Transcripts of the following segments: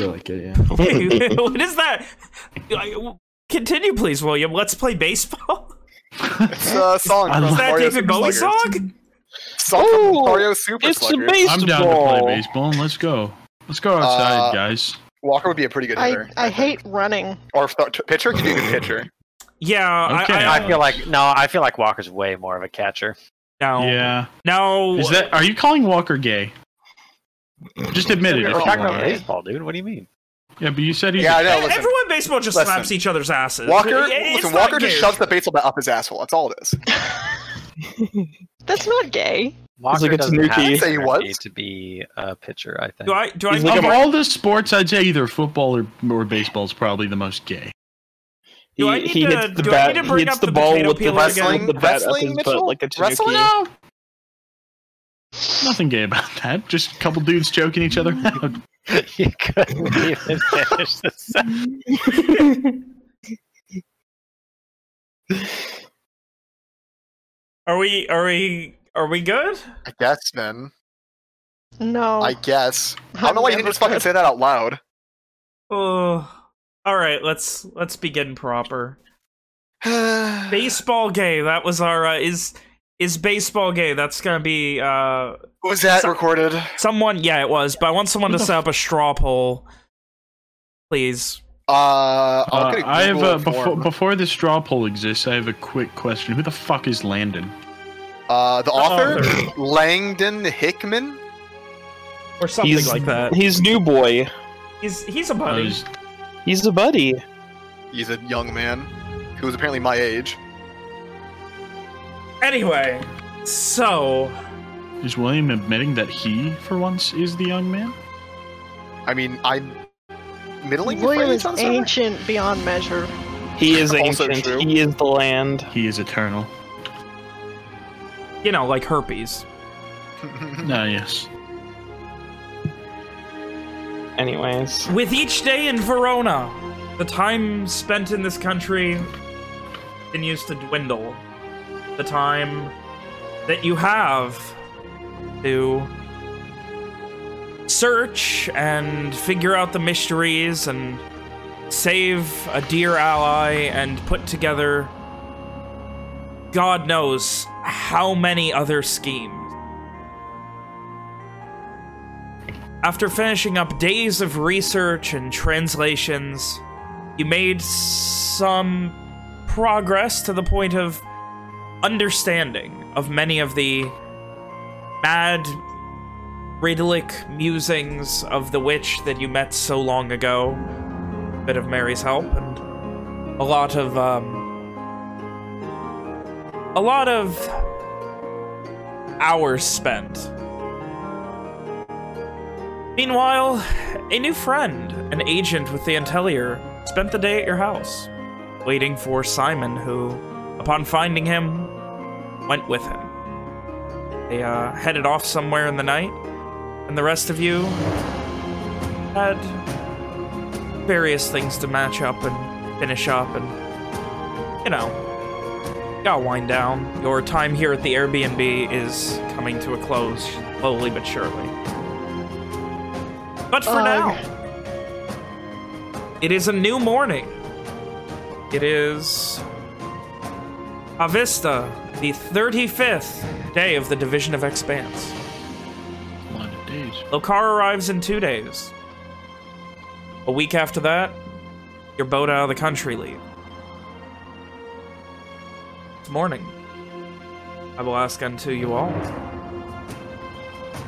feel like it, yeah. Wait, what is that? Continue, please, William. Let's play baseball. It's a song. I from Is that Mario David Bowie song? Song Oh, from Mario Super It's a baseball. I'm down to play baseball. Let's go. Let's go outside, Uh, guys. Walker would be a pretty good I, hitter. I hate running. Or th- pitcher could be a good pitcher. Yeah, Okay. I, I, I feel like no. I feel like Walker's way more of a catcher. no, Yeah. no. Is that? Are you calling Walker gay? Just admit it. We're talking about baseball, dude. What do you mean? Yeah, but you said he's. Yeah, I a- know. Listen, Everyone in baseball just Listen. slaps each other's asses. Walker, It- it's listen, Walker just shoves the baseball bat up his asshole. That's all it is. That's not gay. Walker like a doesn't have I'd say he energy was. to be a pitcher. I think. Do I? Do I? He's like of a- all the sports, I'd say either football or, or baseball is probably the most gay. Do I He, need he to- hits the do I bat. need to He bring hits up the, the ball with the, peeler again? with the bat up Wrestling, his Mitchell? butt like a tanuki. Wrestling? No. Nothing gay about that. Just a couple dudes choking each other out. you couldn't even finish the sentence. Are we? Are we? Are we good? I guess, man. No. I guess. I don't know why you didn't just fucking say that out loud. Oh. All right. Let's let's begin proper. Baseball gay. That was our. Uh, is is baseball gay? That's gonna be. uh Was that So- recorded? Someone. Yeah, it was. But I want someone to set up a straw poll. Please. Uh, I'll Uh, get a I have Google a before form. before the straw poll exists. I have a quick question. Who the fuck is Landon? Uh, the author, author. Langdon Hickman. Or something He's like that. He's new boy. He's he's a buddy. was- He's a buddy. He's a young man who was apparently my age. Anyway, so is William admitting that he, for once, is the young man? I mean, I'm middling William is on summer? ancient beyond measure. He is ancient. He is the land. He is eternal. you know, like herpes. no, ah, yes. Anyways, With each day in Verona, the time spent in this country continues to dwindle. The time that you have to search and figure out the mysteries and save a dear ally and put together God knows how many other schemes. After finishing up days of research and translations, you made some progress to the point of understanding of many of the mad, Riddlick musings of the witch that you met so long ago. A bit of Mary's help and a lot of, um, a lot of hours spent Meanwhile, a new friend, an agent with the Intellier, spent the day at your house, waiting for Simon, who, upon finding him, went with him. They uh, headed off somewhere in the night, and the rest of you had various things to match up and finish up, and, you know, gotta wind down. Your time here at the Airbnb is coming to a close, slowly but surely. But for Ugh. now, it is a new morning. It is Avista, the 35th day of the Division of Expanse. A lot of days. Lokar arrives in two days. A week after that, your boat out of the country leave. It's morning. I will ask unto you all.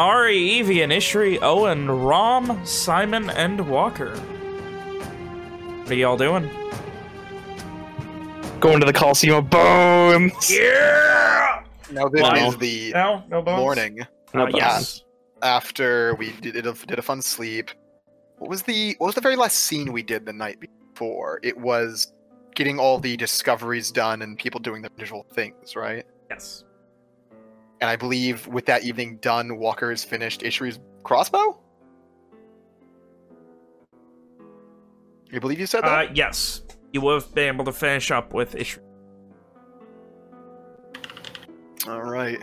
Ari, Evie, and Ishri, Owen, Rom, Simon, and Walker. What are y'all doing? Going to the Coliseum of Bones. Yeah! Now this Wow. is the No, no bones. morning No Uh, bones. yes. after we did, did, a, did a fun sleep. What was the what was the very last scene we did the night before? It was getting all the discoveries done and people doing the visual things, right? Yes. And I believe with that evening done, Walker has finished Ishri's crossbow. You believe you said that? Uh, yes. You will have been able to finish up with Ishri. all right.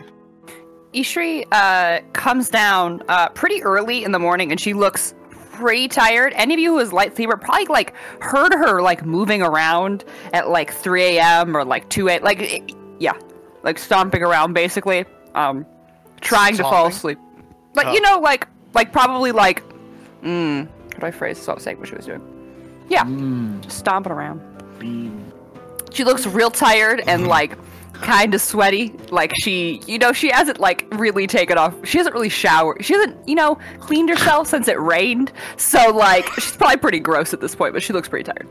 Ishri uh, comes down uh, pretty early in the morning and she looks pretty tired. Any of you who is light sleeper probably like heard her like moving around at like 3 a.m. or like 2 a. Like, it- yeah, like stomping around basically, um, trying to fall asleep. But Oh. you know, like like probably like, mm, how do I phrase this without saying what she was doing? Yeah, Mm, just stomping around. beam. She looks real tired and like kind of sweaty. Like she, you know, she hasn't like really taken off. She hasn't really showered. She hasn't, you know, cleaned herself since it rained. So like she's probably pretty gross at this point, but she looks pretty tired.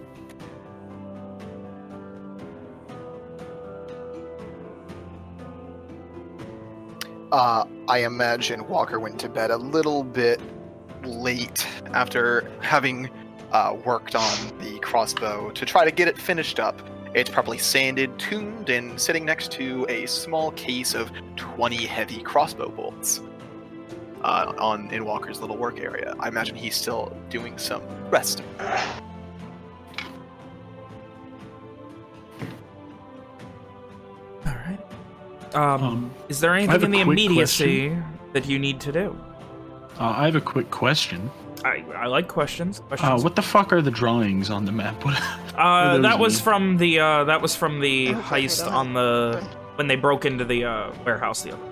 Uh, I imagine Walker went to bed a little bit late after having uh, worked on the crossbow to try to get it finished up. It's properly sanded, tuned, and sitting next to a small case of 20 heavy crossbow bolts uh, on in Walker's little work area. I imagine he's still doing some rest. All right. Um, Um, is there anything in the quick immediacy that you need to do? uh, I have a quick question. I, I like questions. Uh, what the fuck are the drawings on the map? What? uh, that was mean? from the uh, that was from the Oh, heist on on. the when they broke into the uh, warehouse the other.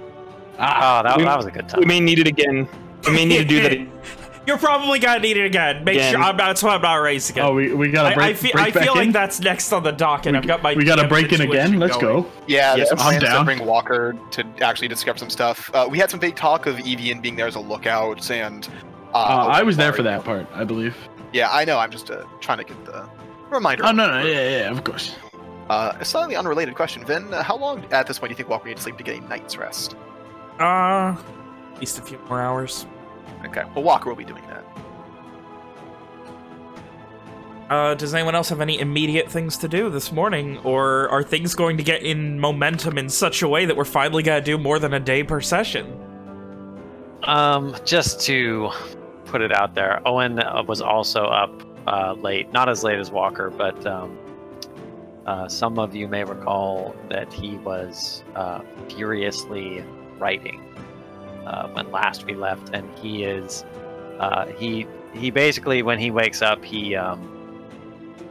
Ah, Oh, that, we- that was a good time. We may need it again. We may need to do that. You're probably gonna need it again. Make Again. sure I'm, that's why I'm not raising it. oh, we, we gotta break. I feel, break I back feel like in? that's next on the docket. I've got my. We gotta break in again. Let's going. go. Yeah, there's some I'm plans to down. bring Walker to actually discover some stuff. Uh, we had some big talk of Evian being there as a lookout, and uh, Uh, I was there for Mario. that part, I believe. Yeah, I know. I'm just uh, trying to get the reminder. Oh no, no, yeah, yeah, of course. Uh, a slightly unrelated question, Vin. Uh, how long at this point do you think Walker needs to sleep to get a night's rest? Uh, at least a few more hours. Okay, well, Walker will be doing that. Uh, does anyone else have any immediate things to do this morning, or are things going to get in momentum in such a way that we're finally gonna do more than a day per session? Um, just to put it out there, Owen uh, was also up uh, late, not as late as Walker, but um, uh, some of you may recall that he was uh, furiously writing uh, when last we left, and he is uh, he he basically when he wakes up he um,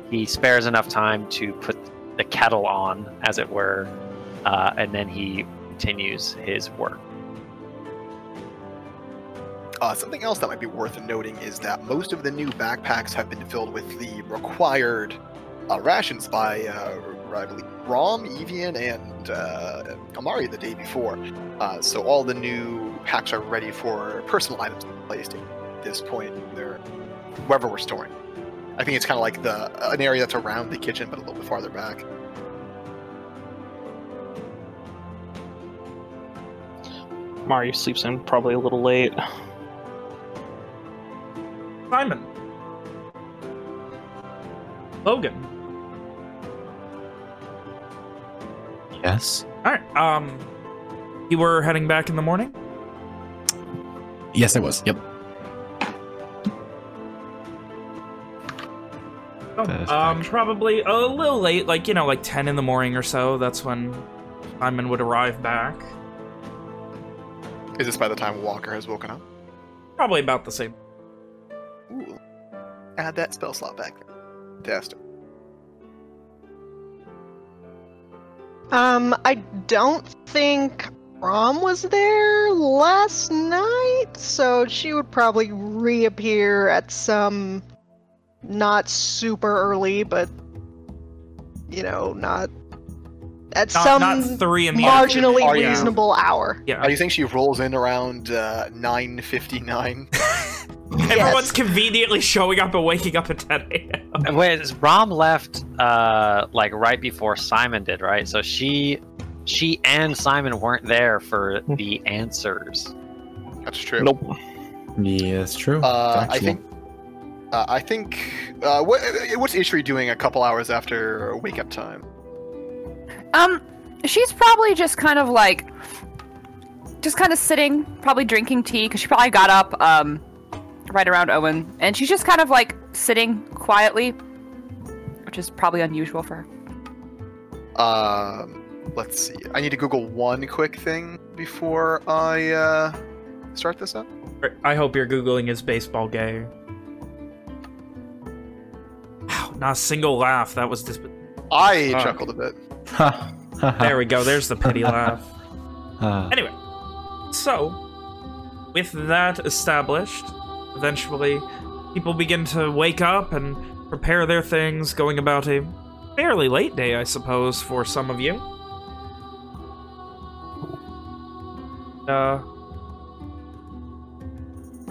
he spares enough time to put the kettle on, as it were, and then he continues his work. Uh, something else that might be worth noting is that most of the new backpacks have been filled with the required uh, rations by, uh, I believe, Rom, Evian, and uh, Amari the day before. Uh, so all the new packs are ready for personal items placed at this point. They're wherever we're storing. I think it's kind of like the an area that's around the kitchen, but a little bit farther back. Mario sleeps in probably a little late. Simon. Logan. Yes. All right. Um, you were heading back in the morning. Yes, I was. Yep. Oh, um, probably a little late, like you know, like ten in the morning or so. That's when Simon would arrive back. Is this by the time Walker has woken up? Probably about the same. Ooh. Add that spell slot back there. Fantastic. Um, I don't think Rom was there last night, so she would probably reappear at some not super early, but you know, not at Not, some not three in marginally Are you- reasonable hour. Yeah. Uh, you think she rolls in around uh, 9.59? Everyone's conveniently showing up and waking up at 10 a.m. And Wait, Rom left uh like right before Simon did, right? So she she and Simon weren't there for the answers. That's true. Nope. Yeah, that's true. Uh, I think. Uh, I think. Uh, what, what's Ishri doing a couple hours after wake up time? Um, she's probably just kind of like, just kind of sitting, probably drinking tea, because she probably got up, um, right around Owen, and she's just kind of like sitting quietly, which is probably unusual for her. Um, let's see. I need to Google one quick thing before I uh, start this up. I hope you're Googling is baseball gay. Not a single laugh. That was just. I chuckled a bit. There we go. There's the pity laugh. Ah. Anyway, so with that established, eventually people begin to wake up and prepare their things, going about a fairly late day, I suppose, for some of you. Uh,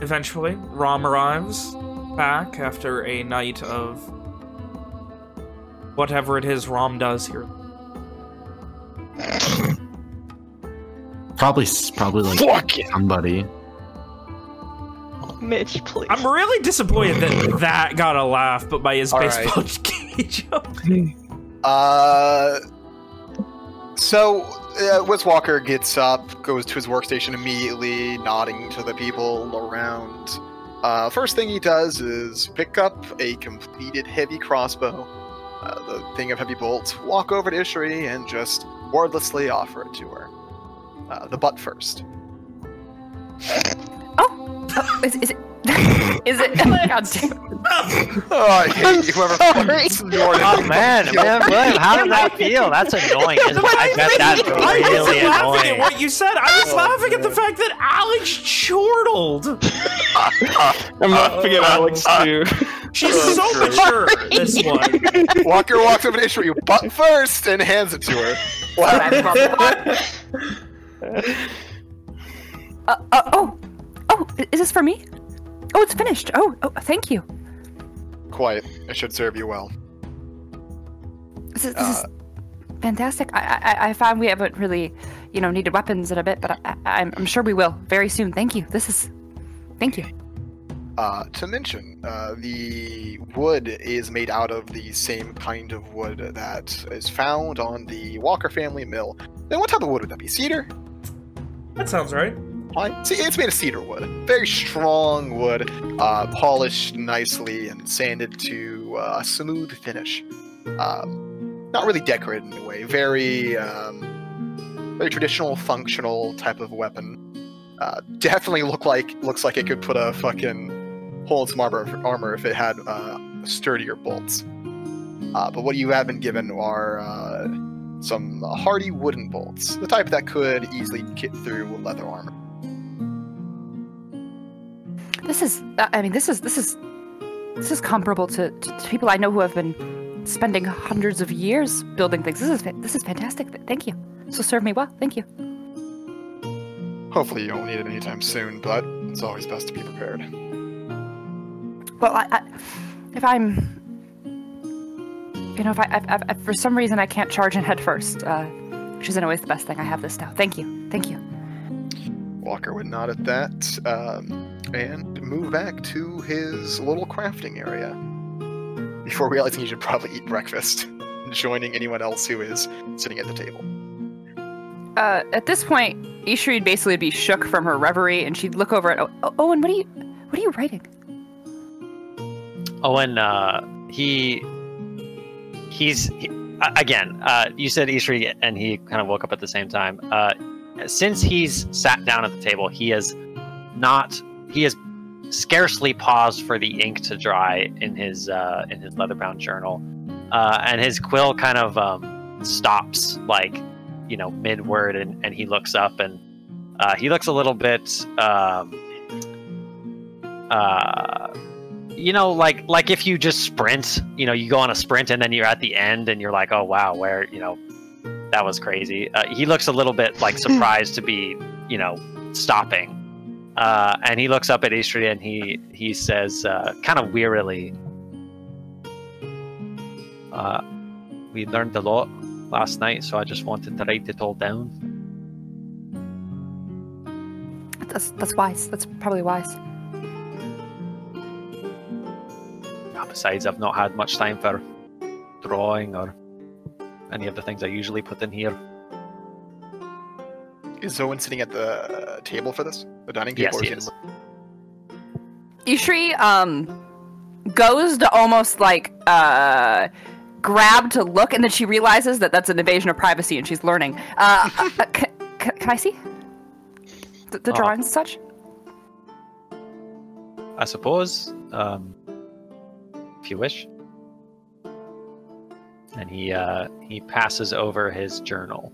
eventually, Rom arrives back after a night of whatever it is Rom does here. Probably, probably like Fuck yeah. somebody. Mitch, please. I'm really disappointed that that got a laugh, but by his All baseball cage. Uh, so uh, Wes Walker gets up, goes to his workstation immediately, nodding to the people around. Uh, first thing he does is pick up a completed heavy crossbow, uh, the thing of heavy bolts, walk over to Ishri and just wordlessly offer it to her. Uh, the butt first. Oh, is, is it? Is it? God damn. Oh, I hate I'm you, whoever sorry. snorted. Oh man, man, William, how did that feel? That's annoying, isn't it? I bet that's I really wasn't laughing at annoying. what you said. I was Oh, laughing at the fact that Alex chortled. I'm laughing at Alex too. She's Oh, so mature. This one. Walker walks over to you butt first, and hands it to her. Wow. Uh, uh, oh, oh, is this for me? Oh, it's finished. Oh, oh, thank you. Quite. It should serve you well. This is, this Uh, is fantastic. I, I, I found we haven't really, you know, needed weapons in a bit, but I, I, I'm, I'm sure we will very soon. Thank you. This is, thank you. Uh, to mention, uh, the wood is made out of the same kind of wood that is found on the Walker family mill. Then what type of wood would that be? Cedar? That sounds right. See, it's made of cedar wood. Very strong wood, uh, polished nicely and sanded to uh, a smooth finish. Um, not really decorated in a way. Very, um, very traditional, functional type of weapon. Uh, definitely look like looks like it could put a fucking hole in some armor, armor if it had uh, sturdier bolts. Uh, but what you have been given are uh, some hardy wooden bolts, the type that could easily get through leather armor. This is, uh, I mean, this is, this is, this is comparable to, to, to people I know who have been spending hundreds of years building things. This is, this is fantastic. Thank you. So serve me well. Thank you. Hopefully, you don't need it anytime soon, but it's always best to be prepared. Well, I, I, if I'm, you know, if I, if for some reason I can't charge in head first, uh, which isn't always the best thing, I have this now. Thank you. Thank you. Walker would nod at that um, and move back to his little crafting area before realizing he should probably eat breakfast, joining anyone else who is sitting at the table. Uh, at this point, Ishri would basically be shook from her reverie, and she'd look over at o- o- Owen. What are you, what are you writing? Owen, uh, he, he's he, again. Uh, you said Ishri, and he kind of woke up at the same time. Since he's sat down at the table, he has not. He has scarcely paused for the ink to dry in his uh, in his leather-bound journal, uh, and his quill kind of um, stops, like you know, mid-word, and, and he looks up, and uh, he looks a little bit. Um, uh, you know like like if you just sprint you know you go on a sprint and then you're at the end and you're like oh wow where you know that was crazy uh, he looks a little bit like surprised to be you know stopping uh, and he looks up at Ishri and he he says uh, kind of wearily uh, we learned a lot last night so I just wanted to write it all down That's that's wise. That's probably wise. Besides, I've not had much time for drawing or any of the things I usually put in here. Is Owen sitting at the uh, table for this? The dining table? or he is is. Ishri um goes to almost like uh grab to look, and then she realizes that that's an invasion of privacy, and she's learning. Uh, uh, uh, can, can, can I see the, the Uh, drawings and such? I suppose, um, if you wish. And he uh, he passes over his journal.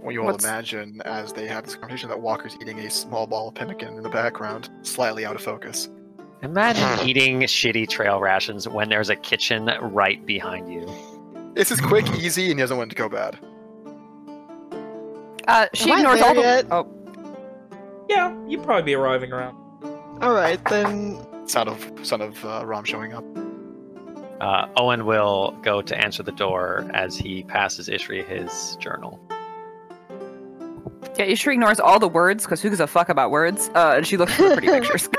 Well, you all What's- imagine as they have this conversation that Walker's eating a small ball of pemmican in the background, slightly out of focus. Imagine eating shitty trail rations when there's a kitchen right behind you. This is quick, easy, and he doesn't want it to go bad. Uh, she Am I ignores there all the. yet? Oh, Yeah, you'd probably be arriving around. All right then. Sound of sound of uh, Rom showing up. Uh, Owen will go to answer the door as he passes Ishri his journal. yeah. Ishri ignores all the words because who gives a fuck about words? Uh, and she looks for pretty pictures.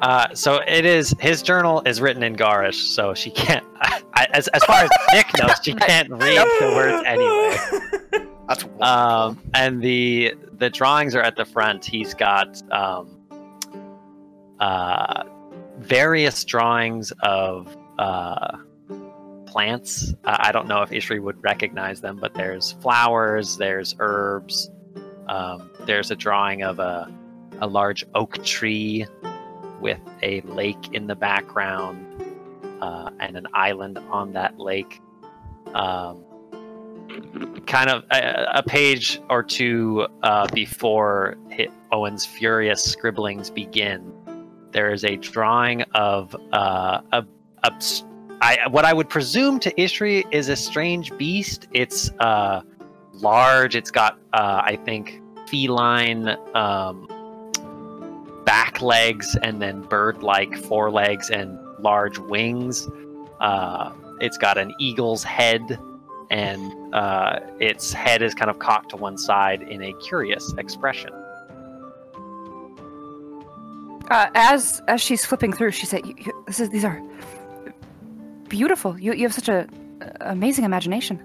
Uh, so it is his journal is written in Garish, so she can't. I, as as far as Nick knows, she can't read the words anyway. That's wonderful. Um, and the the drawings are at the front. He's got um, uh, various drawings of uh, plants. Uh, I don't know if Ishri would recognize them, but there's flowers, there's herbs, um, there's a drawing of a a large oak tree with a lake in the background uh, and an island on that lake. Um, kind of a, a page or two uh, before Owen's furious scribblings begin, there is a drawing of uh, a, what I would presume to Ishri is a strange beast. It's uh, large. It's got, uh, I think, feline um, back legs and then bird-like forelegs and large wings. Uh, it's got an eagle's head and uh, its head is kind of cocked to one side in a curious expression. Uh, as as she's flipping through, she said, you, you, "This is these are beautiful. You you have such a uh, amazing imagination."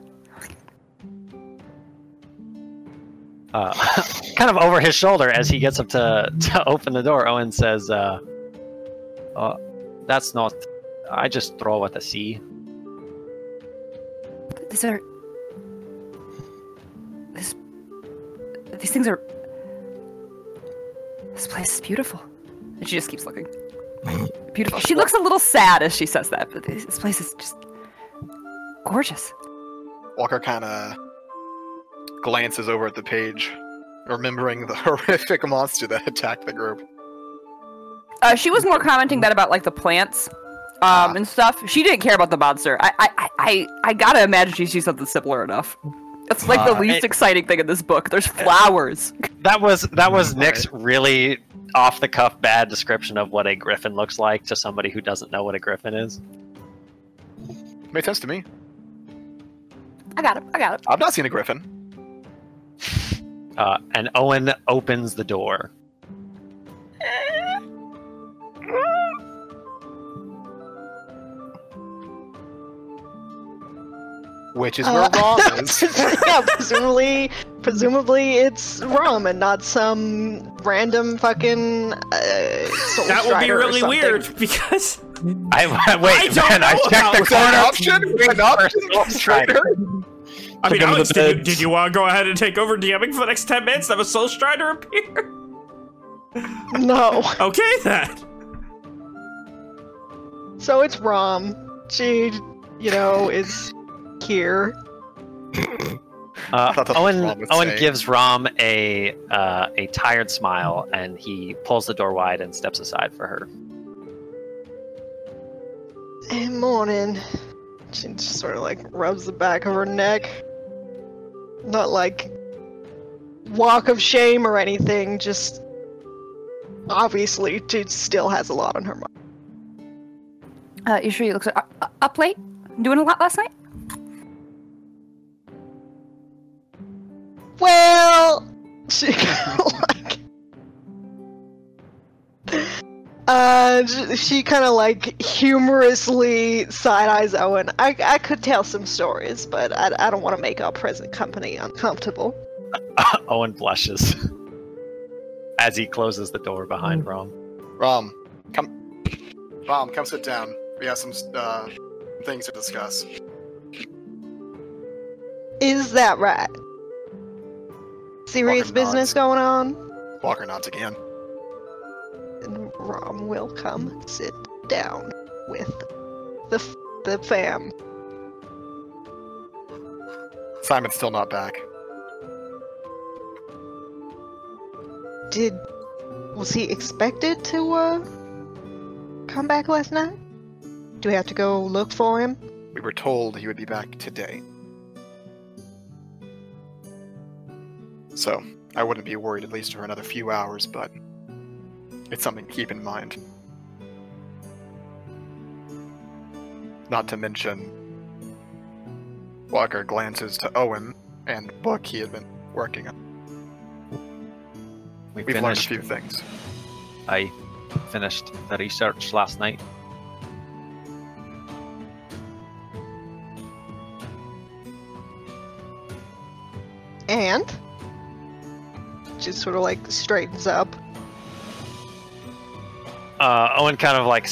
Uh, kind of over his shoulder as he gets up to, to open the door, Owen says, uh, uh, That's not. I just throw what I see. These are this these things are. This place is beautiful, and she just keeps looking. Beautiful. She looks a little sad as she says that, but this place is just gorgeous. Walker kind of glances over at the page, remembering the horrific monster that attacked the group. Uh, she was more commenting that about like the plants um, and stuff. She didn't care about the monster. I, I, I, I, I gotta imagine she sees something similar enough. It's like the Uh, least it- exciting thing in this book. There's flowers. That was that was Right. Nick's really off the cuff bad description of what a griffin looks like to somebody who doesn't know what a griffin is. Made sense to me. I got it. I got it. I've not seen a griffin. Uh, and Owen opens the door. Which is Uh, where Rom is. yeah, presumably, presumably it's Rom and not some random fucking. Uh, Soul That would be really weird because I wait, I man, I checked the Is that an corner. option? An option? Strider. I mean, Took him to Alex, did you, did you want to go ahead and take over DMing for the next ten minutes? Have a Soul Strider appear? No. Okay then. So it's Rom. She, you know, is here. Uh, thought that's what Owen Owen say. gives Rom a uh, a tired smile, and he pulls the door wide and steps aside for her. Hey, morning. She just sort of like rubs the back of her neck. Not like walk of shame or anything, just obviously she still has a lot on her mind. Uh, you sure you look uh, uh, up late? Doing a lot last night? Well, she kind of like. Uh, she kind of like humorously side eyes Owen. I, I could tell some stories, but I, I don't want to make our present company uncomfortable. Owen blushes as he closes the door behind Rom. Rom, come. Rom, come sit down. We have some uh, things to discuss. Is that right? Serious Walker business nods. going on? Walker nods again. And Rom will come sit down with the f- the fam. Simon's still not back. Did was he expected to uh come back last night? Do we have to go look for him? We were told he would be back today. So, I wouldn't be worried at least for another few hours, but it's something to keep in mind. Not to mention, Walker glances to Owen and book he had been working on. We We've learned a few things. I finished the research last night. And just sort of like straightens up. Uh, Owen kind of like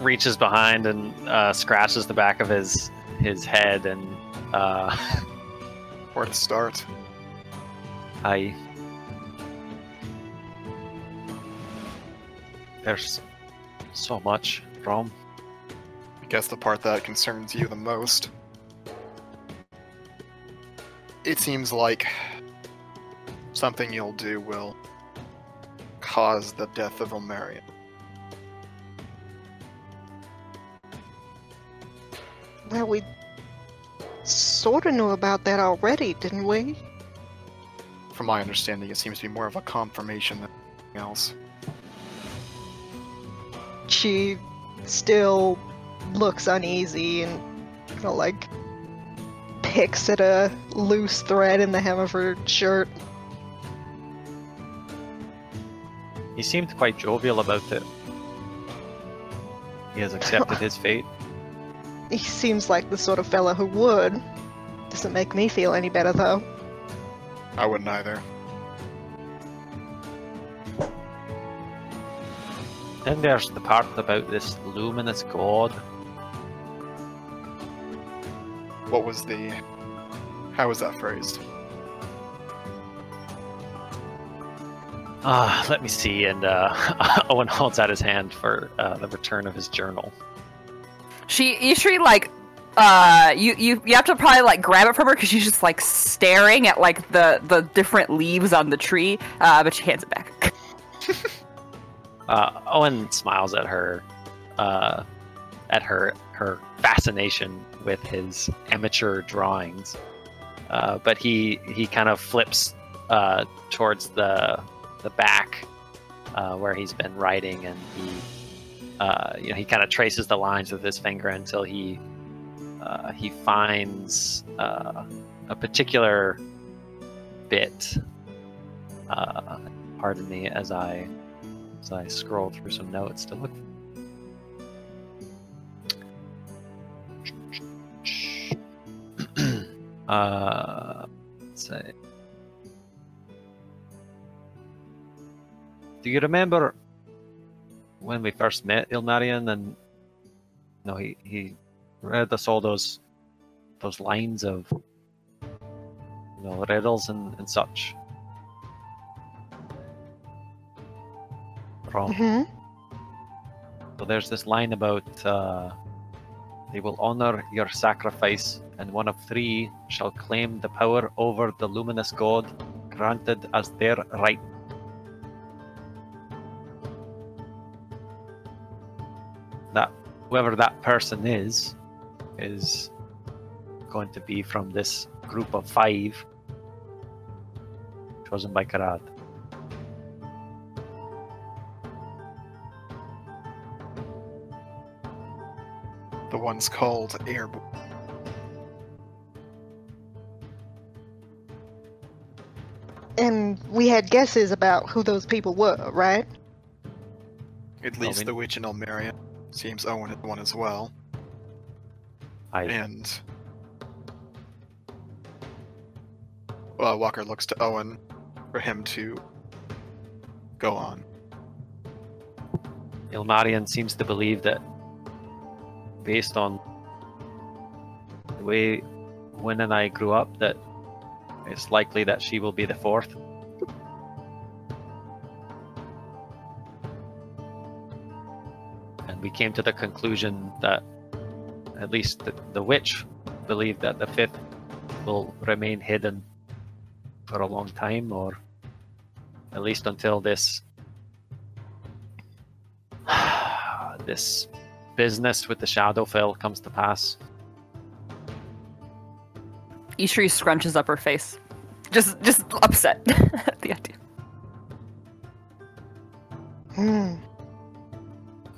reaches behind and uh, scratches the back of his his head, and uh, Where to start? I. There's so much wrong. I guess the part that concerns you the most. It seems like something you'll do will cause the death of Ilmarion. Well, we sort of knew about that already, didn't we? From my understanding, it seems to be more of a confirmation than anything else. She still looks uneasy and kind of like picks at a loose thread in the hem of her shirt. He seemed quite jovial about it. He has accepted his fate. He seems like the sort of fellow who would. Doesn't make me feel any better though. I wouldn't either. Then there's the part about this luminous god. What was the. How was that phrased? Ah, let me see. And uh, Owen holds out his hand for uh, the return of his journal. She usually like uh you you you have to probably like grab it from her because she's just like staring at like the the different leaves on the tree uh but she hands it back Uh, Owen smiles at her, uh, at her her fascination with his amateur drawings, uh, but he he kind of flips uh, towards the the back uh, where he's been writing, and he uh, you know he kind of traces the lines with his finger until he uh, he finds uh, a particular bit. Uh, pardon me as I as I scroll through some notes to look. uh, let's say. Do you remember when we first met Ilmarion and no he he read us all those those lines of you know riddles and, and such from hmm So there's this line about uh, they will honor your sacrifice, and one of three shall claim the power over the luminous god, granted as their right. Whoever that person is, is going to be from this group of five chosen by Karad. The one's called Airborne. And we had guesses about who those people were, right? At Well, least we- the witch in Ilmarion. Seems Owen is one as well. I And well, Walker looks to Owen for him to go on. Ilmarion seems to believe that, based on the way Wynn and I grew up, that it's likely that she will be the fourth. We came to the conclusion that, at least the, the witch believed that the fifth will remain hidden for a long time, or at least until this this business with the Shadowfell comes to pass. Ishri scrunches up her face, just just upset at the idea. Hmm.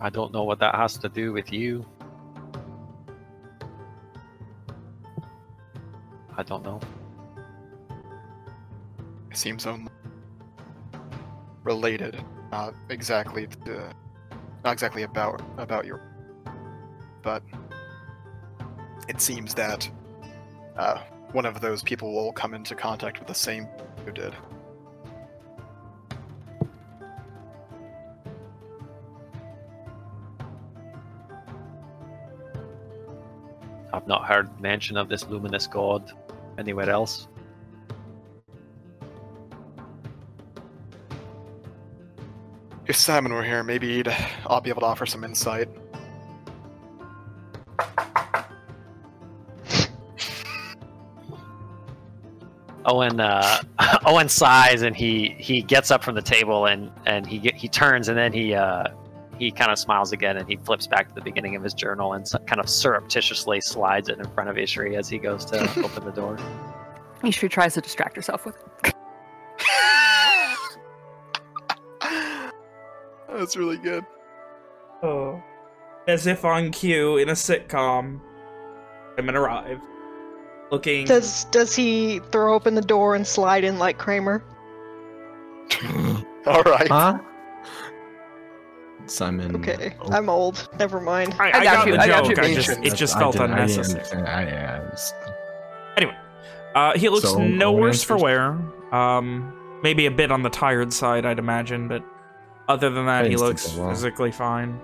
I don't know what that has to do with you. I don't know. It seems um related, not exactly to, not exactly about about your, but it seems that uh, one of those people will come into contact with the same who did. I've not heard mention of this luminous god anywhere else. If Simon were here, maybe he'd I'll be able to offer some insight. Owen uh, Owen sighs and he he gets up from the table and and he he turns and then he uh, he kind of smiles again and he flips back to the beginning of his journal and kind of surreptitiously slides it in front of Ishri as he goes to open the door. Ishri tries to distract herself with it. That's really good. Oh. As if on cue in a sitcom, Simon arrived. Looking. Does does he throw open the door and slide in like Kramer? All right. Huh? Simon. Okay, oh, I'm old. Never mind. I, I I got got you, the I got joke. you. I just, it Ancient. just I felt didn't- I didn't unnecessary. understand. I, I was- Uh, he looks So, no worse for wear. Um, maybe a bit on the tired side, I'd imagine, but other than that, he looks well. physically fine.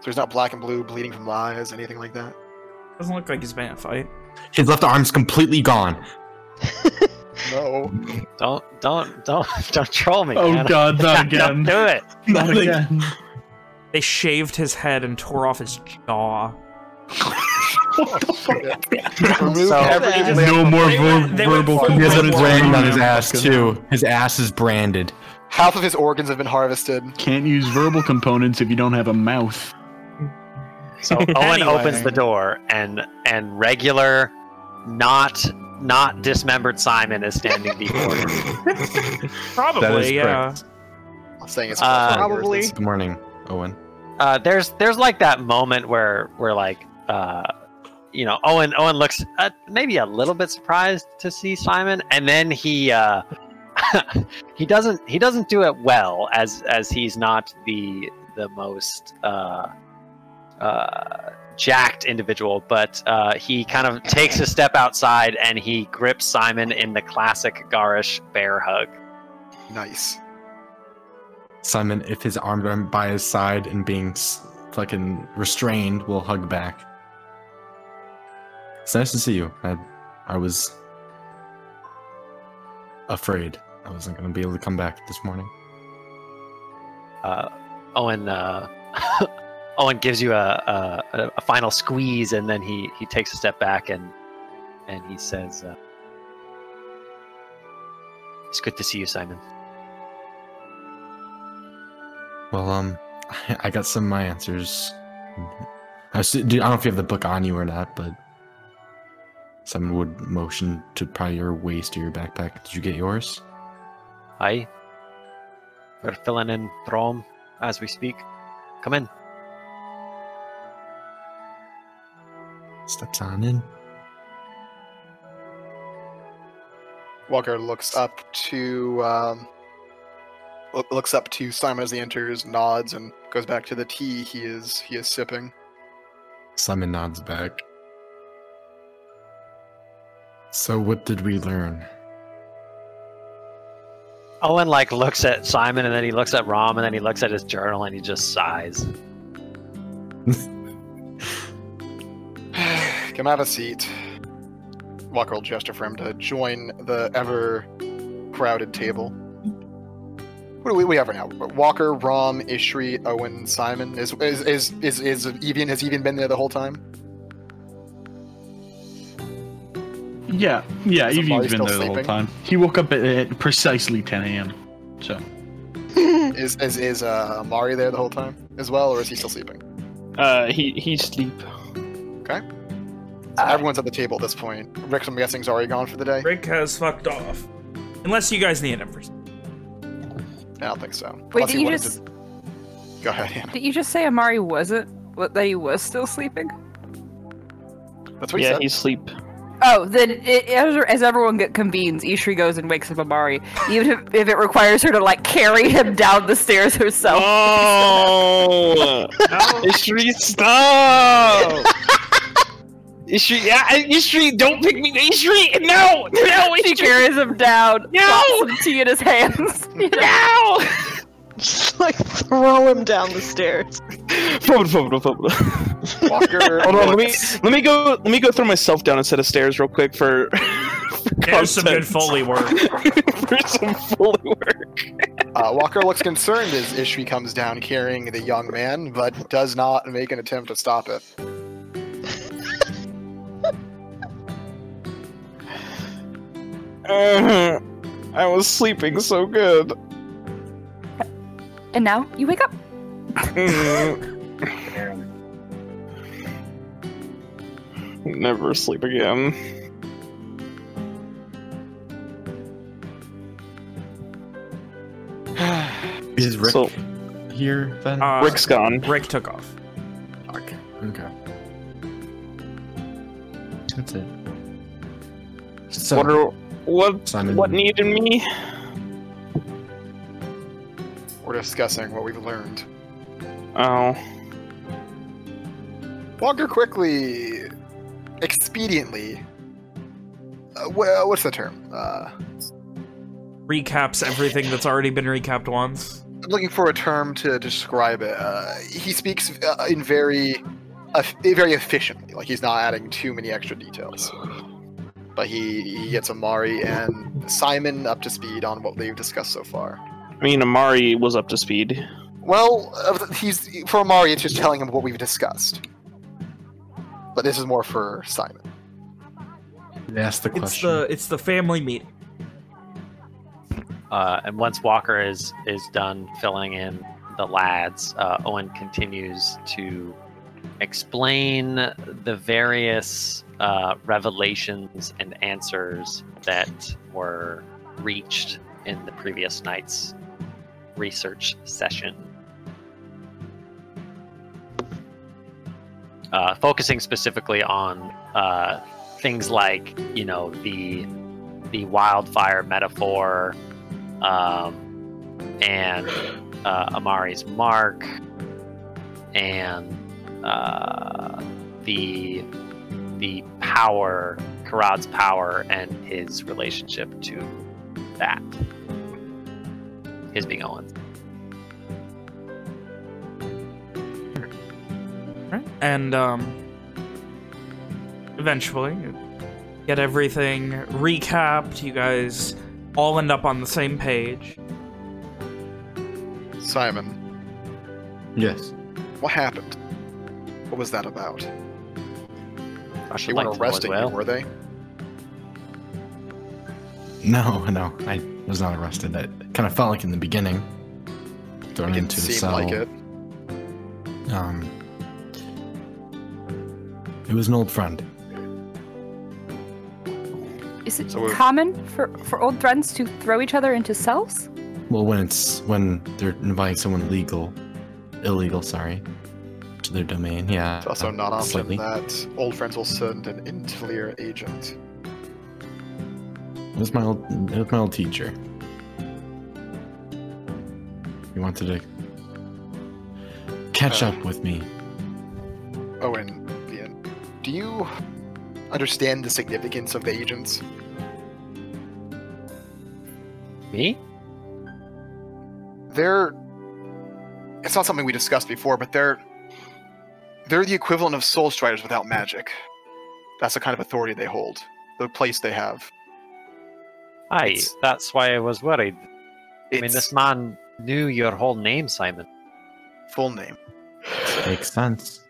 So he's not black and blue, bleeding from the eyes, anything like that. Doesn't look like he's been in a fight. His left arm's completely gone. No. Don't don't don't don't troll me. Oh man. god, not again. don't do it. Not again. They shaved his head and tore off his jaw. Remove So- every They limb No more the- went- ver- they went verbal full He has a brand on his ass too. His ass is branded. Half of his organs have been harvested. Can't use verbal components if you don't have a mouth. So Owen Anyway. opens the door and and regular, not not dismembered Simon is standing before him. Probably, yeah. correct. I'm saying it's Uh, Probably. Good morning, Owen. uh, there's there's like that moment where where like uh, you know Owen Owen looks uh, maybe a little bit surprised to see Simon, and then he uh, he doesn't he doesn't do it well as as he's not the the most uh, uh, jacked individual, but uh, he kind of takes a step outside and he grips Simon in the classic garish bear hug. Nice. Simon, if his arms are by his side and being fucking restrained, will hug back. It's nice to see you. I, I was afraid I wasn't going to be able to come back this morning. uh, Owen uh, Owen gives you a, a a- final squeeze, and then he he takes a step back and and he says, uh, "It's good to see you, Simon." Well, um, I got some of my answers. I, was, dude, I don't know if you have the book on you or not, but someone would motion to probably your waist or your backpack. Did you get yours? Hi, we're filling in Throm as we speak. Come in. Steps on in. Walker looks up to um, loo- looks up to Simon as he enters, nods, and goes back to the tea he is he is sipping. Simon nods back. So, what did we learn? Owen like looks at Simon, and then he looks at Rom, and then he looks at his journal, and he just sighs. Come have a seat. Walker will gesture for him to join the ever crowded table. What do we, we have right now? Walker, Rom, Ishri, Owen, Simon. Is is is is, is Evian has Evian been there the whole time? Yeah, yeah, Is Evian's Amari been still there the whole time. He woke up at, at precisely 10 a.m. So Is is is uh, Amari there the whole time as well, or is he still sleeping? Uh, he he's sleep. So everyone's at the table at this point. Rick, I'm guessing, is already gone for the day. Rick has fucked off. Unless you guys need him for something. I don't think so. Wait, Unless did you just to- Go ahead, Hannah. did you just say Amari wasn't what that he was still sleeping? That's what he Yeah, said. he's sleep. Oh, then it, as, as everyone get convenes, Ishri goes and wakes up Amari, even if, if it requires her to like carry him down the stairs herself. Oh, Ishri, stop! Ishri, yeah, Ishri, don't pick me, Ishri, no, no, she carries him down, No! tea in his hands. you know? no! Just like throw him down the stairs. Walker. Hold on, let me let me go let me go throw myself down a set of stairs real quick for. for There's some good. Foley work. for some Foley work. Uh, Walker looks concerned as Ishri comes down carrying the young man, but does not make an attempt to stop it. Uh, I was sleeping so good. And now you wake up. Never sleep again. Is Rick So- here then? Uh, Rick's gone. Rick took off. okay. Okay. That's it. So, what are, what Simon, what needed me? We're discussing what we've learned. Oh, Walker quickly, expediently. Uh, wha- what's the term? Uh, Recaps everything that's already been recapped once. I'm looking for a term to describe it. Uh, he speaks uh, in very, uh, very efficiently. Like he's not adding too many extra details. But he, he gets Amari and Simon up to speed on what they've discussed so far. I mean Amari was up to speed. Well, uh, he's for Amari. It's just telling him what we've discussed. But this is more for Simon. ask the question. It's the it's the family meeting. Uh, and once Walker is is done filling in the lads, uh, Owen continues to explain the various uh, revelations and answers that were reached in the previous night's research session. Uh, focusing specifically on uh, things like, you know, the the wildfire metaphor, um, and uh, Amari's mark, and uh, the the power, Karad's power, and his relationship to that. His being Owen. Right. And um eventually get everything recapped, you guys all end up on the same page. Simon, yes. what happened? What was that about? I should They like weren't to know as arresting well. you, were they? No, no, I was not arrested. It kind of felt like in the beginning. Thrown It into the seem cell. like it. Um, it was an old friend. Is it So common for, for old friends to throw each other into cells? Well, when it's when they're inviting someone legal, illegal, sorry, to their domain, yeah. It's also uh, not often slightly. that old friends will send an Intelier agent. It was my old, it was my old teacher. He wanted to catch Uh. up with me. Oh, and Ian, do you understand the significance of the agents? Me? They're. It's not something we discussed before, but they're. They're the equivalent of soul striders without magic. That's the kind of authority they hold, the place they have. Aye, It's- that's why I was worried. I mean, this man knew your whole name, Simon. full name. Makes sense.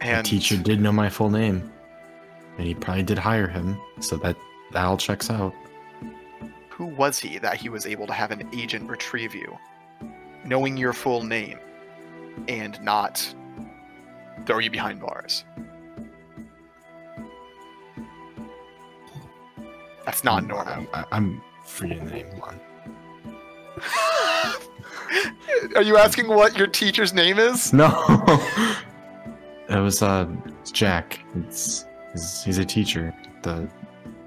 And the teacher did know my full name. and he probably did hire him, so that that all checks out. Who was he that he was able to have an agent retrieve you, knowing your full name, and not throw you behind bars? That's not normal. I, I'm forgetting the name. Hold on. Are you asking what your teacher's name is? No, it was uh Jack. It's he's, he's a teacher at the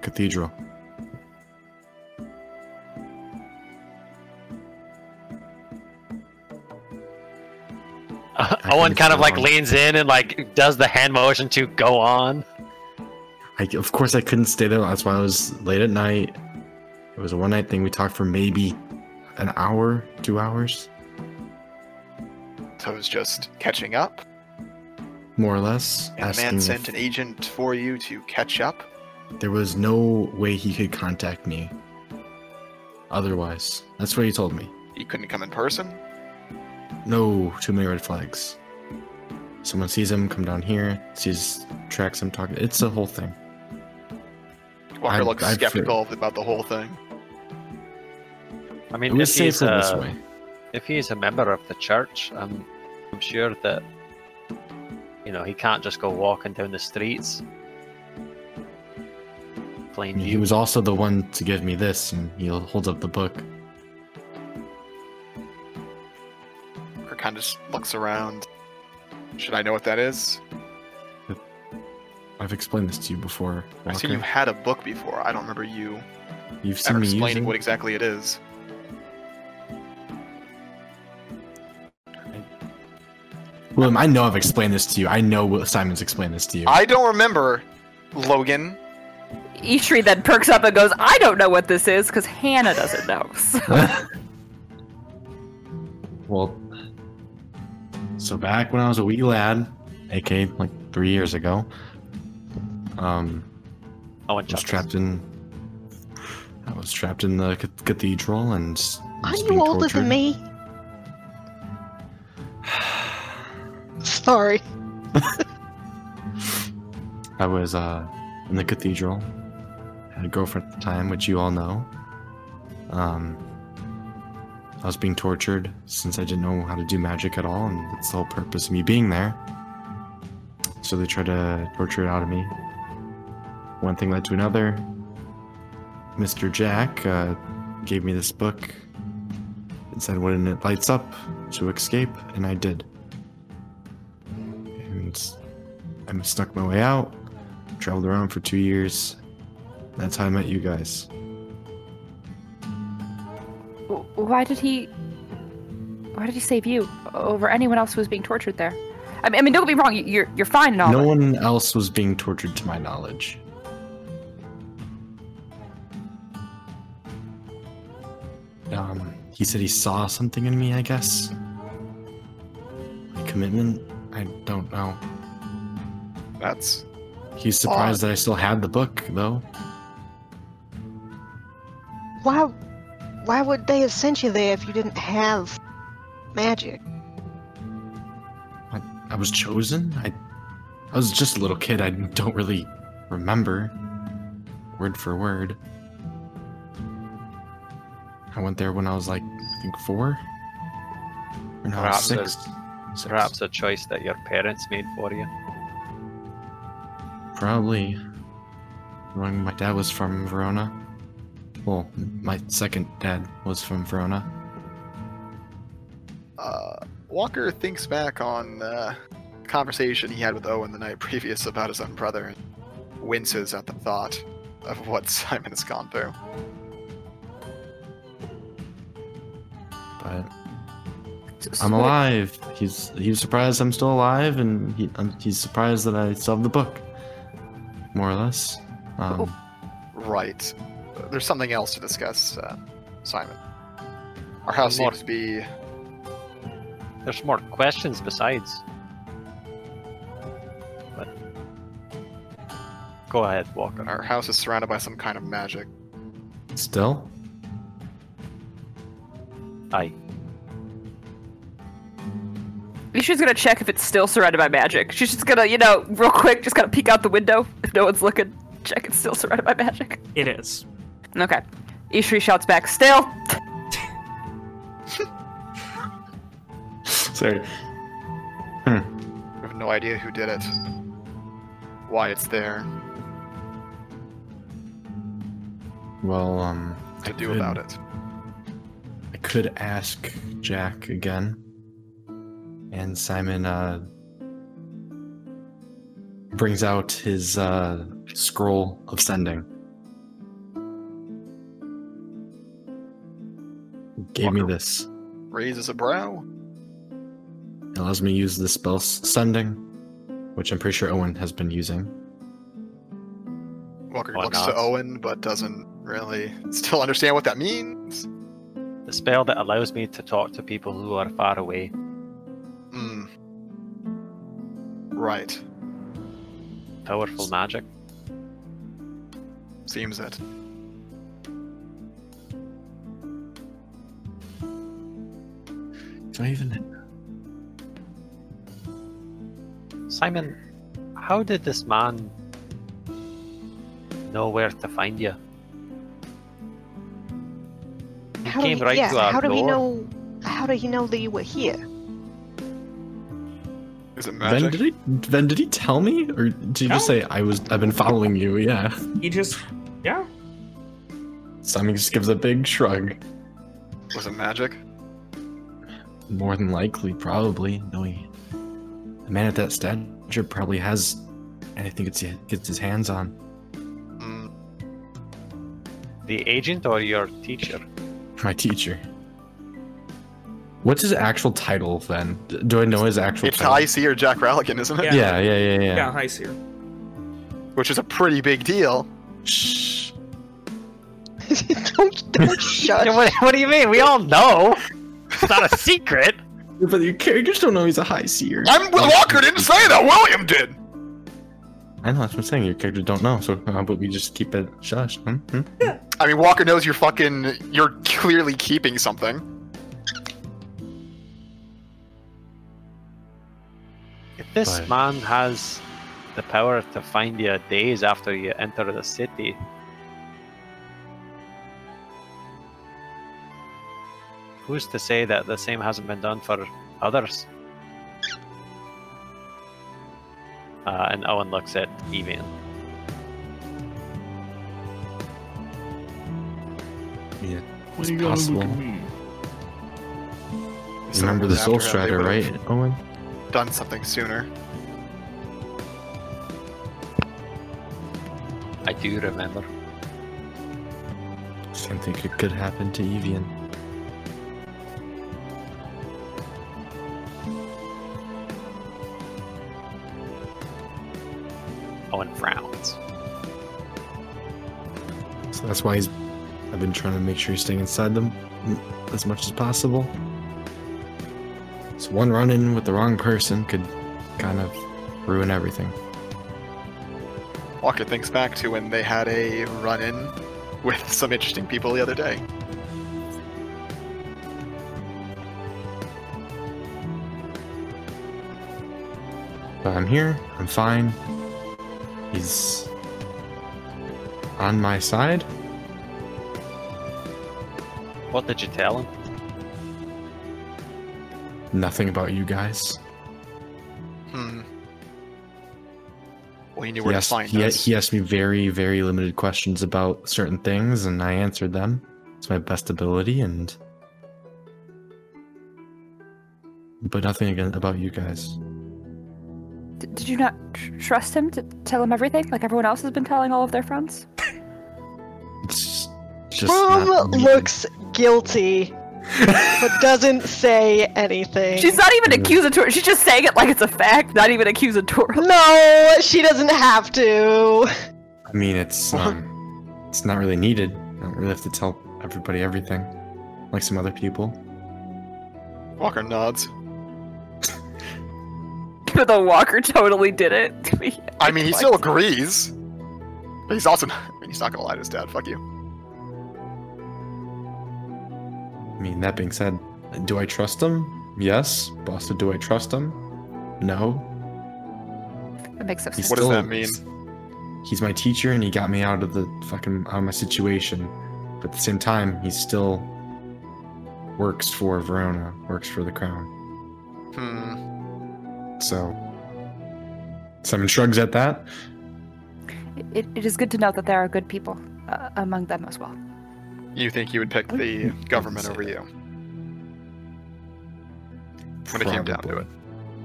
cathedral. Owen kind of so. like leans in and like does the hand motion to go on. I, of course, I couldn't stay there. That's why I was late at night. It was a one night thing. We talked for maybe an hour, two hours, So it was just catching up, more or less. and the man sent an agent for you to catch up. There was no way he could contact me. Otherwise, that's what he told me. He couldn't come in person. No, too many red flags. Someone sees him, come down here, sees, tracks him, talking. It's a whole thing. Walker I'd- looks I'd skeptical about the whole thing. I mean, if he's, safer this uh, way. if he's a member of the church, I'm, I'm sure that you know he can't just go walking down the streets. Plain He view. was also the one to give me this, and he holds up the book. Kind of just looks around. Should I know what that is? I've explained this to you before. I've seen you had a book before. I don't remember you You've seen ever me explaining using. what exactly it is. William, I know I've explained this to you. I know Simon's explained this to you. I don't remember, Logan. Ishri then perks up and goes, I don't know what this is, because Hannah doesn't know. So- well, so back when I was a wee lad, aka like three years ago, um, Owen I was trapped in. I was trapped in the cath- cathedral and. s- Are you older tortured. than me? Sorry. I was uh, in the cathedral. I Had a girlfriend at the time, which you all know. Um, I was being tortured since I didn't know how to do magic at all, and that's the whole purpose of me being there. So they tried to torture it out of me. One thing led to another. Mr. Jack uh, gave me this book and said when it lights up to escape, and I did. And I snuck my way out, traveled around for two years. That's how I met you guys. W- Why did he? Why did he save you over anyone else who was being tortured there? I mean, I mean don't get me wrong. you- You're you're fine and all. No but- one else was being tortured to my knowledge. Um, he said he saw something in me, I guess. My commitment? I don't know. That's He's surprised that I still had the book, though. Why why would they have sent you there if you didn't have magic? I, I was chosen. I, I was just a little kid. I don't really remember word for word. I went there when I was like, I think four. Or no, Perhaps six. Six. Perhaps a choice that your parents made for you. Probably. When my dad was from Verona. Well, my second dad was from Verona. uh, Walker thinks back on the conversation he had with Owen the night previous about his own brother and winces at the thought of what Simon has gone through. But I'm alive. He's he's surprised I'm still alive, and he, um, he's surprised that I still have the book. More or less. Um, Right. There's something else to discuss, uh, Simon. Our house More. seems to be There's more questions besides. But go ahead, Walker. our house is surrounded by some kind of magic. still. Aye. She's gonna check if it's still surrounded by magic. She's just gonna, you know, real quick, just gonna peek out the window if no one's looking. Check it's still surrounded by magic. It is. Okay. Ishri shouts back, still. Sorry. I have no idea who did it. Why it's there. Well, um, To I do could- about it. I could ask Jack again. And Simon uh brings out his uh scroll of sending. Gave me this. Raises a brow. It allows me to use the spell sending, which I'm pretty sure Owen has been using. Walker Why looks not? to Owen, but doesn't really still understand what that means. The spell that allows me to talk to people who are far away. Hmm. Right. Powerful magic. Seems it. Do I even? Simon, how did this man know where to find you? He How came do, right yeah, to our how do door. he know? How did he know that you were here? Is it Ven, magic? did he? Ven, did he tell me, or did he just say I was? I've been following you. Yeah. He just, yeah. Simon just gives a big shrug. Was it magic? More than likely, probably. No, he, a man at that stature probably has anything gets gets his hands on. Hmm. The agent or your teacher? My teacher. What's his actual title then? Do I know his actual It's title? High Seer Jack Ralligan, isn't it? Yeah. Yeah, yeah, yeah, yeah. Yeah, hi, Seer. Which is a pretty big deal. Shh. don't don't shut. what, what do you mean? We all know. It's not a secret. But your characters don't know he's a high seer. I'm Walker didn't say that. William did. I know that's what I'm saying. Your characters don't know, so how about we just keep it shush? Hmm? Hmm? I mean, Walker knows you're fucking. You're clearly keeping something. If this But- man has the power to find you days after you enter the city, who's to say that the same hasn't been done for others? Uh, and Owen looks at Evian. Yeah. Why It's you possible. at Remember the Soul after how they Strider, right, Owen? Done something sooner. I do remember. Same thing could, could happen to Evian. Owen frowns. So that's why he's. I've been trying to make sure he's staying inside them as much as possible. So one run-in with the wrong person could kind of ruin everything. Walker thinks back to when they had a run-in with some interesting people the other day. But I'm here. I'm fine. He's on my side. What did you tell him? Nothing about you guys. Hmm. Well, he knew He where to asked, find he, us. he asked me very, very limited questions about certain things, and I answered them to my best ability, and but nothing again about you guys. D- did you not tr- trust him to tell him everything, like everyone else has been telling all of their friends? It's just Brom not me. looks guilty, but doesn't say anything. She's not even accusatory. She's just saying it like it's a fact, not even accusatory. No, she doesn't have to. I mean, it's um, it's not really needed. I don't really have to tell everybody everything, like some other people. Walker nods. But the Walker totally did it. I mean, he still agrees. But he's also. I mean, he's not gonna lie to his dad. Fuck you. I mean, that being said, do I trust him? yes. Boston, do I trust him? No. That makes no He's sense. What does that mean? He's my teacher, and he got me out of the fucking out of my situation. But at the same time, he still works for Verona, works for the crown. Hmm. So Simon shrugs at that. It, it is good to know that there are good people uh, among them as well. You think you would pick the Hmm. government over that. you when it came down to it?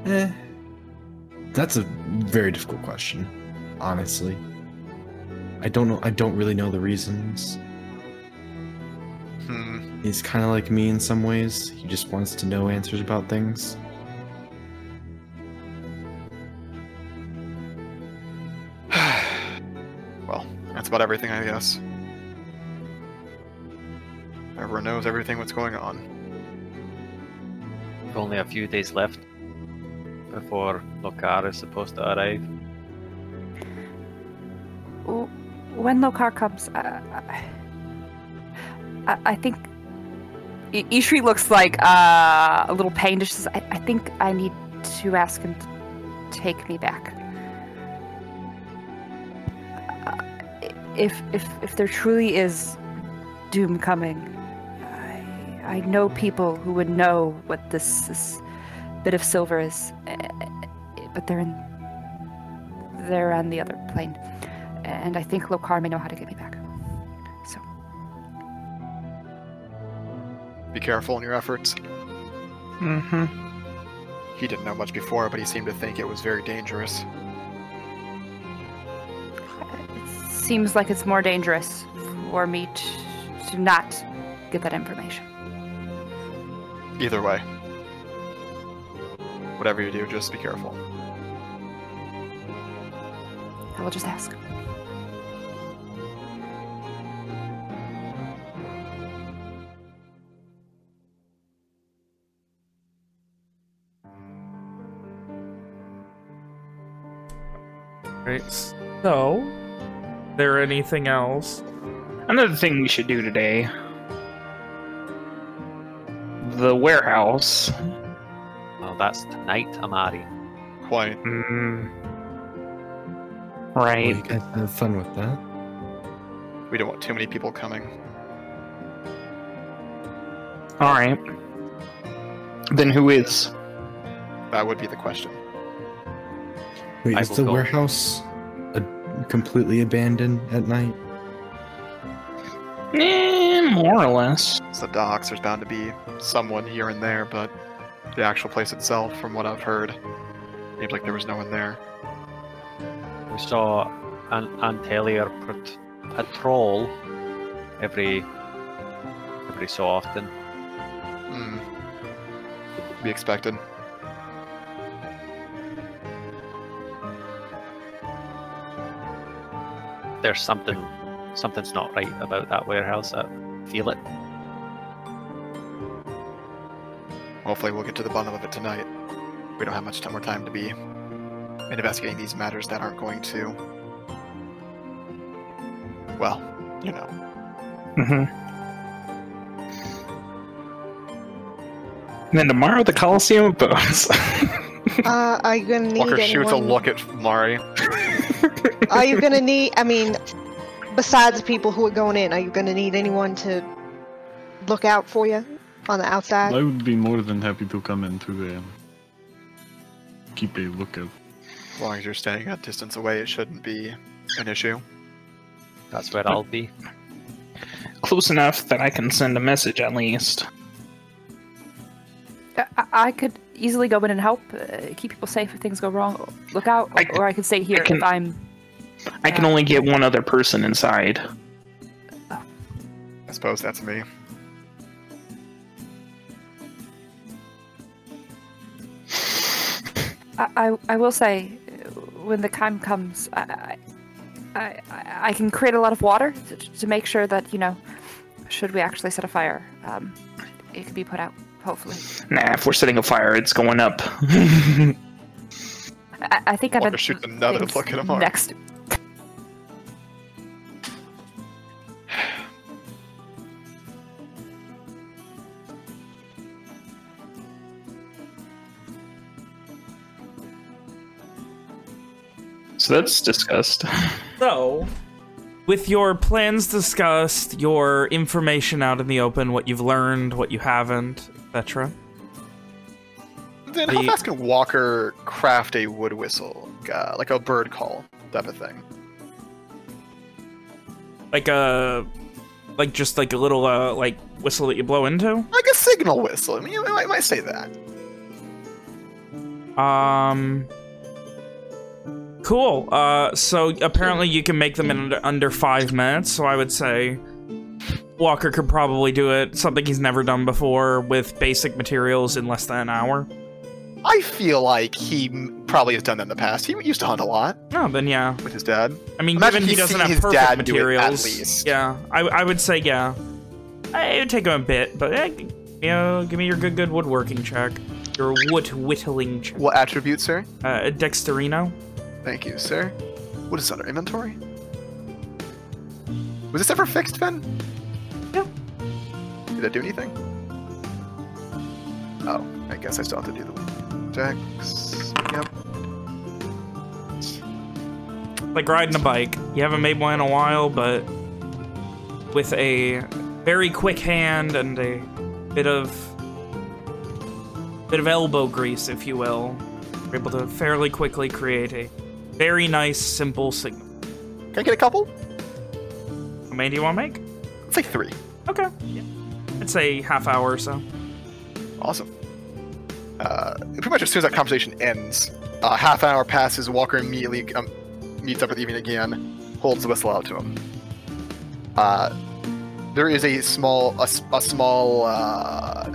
Eh. That's a very difficult question, honestly. I don't know. I don't really know the reasons. Hmm. He's kind of like me in some ways. He just wants to know answers about things. That's about everything, I guess. Everyone knows everything what's going on. We've only a few days left before Lokar is supposed to arrive. When Lokar comes, uh, I, I think Ishri looks like uh, a little pained. She says, I, I think I need to ask him to take me back. If if if there truly is doom coming, I I know people who would know what this, this bit of silver is, eh, but they're in they're on the other plane and I think Lokar may know how to get me back. So, Be careful in your efforts. Mm-hmm. He didn't know much before, but he seemed to think it was very dangerous. Seems like it's more dangerous for me to, to not get that information. Either way. Whatever you do, just be careful. I will just ask. Right. So, there anything else? Another thing we should do today. The warehouse. Oh, that's tonight, Amari. Quite. Mm. Well, Right. you guys have fun with that. We don't want too many people coming. All right. Then who is? That would be the question. Wait, I is the go. warehouse completely abandoned at night? Eh, more or less. It's the docks. There's bound to be someone here and there, but the actual place itself, from what I've heard, seems like there was no one there. We saw an Antelier pat- patrol every every so often. Hmm. Be expected. There's something something's not right about that warehouse. I feel it. Hopefully, we'll get to the bottom of it tonight. We don't have much time more time to be investigating these matters that aren't going to. Well, you know. Mm-hmm. And then tomorrow the Coliseum of Bones. Uh, are you gonna need Walker shoots a look at Mari. Are you gonna need? I mean, besides the people who are going in, are you gonna need anyone to look out for you on the outside? I would be more than happy to come in to uh, keep a lookout. As long as you're staying a distance away, it shouldn't be an issue. That's where I'll be. Close enough that I can send a message at least. I, I- I could easily go in and help, uh, keep people safe if things go wrong. Look out, I or I could stay here can- if I'm. I can only get one other person inside. I suppose that's me. I, I, I will say, uh, when the time comes, I, I, I, I can create a lot of water to, to make sure that you know, should we actually set a fire, um, it could be put out. Hopefully, Nah, if we're setting a fire, it's going up. I, I think I Walker meant shoots another things look at Amari. next. So that's discussed. So, with your plans discussed, your information out in the open, what you've learned, what you haven't, etc. Then how fast can Walker craft a wood whistle, uh, like a bird call type of thing? Like a, like just like a little uh, like whistle that you blow into. Like a signal whistle. I mean, you might, might say that. Um. Cool. Uh, so apparently you can make them in under, five minutes. So I would say Walker could probably do it. Something he's never done before with basic materials in less than an hour. I feel like he probably has done that in the past. He used to hunt a lot Oh, then yeah. with his dad. I mean, Imagine given he doesn't have perfect dad do it at materials, yeah, I, I would say yeah. It would take him a bit, but eh, you know, give me your good, good woodworking check. Your wood whittling check. What attribute, sir? Uh, Dexterino. Thank you, sir. What is under inventory? Was this ever fixed, Ben? Yeah. Did that do anything? Oh, I guess I still have to do the dex. Yep. like riding a bike. You haven't made one in a while, but with a very quick hand and a bit of bit of elbow grease, if you will, you're able to fairly quickly create a very nice, simple signal. Can I get a couple? How many do you want to make? Let's say three. Okay. Yeah. I'd say half hour or so. Awesome. Uh, pretty much as soon as that conversation ends, uh, half hour passes. Walker immediately um, meets up with Evian again, holds the whistle out to him. Uh, there is a small, a small, uh,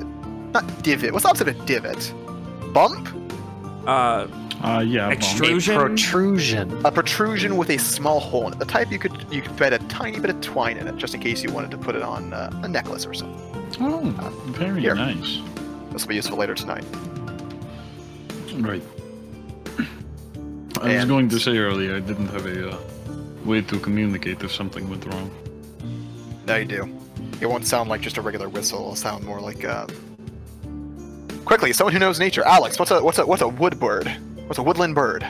not divot. What's the opposite of divot? Bump? Uh, Uh, yeah. bump. Extrusion? A protrusion. A protrusion with a small hole in it. The type you could you could thread a tiny bit of twine in it, just in case you wanted to put it on uh, a necklace or something. Oh, very Here. nice. This will be useful later tonight. Right. I was going to say earlier I didn't have a uh, way to communicate if something went wrong. Now you do. It won't sound like just a regular whistle. It'll sound more like uh... Quickly, someone who knows nature. Alex, what's a what's a what's a wood bird? What's a woodland bird?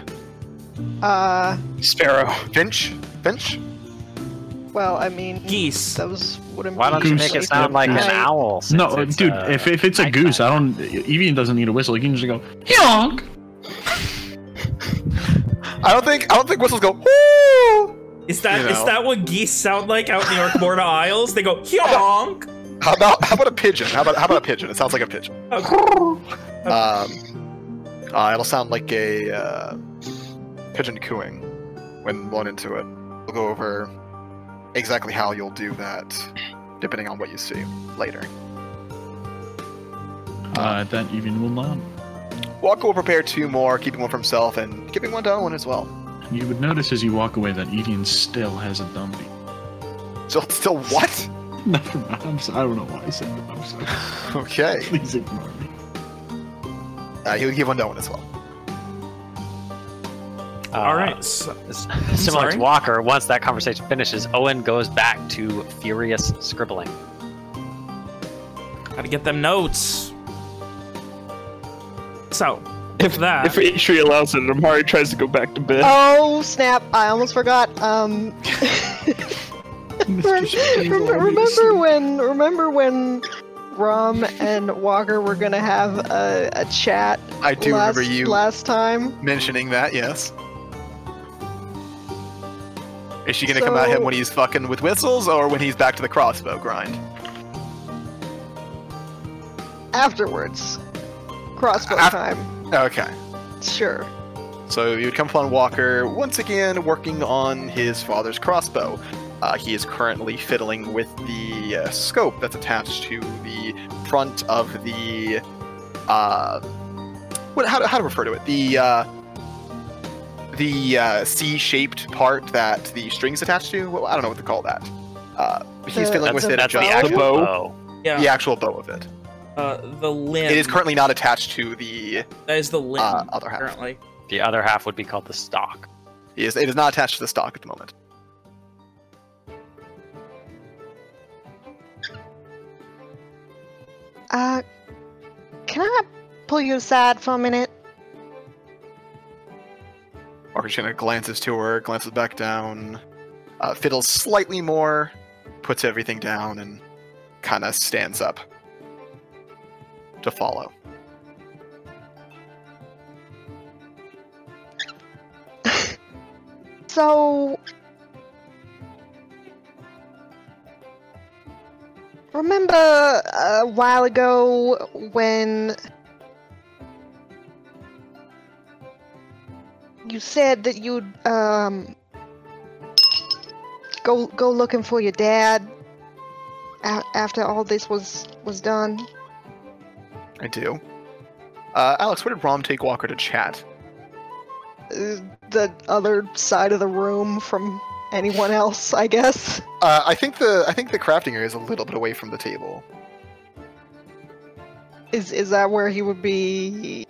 Uh, Sparrow. Finch? Finch? well, I mean, geese. those wouldn't Why don't you make it sound like an owl? No, dude. uh, if, if it's a nighttime? goose, I don't. Evian doesn't need a whistle. He can just go honk. I don't think I don't think whistles go. Woo! Is that You is that what geese sound like out in the Arkmorda Isles? They go honk. How about how about a pigeon? How about how about a pigeon? It sounds like a pigeon. Um, uh, it'll sound like a uh, pigeon cooing when blown into it. We'll go over exactly how you'll do that, depending on what you see later. Uh, that Evian will not. Walker will prepare two more, keeping one for himself and giving one to Owen as well. You would notice as you walk away that Evian still has a dumpy. Still, still what? Never mind. I'm sorry. I don't know why I said that. I'm sorry. Okay. Please ignore me. Uh, he'll give one to Owen as well. Uh, All right. So, Similar sorry? to Walker, once that conversation finishes, Owen goes back to furious scribbling. gotta get them notes. So, If that if Atri allows it, Amari tries to go back to bed. Oh snap! I almost forgot. Um, rem- rem- remember when? Remember when Rum and Walker were gonna have a, a chat I do last, remember you last time? mentioning that, yes. Is she gonna come at him when he's fucking with whistles or when he's back to the crossbow grind? Afterwards, crossbow Af- time. Okay. Sure. So you would come upon Walker once again working on his father's crossbow. Uh, he is currently fiddling with the uh, scope that's attached to the front of the. Uh, what, how, to, how to refer to it? The uh, the uh, C-shaped part that the strings attached to. Well, I don't know what to call that. Uh, he's fiddling That's, with it. that's the actual bow? bow. yeah, the actual bow of it. uh, the limb. It is currently not attached to the that is the limb uh, other half. currently. The other half would be called the stock. It is, it is not attached to the stock at the moment. Uh, can I pull you aside for a minute? Kind of glances to her, glances back down, uh, fiddles slightly more, puts everything down, and kind of stands up to follow. So. Remember a while ago when you said that you'd um go go looking for your dad a- after all this was was done? I do. Uh, Alex, where did Rom take Walker to chat? Uh, the other side of the room from anyone else, I guess. Uh, I think the I think the crafting area is a little bit away from the table. Is is that where he would be?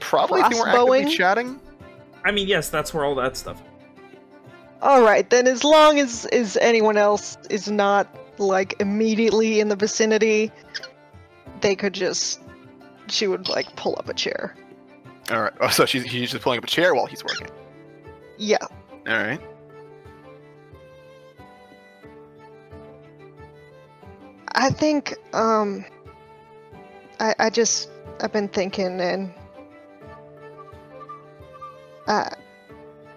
Probably if they weren't actively chatting. I mean, yes, that's where all that stuff. All right, then. As long as is anyone else is not like immediately in the vicinity, they could just. She would like pull up a chair. All right. Oh, so she's he's just pulling up a chair while he's working. Yeah. All right. I think um I I just I've been thinking and I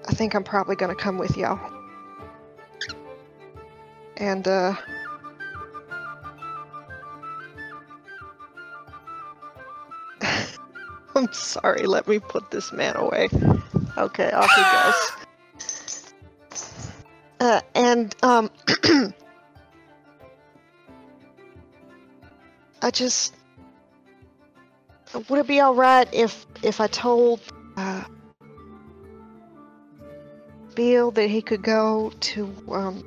I think I'm probably gonna come with y'all. And uh I'm sorry, let me put this man away. Okay, off he goes. Uh, and um I just would it be all right if if I told uh, Bill that he could go to um,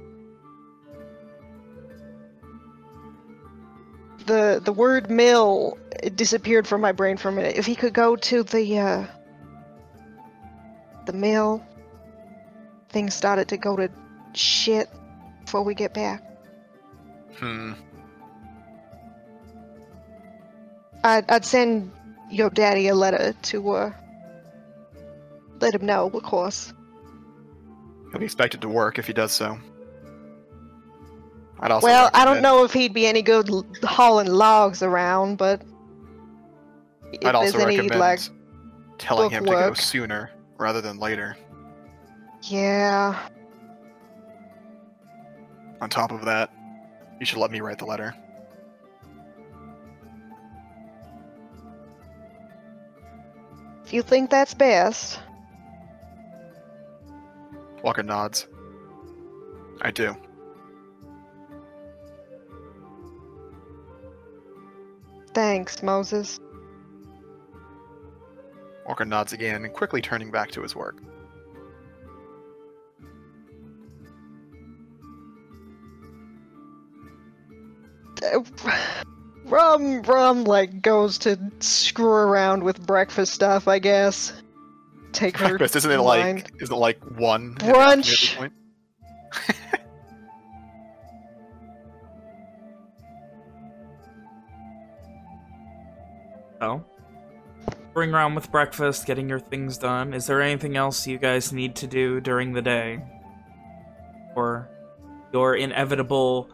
the the word mill disappeared from my brain for a minute. If he could go to the uh, the mill, things started to go to shit before we get back. Hmm. I'd, I'd send your daddy a letter to uh, let him know, of course. He'll be expected to work if he does so. I'd also. well, I don't recommend- know if he'd be any good hauling logs around, but if I'd also there's any recommend like, telling him to go sooner rather than later. yeah, On top of that, you should let me write the letter. If you think that's best, Walker nods. I do. thanks, Moses. Walker nods again and quickly turning back to his work. Uh, Rum, Rum, like goes to screw around with breakfast stuff, I guess. Take her Breakfast isn't it line. like isn't it like one in at Brunch. point? So, oh. bring around with breakfast, getting your things done. Is there anything else you guys need to do during the day? Or your inevitable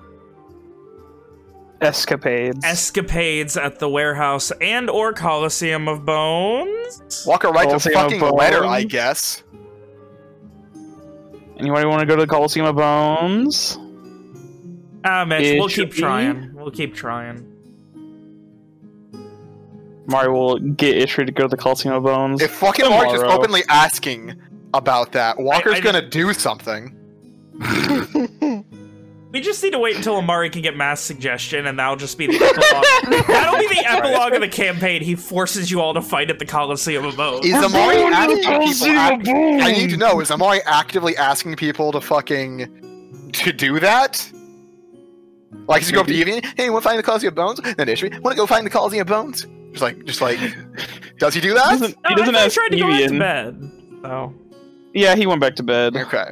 Escapades. escapades at the warehouse and or Coliseum of Bones? Walker writes a fucking letter, I guess. Anybody want to go to the Coliseum of Bones? Ah, Mitch, we'll keep Itchy. trying. We'll keep trying. Mario will get Ishri to go to the Coliseum of Bones. If fucking Mark is openly asking about that, Walker's I gonna do something. We just need to wait until Amari can get mass suggestion, and that'll just be the epilogue. that'll be the epilogue of the campaign. He forces you all to fight at the Coliseum of Bones. Is Amari going to asking people? Act- I need to know: Is Amari actively asking people to fucking to do that? Like, does he go up to Evian? Hey, want to find the Coliseum of Bones? Then Ishri, want to go find the Coliseum of Bones? Just like, just like, does he do he that? doesn't, No, he doesn't I ask tried to go to bed. So Yeah, he went back to bed. Okay.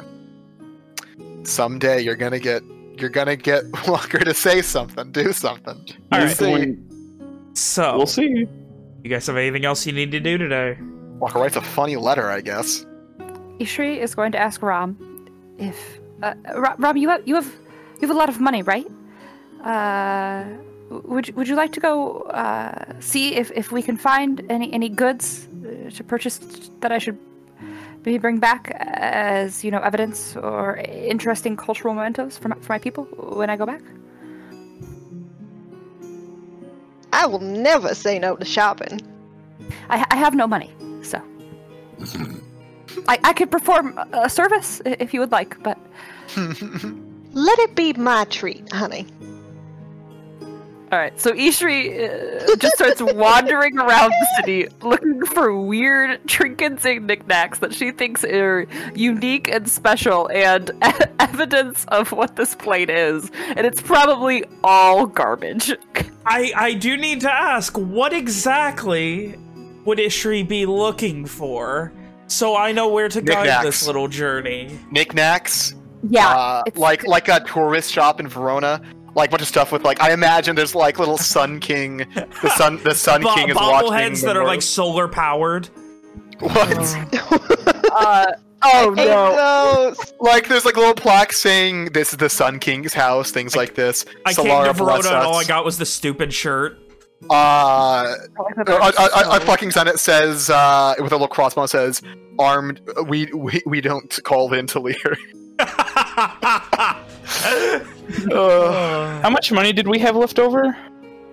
Someday you're gonna get you're gonna get Walker to say something, do something. All see. So, We'll see. you guys have anything else you need to do today? Walker writes a funny letter, I guess. Ishri is going to ask Ram if uh, Ra- Ram, you have you have you have a lot of money, right? Uh, would would you like to go uh, see if, if we can find any any goods uh, to purchase that I should maybe bring back as you know evidence or interesting cultural mementos for my, for my people when I go back? I will never say no to shopping. I, I have no money, so I, I could perform a service if you would like, but Let it be my treat, honey. All right, so Ishri uh, just starts wandering around the city looking for weird trinkets and knickknacks that she thinks are unique and special and evidence of what this plate is. And it's probably all garbage. I I do need to ask, what exactly would Ishri be looking for? So I know where to guide this little journey. Knickknacks, Yeah. uh, like like a tourist shop in Verona. Like bunch of stuff with like I imagine there's like little Sun King. The Sun the Sun Bo- King is watching. bobbleheads that are like solar powered. what? uh, oh no! like there's like little plaques saying this is the Sun King's house, things like this. I came Solara to Verona and all I got was the stupid shirt. Uh, a, a, a, a fucking sign that says uh, with a little crossbow says armed. We we, we don't call the Intelier. uh, How much money did we have left over?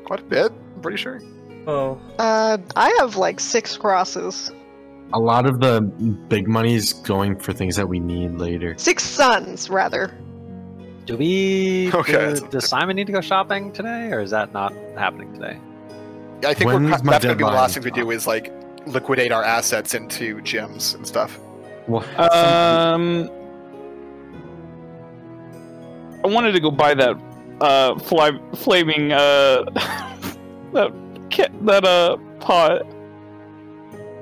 quite a bit. I'm pretty sure. oh. Uh, I have like six crosses. A lot of the big money is going for things that we need later. Six suns, rather. Do we? Okay. do- does Simon need to go shopping today, or is that not happening today? I think we're, When's that's gonna be the last thing we do is like liquidate our assets into gyms and stuff. Well, Um, I wanted to go buy that uh fly, flaming uh that kit that uh pot.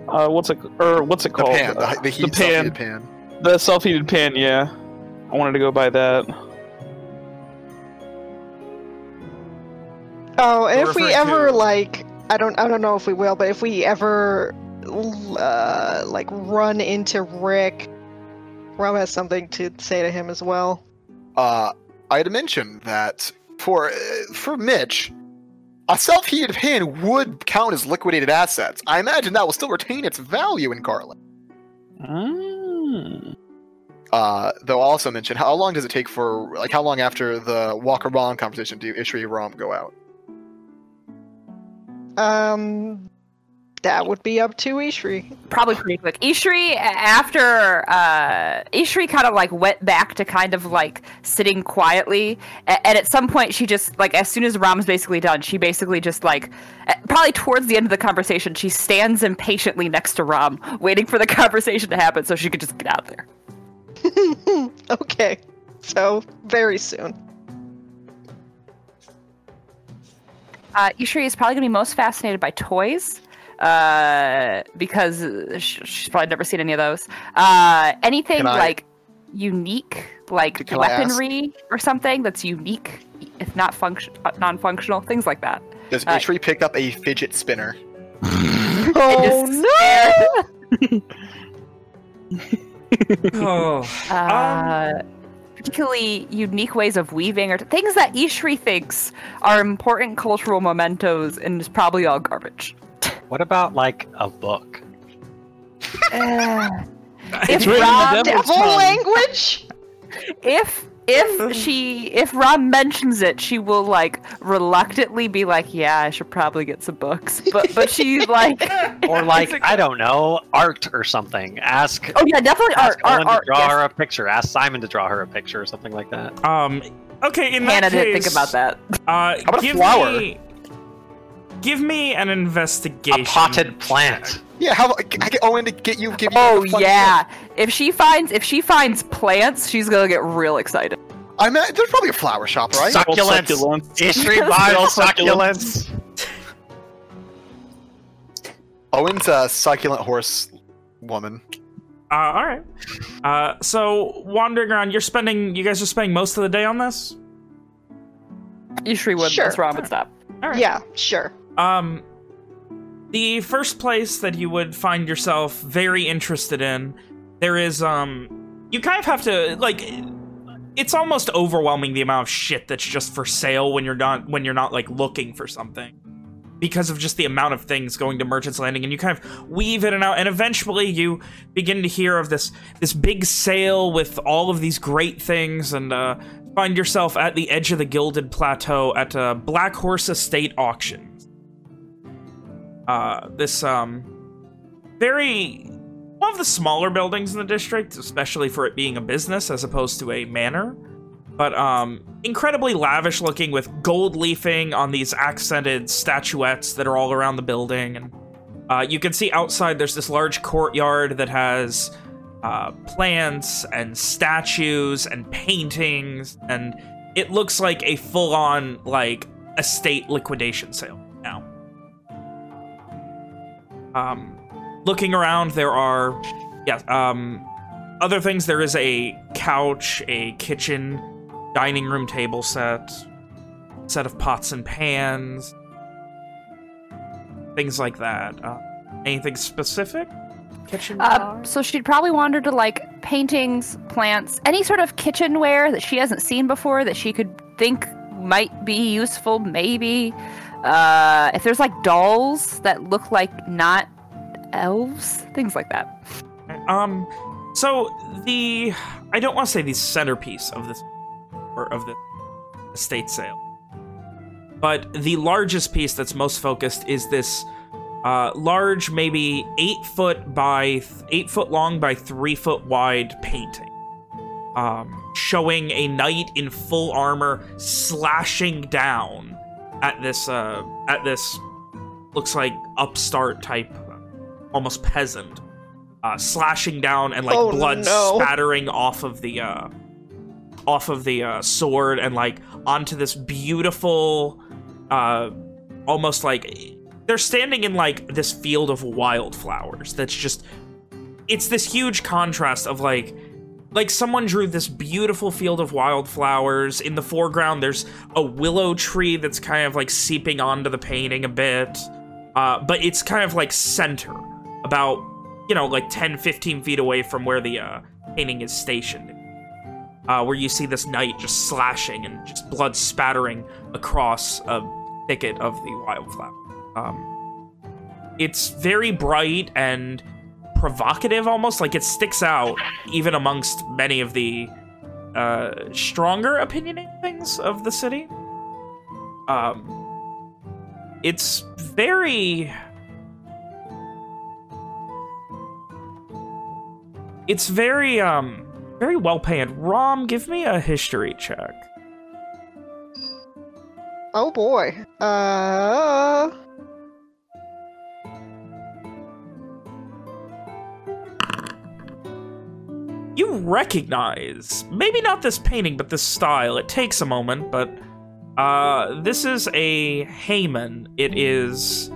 Uh, what's it or what's it The called? pan, Uh, the, the heat the pan, self-heated pan. the self-heated pan. Yeah, I wanted to go buy that. Oh, and if we ever to- like, I don't, I don't know if we will, but if we ever, uh, like run into Rick, Rom has something to say to him as well. Uh, I had mentioned that for uh, for Mitch, a self-heated pan would count as liquidated assets. I imagine that will still retain its value in Garland. Mm. Uh, though I'll also mention how long does it take for like how long after the Walker Bond competition do Ishri and Rom go out? Um, that would be up to Ishri. probably pretty quick. Ishri, after uh, Ishri kind of like went back to kind of like sitting quietly, and at some point she just like as soon as Ram's basically done, she basically just like probably towards the end of the conversation, she stands impatiently next to Ram, waiting for the conversation to happen so she could just get out there. okay, so very soon. Uh, Ishri is probably going to be most fascinated by toys. Uh, because uh, she's probably never seen any of those. Uh, anything I- like unique, like Can I ask- weaponry or something that's unique, if not function, uh, non-functional, things like that. Does Uh, Ishri pick up a fidget spinner? Oh no! Oh. Uh, particularly unique ways of weaving or things that Ishri thinks are important cultural mementos and is probably all garbage. What about like a book? Uh, It's if written the Rob, Devil language. if if she if Rob mentions it, she will like reluctantly be like, "Yeah, I should probably get some books," but but she's like, Or like I don't know, art or something. Ask "Oh yeah, definitely art, ask art, Owen art." to draw yes. her a picture. Ask Simon to draw her a picture or something like that. Um. Okay. In Hannah that case, didn't think about that. Uh, about a flower? Me, give me an investigation. A potted plant. Yeah, how I get Owen to get you give you. Oh a fun yeah, if she finds if she finds plants, she's gonna get real excited. gift. I mean, there's probably a flower shop, right? Succulents. Succulents. Ishri buys succulents. Owen's a succulent horse woman. Uh, all right. Uh, so wandering around, you're spending. You guys are spending most of the day on this. Ishri would, Sure. that's Rob would stop. All right. Yeah, sure. Um, the first place that you would find yourself very interested in there is um, you kind of have to like. It's almost overwhelming the amount of shit that's just for sale when you're not when you're not like looking for something because of just the amount of things going to Merchant's Landing, and you kind of weave in and out, and eventually you begin to hear of this this big sale with all of these great things, and uh, find yourself at the edge of the Gilded Plateau at a Black Horse Estate Auctions. Uh, this um, very one of the smaller buildings in the district, especially for it being a business as opposed to a manor but um, incredibly lavish looking with gold leafing on these accented statuettes that are all around the building. And uh, you can see outside there's this large courtyard that has uh, plants and statues and paintings, and it looks like a full-on like estate liquidation sale. Um, looking around, there are yeah um, other things. There is a couch, a kitchen dining room table set, set of pots and pans, things like that. Uh, anything specific? Kitchen. Uh, so she'd probably wander to like paintings, plants, any sort of kitchenware that she hasn't seen before that she could think might be useful, maybe. Uh, if there's like dolls that look like not elves, things like that. Um, so the I don't want to say the centerpiece of this or of the estate sale. But the largest piece that's most focused is this uh, large, maybe eight foot by eight foot long by three foot wide painting, um, showing a knight in full armor slashing down at this uh, at this looks like upstart type, almost peasant, uh, slashing down and like Oh, blood no. spattering off of the uh, off of the uh, sword and like onto this beautiful, uh, almost like they're standing in like this field of wildflowers. That's just, it's this huge contrast of like, like someone drew this beautiful field of wildflowers in the foreground. There's a willow tree that's kind of like seeping onto the painting a bit, uh, but it's kind of like center, about you know like 10, 15 feet away from where the uh, painting is stationed uh, where you see this knight just slashing and just blood spattering across a thicket of the wildflower. Um, it's very bright and provocative almost, like it sticks out even amongst many of the uh, stronger opinionated things of the city. Um, it's very... It's very, um, very well painted. Rom, give me a history check. Oh boy. Uh. You recognize, maybe not this painting, but this style. It takes a moment, but uh, this is a Heyman. It is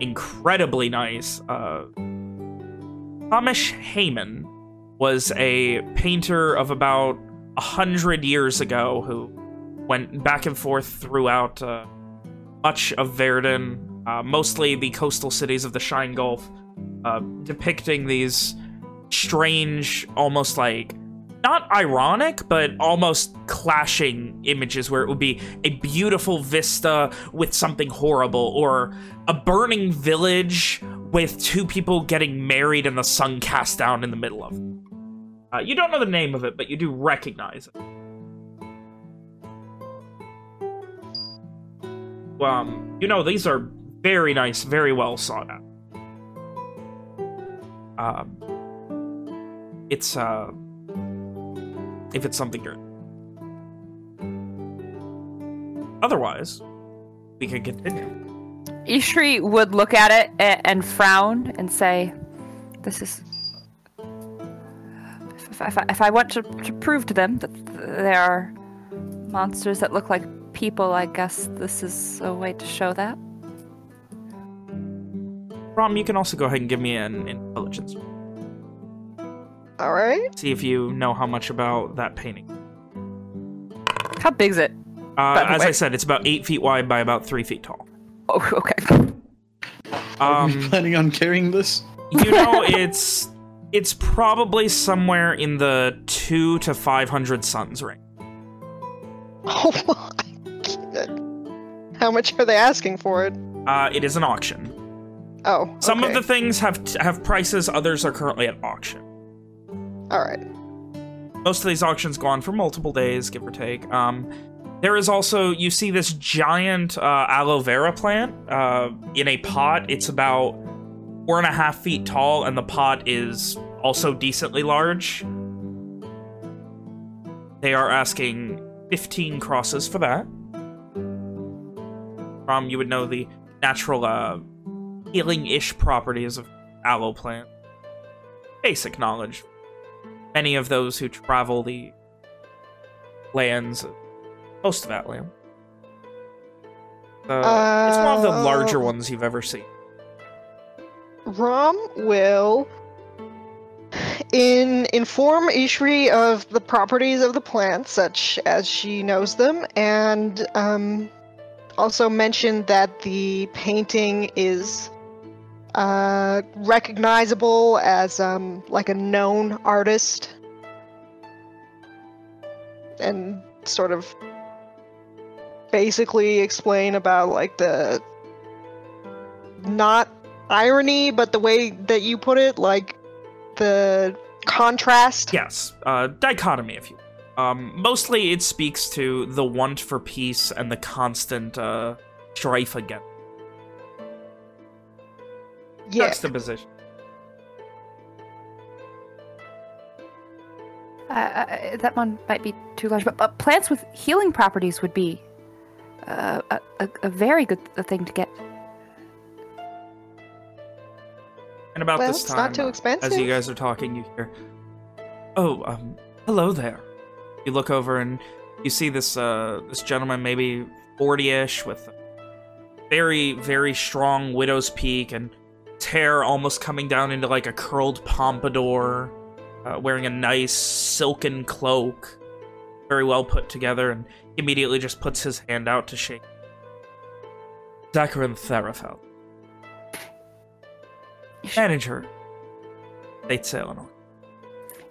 incredibly nice. Uh, Amish Heyman was a painter of about a hundred years ago who went back and forth throughout uh, much of Verdun, uh, mostly the coastal cities of the Shine Gulf, uh, depicting these strange, almost like not ironic, but almost clashing images where it would be a beautiful vista with something horrible, or a burning village with two people getting married and the sun cast down in the middle of it. Uh, you don't know the name of it, but you do recognize it. Um, you know, these are very nice, very well sought out. Um, it's, uh, if it's something you're... Otherwise, we can continue. Ishri would look at it and frown and say, "This is." If, if, I, if I want to, to prove to them that there are monsters that look like people, I guess this is a way to show that. Rom, you can also go ahead and give me an intelligence. All right. See if you know how much about that painting. How big is it? Uh, By the as I said, it's about eight feet wide by about three feet tall. Oh, okay. Are we Um, planning on carrying this? you know, it's It's probably somewhere in the two to 500 suns range. Oh my god. How much are they asking for it? Uh, it is an auction. Oh, Some of the things have have prices, others are currently at auction. All right. Most of these auctions go on for multiple days, give or take. Um, there is also, you see this giant uh, aloe vera plant uh, in a pot. It's about four and a half feet tall, and the pot is also decently large. They are asking 15 crosses for that. Um, you would know the natural uh, healing-ish properties of aloe plant. Basic knowledge many of those who travel the lands, most of that land. Uh, it's one of the larger Uh, ones you've ever seen. Rom will in inform Ishri of the properties of the plant, such as she knows them, and um, also mention that the painting is uh, recognizable as um, like a known artist, and sort of basically explain about like the not irony, but the way that you put it, like the contrast. Yes, uh, dichotomy, if you. Um, mostly, it speaks to the want for peace and the constant uh, strife again. Yeah. Juxtaposition. Uh, uh, that one might be too large, but, but plants with healing properties would be uh, a, a, a very good thing to get. And about Well, this time, not too uh, expensive. as you guys are talking, you hear, "Oh, um, hello there." You look over and you see this uh, this gentleman, maybe forty-ish, with a very, very strong widow's peak and his hair almost coming down into like a curled pompadour, uh, wearing a nice silken cloak, very well put together, and immediately just puts his hand out to shake. Zachariah Therafel, manager, States Illinois.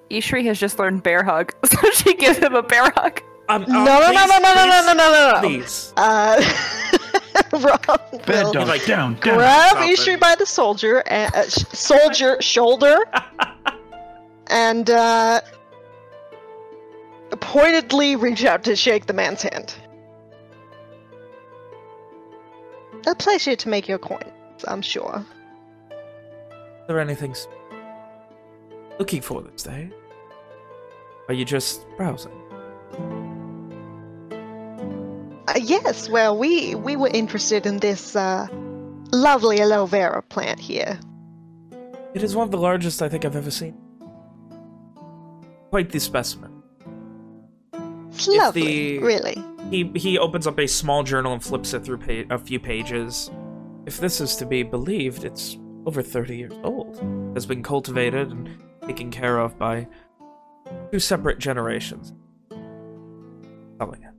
Ishri has just learned bear hug, so she gives him a bear hug. Um, uh, No, no, no, please, no, no, no, no, no, no, no, no. Please. Uh, Rom Bad will like, down, down. grab Stop Ishri by the soldier, and, uh, sh- soldier shoulder, and uh, pointedly reach out to shake the man's hand. A pleasure to make your acquaintance, I'm sure. Is there anything s- looking for this day? Are you just browsing? Yes, well, we we were interested in this uh, lovely aloe vera plant here. It is one of the largest I think I've ever seen. Quite the specimen. It's lovely, the- really. He he opens up a small journal and flips it through pa- a few pages. If this is to be believed, it's over 30 years old. Has been cultivated and taken care of by two separate generations. Selling it.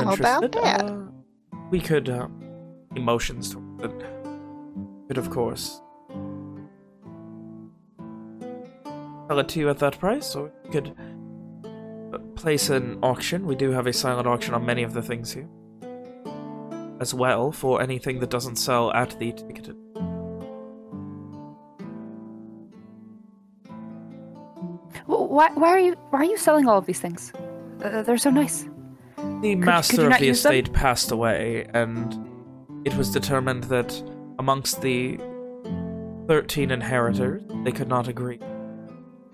If you're about that? uh, we could uh, emotions but it. Could of course sell it to you at that price, or we could uh, place an auction. We do have a silent auction on many of the things here, as well for anything that doesn't sell at the ticketed. Why, why are you why are you selling all of these things? Uh, they're so nice. The could master you of the use them? estate passed away, and it was determined that amongst the 13 inheritors, they could not agree.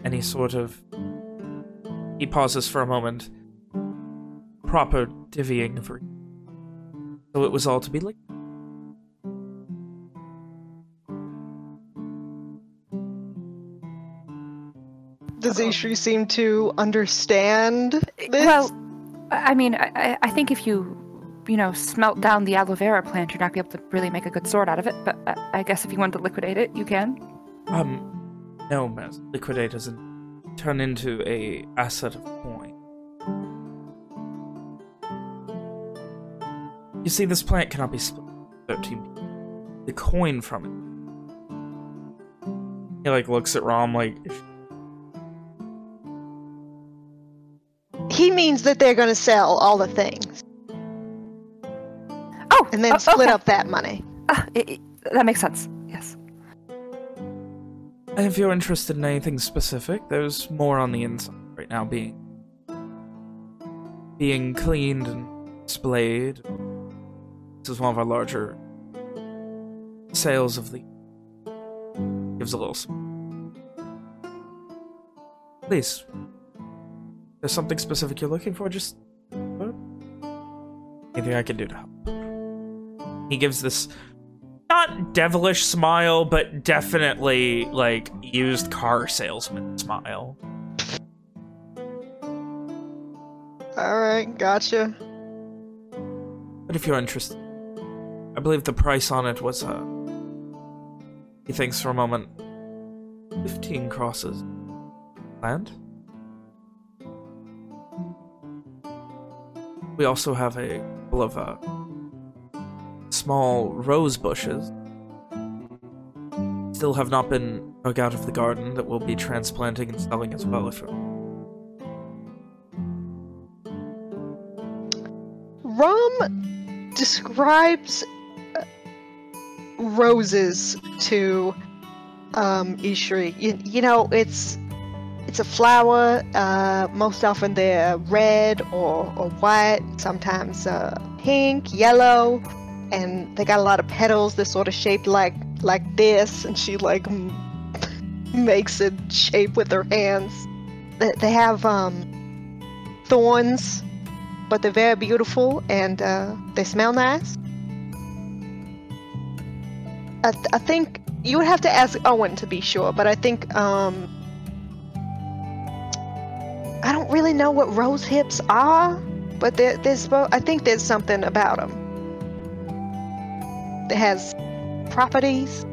Any sort of. He pauses for a moment. Proper divvying for. So it was all to be like. Does Ishri seem to understand this? Well, I I mean, I, I- I think if you, you know, smelt down the aloe vera plant, you're not be able to really make a good sword out of it. But uh, I guess if you want to liquidate it, you can. Um, no, Mas. Liquidate doesn't turn into a asset of coin. You see, this plant cannot be split 13. The coin from it He like looks at Rom like, He means that they're going to sell all the things Oh, and then uh, split okay. up that money. Ah, i- i- that makes sense. Yes. And if you're interested in anything specific, there's more on the inside right now being being cleaned and displayed. This is one of our larger sales of the gives a little Please. There's something specific you're looking for, just anything I can do to help. He gives this not devilish smile, but definitely like used car salesman smile. All right, gotcha. But if you're interested, I believe the price on it was, uh, he thinks for a moment, 15 crosses. Land? We also have a couple of, uh, small rose bushes. Still have not been dug out of the garden that we'll be transplanting and selling as well if Rum describes uh, roses to um, Ishri. You, you know, it's it's a flower. Uh, most often they're red or, or white. Sometimes uh, pink, yellow, and they got a lot of petals. They're sort of shaped like like this, and she like m- makes a shape with her hands. They, they have um, thorns but they're very beautiful and uh, they smell nice. I, th- I think you would have to ask Owen to be sure, but I think um, I don't really know what rose hips are, but there, there's spo- I think there's something about them that has properties.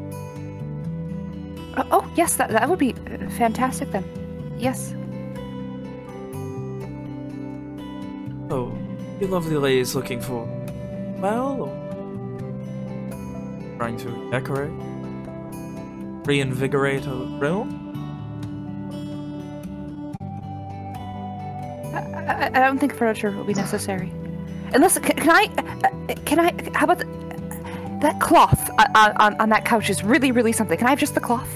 Oh, yes, that that would be fantastic then. Yes. Oh, you lovely ladies looking for, well, trying to decorate, reinvigorate a room? I, I, I don't think furniture will be necessary. Unless, can, can I, uh, can I, how about the, that cloth on, on, on that couch is really, really something. Can I have just the cloth?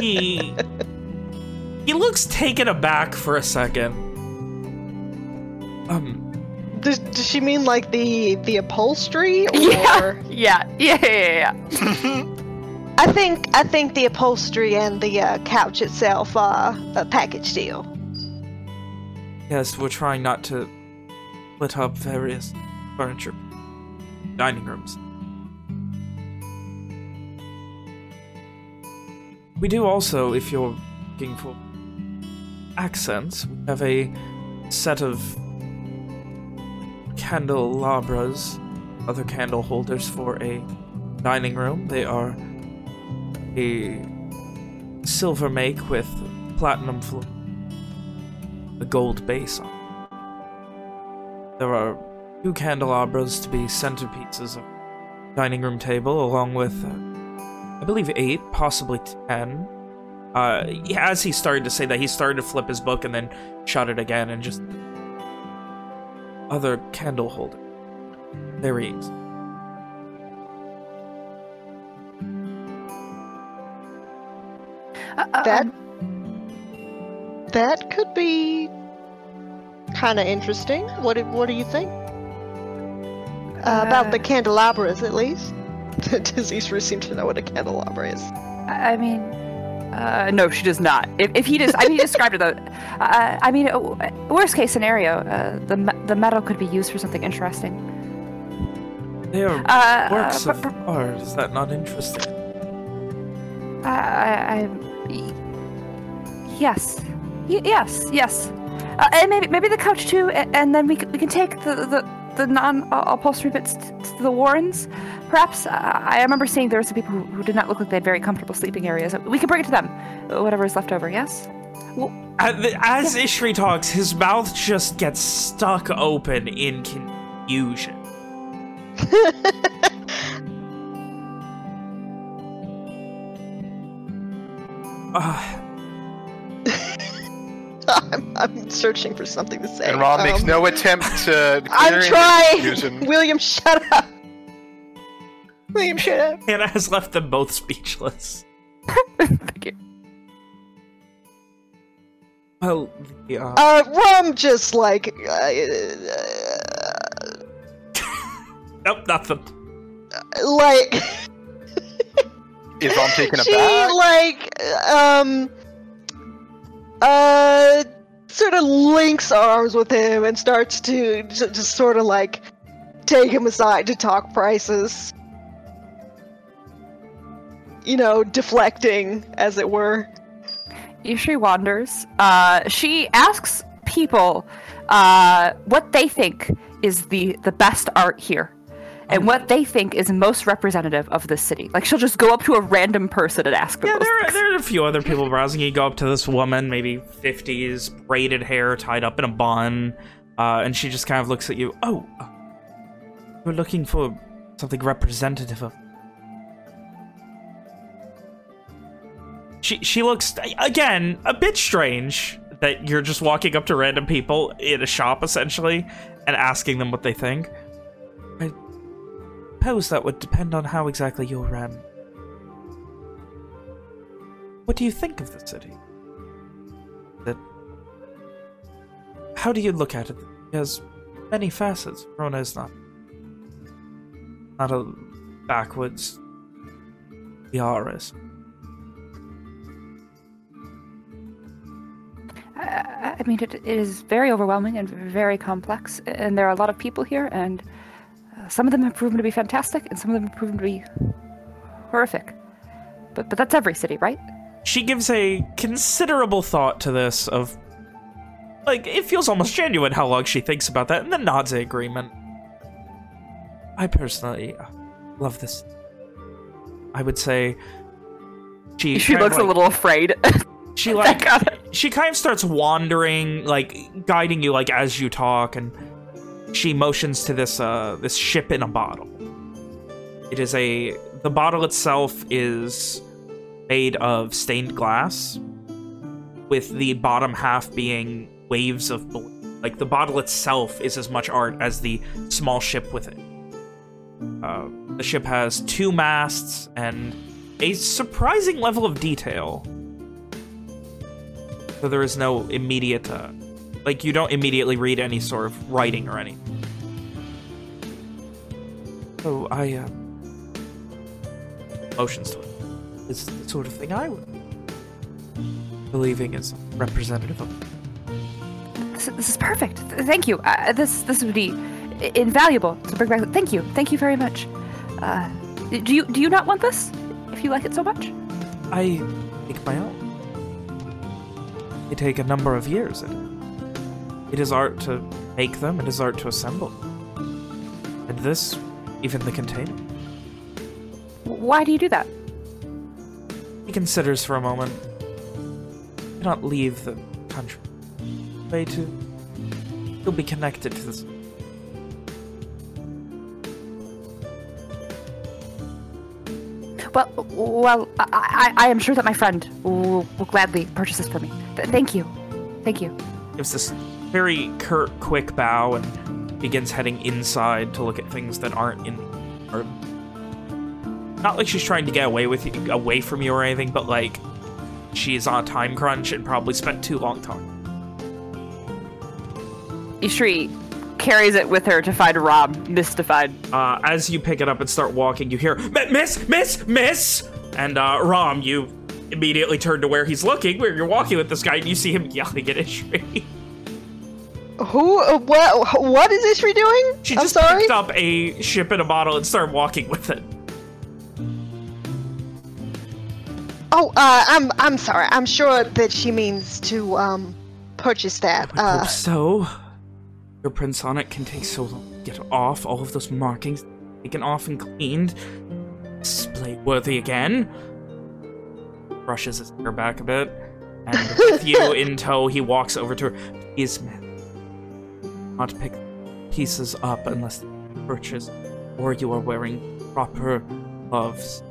He he looks taken aback for a second. Um, Does, does she mean like the the upholstery or? Yeah. Yeah, yeah, yeah, yeah. I think I think the upholstery and the uh, couch itself are a package deal. Yes, we're trying not to split up various furniture, dining rooms. We do also, if you're looking for accents, we have a set of candelabras, other candle holders for a dining room. They are a silver make with platinum a gold base on. it. There are two candelabras to be centerpieces of dining room table, along with, uh, I believe, eight, possibly ten. Uh, as he started to say that, he started to flip his book and then shut it again and just other candle holder. There he is. Uh, uh, That um, that could be kind of interesting. What do, what do you think? Uh, about the Uh, candelabras, at least. Does Ishri seem to know what a candelabra is? I I mean, uh, no, she does not. If, if he does, I mean, he described it though. Uh, I mean, uh, worst case scenario, uh, the me- the metal could be used for something interesting. They are Uh, works uh, of art. Is that not interesting? I, I, I y- yes, y- yes, yes, uh, and maybe maybe the couch too, and then we can, we can take the the, the non uh, upholstery bits t- to the Warrens. Perhaps uh, I remember seeing there were some people who, who did not look like they had very comfortable sleeping areas. We can bring it to them, uh, whatever is left over. Yes. As, as Ishri talks, his mouth just gets stuck open in confusion. Uh, I'm, I'm searching for something to say. And Ron makes Um, no attempt to. I'm trying. William, shut up. William, shut up. Hannah has left them both speechless. Thank you. Well, the, uh, Uh, Rum just like. Uh, nope, nothing. like. Is Ron taken she aback? like um uh sort of links arms with him and starts to just sort of like take him aside to talk prices you know deflecting as it were Ishri wanders. Uh, she asks people uh, what they think is the, the best art here. And what they think is most representative of the city. Like she'll just go up to a random person and ask them. Yeah, there, things. there are a few other people browsing. You go up to this woman, maybe 50s, braided hair tied up in a bun, uh, and she just kind of looks at you. Oh, uh, you're looking for something representative of. She she looks again a bit strange that you're just walking up to random people in a shop essentially and asking them what they think. I suppose that would depend on how exactly you're um, what do you think of the city? That how do you look at it? It has many facets. Rona is not not a backwards. Yara is. I I mean, it, it is very overwhelming and very complex, and there are a lot of people here, and uh, some of them have proven to be fantastic, and some of them have proven to be horrific. But but that's every city, right? She gives a considerable thought to this of like it feels almost genuine how long she thinks about that and then nods in agreement. I personally uh, love this. I would say she She kind of looks a little afraid. she like she kind of starts wandering like guiding you like as you talk and she motions to this uh this ship in a bottle. It is a the bottle itself is made of stained glass with the bottom half being waves of blue. Like the bottle itself is as much art as the small ship with it. Uh, the ship has two masts and a surprising level of detail. So there is no immediate, uh, like you don't immediately read any sort of writing or anything. So I, uh, motions to it. It's the sort of thing I would believing is representative of. This, this is perfect. Th- Thank you. Uh, this this would be invaluable to bring back. Thank you. Thank you very much. Uh, do you do you not want this? If you like it so much. I make my own. They take a number of years. and It is art to make them. It is art to assemble. And this, even the container. Why do you do that? He considers for a moment. Do not leave the country. Way to. You'll be connected to this. Well, well, I, I, I am sure that my friend will, will gladly purchase this for me. Th- thank you. Thank you. Gives this very curt, quick bow and begins heading inside to look at things that aren't in. Or not like she's trying to get away with you, away from you or anything, but like she is on a time crunch and probably spent too long talking. Ishri carries it with her to find Rob, mystified. Uh, as you pick it up and start walking, you hear, Miss, Miss, Miss! And, uh, Rom, you immediately turn to where he's looking, where you're walking with this guy, and you see him yelling at Ishri. Who? Uh, what? What is Ishri doing? She I'm just sorry. picked up a ship in a bottle and started walking with it. Oh, uh, I'm I'm sorry. I'm sure that she means to um purchase that. I Uh, hope so. Your prints on it can take so long to get off all of those markings taken off and cleaned. Display worthy again. Brushes his hair back a bit. And with you in tow, he walks over to her. Please, ma'am. Not pick pieces up unless purchased, or you are wearing proper gloves.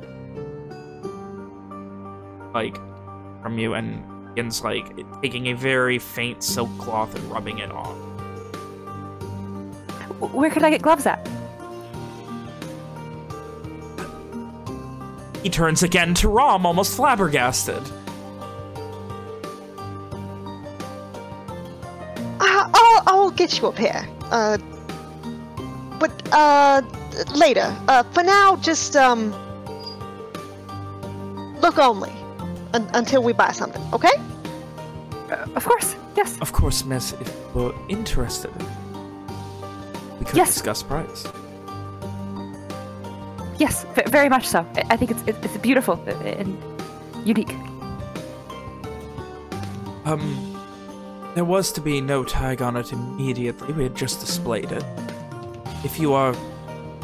Like, from you and begins like taking a very faint silk cloth and rubbing it on. W- Where could I get gloves at? He turns again to Rom, almost flabbergasted. I'll, I'll get you a pair. Uh, but uh, later. Uh, for now, just um, look only un- until we buy something. Okay? Uh, of course. Yes. Of course, miss, if we're interested, we could Yes. discuss price. Yes. V- very much so. I, I think it's it- it's beautiful uh, and unique. Um, there was to be no tag on it immediately. We had just displayed it. If you are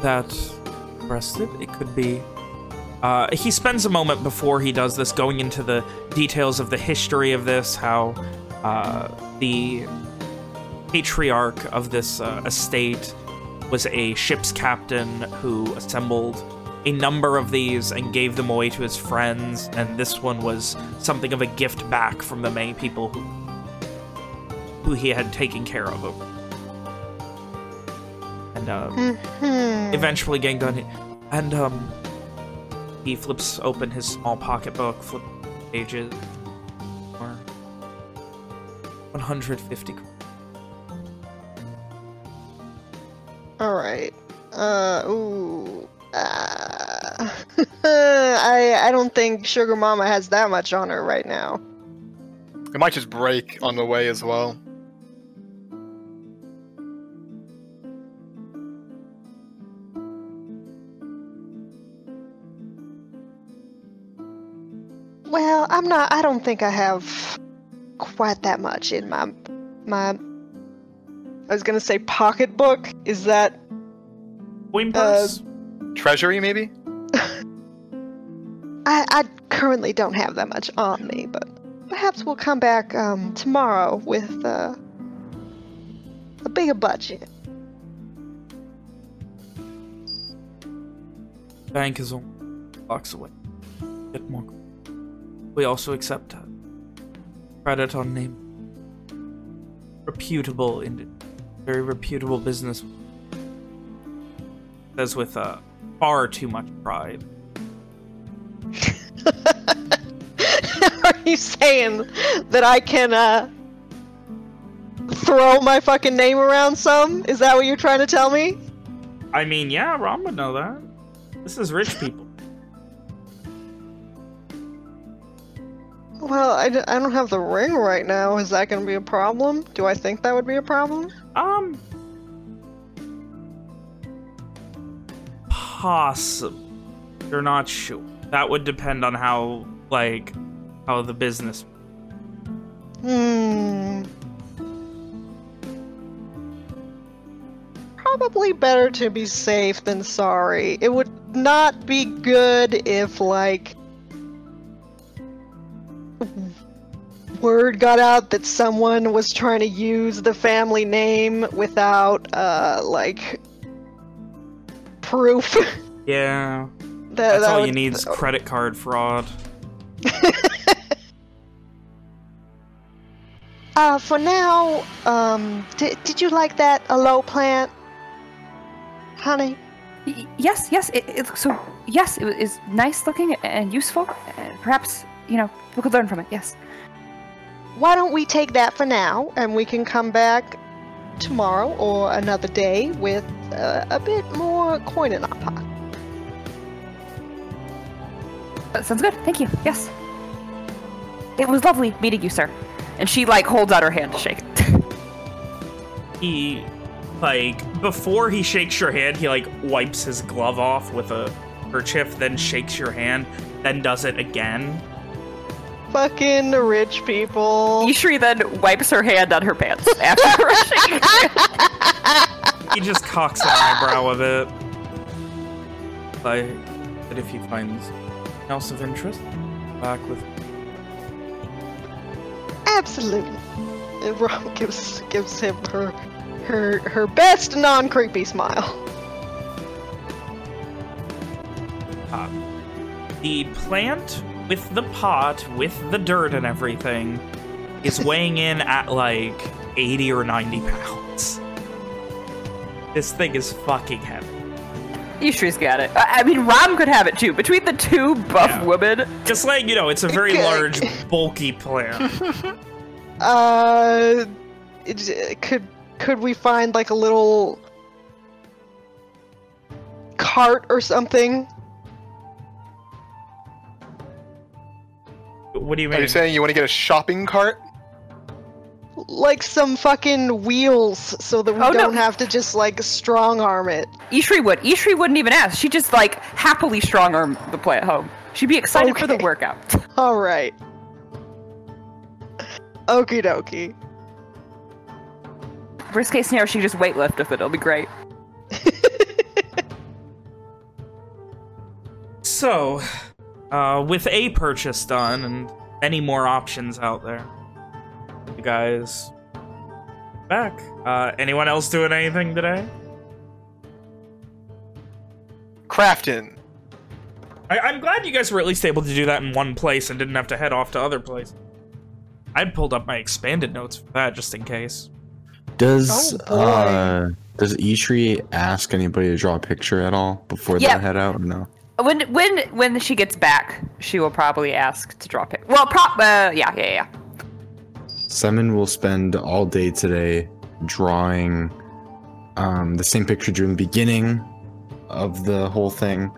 that interested, it could be. Uh, he spends a moment before he does this going into the details of the history of this, how uh, the patriarch of this uh, estate was a ship's captain who assembled a number of these and gave them away to his friends, and this one was something of a gift back from the many people who, who he had taken care of. And uh, Hmm. eventually getting done, and um, he flips open his small pocketbook, flip pages, or 150. All right. Uh, ooh. Uh, I I don't think Sugar Mama has that much on her right now. It might just break on the way as well. Well, I'm not. I don't think I have quite that much in my my. I was gonna say pocketbook. Is that Coin Uh. Treasury, maybe? I, I currently don't have that much on me, but perhaps we'll come back um, tomorrow with uh, a bigger budget. Bank is only blocks away. Get more. We also accept uh, credit on name. Reputable, in very reputable business. Says with uh, far too much pride. Are you saying that I can uh, throw my fucking name around some? Is that what you're trying to tell me? I mean, yeah, Ron would know that. This is rich people. Well, I, d- I don't have the ring right now. Is that going to be a problem? Do I think that would be a problem? Um, possible. You're not sure. That would depend on how, like, how the business. Hmm. Probably better to be safe than sorry. It would not be good if, like, word got out that someone was trying to use the family name without, uh, like, proof. Yeah, that, that's that all you need is credit card fraud. Uh, for now, um, did, did you like that aloe plant? Honey? Y- yes. Yes. It, it so yes, it is nice looking and useful. Uh, perhaps you know we could learn from it. Yes. Why don't we take that for now, and we can come back tomorrow or another day with uh, a bit more coin in our pocket. Uh, sounds good. Thank you. Yes. It was lovely meeting you, sir. And she like holds out her hand to shake it. He, like, before he shakes your hand, he, like, wipes his glove off with a kerchief, then shakes your hand, then does it again. Fucking rich people. Ishri then wipes her hand on her pants after shaking her. He just cocks an eyebrow of it. Like, that if he finds anything else of interest, back with Absolutely. And Rom gives gives him her her her best non-creepy smile. Uh, the plant with the pot, with the dirt and everything, is weighing in at like 80 or 90 pounds. This thing is fucking heavy. Ishri's got it. I I mean, Ram could have it too. Between the two buff Yeah. women, Just letting you know, it's a very large, bulky plant. Uh, it, could could we find like a little cart or something? What do you mean? Are you saying you want to get a shopping cart? Like some fucking wheels so that we Oh, don't have to just like strong arm it. Ishri would. Ishri wouldn't even ask. She'd just like happily strong arm the at home. She'd be excited for the workout. All right. Okie dokie. Worst case scenario, she could just weightlift with it. It'll be great. So, uh, with a purchase done and many more options out there, you guys back. Uh, anyone else doing anything today? Crafton. I I'm glad you guys were at least able to do that in one place and didn't have to head off to other places. I'd pulled up my expanded notes for that just in case. Does Oh, uh does Ishri ask anybody to draw a picture at all before Yeah. they head out? Or no. When when when she gets back, she will probably ask to draw a pic. Well, prop. Uh, yeah, yeah, yeah. Simon will spend all day today drawing um, the same picture during the beginning of the whole thing,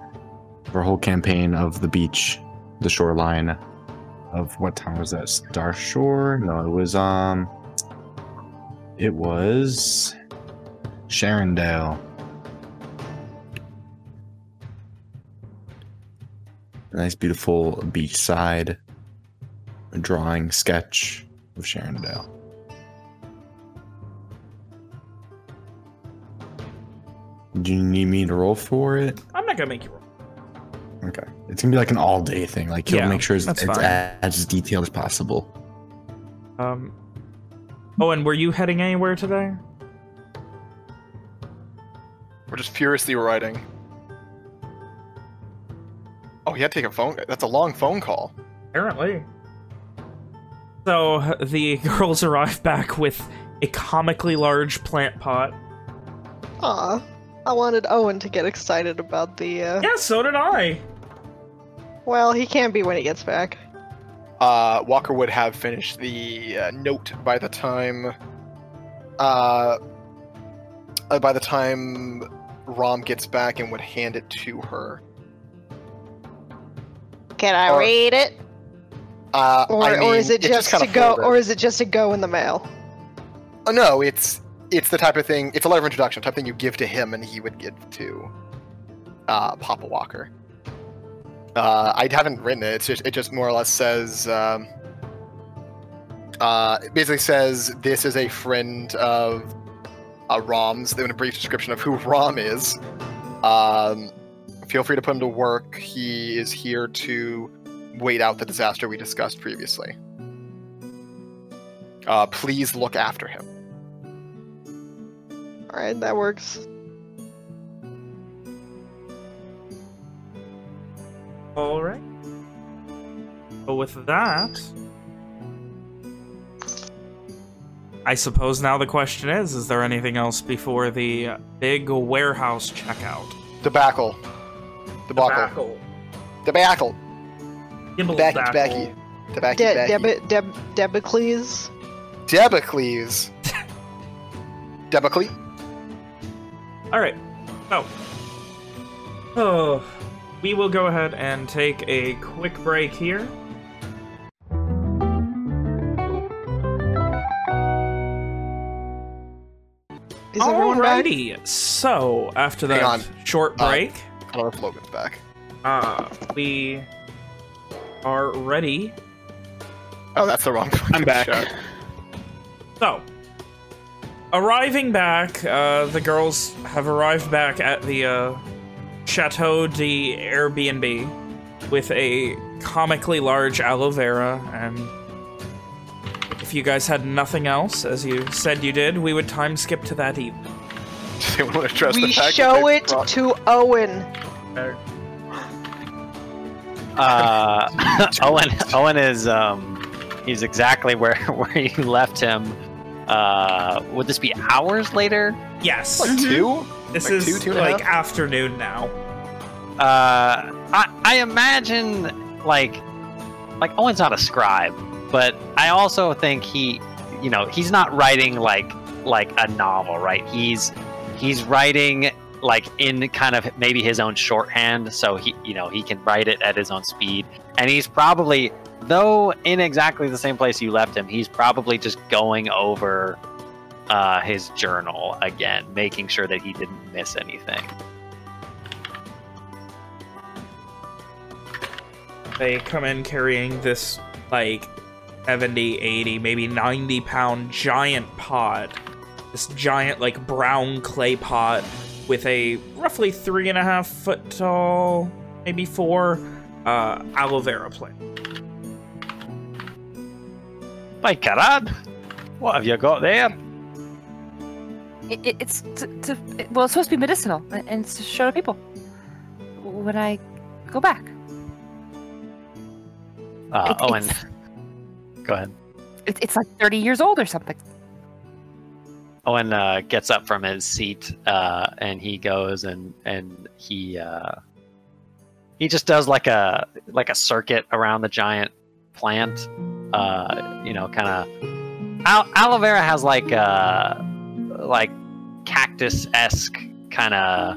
or whole campaign of the beach, the shoreline of what town was that? Star Shore? No, it was um, it was Sharondale. Nice, beautiful beachside drawing sketch of Sharondale. Do you need me to roll for it? I'm not gonna make you roll. Okay. It's gonna be like an all day thing. Like he'll Yeah, make sure it's, it's fine. as detailed as possible. Um. Oh, and were you heading anywhere today? We're just furiously writing. Oh, he had to take a phone. That's a long phone call. Apparently. So the girls arrive back with a comically large plant pot. Aw. I wanted Owen to get excited about the, uh... Yeah, so did I. Well, he can be when he gets back. Uh, Walker would have finished the uh, note by the time. Uh, uh, by the time Rom gets back and would hand it to her. Can I Or- read it? Uh, Or, I or is it just, kinda to go? Or is it just to go in the mail? Oh, no, it's it's the type of thing. It's a letter of introduction, type of thing you give to him, and he would give to uh, Papa Walker. Uh, I haven't written it. It's just it just more or less says. Um, uh, it basically says this is a friend of uh, Rom's. want a brief description of who Rom is. Um, feel free to put him to work. He is here to wait out the disaster we discussed previously. Uh, please look after him. Alright, that works. All right. But with that, I suppose now the question is: Is there anything else before the uh, big warehouse checkout? Debacle. Debacle. Debacle. Gibble Backy, backle. Becky. Debacky, De- Deb- Deb- Debicles? Debacles. Debacle. All right. So, oh, we will go ahead and take a quick break here. Is everyone back? Alrighty. So, after Hang that on. short Uh, break, I don't know if Logan's back. uh, we are ready. Oh, that's the wrong I'm back. shot. So, arriving back, uh, the girls have arrived back at the uh, Chateau de Airbnb with a comically large aloe vera, and if you guys had nothing else, as you said you did, we would time skip to that evening. Does anyone want to address We the fact show it brought- to Owen. Uh, Owen Owen is um he's exactly where where you left him. Uh, would this be hours later? Yes. Like two? this like is two, two like half? afternoon now. Uh, I I imagine like like Owen's not a scribe, but I also think he, you know, he's not writing like like a novel, right? He's he's writing like in kind of maybe his own shorthand, so he you know he can write it at his own speed, and he's probably though in exactly the same place you left him, he's probably just going over uh, his journal again, making sure that he didn't miss anything. They come in carrying this, like, 70, 80, maybe 90 pound giant pot. This giant, like, brown clay pot with a roughly three and a half foot tall, maybe four, uh, aloe vera plant. My Karad, what have you got there? It, it, it's to, to it- well, it's supposed to be medicinal and and it's to show to people when I go back. Uh, It- Owen, go ahead. it, it's like 30 years old or something. Owen uh, gets up from his seat uh, and he goes and and he uh, he just does like a like a circuit around the giant plant. Uh, you know, kind of Al- aloe vera has like uh like cactus esque kind of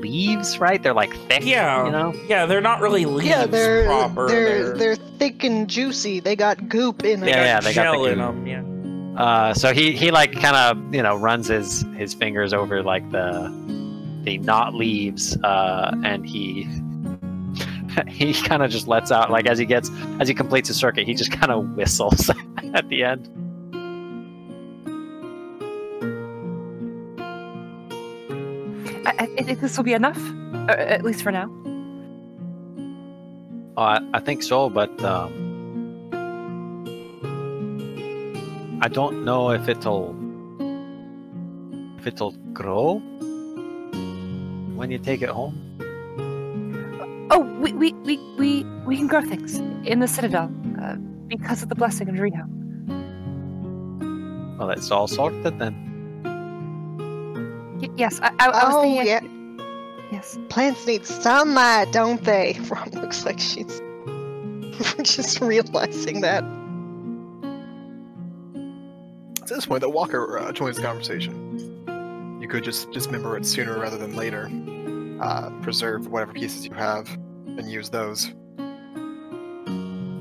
leaves, right? They're like thick. Yeah. you know. Yeah, they're not really leaves yeah, they're proper. they're they're thick and juicy. They got goop in them. Yeah, yeah, they got gel the in them, yeah. Uh, so he he like kind of you know runs his his fingers over like the the not leaves, uh, and he he kind of just lets out like as he gets as he completes his circuit, he just kind of whistles at the end. I, I, I think this will be enough, uh, at least for now. Oh, I, I think so, but um, I don't know if it'll if it'll grow when you take it home. Oh, we we, we, we, we can grow things in the Citadel uh, because of the blessing of Rio. Well, it's all sorted then. Y- yes, I, I, I was Oh thinking. yeah, Yes. plants need sunlight, don't they? Rom looks like she's just realizing that. It's at this point that Walker uh, joins the conversation. You could just dismember it sooner rather than later. Uh, preserve whatever pieces you have and use those.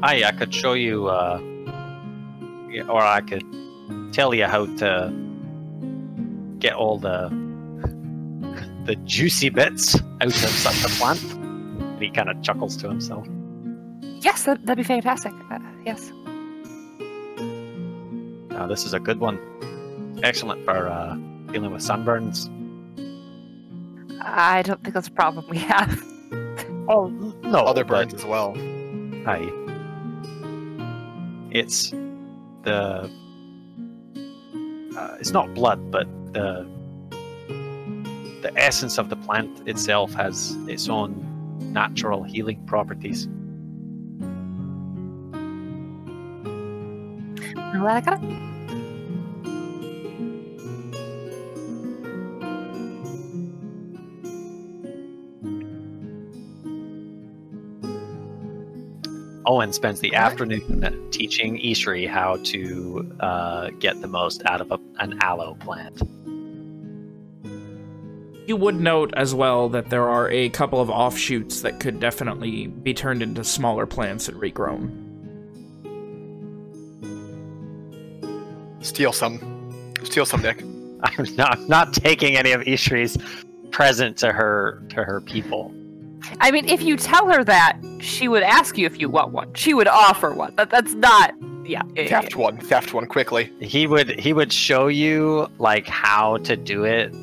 Aye, I could show you, uh, or I could tell you how to get all the the juicy bits out of such a plant. And he kind of chuckles to himself. Yes, that, that'd be fantastic. Uh, yes. Now, this is a good one. Excellent for uh, dealing with sunburns. I don't think that's a problem we have. Oh no, Other but- burns as well. Aye. It's the. Uh, it's not blood, but the. The essence of the plant itself has its own natural healing properties. I'm glad I got it. Owen spends the afternoon teaching Ishri how to uh, get the most out of a, an aloe plant. You would note as well that there are a couple of offshoots that could definitely be turned into smaller plants and regrown. Steal some. Steal some, Nick. I'm not, I'm not taking any of Ishri's present to her to her people. I mean, if you tell her that, she would ask you if you want one. She would offer one. That, that's not. Yeah. yeah, yeah, Theft one. Theft one quickly. He would he would show you like how to do it.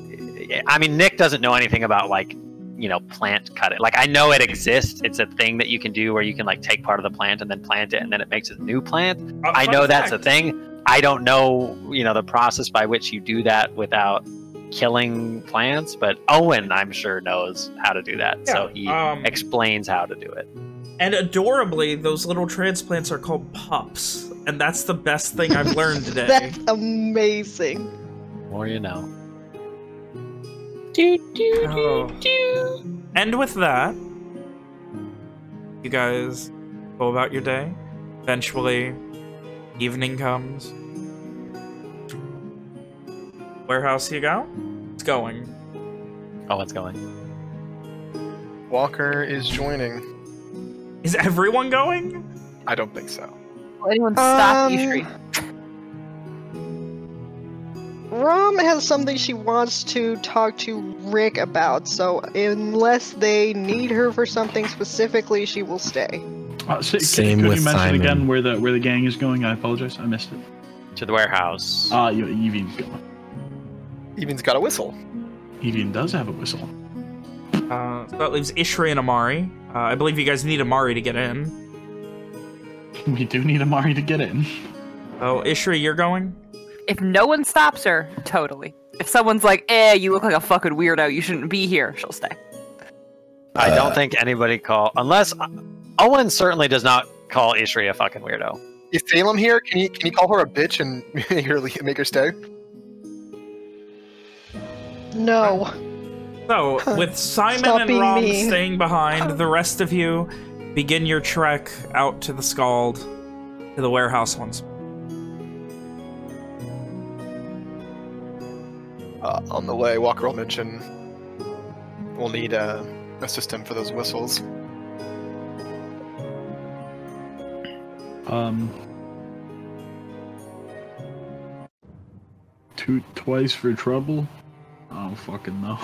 I mean, Nick doesn't know anything about like you know plant cut it. Like I know it exists. It's a thing that you can do where you can like take part of the plant and then plant it and then it makes a new plant. Uh, I fun know that's a thing. I don't know, you know, the process by which you do that without killing plants, but Owen, I'm sure, knows how to do that. so he um, explains how to do it. And adorably, those little transplants are called pups. And that's the best thing I've learned today. That's amazing. More you know. Do do Oh. And with that, you guys go about your day. Eventually, evening comes. Warehouse you go? It's going. Oh, it's going. Walker is joining. Is everyone going? I don't think so. Will anyone stop Um, Ishri? Rom has something she wants to talk to Rick about, so unless they need her for something specifically, she will stay. Uh, so, Same could with you mention Simon. again where the where the gang is going? I apologize, I missed it. To the warehouse. Ah, uh, Evine's going. Evine's got a whistle. Evine does have a whistle. Uh, so that leaves Ishri and Amari. Uh, I believe you guys need Amari to get in. We do need Amari to get in. Oh, Ishri, you're going? If no one stops her, totally. If someone's like, eh, you look like a fucking weirdo, you shouldn't be here, she'll stay. I don't Uh, think anybody call unless Owen certainly does not call Ishri a fucking weirdo. Is Salem here? Can you can you call her a bitch and make her make stay? No. So, with Simon and being Rom mean. staying behind, the rest of you begin your trek out to the Scald, to the warehouse once more. Uh, on the way, Walker will mention we'll need uh, a system for those whistles. Um, toot twice for trouble. I don't fucking know.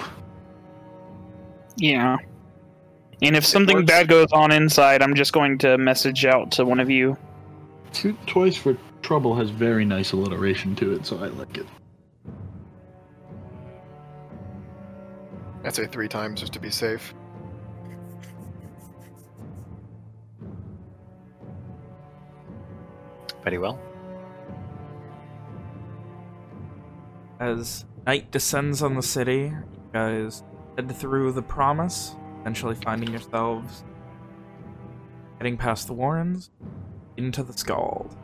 Yeah. And if something bad goes on inside, I'm just going to message out to one of you. Toot twice for trouble has very nice alliteration to it, so I like it. I'd say three times just to be safe. Very well. As night descends on the city, you guys head through the Promise, eventually finding yourselves heading past the Warrens into the Scald.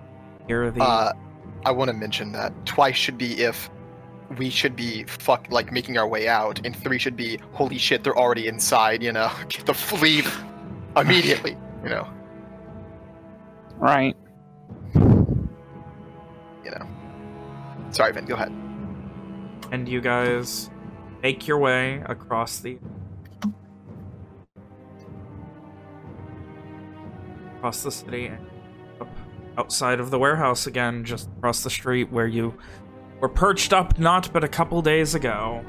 Here are the Uh, I want to mention that twice should be if we should be fuck like making our way out, and three should be holy shit, they're already inside. You know, get the leave immediately. You know, Right. You know. Sorry, Vin. Go ahead. and you guys make your way across the across the city and up outside of the warehouse again just across the street where you were perched up not but a couple days ago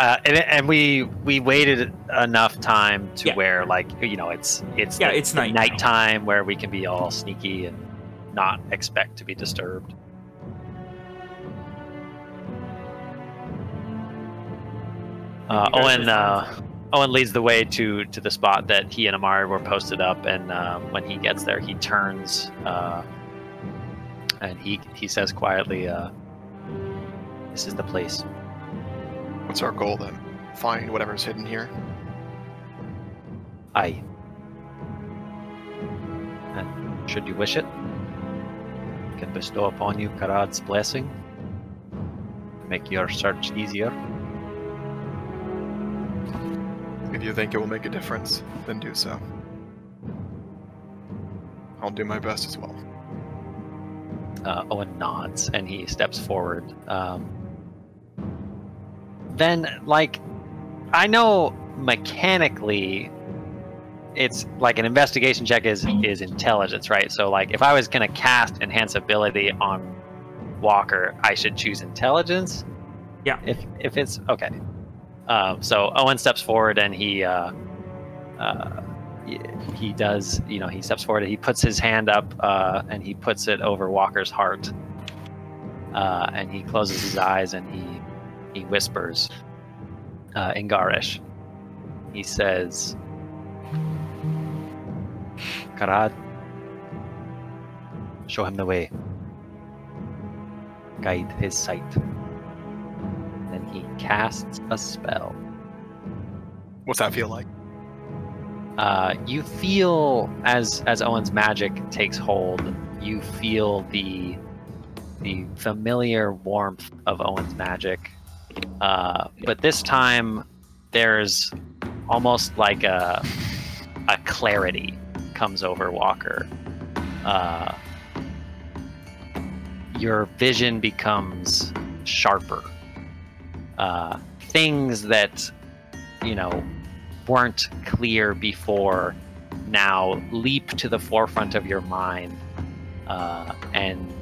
Uh, and, and we we waited enough time to Yeah. where like you know it's it's Yeah, the- it's the night now. where we can be all sneaky and not expect to be disturbed. Uh, Owen uh, Owen leads the way to to the spot that he and Amari were posted up, and um, when he gets there, he turns uh, and he he says quietly, uh, "This is the place." What's our goal then? Find whatever's hidden here. Aye. And should you wish it, I can bestow upon you Karad's blessing. Make your search easier. If you think it will make a difference, then do so. I'll do my best as well. Uh, Owen nods and he steps forward. Um, then, like, I know mechanically, it's like an investigation check is is intelligence, right? So, like, if I was gonna cast enhance ability on Walker, I should choose intelligence. Yeah. If if it's okay. Um, so Owen steps forward and he uh, uh, he- does you know he steps forward and he puts his hand up uh, and he puts it over Walker's heart uh, and he closes his eyes and he he whispers uh, in Garish. He says, "Karad, show him the way. Guide his sight. Then he casts a spell. What's that feel like? Uh, you feel as as Owen's magic takes hold, you feel the the familiar warmth of Owen's magic, uh, but this time there's almost like a a clarity comes over Walker. Uh, your vision becomes sharper. Uh, things that you know weren't clear before now leap to the forefront of your mind uh, and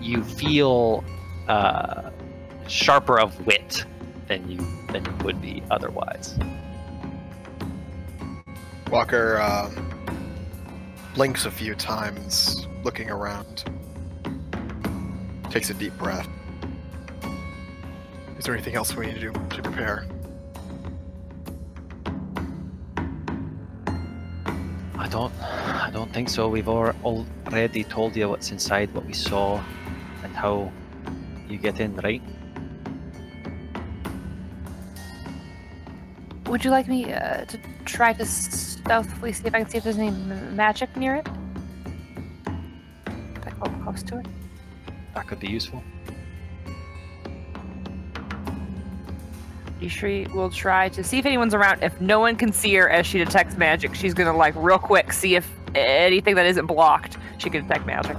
you feel uh, sharper of wit than you than you would be otherwise Walker um, blinks a few times, looking around. Takes a deep breath. Is there anything else we need to do to prepare? i don't i don't think so we've al- already told you what's inside what we saw and how you get in right Would you like me uh, to try to stealthily see if I can see if there's any m- magic near it? If I go close to it. that could be useful Ishri will try to see if anyone's around. If no one can see her as she detects magic, she's gonna like real quick see if anything that isn't blocked she can detect magic.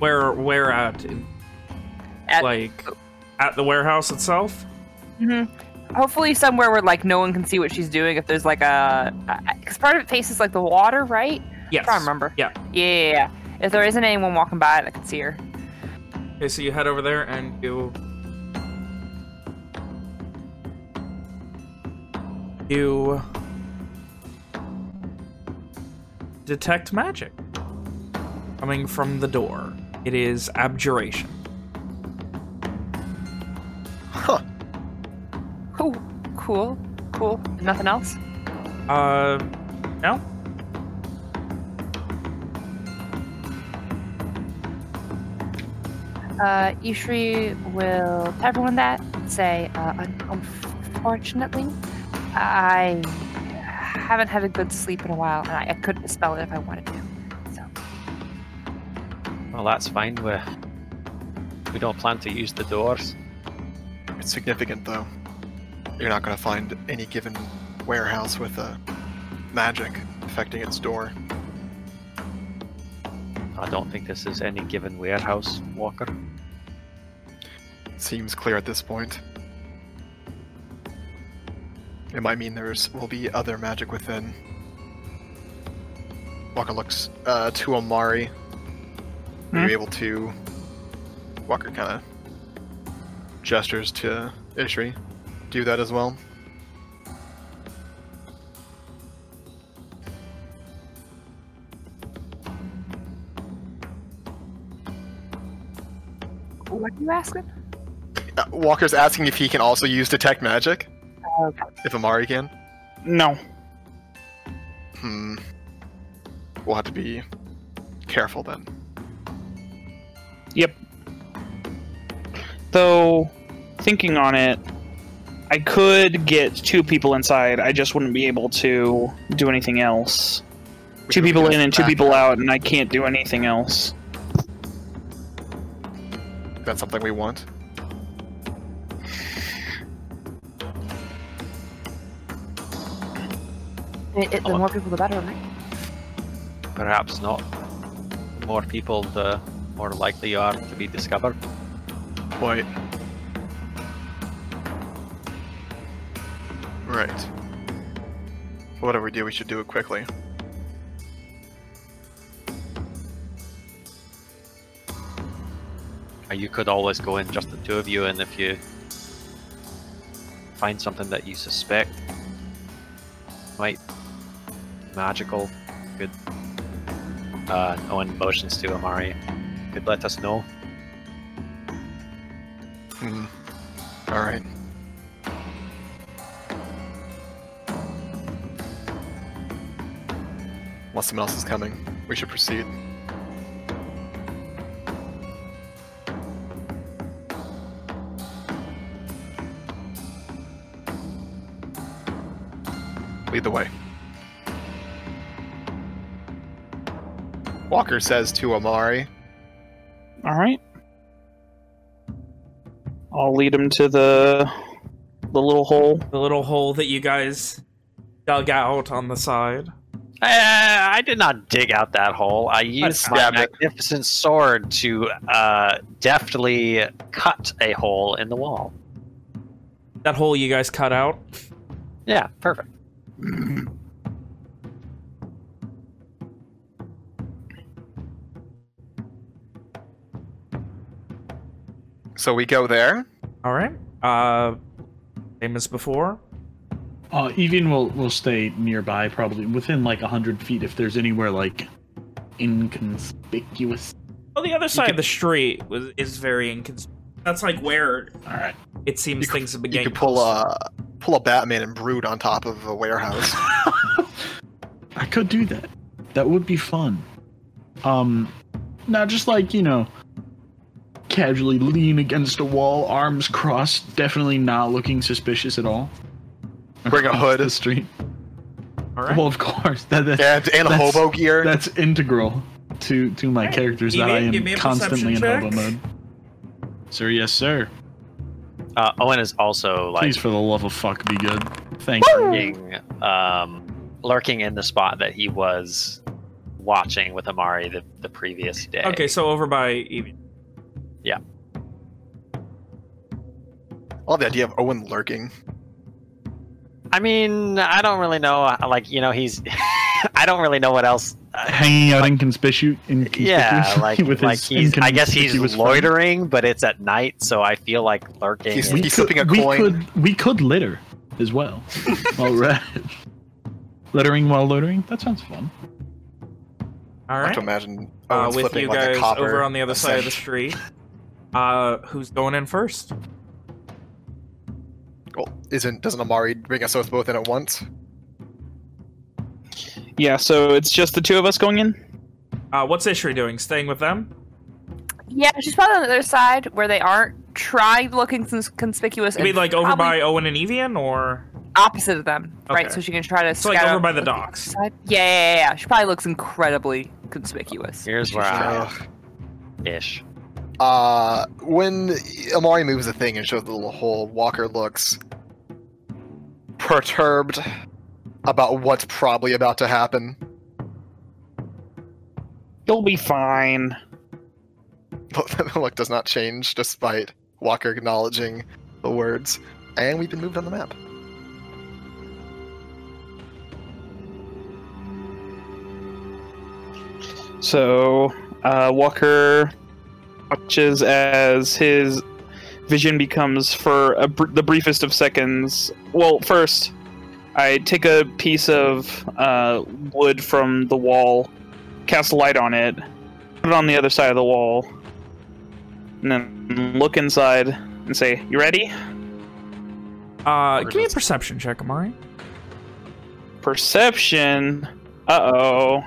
Where where at? At- like at the warehouse itself? hmm Hopefully somewhere where like no one can see what she's doing. If there's like a, because part of it faces like the water, right? Yes. I remember. Yeah. Yeah, yeah, yeah. If there isn't anyone walking by that can see her. Okay, so you head over there and you you detect magic coming from the door. It is abjuration. Huh. Cool, cool, cool. Nothing else. Uh, no. Uh, Ishri will tell everyone that. Say, uh, unfortunately, I haven't had a good sleep in a while, and I, I couldn't spell it if I wanted to. So, well that's fine we we don't plan to use the doors It's significant, though. You're not going to find any given warehouse with a magic affecting its door. i don't think this is any given warehouse walker Seems clear at this point. It might mean there's will be other magic within. Walker looks uh, to Amari. Are you able to? Walker kind of gestures to Ishri. Do that as well. what are you asking? Uh, Walker's asking if he can also use detect magic. Okay. If Amari can. No. Hmm. We'll have to be careful then. Yep. Though, thinking on it, I could get two people inside. I just wouldn't be able to do anything else. We two people in and two ah. people out, and I can't do anything else. Is that something we want? It, it, the Oh. more people, the better, right? perhaps not the more people the more likely you are to be discovered Quite. Right. Whatever we do, we should do it quickly. You could always go in just the two of you, and if you find something that you suspect might magical, could uh, Owen motions to Amari, could let us know. Hmm. All right. Unless someone else is coming, we should proceed. Lead the way. Walker says to Amari. All right. I'll lead him to the the little hole. The little hole that you guys dug out on the side. Uh, I did not dig out that hole. I used my stabbed it. magnificent sword to uh, deftly cut a hole in the wall. That hole you guys cut out. Yeah, perfect. so we go there. All right. Uh, same as before. Uh, Evian will will stay nearby, probably within like hundred feet if there's anywhere like inconspicuous. Well, the other side could- of the street was is very inconspicuous. That's like where All right. it seems You things have been You could pull close. a pull a Batman and brood on top of a warehouse. I could do that. That would be fun. Um, now just like you know, casually lean against a wall, arms crossed, definitely not looking suspicious at all. Bring a Across hood. The street. All right. Well, of course. That, that and and a That's- hobo gear. that's integral to to my Alright, characters that Evian, I am constantly in perception hobo mode. Sir, yes, sir. Uh, Owen is also like Please, for the love of fuck, be good. Thank you. lurking, um, lurking in the spot that he was watching with Amari the, the previous day. Okay, so over by Evie. Yeah. I love the idea of Owen lurking. I mean, I don't really know. uh, Like, you know, he's. I don't really know what else. uh, Hanging out inconspicu- yeah, inconspicuously like, with like his he's. I guess he's inconspicuous friend. loitering, but it's at night, so I feel like lurking. He's- is- We He's could, slipping a we coin. could we could litter as well. All right. Littering while loitering? That sounds fun. All I like right. to imagine Uh, with you like guys a over on the other side of the street. Uh, who's going in first? Well, isn't doesn't Amari bring us both in at once? Yeah, so it's just the two of us going in. Uh, what's Ishri doing? Staying with them? Yeah, she's probably on the other side where they aren't. Try looking cons- conspicuous. I mean, like over by Owen and Evian, or opposite of them, Okay. right? So she can try to. So, like, over by the the docks. Side. Yeah, yeah, yeah, yeah. She probably looks incredibly conspicuous. Here's where I Ugh. ish. Uh, when Amari moves the thing and shows the little hole, Walker looks perturbed about what's probably about to happen. You'll be fine. But the look does not change despite Walker acknowledging the words. And we've been moved on the map. So uh, Walker watches as his vision becomes for a br- the briefest of seconds. Well, first, I take a piece of uh, wood from the wall, cast a light on it, put it on the other side of the wall, and then look inside and say, "You ready?" uh, give me a perception check, Amari. Perception. Uh oh.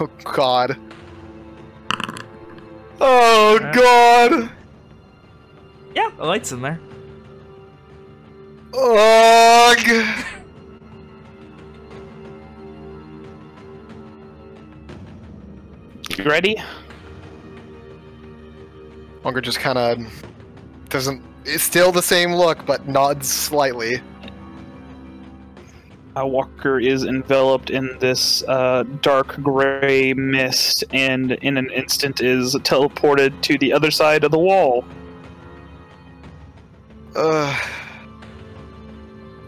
Oh god. Oh Okay. god! Yeah, the light's in there. Ugh! You ready? Walker just kind of doesn't. It's still the same look, but nods slightly. Uh, Walker is enveloped in this uh, dark gray mist and in an instant is teleported to the other side of the wall. Ugh.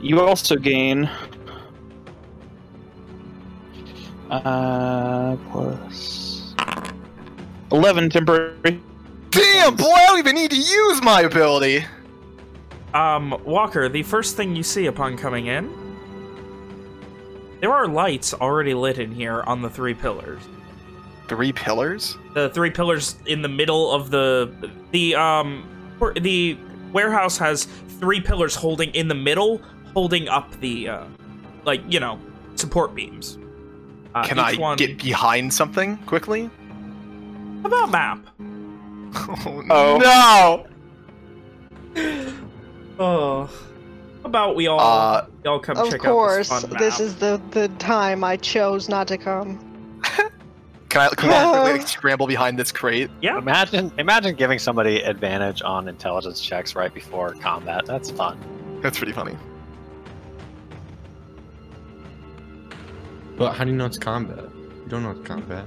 You also gain. Uh, plus. 11 temporary. Damn, boy, I don't even need to use my ability. Um, Walker, the first thing you see upon coming in, there are lights already lit in here on the three pillars. Three pillars? The three pillars in the middle of the the um the warehouse has three pillars holding in the middle, holding up the uh, like you know support beams. Uh, Can I one get behind something quickly? about map? Oh, no! Oh, How about we all Uh, we all come Of check course, out this fun this is the the time I chose not to come. can I can I like, scramble behind this crate? Yeah. Imagine, imagine giving somebody advantage on intelligence checks right before combat. That's fun. That's pretty funny. But how do you know it's combat? You don't know it's combat.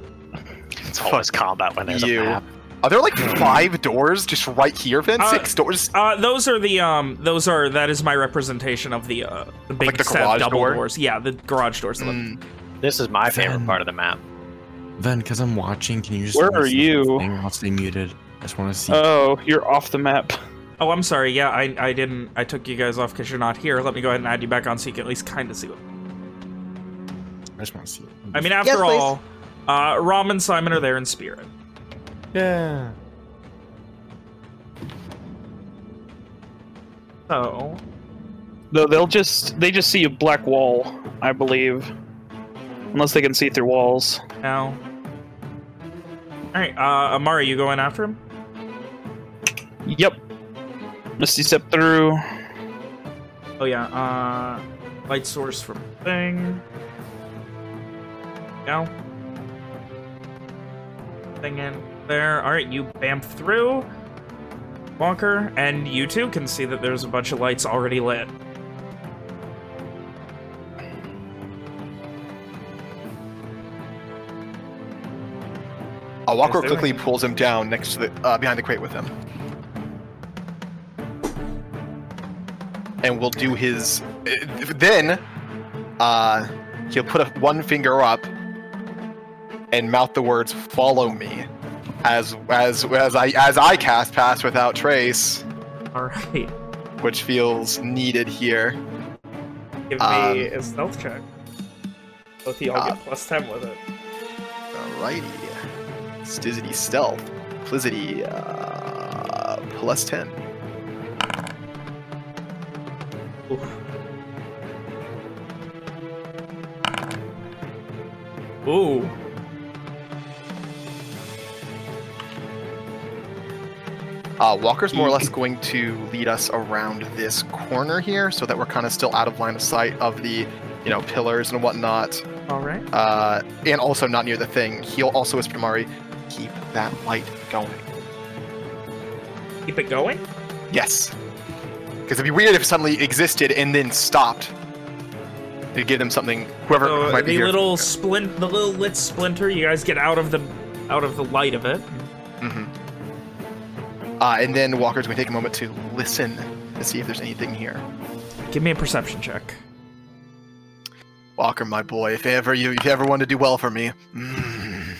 It's always combat when there's you. a map. Are there like five doors just right here, Vin? Uh, Six doors? Uh, those are the um, those are that is my representation of the uh, the big Like the set double door? doors. Yeah, the garage doors. Mm, This is my favorite Then- part of the map. Then, because I'm watching, can you just Where let me are see the you? I'll stay muted. I just want to see. Oh, you're off the map. Oh, I'm sorry. Yeah, I I didn't. I took you guys off because you're not here. Let me go ahead and add you back on so you can at least kind of see what. I just want to see it. I mean, after Yes, all, uh, Rom and Simon are there in spirit. Yeah. Oh. Though they'll just they just see a black wall, I believe. Unless they can see through walls. now, all right, uh, Amari, you going after him? Yep. Misty step through. Oh yeah, uh, light source from thing. Now. Thing in there. All right, you bamf through. Walker, and you too can see that there's a bunch of lights already lit. uh, Walker quickly pulls him down next to the uh, behind the crate with him, and we'll do his. uh, Then, uh, he'll put a, one finger up and mouth the words "Follow me," as as as I as I cast Pass Without Trace, All right, which feels needed here. give Um, me a stealth check. Both of y'all uh, get plus ten with it. Alrighty. Stizzity stealth. Plizzity uh, plus 10. Oof. Ooh. Uh, Walker's more or less going to lead us around this corner here so that we're kind of still out of line of sight of the, you know, pillars and whatnot. All right. Uh, and also not near the thing. He'll also whisper to Mari, keep that light going. Keep it going. Yes. Because it'd be weird if it suddenly existed and then stopped. To give them something, whoever So might be the little splint, the little lit splinter. You guys get out of the, out of the light of it. hmm Uh, and then Walker's going to take a moment to listen to see if there's anything here. Give me a perception check. Walker, my boy, if ever you, if you ever want to do well for me, mm,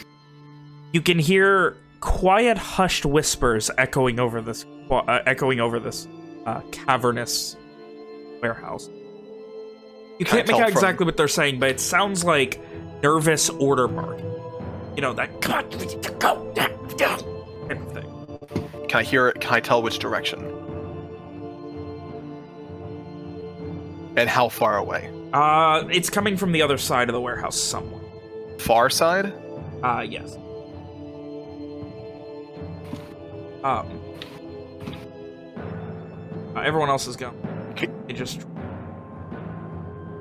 You can hear quiet, hushed whispers echoing over this, uh, echoing over this uh, cavernous warehouse. You can't make out exactly what they're saying, but it sounds like nervous order barking. You know that come on, go, can I hear it? Can I tell which direction? And how far away? Uh, it's coming from the other side of the warehouse somewhere. Far side? Uh, yes. Um. uh, everyone else is gone. Okay. It just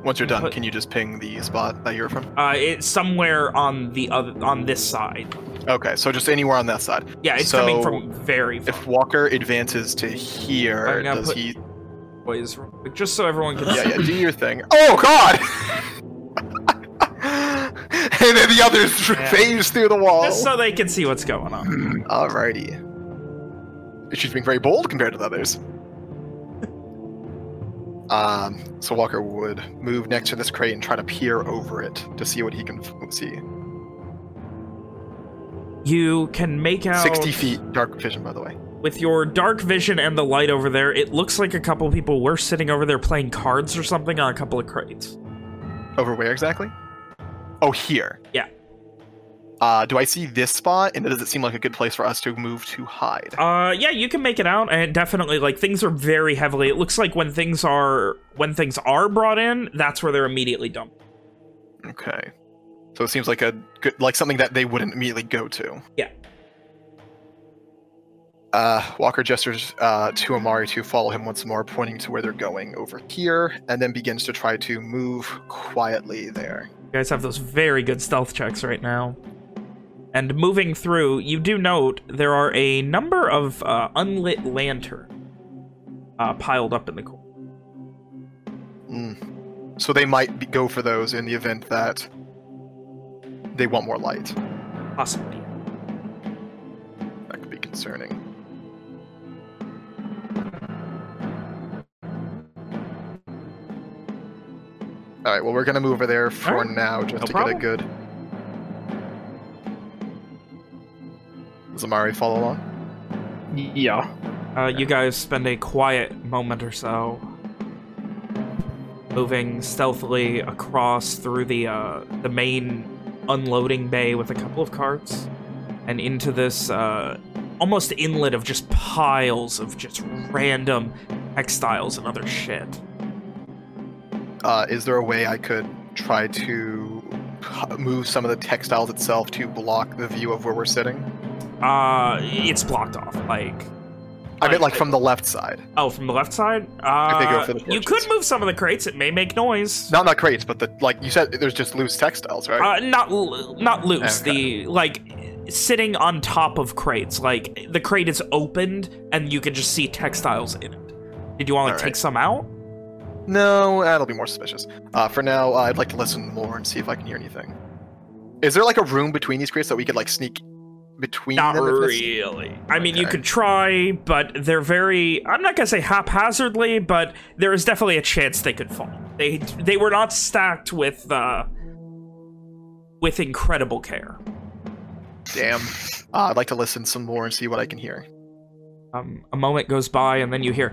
Once you're done, can you just ping the spot that you're from? uh, it's somewhere on the other on this side. Okay, so just anywhere on that side. Yeah, it's So, coming from very far. If Walker advances to here, does put- he? Boys, just so everyone can Yeah, see. yeah. Do your thing. Oh God! and then the others phase through the wall. Just so they can see what's going on. Alrighty. She's being very bold compared to the others. Um, so Walker would move next to this crate and try to peer over it to see what he can f- see. You can make out 60 feet, dark vision, by the way. with your dark vision and the light over there. It looks like a couple people were sitting over there playing cards or something on a couple of crates. Over where exactly? Oh, here. Yeah. Uh, do I see this spot? And does it seem like a good place for us to move to hide? Uh, yeah, you can make it out, and definitely, like things are very heavily. It looks like when things are when things are brought in, that's where they're immediately dumped. Okay. So it seems like a good, like something that they wouldn't immediately go to. Yeah. Uh, Walker gestures uh, to Amari to follow him once more, pointing to where they're going over here, and then begins to try to move quietly there. You guys have those very good stealth checks right now. And moving through, you do note there are a number of uh, unlit lantern uh, piled up in the corner. Mm. So they might be, go for those in the event that they want more light. Possibly. That could be concerning. All right. Well, we're gonna move over there for Alright, now, just no to problem. get a good. Does Amari follow along? Yeah. Uh, you guys spend a quiet moment or so moving stealthily across through the uh, the main unloading bay with a couple of carts and into this uh, almost inlet of just piles of just random textiles and other shit. Uh, is there a way I could try to move some of the textiles itself to block the view of where we're sitting? Uh, it's blocked off. Like, I meant Like- like from the left side, oh, from the left side. Uh, they go for the you could move some of the crates. It may make noise. not not crates, but the like you said, there's just loose textiles, right? Uh, not not loose. Okay. The like sitting on top of crates. Like the crate is opened and you can just see textiles in it. Did you want to Alright. take some out? no, that'll be more suspicious. Uh, for now, I'd like to listen more and see if I can hear anything. Is there like a room between these crates that we could like sneak between Not them? really. I mean, you could try, but they're very. I'm not gonna say haphazardly, but there is definitely a chance they could fall. They they were not stacked with uh with incredible care. Damn. Uh, I'd like to listen some more and see what I can hear. Um, a moment goes by, and then you hear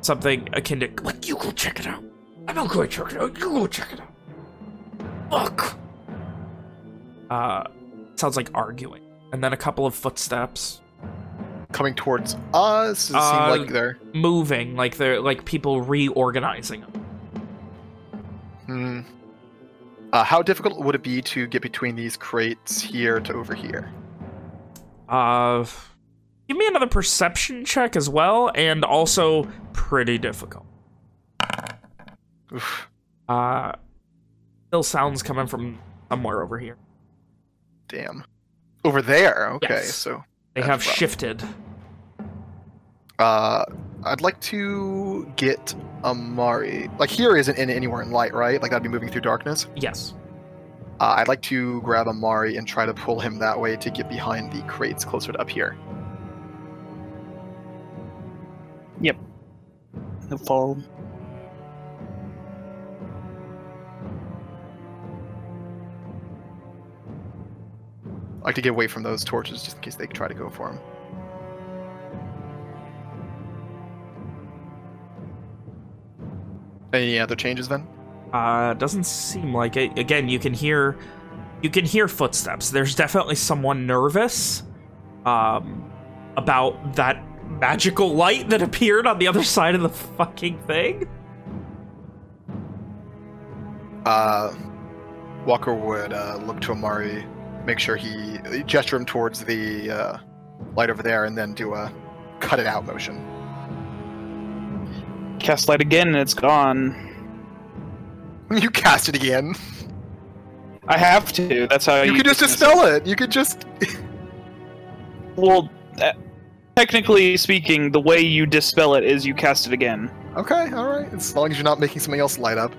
something akin to, like, you go check it out. I'm not going to check it out. You go check it out. Fuck. Uh, sounds like arguing. And then a couple of footsteps Coming towards us, does it Uh, seem like they're. moving, like they're like people reorganizing. Hmm. Uh, how difficult would it be to get between these crates here to over here? Uh, give me another perception check as well, and also pretty difficult. Oof. Uh, still sounds coming from somewhere over here. Damn. Over there. Okay, Yes. so They have rough. shifted. uh, I'd like to get Amari. Like here isn't in anywhere in light, right? Like that'd be moving through darkness. Yes. Uh, I'd like to grab Amari and try to pull him that way to get behind the crates closer to up here. He'll follow. I'd like to get away from those torches just in case they try to go for him. Any other changes then? Uh, doesn't seem like it. Again, you can hear, you can hear footsteps. There's definitely someone nervous, um, about that magical light that appeared on the other side of the fucking thing. Uh, Walker would uh, look to Amari, make sure he gesture him towards the uh, light over there, and then do a cut it out motion. Cast light again and it's gone. You cast it again. I have to. That's how You you could just dispel it. You could just. Well, uh, technically speaking, the way you dispel it is you cast it again. Okay, all right. As long as you're not making something else light up.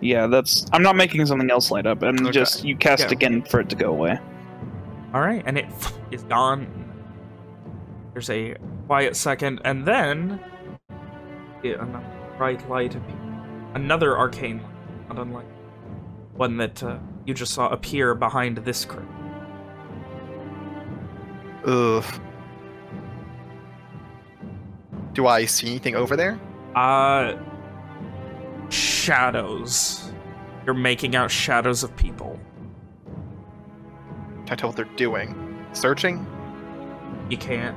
Yeah, that's. I'm not making something else light up. I'm Okay. just you cast Yeah. again for it to go away. All right, and it is gone. There's a quiet second, and then yeah, another bright light, appear- another arcane light, not unlike one that uh, you just saw appear behind this crate. Ugh. Do I see anything over there? Uh, shadows. You're making out shadows of people. Can I tell what they're doing? Searching? You can't.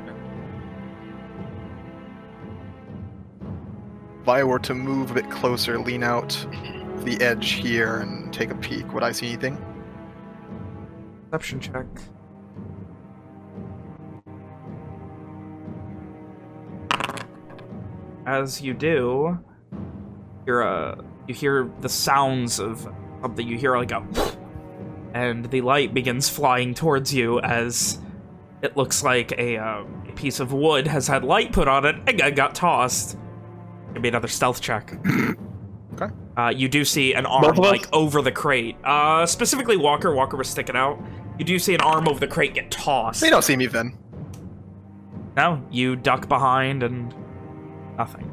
If I were to move a bit closer, lean out the edge here and take a peek, would I see anything? Perception check. As you do, you're uh, you hear the sounds of something. You hear like a, and the light begins flying towards you as it looks like a, uh, piece of wood has had light put on it and got- got tossed. me another stealth check. Okay. Uh, you do see an arm Both like over the crate. Uh, specifically Walker. Walker was sticking out. You do see an arm over the crate get tossed. They don't see me, then. No, you duck behind and nothing.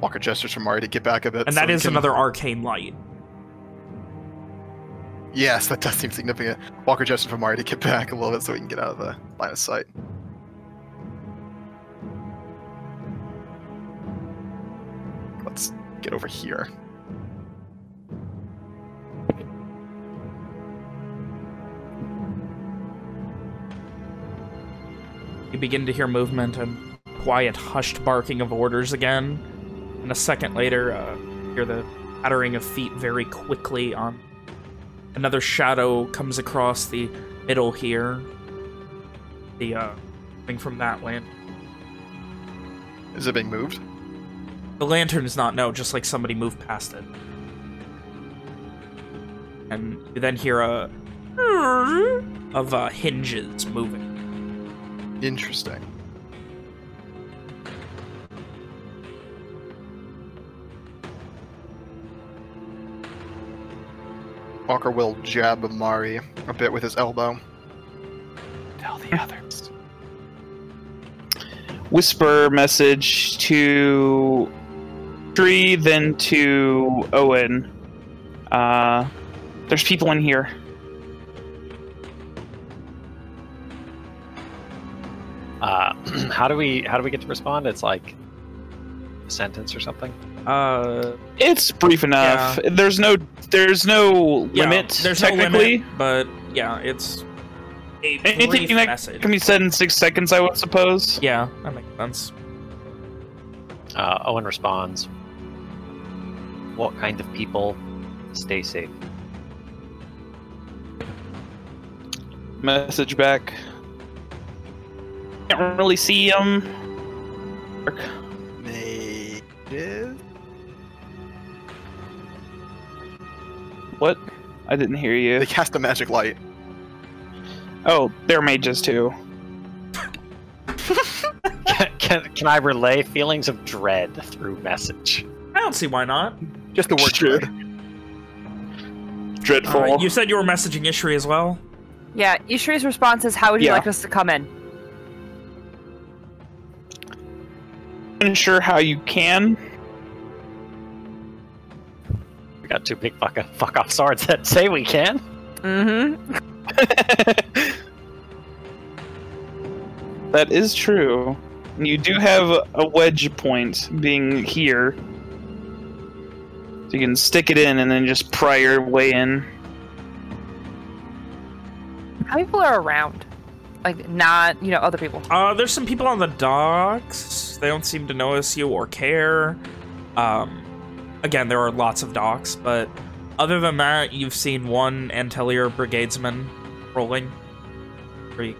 Walker gestures for Mari to get back a bit. And so that is can- another arcane light. Yes, that does seem significant. Walker gestures for Mari to get back a little bit so we can get out of the line of sight. Let's get over here. You begin to hear movement and quiet, hushed barking of orders again. And a second later, uh, hear the pattering of feet very quickly on. Another shadow comes across the middle here. The, uh, thing from that land. Is it being moved? The lantern is not, no, just like somebody moved past it. And you then hear a of uh, hinges moving. Interesting. Walker will jab Mari a bit with his elbow. Tell the others. Whisper message to Ishri, then to Owen. Uh, there's people in here. Uh, how do we how do we get to respond? It's like a sentence or something. Uh, It's brief enough. There's no there's no yeah, limit There's technically. no limit, but yeah, it's a Anything brief that message. can be said in six seconds, I would suppose. Yeah, that makes sense. Uh, Owen responds. What kind of people stay safe? Message back. Can't really see him. Native? What? I didn't hear you. They cast a magic light. Oh, they're mages too. can, can, can I relay feelings of dread through message? I don't see why not. Just the word dread. Dreadful. Uh, you said you were messaging Ishri as well. Yeah, Ishri's response is, "How would you Yeah. like us to come in?" Unsure how you can. Got two big fuck, fuck off swords that say we can. Mm-hmm. that is true. You do have a wedge point being here. So you can stick it in and then just pry your way in. How many people are around? Like, not you know other people. Uh, there's some people on the docks. They don't seem to notice you or care. Um, again, there are lots of docks, but other than that, you've seen one Antellier brigadesman rolling for a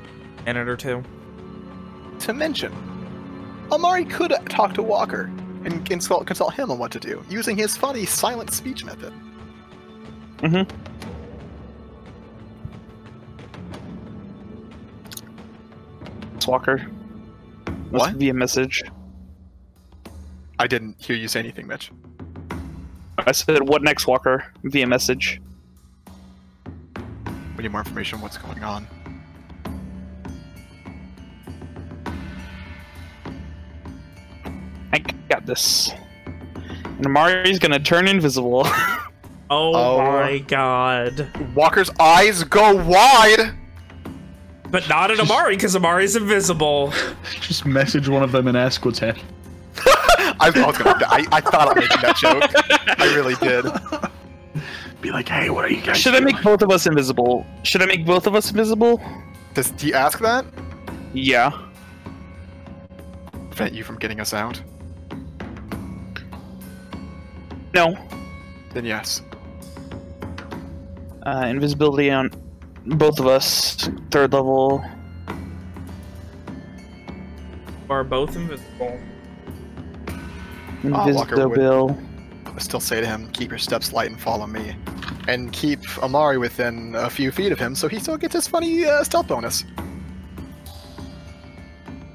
minute or two. To mention, Amari could talk to Walker and consult, consult him on what to do, using his funny silent speech method. Mm-hmm. Walker. What? Via message. I didn't hear you say anything, Mitch. I said, "What next, Walker?" Via message. We need more information on what's going on. I got this. And Amari's gonna turn invisible. Oh, Oh. my god. Walker's eyes go wide! But not at Amari, because Amari's invisible. Just message one of them and ask what's happening. I, I was gonna. I, I thought of making that joke. I really did. Be like, hey, what are you guys Should I doing? make both of us invisible? Should I make both of us invisible? Does he ask that? Yeah. Prevent you from getting us out? No. Then yes. Uh, invisibility on both of us. Third level. are both invisible. Ah, Walker would- Invisible. I still say to him, keep your steps light and follow me. And keep Amari within a few feet of him so he still gets his funny uh, stealth bonus.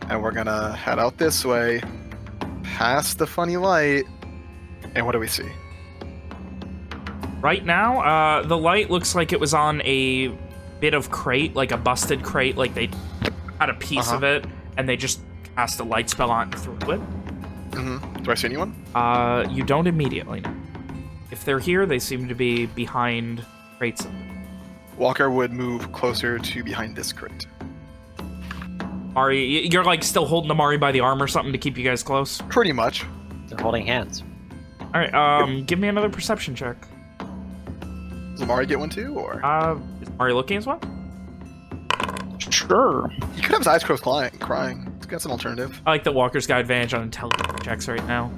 And we're gonna head out this way, past the funny light, and what do we see? Right now, uh, the light looks like it was on a bit of crate, like a busted crate, like they had a piece Uh-huh. of it, and they just cast a light spell on through it. Hmm Do I see anyone? Uh, you don't immediately know. If they're here, they seem to be behind crates. Walker would move closer to behind this crate. Mari, y- you're like still holding Amari by the arm or something to keep you guys close. Pretty much. They're holding hands. All right, um, give me another perception check. Does Amari get one too, or Uh, is Mari looking as well? Sure. he could have his eyes closed, crying. Crying. That's an alternative. I like that Walker's got advantage on intelligence checks right now.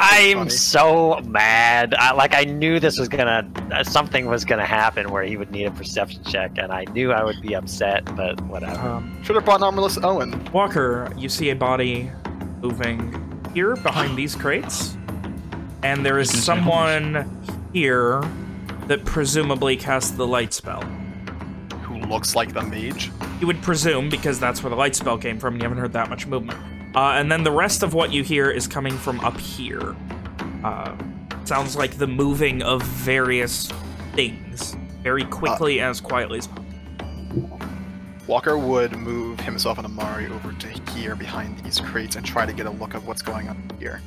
I'm funny. so mad. I, like I knew this was gonna, uh, something was gonna happen where he would need a perception check, and I knew I would be upset. But whatever. Um, Should have brought an armorless Owen. Walker, you see a body moving here behind these crates, and there is someone here that presumably cast the light spell. Looks like the mage? You would presume because that's where the light spell came from, and you haven't heard that much movement. Uh, and then the rest of what you hear is coming from up here. Uh, sounds like the moving of various things very quickly and as quietly as possible. Walker would move himself and Amari over to here behind these crates and try to get a look at what's going on here.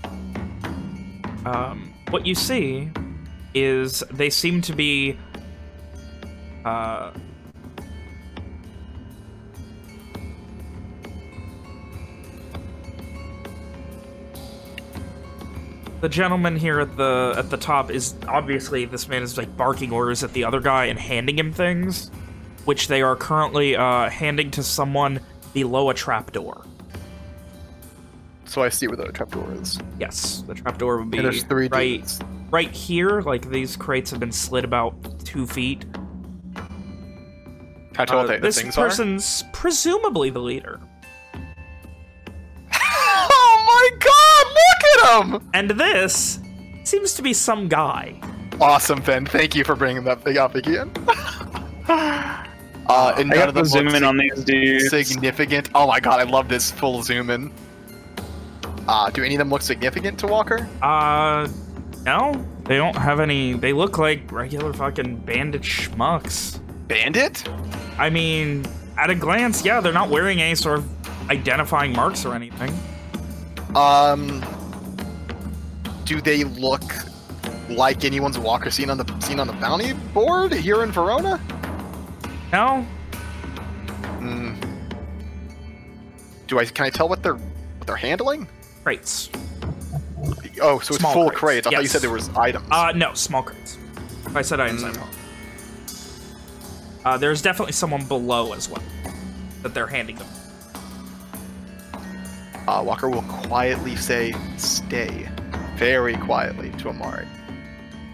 um, what you see is they seem to be uh, the gentleman here at the at the top is obviously this man is like barking orders at the other guy and handing him things which they are currently uh, handing to someone below a trapdoor So I see where the trapdoor is. yes the trapdoor would be And there's three right dudes. right here, like these crates have been slid about two feet. Can I tell Uh, what this things person's presumably the leader. oh my god, look at him! And this seems to be some guy. Awesome, Ben. Thank you for bringing that thing up again. uh, and I none got of them to zoom look in on these dudes. significant. Oh my god, I love this full zoom in. Uh, do any of them look significant to Walker? Uh, no, they don't have any. They look like regular fucking bandit schmucks. Bandit? I mean, at a glance, yeah, they're not wearing any sort of identifying marks or anything. Um, do they look like anyone's Walker seen on the seen on the bounty board here in Verona? No, Hmm. Do I can I tell what they're what they're handling? crates. Oh, so it's full of crates, crates. I thought you said there was items. Uh, no, small crates. If I said items, I Mm. apologize. Uh, there's definitely someone below as well that they're handing them. Uh, Walker will quietly say, "Stay," very quietly to Amari,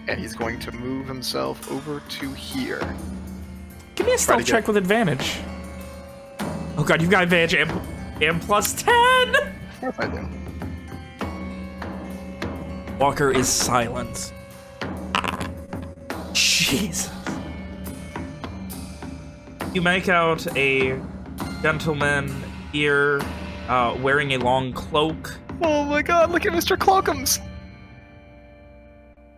and he's going to move himself over to here. Give me a stealth to get- check with advantage. Oh god, you've got advantage and, and plus 10! Of course I do. Walker is silent. Jesus. You make out a gentleman here uh, wearing a long cloak. Oh my God! Look at Mr. Cloakums.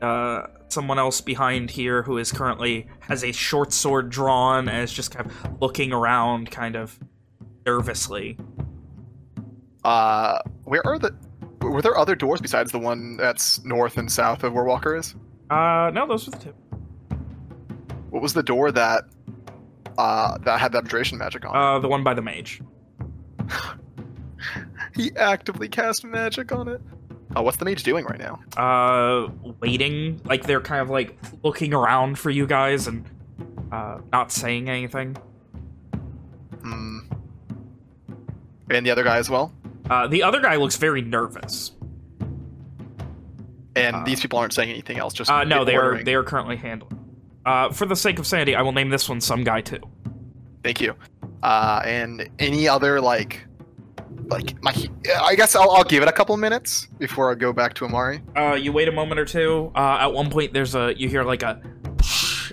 Uh, someone else behind here who is currently has a short sword drawn and is just kind of looking around kind of nervously. Uh, where are the? Were there other doors besides the one that's north and south of where Walker is? Uh, no, those were the two. What was the door that? Uh, that had the abjuration magic on. Uh, the one by the mage. he actively cast magic on it. Oh, what's the mage doing right now? uh waiting like they're kind of like looking around for you guys and uh not saying anything Hmm. And the other guy as well. uh the other guy looks very nervous And Uh, these people aren't saying anything else. Just uh no they are they are currently handling uh for the sake of sanity i will name this one some guy too Thank you. Uh, and any other like like my, I guess I'll, I'll give it a couple minutes before I go back to Amari. Uh, you wait a moment or two. Uh, at one point, there's a you hear like a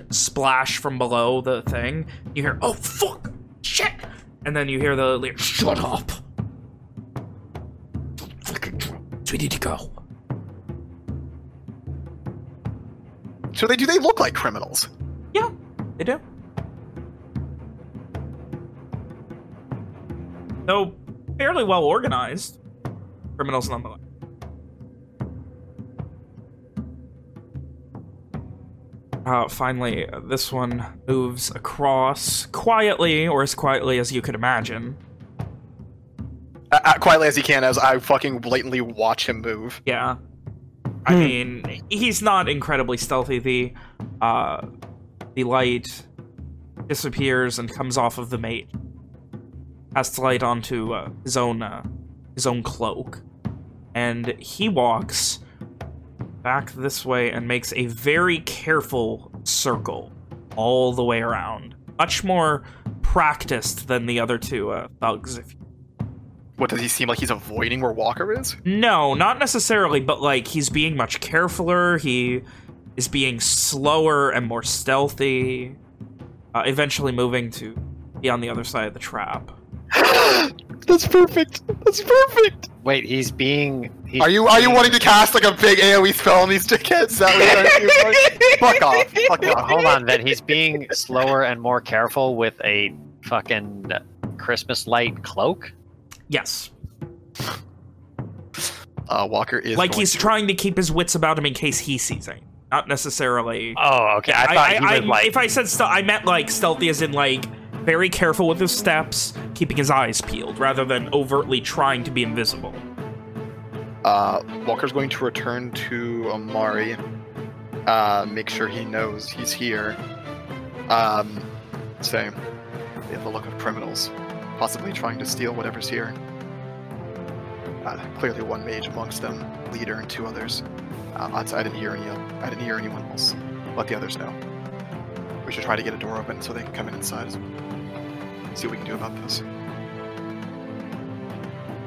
splash from below the thing. You hear, "Oh fuck, shit," and then you hear the lyric, "Shut up." We need to go. So they do they look like criminals? Yeah, they do. Though fairly well organized, criminals nonetheless. Uh, finally, uh, this one moves across quietly, or as quietly as you could imagine. Uh, uh, quietly as he can, as I fucking blatantly watch him move. Yeah. I mean, he's not incredibly stealthy. The, uh, the light disappears and comes off of the mate. Casts light onto uh, his own, uh, his own cloak, and he walks back this way and makes a very careful circle all the way around. Much more practiced than the other two uh, thugs, if What does he seem like he's avoiding where Walker is? No, not necessarily, but like he's being much carefuler. He is being slower and more stealthy. Uh, eventually moving to be on the other side of the trap. That's perfect. That's perfect. Wait, he's being. He's Are you are you wanting to cast like a big AOE spell on these dickheads? Is that what you're Fuck off. Fuck off. hold on, then he's being slower and more careful with a fucking Christmas light cloak. Yes, Uh, Walker is like he's to- trying to keep his wits about him in case he sees anything. Not necessarily. Oh, okay. I thought he was like. if I said stealth, I meant like stealthy as in like very careful with his steps, keeping his eyes peeled, rather than overtly trying to be invisible. Uh, Walker's going to return to Amari. Uh, make sure he knows he's here. Um, say, they have the look of criminals, possibly trying to steal whatever's here. Uh, clearly, one mage amongst them, leader, and two others. Uh, I didn't hear any. I didn't hear anyone else. Let the others know. We should try to get a door open so they can come in inside. See what we can do about this.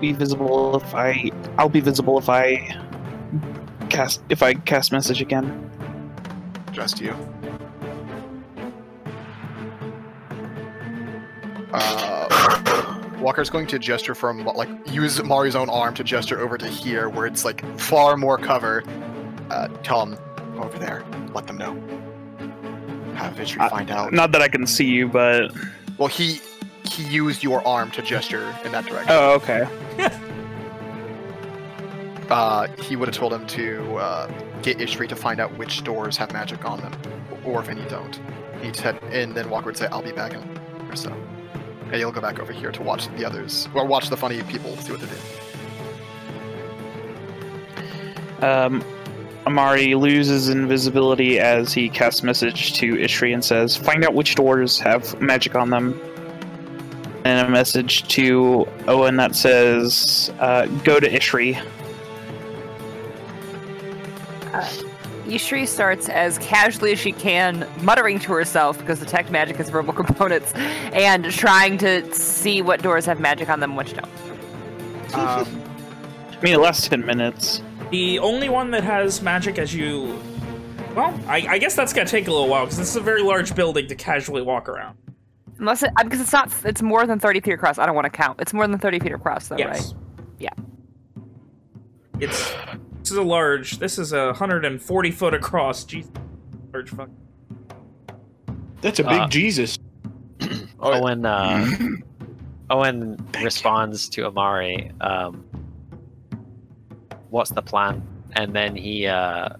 Be visible if I. I'll be visible if I cast if I cast message again. Just you. Uh, Walker's going to gesture from like use Mario's own arm to gesture over to here, where it's like far more cover. Uh, tell him over there. Let them know. Have Uh, find out. Not that I can see you, but Well, he he used your arm to gesture in that direction. oh, okay. Uh, he would have told him to uh, get Ishri to find out which doors have magic on them, or if any don't. He said, and then Walker would say, "I'll be back in or so." And he'll go back over here to watch the others, or watch the funny people see what they do. Um, Amari loses invisibility as he casts message to Ishri and says, "Find out which doors have magic on them." And a message to Owen that says, uh, "Go to Ishri." Ishri starts as casually as she can, muttering to herself because detect magic has verbal components, and trying to see what doors have magic on them which don't. Um, I mean, it lasts ten minutes. The only one that has magic as you... Well, I, I guess that's gonna take a little while, because this is a very large building to casually walk around. Unless it, because it's not, it's more than 30 feet across. I don't want to count. It's more than 30 feet across, though, yes. right? Yeah. It's... This is a large... This is a 140 foot across. Jesus. Large fuck. That's a big Uh, Jesus. Owen uh, Owen responds to Amari, um, "What's the plan?" And then he, uh,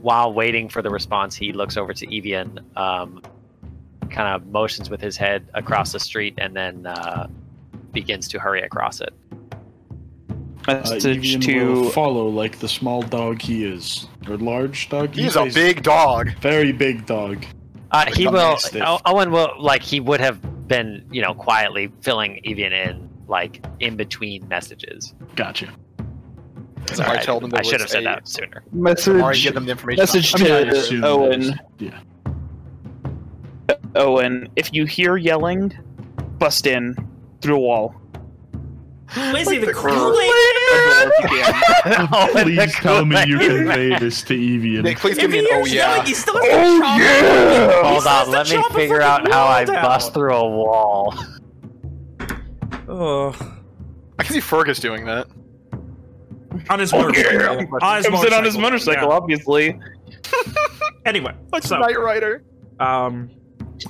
while waiting for the response, he looks over to Evian, um, kind of motions with his head across the street, and then uh, begins to hurry across it. Uh, Message Evian will to follow like the small dog he is, or large dog. he's a big dog. very big dog. Uh, he will. Owen will like he would have been, you know, quietly filling Evian in, like in between messages. Gotcha. So I Alright, told him I should have said that sooner. message. Amari give them the information. on- Message I mean, to Owen. Yeah. Owen, if you hear yelling, bust in through a wall. Lizzie, the the Kool-Aid Yeah. Please tell me you convey this to Evian. Nick, please give me an If he oh yeah. yelling, he still has to chop He Hold on, let me a figure fucking out how I down. bust through a wall. Oh, I can see Fergus doing that. on his Oh, motorcycle. yeah. On his Comes in on his motorcycle, motorcycle, yeah. obviously. Anyway, Like so Knight Rider. um,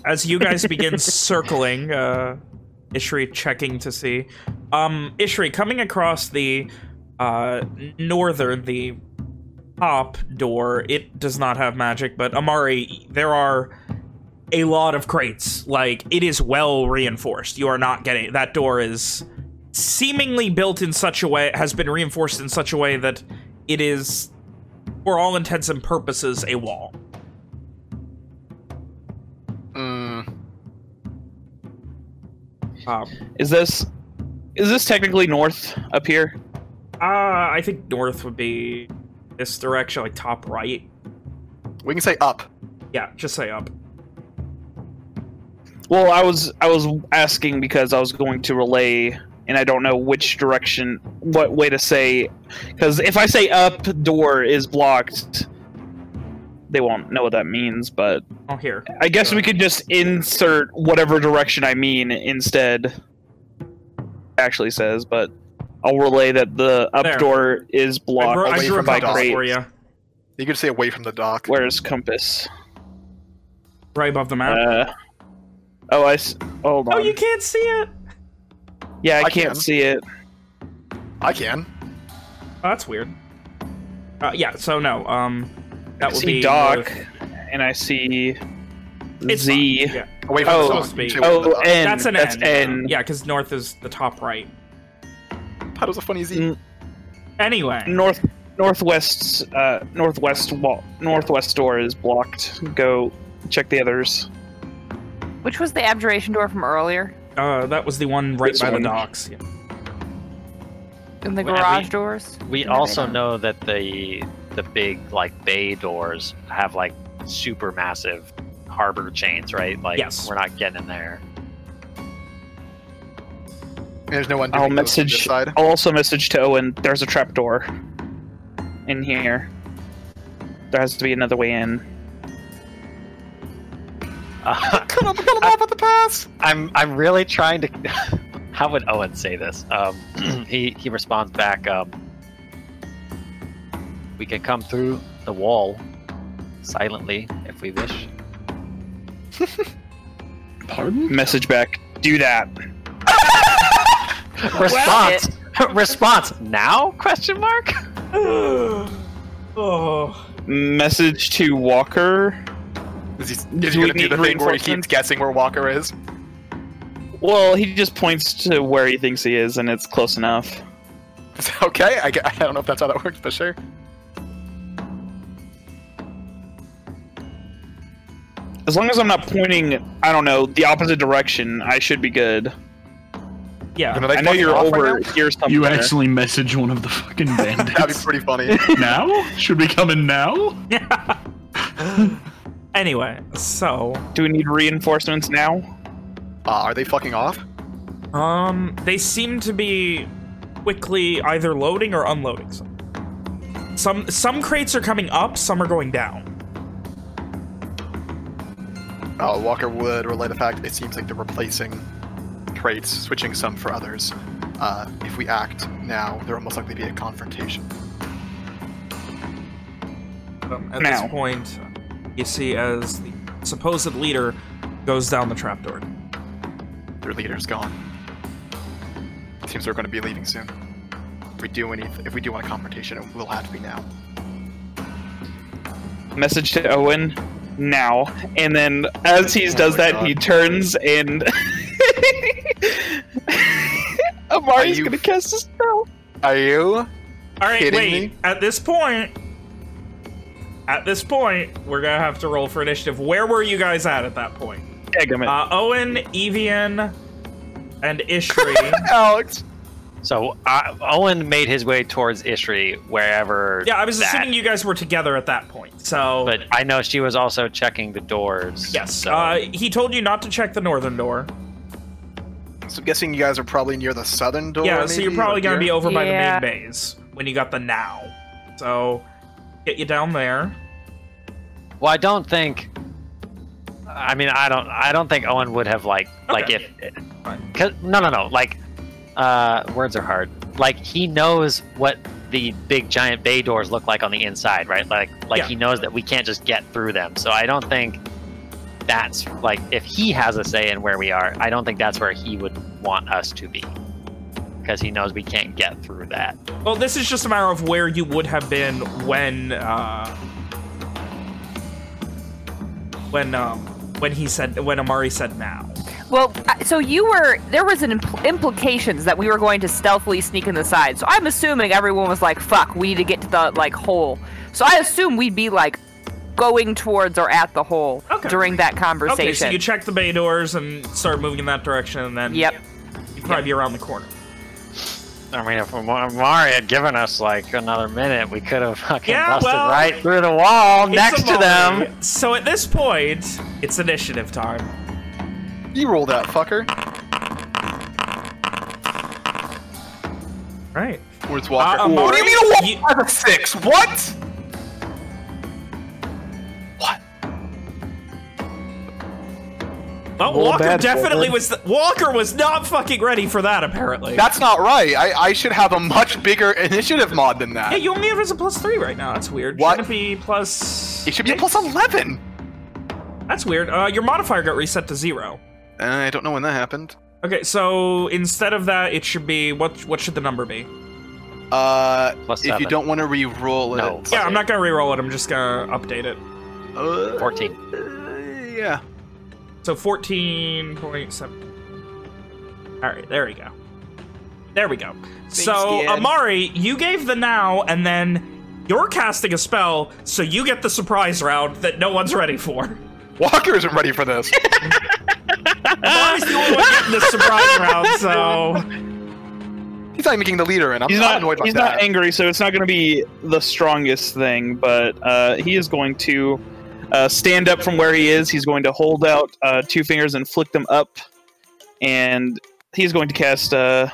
as you guys begin circling, uh, Ishri checking to see, um, Ishri coming across the uh northern the top door. It does not have magic, but Amari, there are a lot of crates. Like it is well reinforced. You are not getting that door is seemingly built in such a way has been reinforced in such a way that it is for all intents and purposes a wall. Um, Is this is this technically north up here? uh, I think north would be this direction, like top right. we can say up. Yeah, just say up. Well, I was I was asking because I was going to relay, and I don't know which direction, what way to say, because if I say up door is blocked, they won't know what that means. But Oh, here. I guess we could just insert whatever direction I mean instead. Actually says, but I'll relay that the up There. door is blocked drew- I away drew from the compass dock. for you, You could say away from the dock. Where's compass? right above the map. Uh, oh, I. s- Hold on. oh, you can't see it. yeah, I, I can't can. see it. I can. Oh, that's weird. Uh, yeah. So no. Um, that I would see be dock, north. and I see It's Z. Yeah, Away from Oh, the supposed dock. to be. You say away from the Oh, dock. N. that's an that's N. N. Yeah, because north is the top right. That was a funny Z. Mm. Anyway, North northwest uh northwest wall northwest door is blocked. Go check the others. Which was the abjuration door from earlier? uh, that was the one right This by one. the docks. Yeah. In the garage we- doors? We also know. know that the the big like bay doors have like super massive harbor chains, right? Like Yes. we're not getting in there. There's no one I'll doing this message. side. I'll also message to Owen. There's a trap door in here. There has to be another way in. Uh, Cut him, cut him off at the pass. I'm I'm really trying to. How would Owen say this? Um, he he responds back. Um, we can come through the wall silently if we wish. Pardon? Message back. Do that. Response. Response now? Question mark. oh. Message to Walker. Is he, is he gonna do need the thing where he keeps guessing where Walker is? Well, he just points to where he thinks he is, and it's close enough. okay, I, I don't know if that's how that works, but sure. As long as I'm not pointing, I don't know, the opposite direction, I should be good. Yeah. I know you're off right over here somewhere. You actually message one of the fucking bandits. That'd be pretty funny. now? Should we come in now? Yeah. anyway, so Do we need reinforcements now? Uh, are they fucking off? um, they seem to be quickly either loading or unloading. Some some, some crates are coming up, some are going down. Uh, Walker would relay the fact it seems like they're replacing traits, switching some for others. Uh, if we act now, there will most likely be a confrontation. Um, at Now. this point, you see as the supposed leader goes down the trapdoor. Their leader's gone. Seems they're going to be leaving soon. If we do any, if we do want a confrontation, it will have to be now. Message to Owen now. And then as he Oh does my that, he turns and. Amari's you- gonna cast a spell. Are you? All right, wait. me? At this point, at this point, we're gonna have to roll for initiative. Where were you guys at at that point? Egamit. Uh, Owen, Evian, and Ishri. Alex. So uh, Owen made his way towards Ishri wherever. yeah, I was that- assuming you guys were together at that point. So But I know she was also checking the doors. yes, So uh, he told you not to check the northern door. So I'm guessing you guys are probably near the southern door. yeah, so you're probably up gonna be over by the main base when you got the now. So get you down there. Well, I don't think. I mean, I don't. I don't think Owen would have like like if. Cause, no, no, no. Like, uh, words are hard. Like he knows what the big giant bay doors look like on the inside, right? Like, like Yeah. he knows that we can't just get through them. So I don't think that's like if he has a say in where we are. I don't think that's where he would want us to be, because he knows we can't get through that. Well, this is just a matter of where you would have been when uh when um when he said when Amari said now. Well, so you were there was an impl- implications that we were going to stealthily sneak in the side. So I'm assuming everyone was like, "Fuck, we need to get to the like hole." So I assume we'd be like going towards or at the hole Okay. during that conversation. Okay, conversation. so you check the bay doors and start moving in that direction, and then Yep. you'd probably be around the corner. I mean, if Amari had given us like another minute, we could have fucking Yeah, busted well, right through the wall next to them. So at this point, it's initiative time. You roll that fucker. Right. Where's Walker? Uh, what do you mean a Amari, Walker has a six? What? What? Well, Walker bad, definitely Walker. was. Walker was not fucking ready for that. Apparently. That's not right. I, I should have a much bigger initiative mod than that. yeah, you only have as a plus three right now. That's weird. What? Shouldn't it be plus? it should be a plus 11. That's weird. Uh, your modifier got reset to zero. I don't know when that happened. Okay, so instead of that, it should be what? What should the number be? Uh, Plus if you don't want to re-roll it, No. Yeah, I'm not gonna re-roll it. I'm just gonna update it. Uh, 14. uh, yeah. So 14.7. All right, there we go. There we go. so Dad. Amari, you gave the now, and then you're casting a spell, so you get the surprise round that no one's ready for. Walker isn't ready for this. Amari's the only one getting the surprise round, so He's not even getting the leader in. I'm he's not, not. annoyed by He's that. not angry, so it's not going to be the strongest thing. But uh, he is going to uh, stand up from where he is. He's going to hold out uh, two fingers and flick them up, and he's going to cast uh,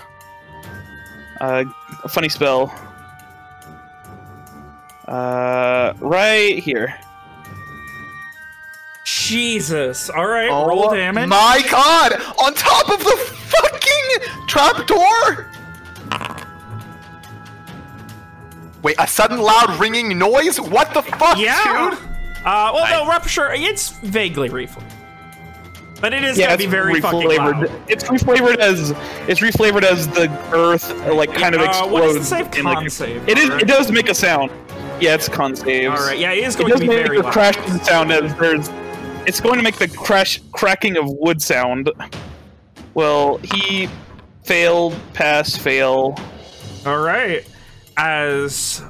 uh, a funny spell. Uh, right here. Jesus. All right, Oh roll damage. My God! On top of the fucking trapdoor! Wait, a sudden loud ringing noise? What the fuck, yeah. dude? Uh, well, no, rupture. It's vaguely reflavored, but it is Yeah, gonna be very fucking reflavored. loud. It's reflavored as it's reflavored as the earth uh, like kind of Uh, explodes. what does it say? in, like, Con save, It is. alright. It does make a sound. Yeah, it's con saves. All right, yeah, it is going does to be make very a loud. crashing sound as there's. It's going to make the crash cracking of wood sound. Well, he failed, pass, fail. All right. As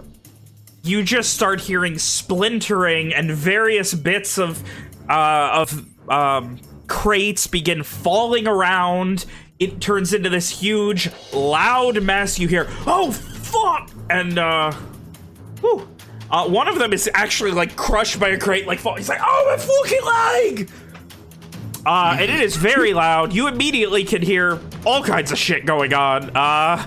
you just start hearing splintering and various bits of uh, of um, crates begin falling around, it turns into this huge, loud mess. You hear, "Oh fuck!" and uh. Uh, one of them is actually like crushed by a crate, like fall. He's like, "Oh my fucking leg!" Uh, and it is very loud. You immediately can hear all kinds of shit going on. Uh,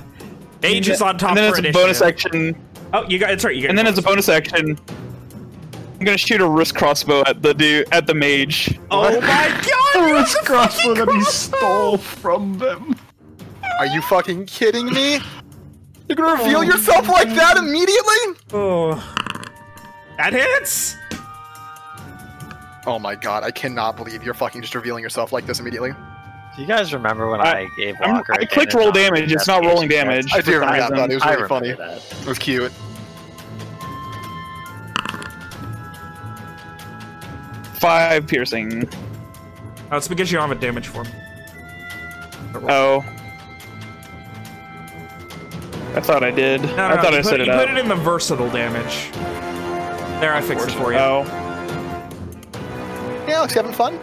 Age is on top and then for as a bonus action, Oh, you got it's right. You got and then as a bonus action, I'm gonna shoot a wrist crossbow at the dude at the mage. oh my god! The you wrist have a crossbow fucking that he stole from them. Are you fucking kidding me? You're gonna reveal yourself like that immediately? Oh, that hits. Oh my god, I cannot believe you're fucking just revealing yourself like this immediately. Do you guys remember when I- I, gave I'm- Walker? I clicked roll damage, it's not rolling damage. I do remember that, Horizon. it was really funny. that. It was cute. Five piercing. Oh, it's because you don't have a damage form. Oh. I thought I did. No, no, I thought you I put, set it you up. put it in the versatile damage. There, I fixed it for you. Oh. Yeah, Alex, having fun?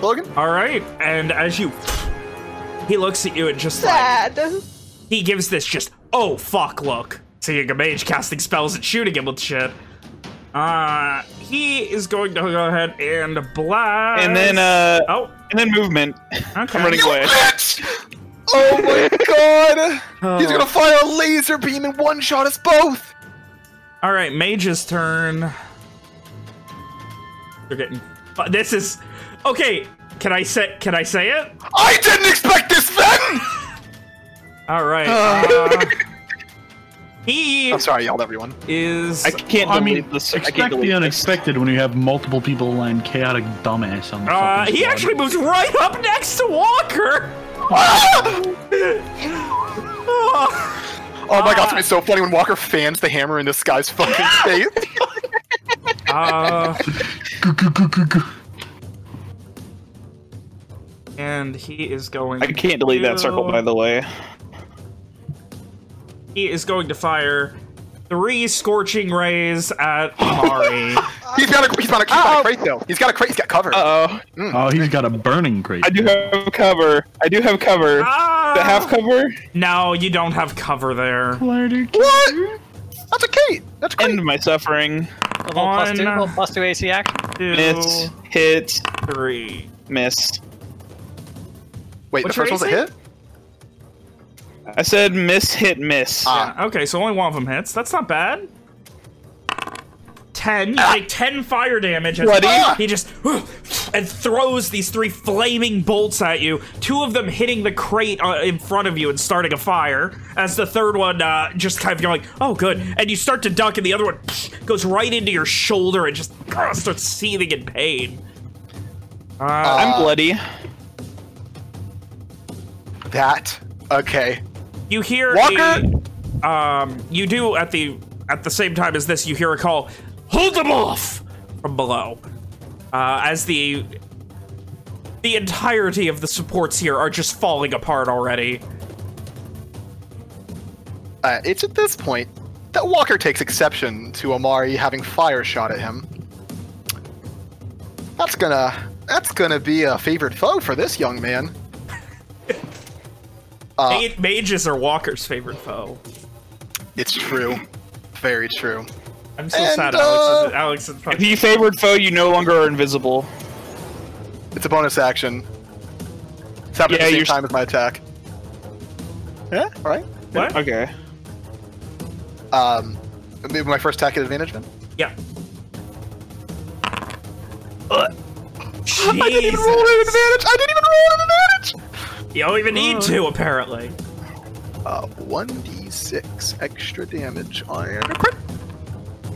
Logan? All right, and as you, he looks at you and just like Sad. he gives this just oh fuck look, seeing a mage casting spells and shooting him with shit. Uh, he is going to go ahead and blast. And then, uh, oh, and then movement. okay. I'm running away. Bitch! Oh my god! Oh. He's gonna fire a laser beam and one shot us both! All right, Mage's turn. They're getting. uh, This is okay. Can I say? Can I say it? I didn't expect this then! All right. Uh, he I'm sorry, I yelled everyone. is. I can't I believe mean, this. I can't expect believe the this. unexpected when you have multiple people land chaotic dumbass on the Uh, he squad. actually moves right up next to Walker. Oh my god, it's gonna be so funny when Walker fans the hammer in this guy's fucking face. Uh, and he is going. I can't delete that circle, by the way. He is going to fire three scorching rays at Amari. he's got a he's got a, he's got a crate though. He's got a crate, he's got cover. Uh oh. Oh, he's got a burning crate. I do have cover. I do have cover. ah! The half cover. No, you don't have cover there. what? That's a Kate! That's great. End my suffering. Level plus two, One. level plus two AC action. Two, Miss. Hit. three. Miss. Wait, what's the first your one's a hit? I said miss, hit, miss. Ah. Yeah, okay, so only one of them hits. That's not bad. Ten. You take ten fire damage. as Bloody. He just and throws these three flaming bolts at you. Two of them hitting the crate uh, in front of you and starting a fire. As the third one uh, just kind of going, oh good, and you start to duck, and the other one goes right into your shoulder and just uh, starts seething in pain. Uh, I'm bloody. That. Okay. You hear Walker! a, um, you do at the at the same time as this, you hear a call, "Hold them off!" from below. Uh, as the the entirety of the supports here are just falling apart already. Uh, it's at this point that Walker takes exception to Amari having fire shot at him. That's gonna that's gonna be a favorite foe for this young man. Uh, Ma- Mages are Walker's favorite foe. it's true. Very true. I'm so And, sad uh, Alex is, Alex is If fucking. you favored foe, you no longer are invisible. It's a bonus action. It's happening Yeah, at the same you're- time as my attack. Yeah, alright. What? Okay. Um maybe my first attack at advantage then? Yeah. I didn't even Jesus. roll an advantage! I didn't even roll an advantage! You don't even need to, apparently. Uh, 1d6 extra damage on a.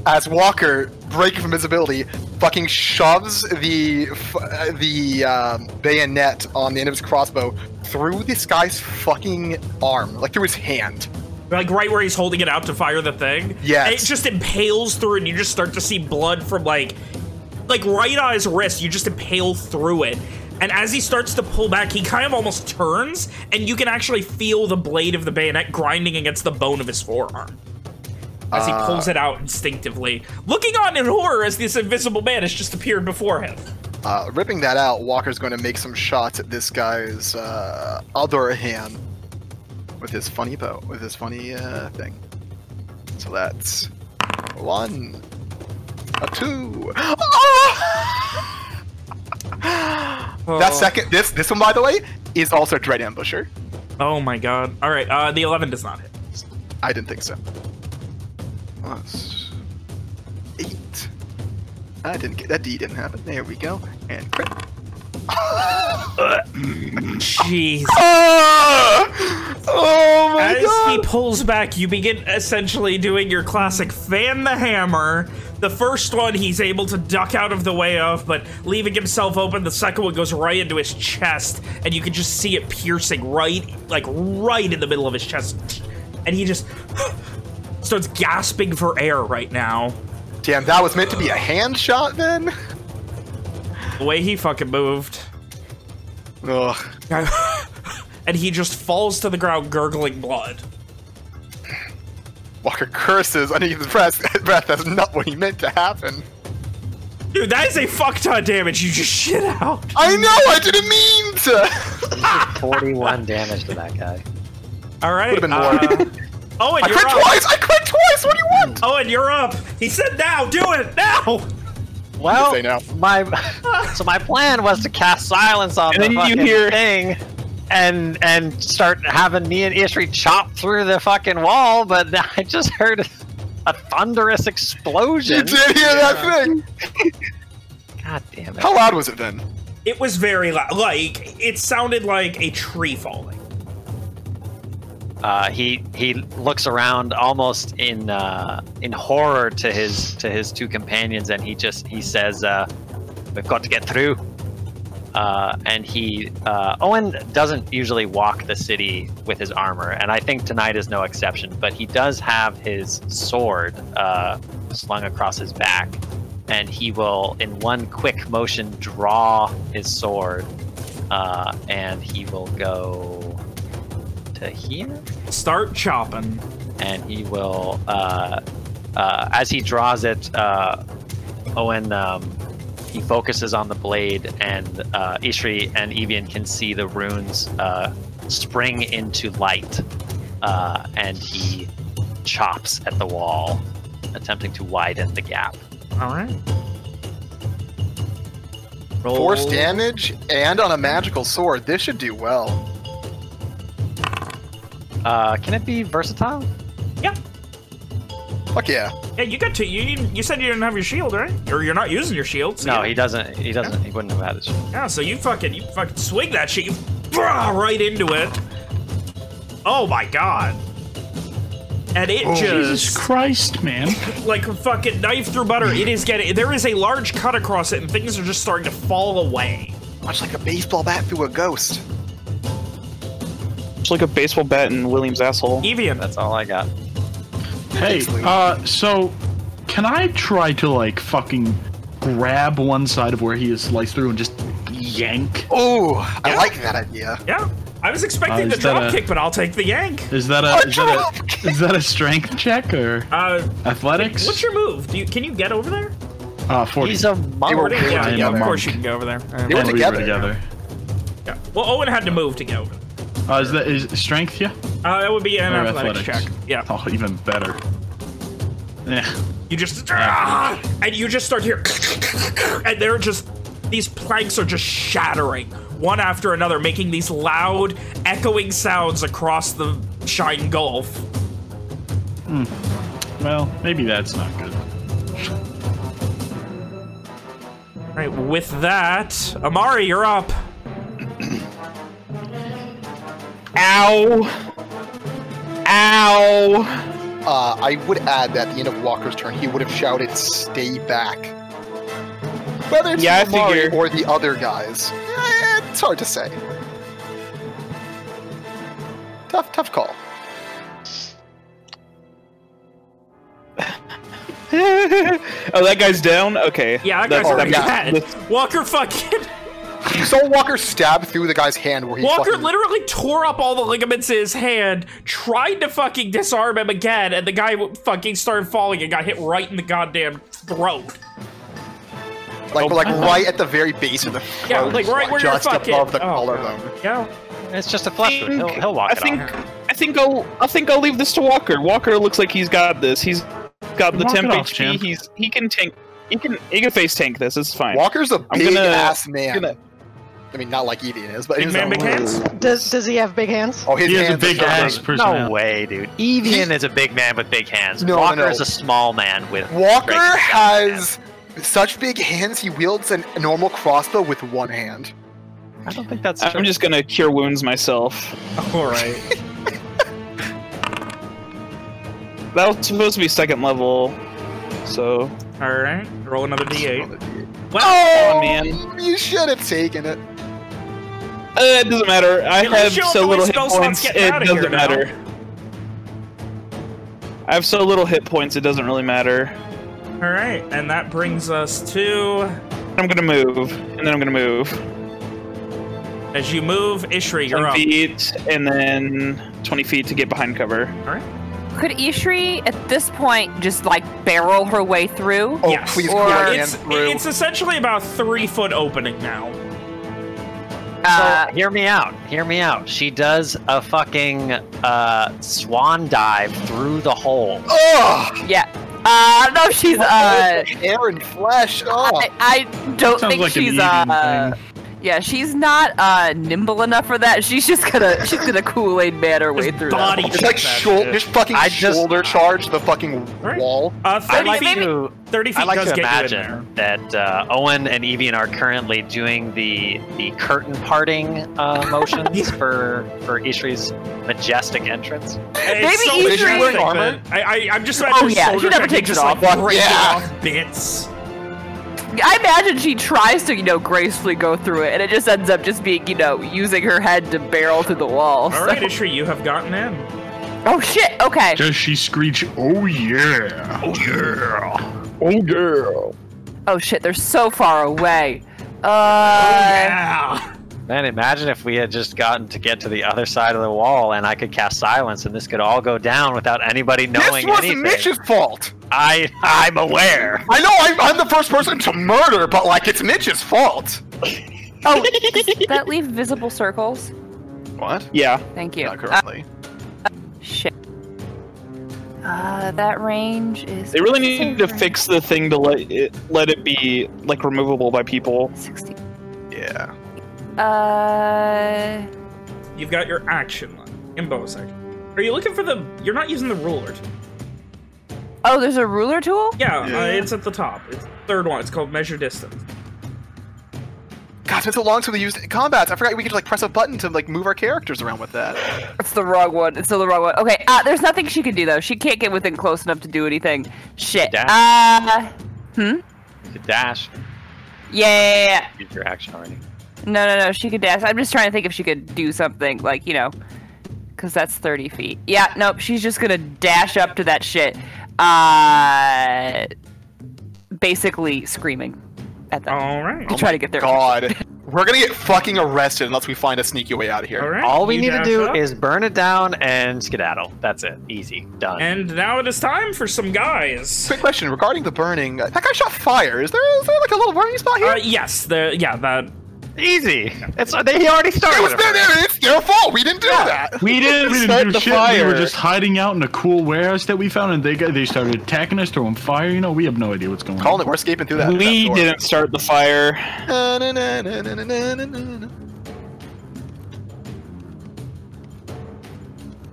As Walker, breaking from invisibility, fucking shoves the f- uh, the um, bayonet on the end of his crossbow through this guy's fucking arm, like through his hand. Like right where he's holding it out to fire the thing. Yeah. It just impales through, and you just start to see blood from like, like right on his wrist. You just impale through it, and as he starts to pull back, he kind of almost turns, and you can actually feel the blade of the bayonet grinding against the bone of his forearm. As he pulls it out instinctively, looking on in horror as this invisible man has just appeared before him. Uh, ripping that out, Walker's going to make some shots at this guy's uh, other hand with his funny bow, with his funny uh, thing. So that's one, a two. That second, this this one by the way, is also Dread Ambusher. Oh my god! All right, uh, the eleven does not hit. I didn't think so. Plus eight. I didn't get that D didn't happen. There we go. And crit. Jeez. oh my As god! As he pulls back, you begin essentially doing your classic fan the hammer. The first one he's able to duck out of the way of, but leaving himself open. The second one goes right into his chest, and you can just see it piercing right, like right in the middle of his chest. And he just starts gasping for air right now. Damn, that was meant to be a hand shot then? The way he fucking moved. Ugh. and he just falls to the ground gurgling blood. Walker curses underneath his breath. breath. That's not what he meant to happen. Dude, that is a fuck ton of damage you just shit out. I know, I didn't mean to! 41 damage to that guy. All right. Would've been more. uh, oh, and I you're crit up. twice! I crit twice! What do you want? Oh, and you're up. He said now. Do it now. Well, say now. my so my plan was to cast silence on And the then you fucking hear- thing, and and start having me and Ishri chop through the fucking wall. But I just heard a thunderous explosion. You did hear that thing? God damn it! How loud was it then? It was very loud. Like, it sounded like a tree falling. Uh, he he looks around almost in uh, in horror to his to his two companions, and he just he says, uh, "We've got to get through." Uh, and he uh, Owen doesn't usually walk the city with his armor, and I think tonight is no exception. But he does have his sword uh, slung across his back, and he will, in one quick motion, draw his sword, uh, and he will go to here Start chopping. and he will, uh, uh, as he draws it, uh, Owen um, he focuses on the blade, and uh, Ishri and Evian can see the runes uh, spring into light, uh, and he chops at the wall, attempting to widen the gap. All right. Roll. Force damage and on a magical sword. This should do well. Uh, can it be versatile? Yeah. Fuck yeah. Yeah, you got to. You you said you didn't have your shield, right? Or you're not using your shield. So No, yeah. he doesn't. He doesn't. He wouldn't have had it. Yeah, oh, so you fucking you fucking swing that shit, you brah, right into it. Oh my god. And it oh, Jesus just Jesus Christ, man. like a fucking knife through butter. It is getting there is a large cut across it, and things are just starting to fall away. Much like a baseball bat through a ghost. It's like a baseball bat in William's asshole. Evian, That's all I got. Hey, uh, so can I try to like fucking grab one side of where he is sliced through and just yank? Oh, I Yeah. like that idea. yeah. I was expecting Uh, the is that drop a- kick, but I'll take the yank. Is that a is that a, is that a strength check or Uh, athletics? what's your move? Do you can you get over there? uh, 40. He's a were monk. They yeah, I'm yeah, a of course you can go over there. They were Oh, we together. together. yeah. Well, Owen had to move to get over. Uh, is that is strength? Yeah. Uh, that would be an Or athletics, check. Yeah. Oh, even better. Yeah. You just ah, and you just start here, and they're just these planks are just shattering one after another, making these loud, echoing sounds across the Shine Gulf. Hmm. Well, maybe that's not good. All right, with that, Amari, you're up. Ow! Ow! Uh, I would add that at the end of Walker's turn, he would have shouted, "Stay back." Whether it's Yeah, I or the other guys, eh, it's hard to say. Tough, tough call. oh, that guy's down. Okay. Yeah, that That's- guy's already yeah. dead. Walker fucking You saw Walker stab through the guy's hand where he Walker fucking- literally tore up all the ligaments in his hand, tried to fucking disarm him again, and the guy fucking started falling and got hit right in the goddamn throat. like, but like uh-huh. right at the very base of the throat, Yeah, throat, like right where you're just fucking. above the oh, collarbone. Yeah. It's just a flesh wound. He'll, he'll walk I it think off. I think I'll I think I'll leave this to Walker. Walker looks like he's got this. He's got the temp off, HP. champ. He's he can tank. He can he can face tank this. It's fine. Walker's a I'm big gonna- ass man. gonna- I mean, not like Evian is, but Big in his man, own big hands? Does does he have big hands? Oh, his He has a hands big so ass big. personality. No way, dude. Evian is a big man with big hands. No, no, Walker no. is a small man with. Walker great hands. has such big hands. He wields an, a normal crossbow with one hand. I don't think that's true. I'm just gonna cure wounds myself. All right. That was supposed to be second level, so All right. Roll another d8. Oh, on, man. Oh, you should have taken it. Uh, it doesn't matter. I At least have so little hit points. It doesn't now. matter. I have so little hit points. It doesn't really matter. All right, and that brings us to I'm gonna move, and then I'm gonna move as you move, Ishri, you're 10 up. feet, and then 20 feet to get behind cover. All right. Could Ishri at this point just like barrel her way through? Oh, Yes. please Or- put your hand It's through. it's essentially about three foot opening now. Uh, so hear me out. Hear me out. She does a fucking uh, swan dive through the hole. Ugh! yeah. I don't know if she's uh. Hair and flesh. Oh. I, I don't Sounds think like she's eating uh. thing. Yeah, she's not uh nimble enough for that. She's just gonna she's gonna Kool Aid man her way through body that. Just like Check that shoulder, just fucking I just- shoulder charge the fucking Right. wall. Uh, 30 I like feet, to 30 feet I like does to get imagine you in there. that uh, Owen and Evian are currently doing the the curtain parting uh, motions for for Ishri's majestic entrance. It's Maybe so Idris- wearing armor? I, I, I'm just Oh, imagining yeah, she shoulder never checking takes it just, off. Like, Yeah. off bits. I imagine she tries to, you know, gracefully go through it, and it just ends up just being, you know, using her head to barrel through the wall. All so- right, Ishri, you have gotten in. Oh shit! Okay. Does she screech, oh yeah? Oh yeah. Oh girl. Oh shit! They're so far away. Uh. yeah. Man, imagine if we had just gotten to get to the other side of the wall and I could cast silence and this could all go down without anybody knowing anything. this wasn't anything. Mitch's fault. I I'm aware. I know I'm, I'm the first person to murder, but like it's Mitch's fault. Oh, does that leave visible circles? What? Yeah. Thank you. Not Uh, shit. Uh, that range is. They really need to fix the thing to let it let it be like removable by people. 60. yeah. Uh. You've got your action line in bonus action. Are you looking for the... You're not using the ruler. Oh, there's a ruler tool. Yeah, Yeah. Uh, it's at the top. It's the third one. It's called measure distance. God, it's been so long since we used combats. I forgot we could like press a button to like move our characters around with that. It's the wrong one. It's still the wrong one. Okay. Uh, there's nothing she can do though. She can't get within close enough to do anything. Shit. Dash. Uh. Hmm. You could dash. Yeah, yeah, yeah. Use your action already. No, no, no. She could dash. I'm just trying to think if she could do something like you know, because that's 30 feet. Yeah. Nope. She's just gonna dash up to that shit. Uh. Basically screaming at them. All right. to try to get there. God, we're gonna get fucking arrested unless we find a sneaky way out of here. All right. All we you need to do up. is burn it down and skedaddle. That's it. Easy. Done. And now it is time for some guys. Quick question regarding the burning. That guy shot fire. Is there is there like a little burning spot here? Uh, yes, the yeah that easy. It's they, already started. It was their, it's their fault. We didn't do yeah. that. We didn't, we didn't start do the shit. fire. We were just hiding out in a cool warehouse that we found, and they got, they started attacking us, throwing fire. You know, we have no idea what's going Calling on. It, we're escaping through that. We that didn't start the fire. Na, na, na,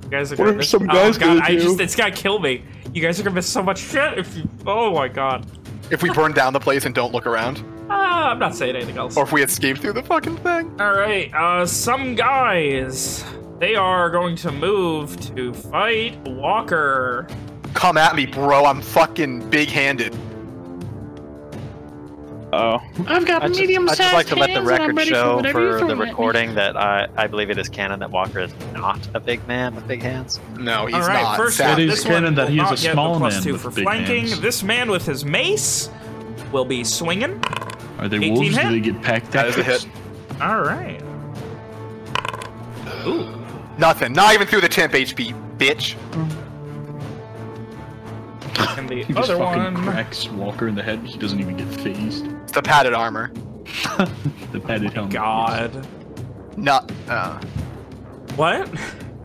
you guys are gonna miss, some oh guys oh, god, I just it's gotta kill me. You guys are gonna miss so much shit if you oh my god. If we burn down the place and don't look around. Ah, I'm not saying anything else. or if we escape through the fucking thing. All right, uh, some guys. They are going to move to fight Walker. Come at me, bro. I'm fucking big-handed. Oh. I've got I just, I just like to let the record show for the recording that I, I believe it is canon that Walker is not a big man with big hands. No, he's All right, not. first Sad. It is this one canon that he is a not get the small man two with for big flanking. hands. This man with his mace will be swinging. Are they wolves? hit? Do they get packed That is a tactics? hit. All right. Ooh. Nothing. Not even through the temp HP, bitch. And the He just other fucking one. cracks Walker in the head. He doesn't even get phased. It's the padded armor. the padded helmet. God. Not. Uh, What?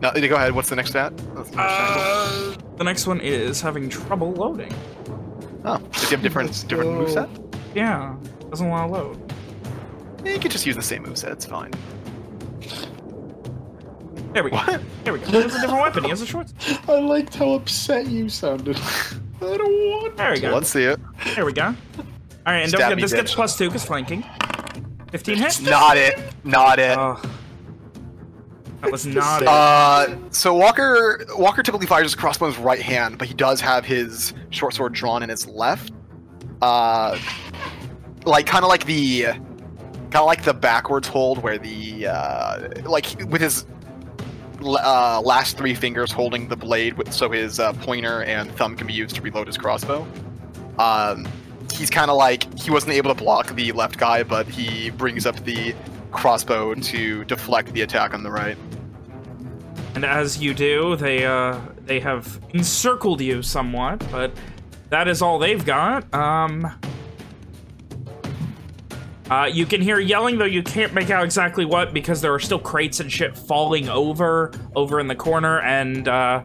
no, go ahead. What's the next stat? The next Uh, the next one is having trouble loading. Oh, does he have different different moveset? Yeah, doesn't want to load. You can just use the same moveset. It's fine. There we go. What? There we go. He has a different weapon. He has a short. I liked how upset you sounded. I don't want. There we go. Let's see it. There we go. All right, and don't forget this gets plus two because flanking. Fifteen hits. Not it. Not it. Oh. That was not it. Uh, so Walker Walker typically fires his crossbow in his right hand, but he does have his short sword drawn in his left. Uh, like kind of like the kind of like the backwards hold where the uh, like with his uh, last three fingers holding the blade, with, so his uh, pointer and thumb can be used to reload his crossbow. Um, he's kind of like he wasn't able to block the left guy, but he brings up the crossbow to deflect the attack on the right. And as you do, they uh they have encircled you somewhat, but that is all they've got. Um uh, you can hear yelling, though you can't make out exactly what, because there are still crates and shit falling over, over in the corner, and, uh...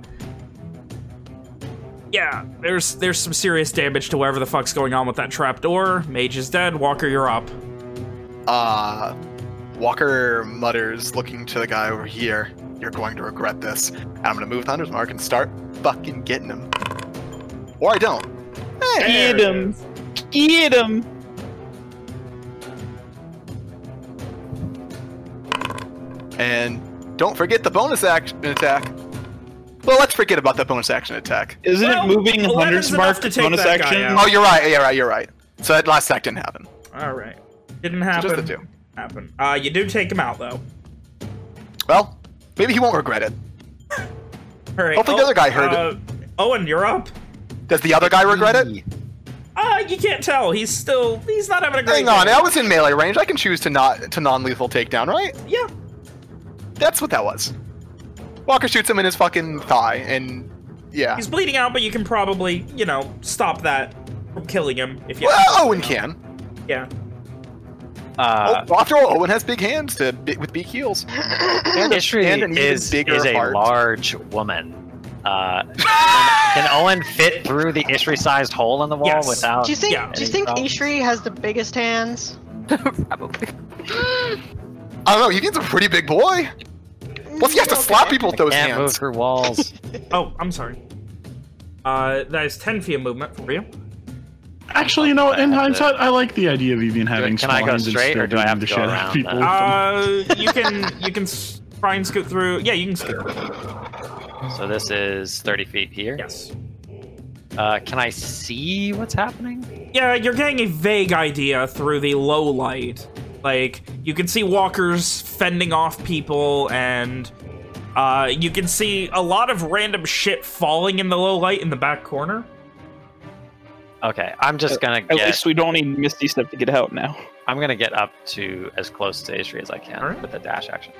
Yeah, yeah, there's there's some serious damage to whatever the fuck's going on with that trapdoor. Mage is dead. Walker, you're up. Uh, Walker mutters, looking to the guy over here. You're going to regret this. And I'm gonna move Hunter's Mark and start fucking getting him. Or I don't. Hey, Get him. Get him. And don't forget the bonus action attack. Well, let's forget about the bonus action attack. Isn't Well, it moving 11's hundreds enough mark to take bonus action? Oh, you're right. Yeah, right. You're right. So that last attack didn't happen. All right. Didn't So happen. just the two. Happen. Uh, you do take him out though. Well, maybe he won't regret it. All right. Hopefully the other guy heard it. uh, Owen, you're up. Does the other guy regret it? Uh, you can't tell. He's still. He's not having a great. Hang on, day. I was in melee range. I can choose to not to non-lethal takedown, right? Yeah. That's what that was. Walker shoots him in his fucking thigh, and yeah. He's bleeding out, but you can probably, you know, stop that from killing him if you. Well, Owen can. Yeah. Uh, oh, after all, Owen has big hands to with big heels. And, a- Ishri and an is, bigger is a heart. large woman. Uh, can, can Owen fit through the Ishri-sized hole in the wall Yes. without? Do you think? Yeah. Do you think? Ishri has the biggest hands? Probably. I don't know. He's a pretty big boy. Plus, he has to slap people with those Can't move hands. through walls. Oh, I'm sorry. Uh, that is 10 feet of movement for you. Actually, you know, in hindsight, I like the idea of Evian having can I go hands and straight, still or do I have beating to the go shit out of around people that? with them. Uh, you can you can s- try and scoot through. Yeah, you can scoot through. so this is 30 feet here. Yes. Uh, can I see what's happening? Yeah, you're getting a vague idea through the low light. Like you can see walkers fending off people, and uh, you can see a lot of random shit falling in the low light in the back corner. Okay, I'm just gonna At get. least we don't need Misty Step to get out now. I'm gonna get up to as close to Ishri as I can Alright. with the dash action.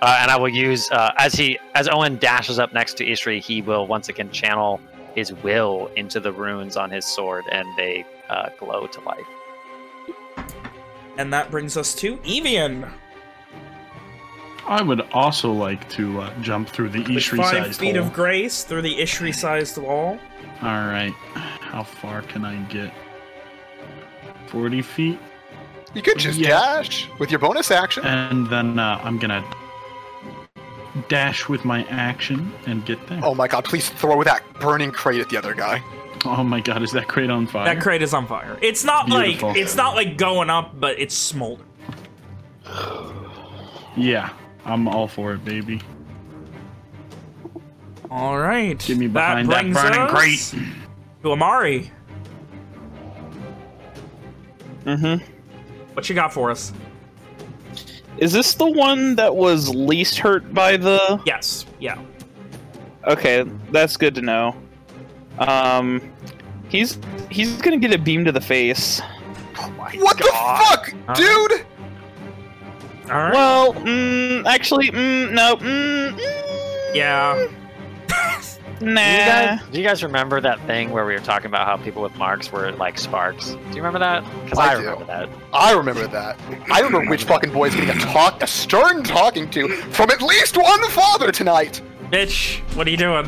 Uh, and I will use uh, as he as Owen dashes up next to Ishri, he will once again channel his will into the runes on his sword, and they uh, glow to life. And that brings us to Evian. I would also like to uh, jump through the With Ishri five sized feet hole. of grace through the Ishri-sized wall. All right, how far can I get? Forty feet, You could just Yeah. dash with your bonus action. and then uh, I'm gonna dash with my action and get there. Oh my god, please throw that burning crate at the other guy. Oh my god, is that crate on fire? That crate is on fire. It's not Beautiful. like it's not like going up, but it's smoldering. yeah, I'm all for it, baby. All right. Get me behind that brings burning us crate. To Amari, Mm-hmm. what you got for us? Is this the one that was least hurt by the? Yes. Yeah. Okay, that's good to know. Um, he's he's gonna get a beam to the face. What the fuck, Alright. dude? All right. Well, mm, actually, mm, no, mm, mm, yeah. nah. Do you, guys, do you guys remember that thing where we were talking about how people with marks were like sparks? Do you remember that? Because I I, do. remember that. I remember that. I remember which fucking boy is getting a talk, a stern talking to from at least one father tonight. Bitch, what are you doing?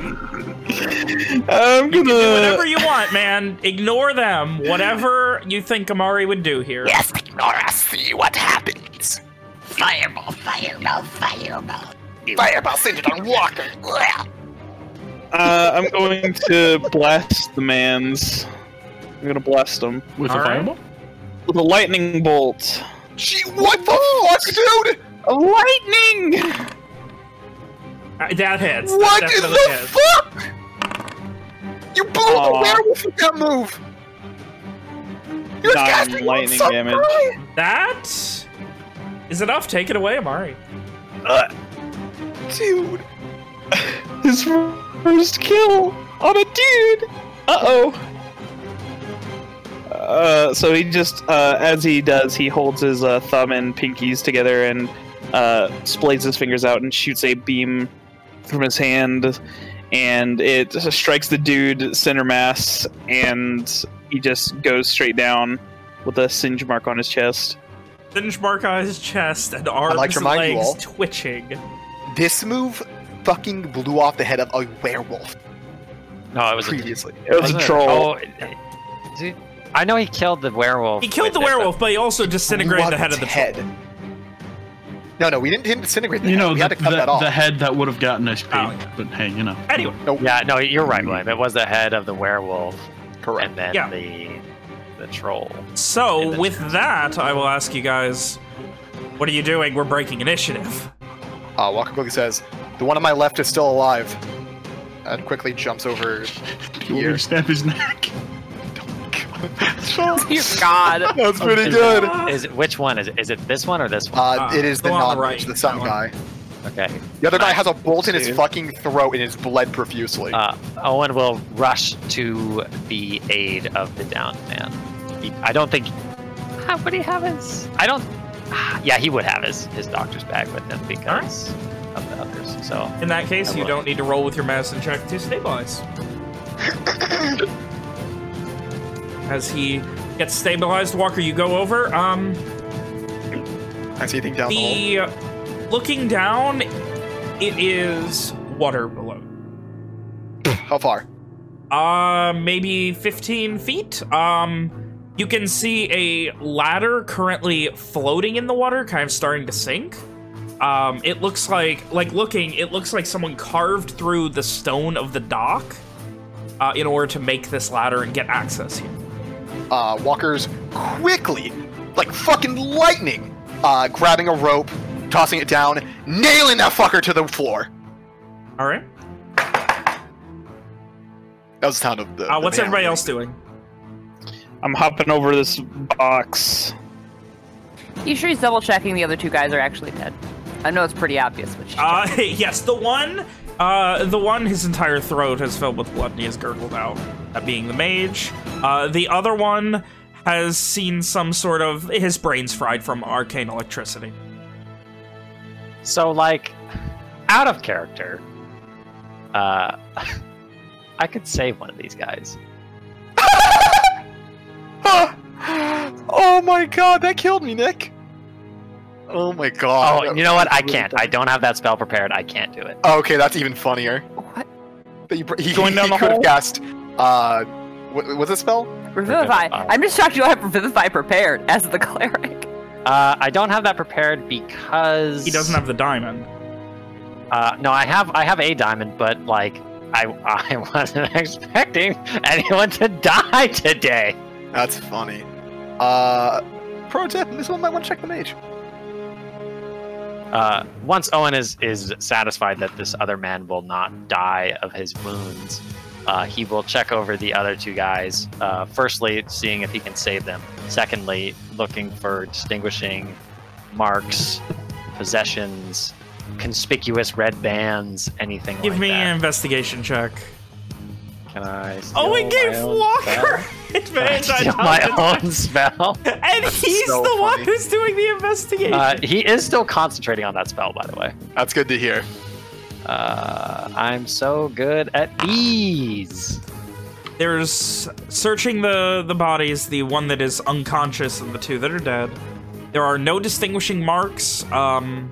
I'm You can do whatever you want, man. Ignore them. Whatever you think Amari would do here. Yes, ignore us. See what happens. Fireball, fireball, fireball. Fireball, send it on Walker. Uh, I'm going to blast the man's. I'm gonna blast him With All a right. fireball? with a lightning bolt. Gee, what the fuck, dude? A lightning! Uh, that hits. What that in definitely the hits. fuck? You blew the werewolf with that move. You're casting lightning damage. sunrise. That is enough. Take it away, Amari. Dude. His first kill on a dude. Uh oh. Uh, so he just, uh, as he does, he holds his uh, thumb and pinkies together and uh, splays his fingers out and shoots a beam from his hand, and it strikes the dude center mass, and he just goes straight down with a singe mark on his chest. Singe mark on his chest and arms like and legs all- twitching. This move fucking blew off the head of a werewolf. No, it was a, previously. It was a wasn't troll. Oh, dude, I know he killed the werewolf. He killed with the it, but- werewolf, but he also disintegrated the head of the head. troll. No, no, we didn't, didn't disintegrate the You head. know, we the, had to cut the, that off. the head that would have gotten us paid. Oh, yeah. But hey, you know. Anyway, Yeah, no, you're right, William. It was the head of the werewolf, Correct. and then Yeah. the the troll. so the with chest. that, I will ask you guys, what are you doing? We're breaking initiative. Uh, Walker quickly says, "The one on my left is still alive," and quickly jumps over You want me here. to snap his neck? Dear God. That's pretty Is good. it- Is it which one is it? Is it this one or this one? Uh, Uh, it is the the one on the non-rich, right, the sun guy. okay. The other guy has a bolt in his Dude. fucking throat and is bled profusely. Uh, Owen will rush to the aid of the downed man. He, I don't think. Ah, would he have his? I don't. ah, Yeah, he would have his his doctor's bag with him because of the others. So In that case, you don't need to roll with your medicine check to stabilize. As he gets stabilized, Walker, you go over. Um, I see anything down the hole. looking down, it is water below. How far? Uh, maybe 15 feet. Um, you can see a ladder currently floating in the water, kind of starting to sink. Um, it looks like, like looking, it looks like someone carved through the stone of the dock uh, in order to make this ladder and get access here. Uh, Walker's quickly, like fucking lightning, uh, grabbing a rope, tossing it down, nailing that fucker to the floor. All right. That was the sound of the. Uh, the what's everybody else doing? I'm hopping over this box. You sure he's double checking the other two guys are actually dead? I know it's pretty obvious, but she's Uh, yes, the one, uh, the one, his entire throat is filled with blood and he has gurgled out. That being the mage. Uh, the other one has seen some sort of his brains fried from arcane electricity. so like out of character. Uh, I could save one of these guys. oh my god, that killed me, Nick. Oh my god. Oh, you know what? I can't. I don't have that spell prepared. I can't do it. Okay, that's even funnier. What? That you, he Going down he the could have hole? cast. Uh, what, what's the spell? Revivify. Revivify. I'm just shocked you don't have Revivify prepared as the cleric. Uh, I don't have that prepared because He doesn't have the diamond. Uh, no, I have I have a diamond, but like I I wasn't expecting anyone to die today. That's funny. Uh, pro tip: this one might want to check the mage. Uh, once Owen is is satisfied that this other man will not die of his wounds, uh, he will check over the other two guys. Uh, firstly, seeing if he can save them. Secondly, looking for distinguishing marks, possessions, conspicuous red bands, anything Give like me that. an investigation check. Can I? Oh, steal it gave my own Walker spell? advantage on my own spell. and he's So the one who's doing the investigation. Uh, he is still concentrating on that spell, by the way. That's good to hear. Uh, I'm so good at these. There's searching the the bodies, the one that is unconscious and the two that are dead. There are no distinguishing marks. Um,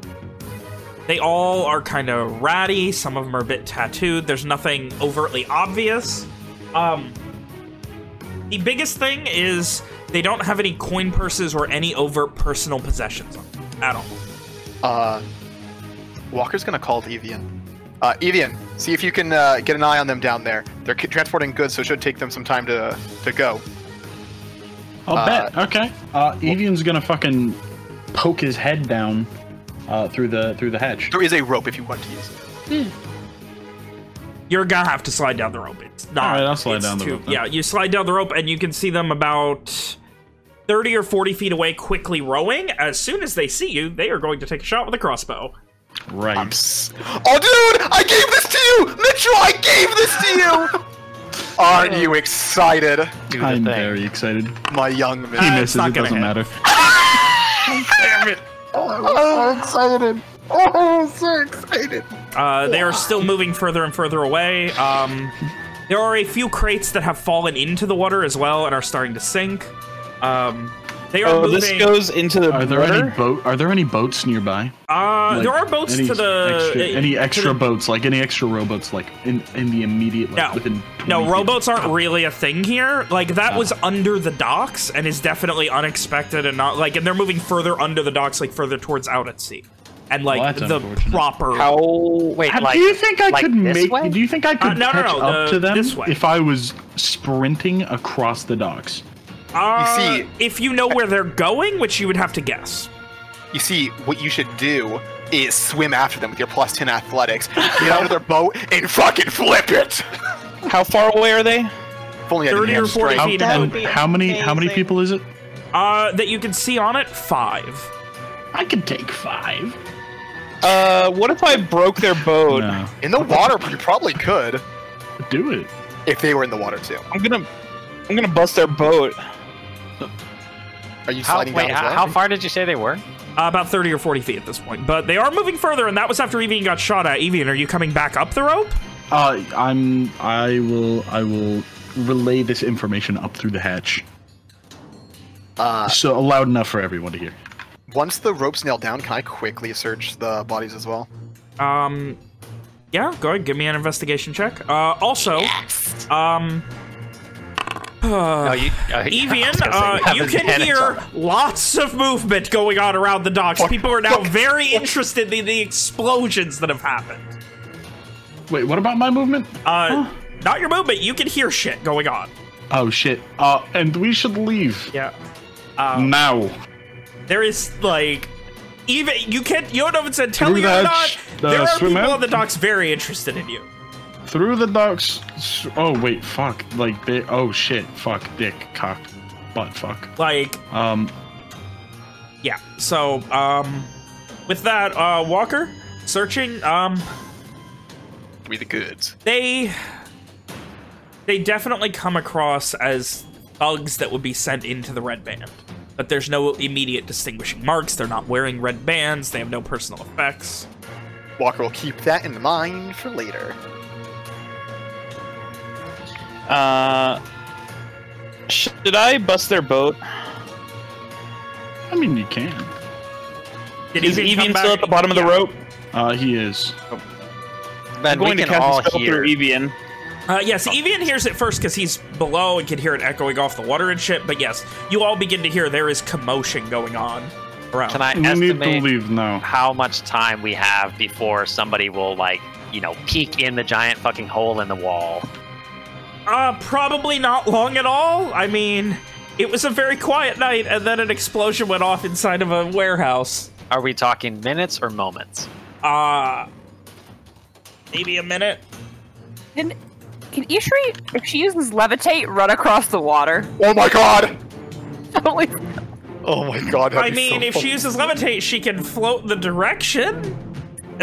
they all are kind of ratty. Some of them are a bit tattooed. There's nothing overtly obvious. Um, the biggest thing is they don't have any coin purses or any overt personal possessions on them at all. Uh, Walker's gonna call to Evian. Uh, Evian, see if you can uh, get an eye on them down there. They're transporting goods, so it should take them some time to to go. I'll Uh, bet. Okay. Uh, Evian's gonna fucking poke his head down uh, through the through the hedge. There is a rope if you want to use it. You're gonna have to slide down the rope. It's not. All right, I'll slide down the too- rope then. Yeah, you slide down the rope, and you can see them about thirty or forty feet away, quickly rowing. As soon as they see you, they are going to take a shot with a crossbow. Right. S- oh, dude! I gave this to you, Mitchell. I gave this to you. Aren't you excited, Do I'm very excited. my young He man? Uh, it's misses. not It doesn't hit. matter. Damn it! Oh, I'm excited. Oh, so excited. Uh, they are still moving further and further away. Um, there are a few crates that have fallen into the water as well and are starting to sink. Um, They are Oh, moving. this goes into the Are there any boat? Are there any boats nearby? uh, Like, there are boats to the extra, uh, any extra the- boats, like any extra rowboats, like in in the immediate, like No. within. 20 No, feet? rowboats aren't really a thing here. Like that was Ah. under the docks and is definitely unexpected and not like and they're moving further under the docks, like further towards out at sea. And like Well, the proper How? Wait, How- like, do you think I like could make? way? Do you think I could no, no, catch no, up the- to them this way. if I was sprinting across the docks? Uh, see- if you know where they're going, which you would have to guess. You see, what you should do is swim after them with your plus 10 athletics, get out of their boat, and fucking flip it! How far away are they? If only I 30 didn't or 40 strength. feet That in would boat. be How many? How many people is it? Uh, that you can see on it, five. I can take five. Uh, what if I broke their boat? No, In the water, you probably could. do it. If they were in the water too. I'm gonna, I'm gonna bust their boat. Are you how, wait, down as well? how far did you say they were? Uh, about 30 or 40 feet at this point. But they are moving further, and that was after Evian got shot at. Evian, are you coming back up the rope? Uh, I'm. I will. I will relay this information up through the hatch, Uh, so loud enough for everyone to hear. once the rope's nailed down, can I quickly search the bodies as well? Um, yeah, go ahead, give me an investigation check. Uh, also, um, No, you, uh, Evian, I was gonna say, uh, you can hear lots of movement going on around the docks. People are now fuck, very interested in the explosions that have happened. Wait, what about my movement? Uh, not your movement. You can hear shit going on. Oh shit. Uh, and we should leave Yeah. Um, now. there is like even you can't you don't know if it's a tell Through you or not. sh- there uh, are people out? on the docks very interested in you. Through the docks. Oh wait, fuck. Like they. Oh shit. Fuck. Dick. Cock. Butt. Fuck. Like Um. yeah. So um, with that, uh, Walker searching. Um, We the goods. they they definitely come across as thugs that would be sent into the red band. But there's no immediate distinguishing marks. They're not wearing red bands. They have no personal effects. Walker will keep that in mind for later. Uh, should I bust their boat? I mean, you can. Did Is Evian come Evian back? still at the bottom of the Yeah. rope? Uh, he is. Ben, I'm going we to can cast all a spell hear. through Evian. Uh, yes, Evian hears it first because he's below and can hear it echoing off the water and shit. But yes, you all begin to hear there is commotion going on around. Can I We need to estimate leave now. how much time we have before somebody will like, you know, peek in the giant fucking hole in the wall? Uh, probably not long at all. I mean, it was a very quiet night, and then an explosion went off inside of a warehouse. Are we talking minutes or moments? Uh, maybe a minute. Can, can Ishri, if she uses levitate, run across the water? Oh my god! Totally. Oh my god. that'd I be mean, so if fun. she uses levitate, she can float the direction.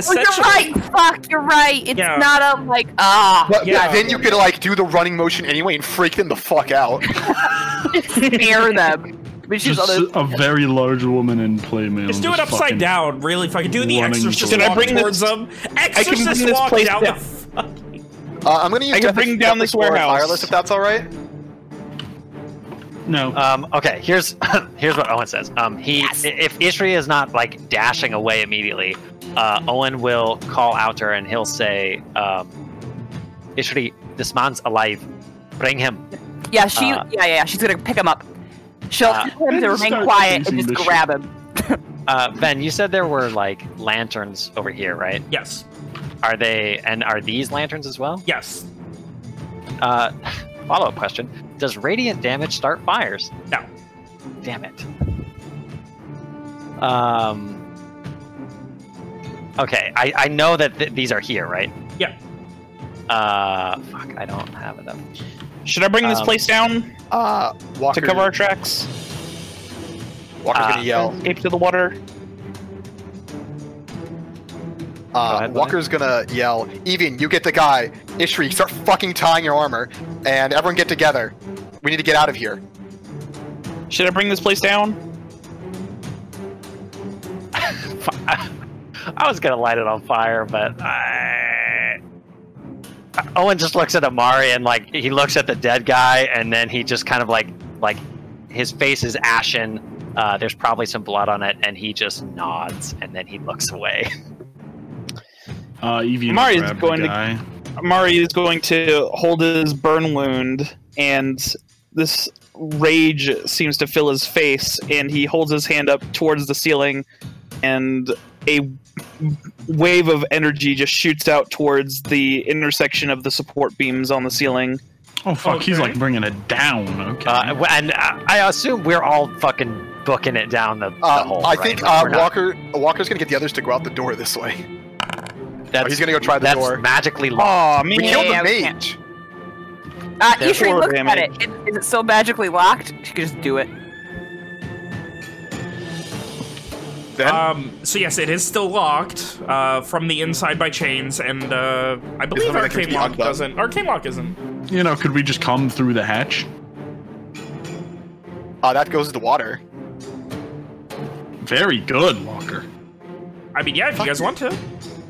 Oh, you're right. Fuck, you're right. It's Yeah. not a like ah. But, but Yeah. then you could like do the running motion anyway and freak them the fuck out. scare them. I Just on a, a very large woman in plate mail. just do it upside down. Really fucking do the running exorcist towards- Can I walk bring this- towards them. bring Exorcist this walk place down down. the. fucking- Uh, I'm gonna use I can bring down this Explorer warehouse. Wireless if that's alright. No. Um, okay, here's here's what Owen says. Um, he i- if Ishri is not like dashing away immediately, uh, Owen will call out to her and he'll say, um, "Ishri, this man's alive. Bring him." yeah, she Uh, yeah, yeah yeah. She's gonna pick him up. She'll Uh, tell him to remain quiet and just this grab him. Uh, ben, you said there were like lanterns over here, right? Yes, Are they and are these lanterns as well? yes. Uh, follow up question: Does radiant damage start fires? No. Damn it. Um. Okay, I, I know that th- these are here, right? Yeah. Uh, fuck, I don't have enough. Should I bring this Um, place down Uh, Walker, to cover our tracks? Walker's uh, gonna yell. Escape to the water. Uh, ahead, Walker's gonna yell, Evian, you get the guy. Ishri, start fucking tying your armor. And everyone get together. We need to get out of here. Should I bring this place down? I was gonna light it on fire, but I... Owen just looks at Amari and like he looks at the dead guy, and then he just kind of like like his face is ashen, Uh, there's probably some blood on it, and he just nods, and then he looks away. Uh, Evian Mari's grabbed going the to- guy. Mari is going to hold his burn wound, and this rage seems to fill his face, and he holds his hand up towards the ceiling, and a wave of energy just shoots out towards the intersection of the support beams on the ceiling. Oh fuck, he's like bringing it down. Okay. Uh, and uh, I assume we're all fucking booking it down the, the Uh, hole. I right? think Like, uh, we're not- Walker Walker's gonna get the others to go out the door this way. That's, he's gonna go try the that's door. magically locked. Oh man! We killed the we can't. mage. Uh, Ishri four looks at damage. it. Is, is it so magically locked? She could just do it. Then Um, so yes, it is still locked uh, from the inside by chains, and uh, I believe something that can Arcane Lock undone? doesn't. Arcane Lock isn't. you know, could we just come through the hatch? uh, that goes to the water. Very good, Walker. I mean, yeah, if you guys want to.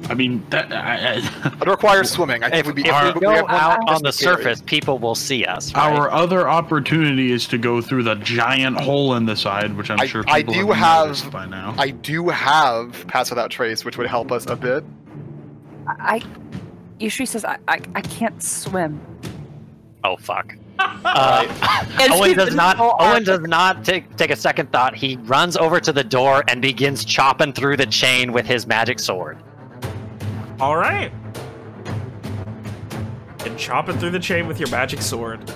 I mean, that I, I, It requires swimming. I think If, would be. if we we go have out on the person surface, people will see us. Right? our other opportunity is to go through the giant hole in the side, which I'm I- sure I people do have, have- noticed by now. I do have pass without trace, which would help us a bit. I. Ishri says, I, I, I can't swim. oh fuck. Uh, Owen does not. Owen does not take take a second thought. He runs over to the door and begins chopping through the chain with his magic sword. All right. And chop it through the chain with your magic sword.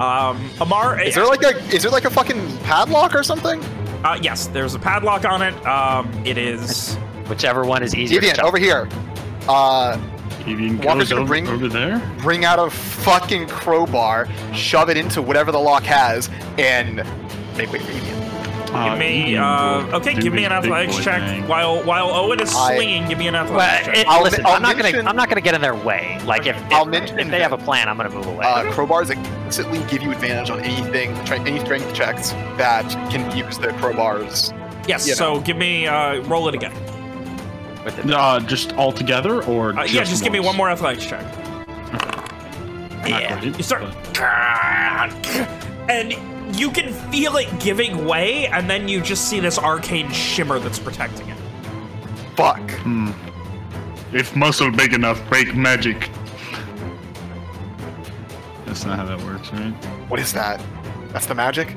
Um, Amar, Is there like a is there like a fucking padlock or something? Uh, yes, there's a padlock on it. Um, it is. Whichever one is easier. to over here. Uh, Evian Walker's goes gonna over, bring- over there. bring out a fucking crowbar, shove it into whatever the lock has, and make way for Deviant. Uh, Give me. Uh, okay, give me an big athletics check thing. while while Owen is I- swinging. Give me an athletics Well, check. it, I'll listen, I'll I'm not gonna. I'm not gonna get in their way. Like if if, I'll mention if they have a plan, I'm gonna move away. Uh, crowbars explicitly give you advantage on anything, any strength checks that can use the crowbars. yes. you So give me. Uh, roll it again. with it. Uh, just all together, or Uh, yeah, just give me one more athletics check. Not Yeah. great, You start. but- And you can feel it giving way, and then you just see this arcane shimmer that's protecting it. Fuck. Hmm. If muscle big enough, break magic. That's not how that works, right? What is that? That's the magic?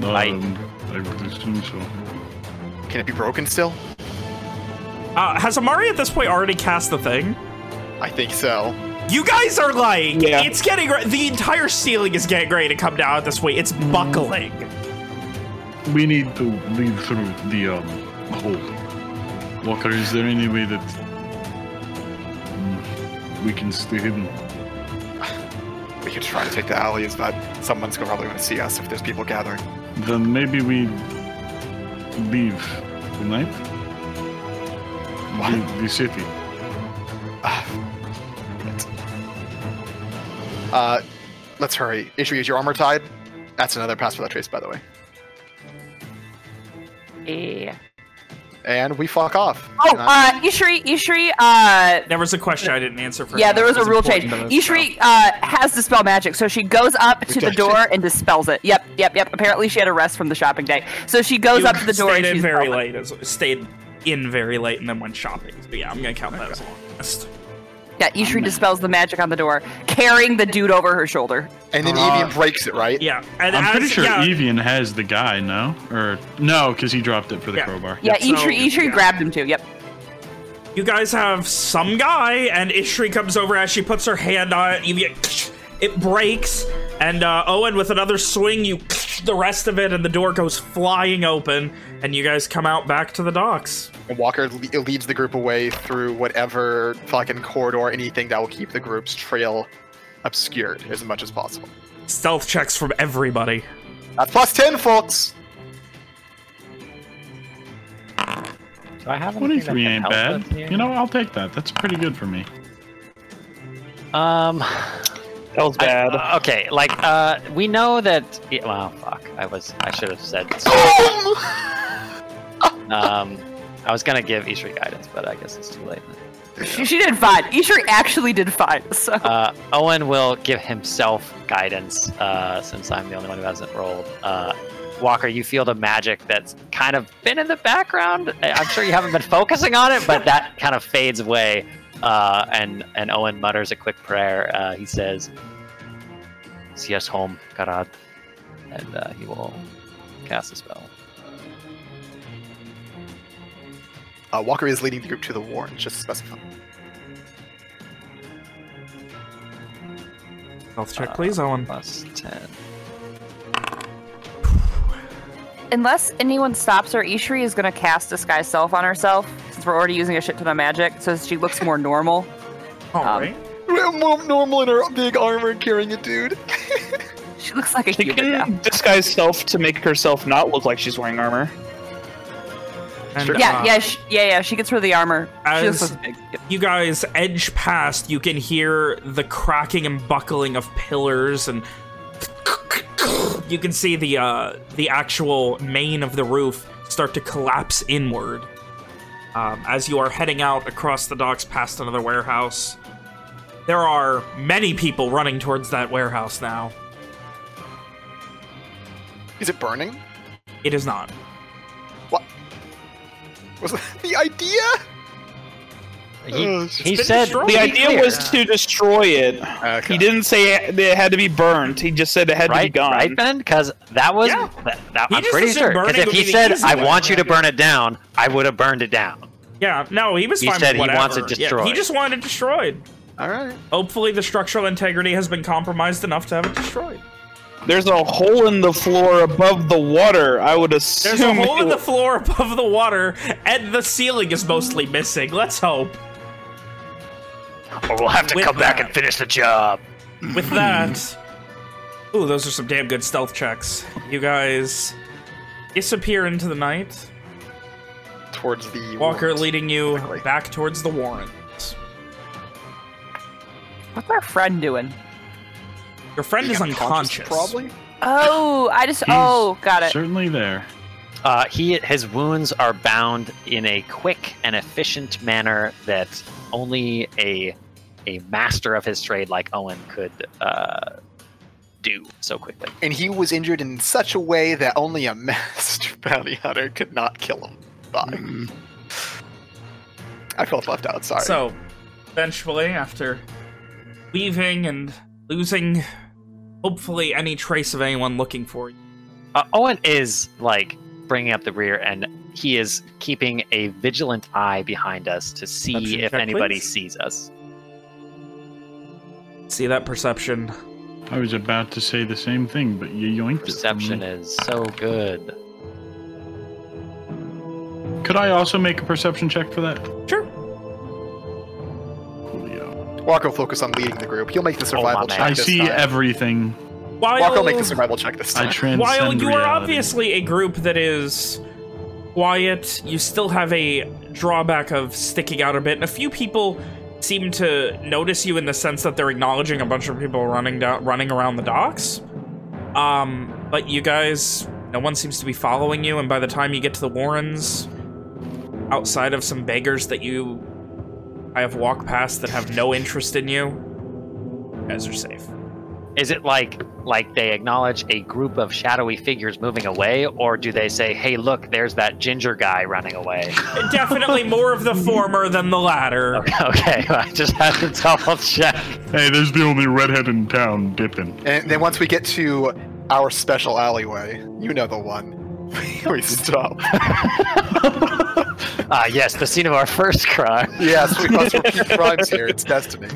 Right. Um, I would assume so. Can it be broken still? Uh, has Amari at this point already cast the thing? I think so. You guys are like, Yeah. it's getting the entire ceiling is getting ready to come down this way. It's buckling. We need to lead through the um hole. Walker, is there any way that mm, we can stay hidden? We could try to take the alleys, but someone's gonna probably want to see us if there's people gathering. Then maybe we leave tonight. What? The, the city. Uh, let's hurry. Ishri, is your armor tied? That's another pass without trace, by the way. Yeah. And we fuck off. Oh, uh, Ishri, Ishri, uh, There was a question I didn't answer for yeah, him there was that a rule change. important to this, so. Ishri, uh, has dispel magic, so she goes up to the Rejected. door and dispels it. Yep, yep, yep. Apparently she had a rest from the shopping day. So she goes You up to the door and stayed in she's very late. it. As, stayed in very late and then went shopping. But yeah, I'm gonna count that as a long rest. Yeah, Ishri dispels the magic on the door, carrying the dude over her shoulder. and then Uh, Evian breaks it, right? Yeah, and I'm as, pretty sure yeah, Evian has the guy, no? Or no, because he dropped it for the Yeah. crowbar. Yeah, so- Ishri, Ishri yeah. grabbed him too. Yep. you guys have some guy, and Ishri comes over as she puts her hand on it. You get, it breaks, and uh, Owen with another swing, you the rest of it, and the door goes flying open, and you guys come out back to the docks. And Walker le- leads the group away through whatever fucking corridor, anything that will keep the group's trail obscured as much as possible. Stealth checks from everybody. That's plus 10, folks! Do I have anything that 23 ain't bad. You know, I'll take that. That's pretty good for me. Um. That was I- bad. uh, okay, like uh, we know that. yeah, Well, fuck. I was. I should have said. Um, I was gonna give Ishri guidance, but I guess it's too late. She, she did fine. Ishri actually did fine. So Uh, Owen will give himself guidance uh, since I'm the only one who hasn't rolled. Uh, Walker, you feel the magic that's kind of been in the background. I'm sure you haven't been focusing on it, but that kind of fades away. Uh, and and Owen mutters a quick prayer. Uh, he says, "See us home, Karad," and uh, he will cast a spell. Uh, Walker is leading the group to the warrens, just to specify. Stealth check, please, Owen. Plus ten. Unless anyone stops her, Ishri is gonna cast Disguise Self on herself, since we're already using a shit ton of magic, so she looks more normal. All Um, right. More normal in her big armor carrying a dude. She looks like a She human now. can disguise self to make herself not look like she's wearing armor. And, Yeah, uh, yeah, sh- yeah, yeah. She gets rid of the armor. As- just big. You guys edge past, you can hear the cracking and buckling of pillars, and you can see the uh, the actual main of the roof start to collapse inward. Um, as you are heading out across the docks past another warehouse, there are many people running towards that warehouse now. Is it burning? It is not. Was that the idea? He, oh, Ugh, he said destroyed. The idea clear, was to destroy it. Okay. He didn't say it it had to be burned. He just said it had to be gone. right, Ben? Because that was yeah. that, that, I'm pretty sure. Because if he said, "I want you to burn it down," I would have burned it down. Yeah, no, he was He fine said with he wants it whatever. Yeah, he just wanted it destroyed. All right. Hopefully, the structural integrity has been compromised enough to have it destroyed. There's a hole in the floor above the water. I would assume. There's a hole in the floor above the water, and the ceiling is mostly missing. Let's hope. Or we'll have to With come back and finish the job. With that, ooh, those are some damn good stealth checks. You guys disappear into the night. Towards the Walker warrens. leading you Quickly. back towards the Warrens. What's our friend doing? Your friend is unconscious. Probably. Oh, I just. He's oh, got it. Certainly there. Uh, he his wounds are bound in a quick and efficient manner that only a a master of his trade like Owen could uh, do so quickly. And he was injured in such a way that only a master bounty hunter could not kill him. Bye. I felt left out. Sorry. So, eventually, after leaving and losing, hopefully, any trace of anyone looking for you, Uh, Owen is like bringing up the rear, and he is keeping a vigilant eye behind us to see Perception if check, anybody please. sees us. see that perception. I was about to say the same thing, but you yoinked Perception is so good. Could I also make a perception check for that? Sure. Coolio. Walker will focus on leading the group. He'll make the survival Oh, check. I this see time. everything. While, Walker will make the survival check this I time. transcend while you are obviously a group that is quiet, you still have a drawback of sticking out a bit, and a few people seem to notice you in the sense that they're acknowledging a bunch of people running down, running around the docks. Um, but you guys, no one seems to be following you, and by the time you get to the Warrens, outside of some beggars that you I have walked past that have no interest in you, you guys are safe. Is it like like they acknowledge a group of shadowy figures moving away, or do they say, "Hey, look, there's that ginger guy running away"? Definitely more of the former than the latter. okay, okay, I just had to double check. Hey, there's the only redhead in town dipping. And then once we get to our special alleyway, you know the one, we stop. Ah, yes, the scene of our first crime. yes, we must repeat crimes here. It's destiny.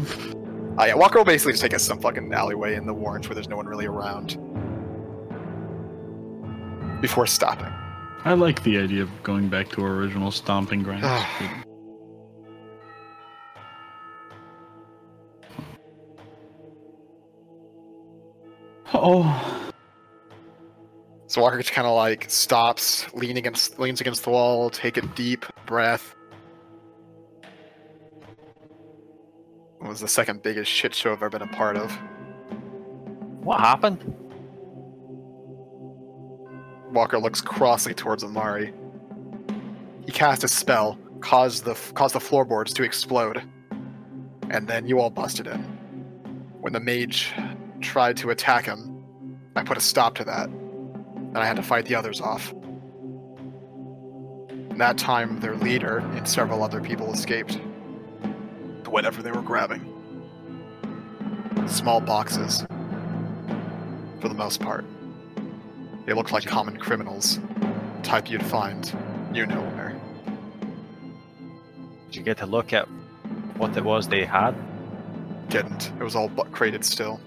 Uh, yeah, Walker will basically just take us some fucking alleyway in the Warrens where there's no one really around. Before stopping. I like the idea of going back to our original stomping grounds. oh, So Walker just kind of like stops, lean against, leans against the wall, take a deep breath. It was the second biggest shit show I've ever been a part of. What happened? Walker looks crossly towards Amari. He cast a spell, caused the caused the floorboards to explode, and then you all busted in. When the mage tried to attack him, I put a stop to that. And I had to fight the others off. In that time, their leader and several other people escaped. Whatever they were grabbing. Small boxes. For the most part. They looked like common criminals. Type you'd find, you know where. Did you get to look at what it was they had? Didn't. It was all crated still.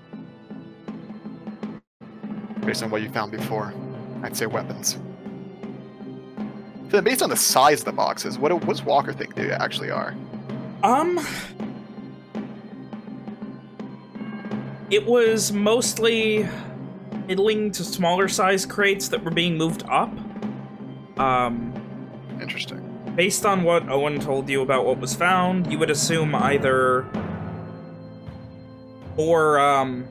Based on what you found before, I'd say weapons. Then based on the size of the boxes, what, what does Walker think they actually are? Um. It was mostly middling to smaller size crates that were being moved up. Um, Interesting. based on what Owen told you about what was found, you would assume either or um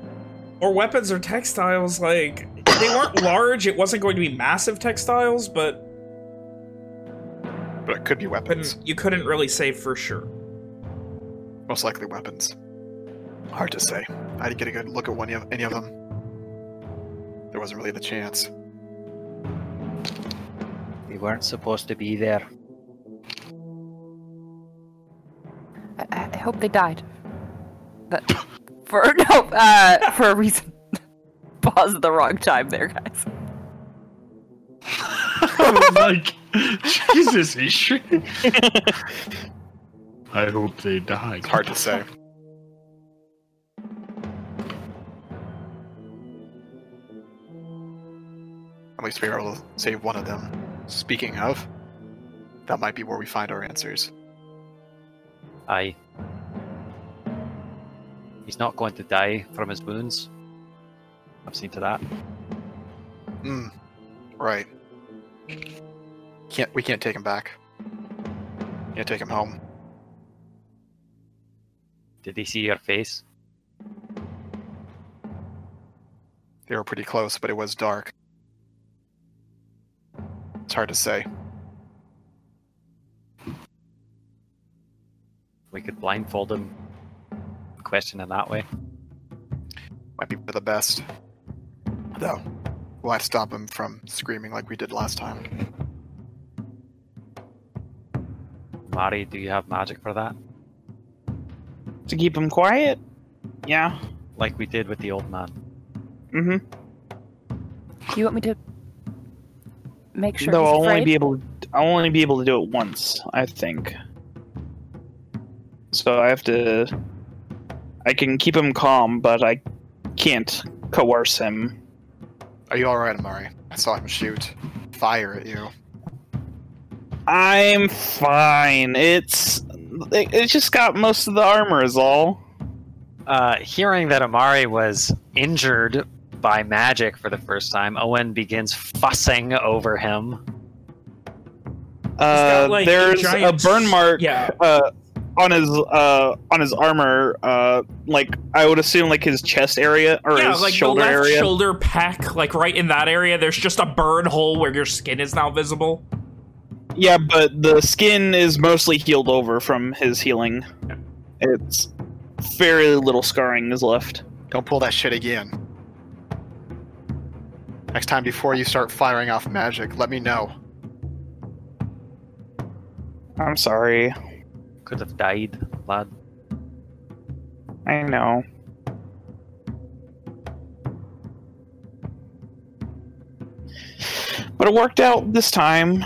or weapons or textiles like they weren't large, it wasn't going to be massive textiles, but But it could be weapons. couldn't, you couldn't really say for sure. Most likely weapons. Hard to say. I didn't get a good look at one of any of them. There wasn't really the chance. We weren't supposed to be there. I, I hope they died. But for no, uh, for a reason. Pause at the wrong time there, guys. I was like, Jesus, he's shit. I hope they die. It's hard to say. At least we were able to save one of them. Speaking of, that might be where we find our answers. Aye. He's not going to die from his wounds. I've seen to that. Hmm. Right. Can't we can't take him back. Can't take him home. Did he see your face? They were pretty close, but it was dark. It's hard to say. We could blindfold him. Question in that way. Might be for the best. Though, we'll have to stop him from screaming like we did last time. Mari, do you have magic for that? To keep him quiet? Yeah. Like we did with the old man. Mm-hmm. Do you want me to make sure Though he's I'll only be able I'll only be able to do it once, I think. So I have to I can keep him calm, but I can't coerce him. Are you alright, Amari? I saw him shoot fire at you. I'm fine. It's it, it just got most of the armor is all. Uh, hearing that Amari was injured by magic for the first time, Owen begins fussing over him. Uh, got, like, there's a giant burn mark yeah. uh, on his uh, on his armor. Uh, like I would assume, like his chest area or yeah, his like shoulder the left area. shoulder pec, like right in that area, there's just a burn hole where your skin is now visible. Yeah, but the skin is mostly healed over from his healing. It's very little scarring is left. Don't pull that shit again. Next time before you start firing off magic, let me know. I'm sorry. Could have died, lad. I know. But it worked out this time.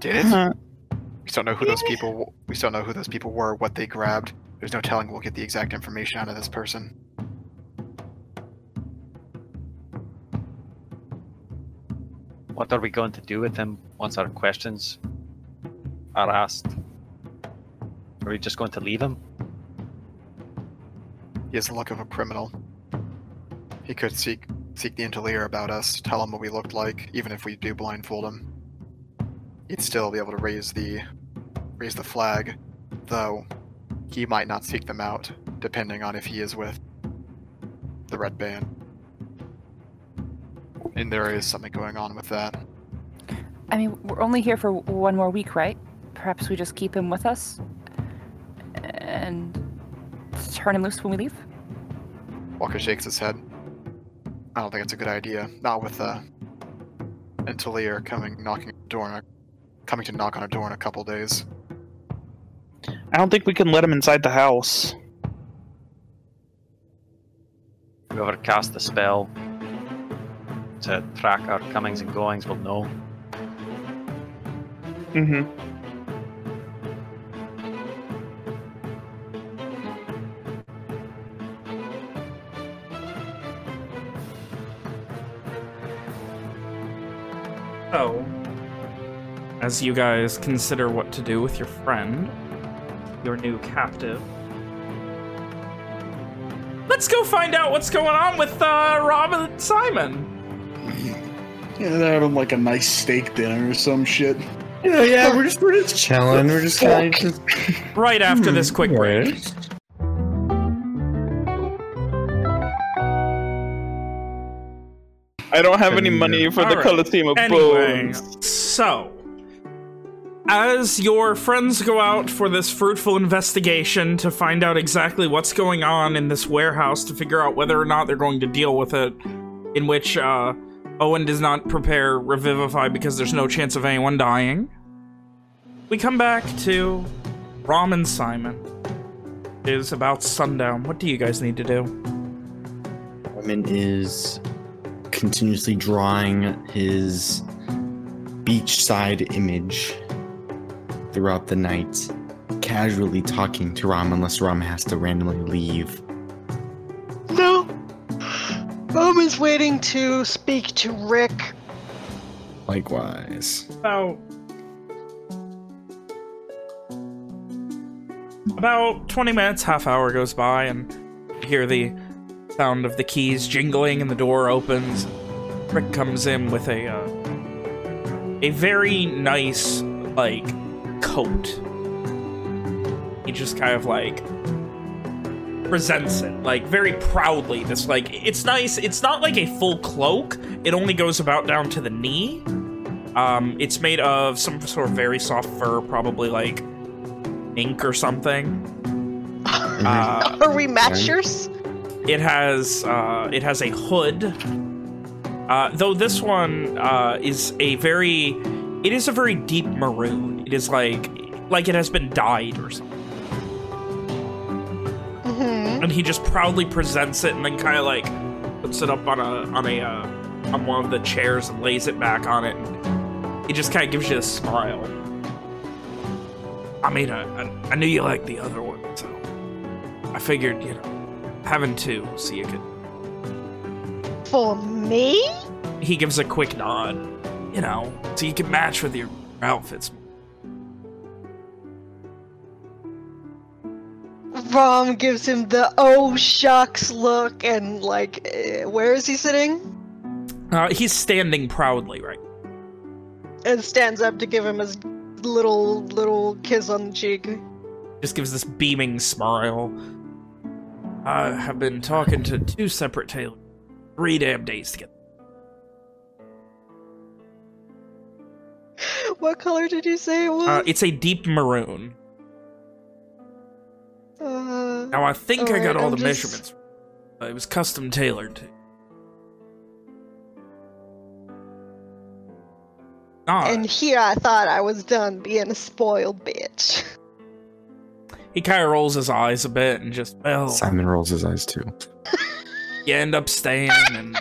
Did it? Uh, We still know who those people. We still know who those people were, what they grabbed. There's no telling we'll get the exact information out of this person. What are we going to do with him once our questions are asked? Are we just going to leave him? He has the look of a criminal. He could seek seek the Intelier about us, tell him what we looked like, even if we do blindfold him. He'd still be able to raise the raise the flag, though he might not seek them out, depending on if he is with the Red Band. And there is something going on with that. I mean, we're only here for one more week, right? Perhaps we just keep him with us and turn him loose when we leave. Walker shakes his head. I don't think it's a good idea. Not with uh and coming knocking on a door in a, coming to knock on a door in a couple days. I don't think we can let him inside the house. Whoever cast the spell to track our comings and goings will know. Mm-hmm. As you guys consider what to do with your friend, your new captive, let's go find out what's going on with uh, Rob and Simon. Yeah, they're having like a nice steak dinner or some shit. Yeah, yeah, we're just we're just chilling. We're just kind of Right after this quick break. I don't have any money for the Alright. Coliseum of Anyway, Bones. so as your friends go out for this fruitful investigation to find out exactly what's going on in this warehouse to figure out whether or not they're going to deal with it, in which uh, Owen does not prepare Revivify because there's no chance of anyone dying, we come back to Rom and Simon. It is about sundown. What do you guys need to do? Roman is continuously drawing his beachside image throughout the night, casually talking to Ram unless Ram has to randomly leave. No. Roman's waiting to speak to Rick. Likewise. about about 20 minutes half hour goes by and you hear the sound of the keys jingling and the door opens rick comes in with a uh, a very nice like coat he just kind of like presents it like very proudly this like it's nice it's not like a full cloak it only goes about down to the knee um, it's made of some sort of very soft fur, probably like ink or something. Uh, Are we matchers? it has uh, it has a hood. Uh, though this one uh, is a very, it is a very deep maroon. It is like like it has been dyed or something. hmm And he just proudly presents it and then kind of like puts it up on a on a uh, on one of the chairs and lays it back on it. And he just kind of gives you a smile. I mean, I, I, I knew you liked the other one, so I figured, you know, having two, so you could. For me? He gives a quick nod, you know, so you can match with your outfits. Rom gives him the oh shucks look and like, eh, where is he sitting? Uh, he's standing proudly, right? And stands up to give him his little little kiss on the cheek. just gives this beaming smile. I have been talking to two separate tailors three damn days together. What color did you say it was? Uh, it's a deep maroon. Uh, Now I think I got Alright, all I'm the just- measurements. Uh, it was custom tailored. to- Ah, and here I thought I was done being a spoiled bitch. he kind of rolls his eyes a bit and just, well, Simon rolls his eyes too. you end up staying, and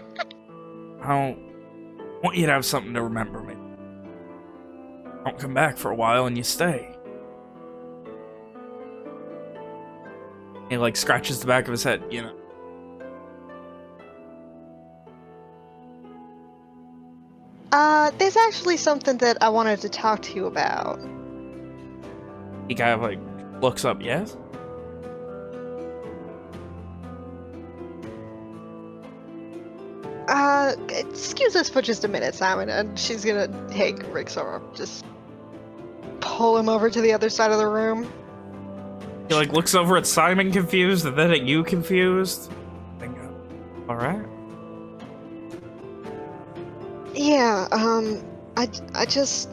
I don't want you to have something to remember me. Don't come back for a while and you stay. He like scratches the back of his head, you know. Uh, there's actually something that I wanted to talk to you about. He kind of like looks up, yes? Uh, excuse us for just a minute, Simon, and she's gonna take Rick's arm, just pull him over to the other side of the room. He like looks over at Simon confused and then at you confused. Bingo. Alright. Yeah, um, I, I just.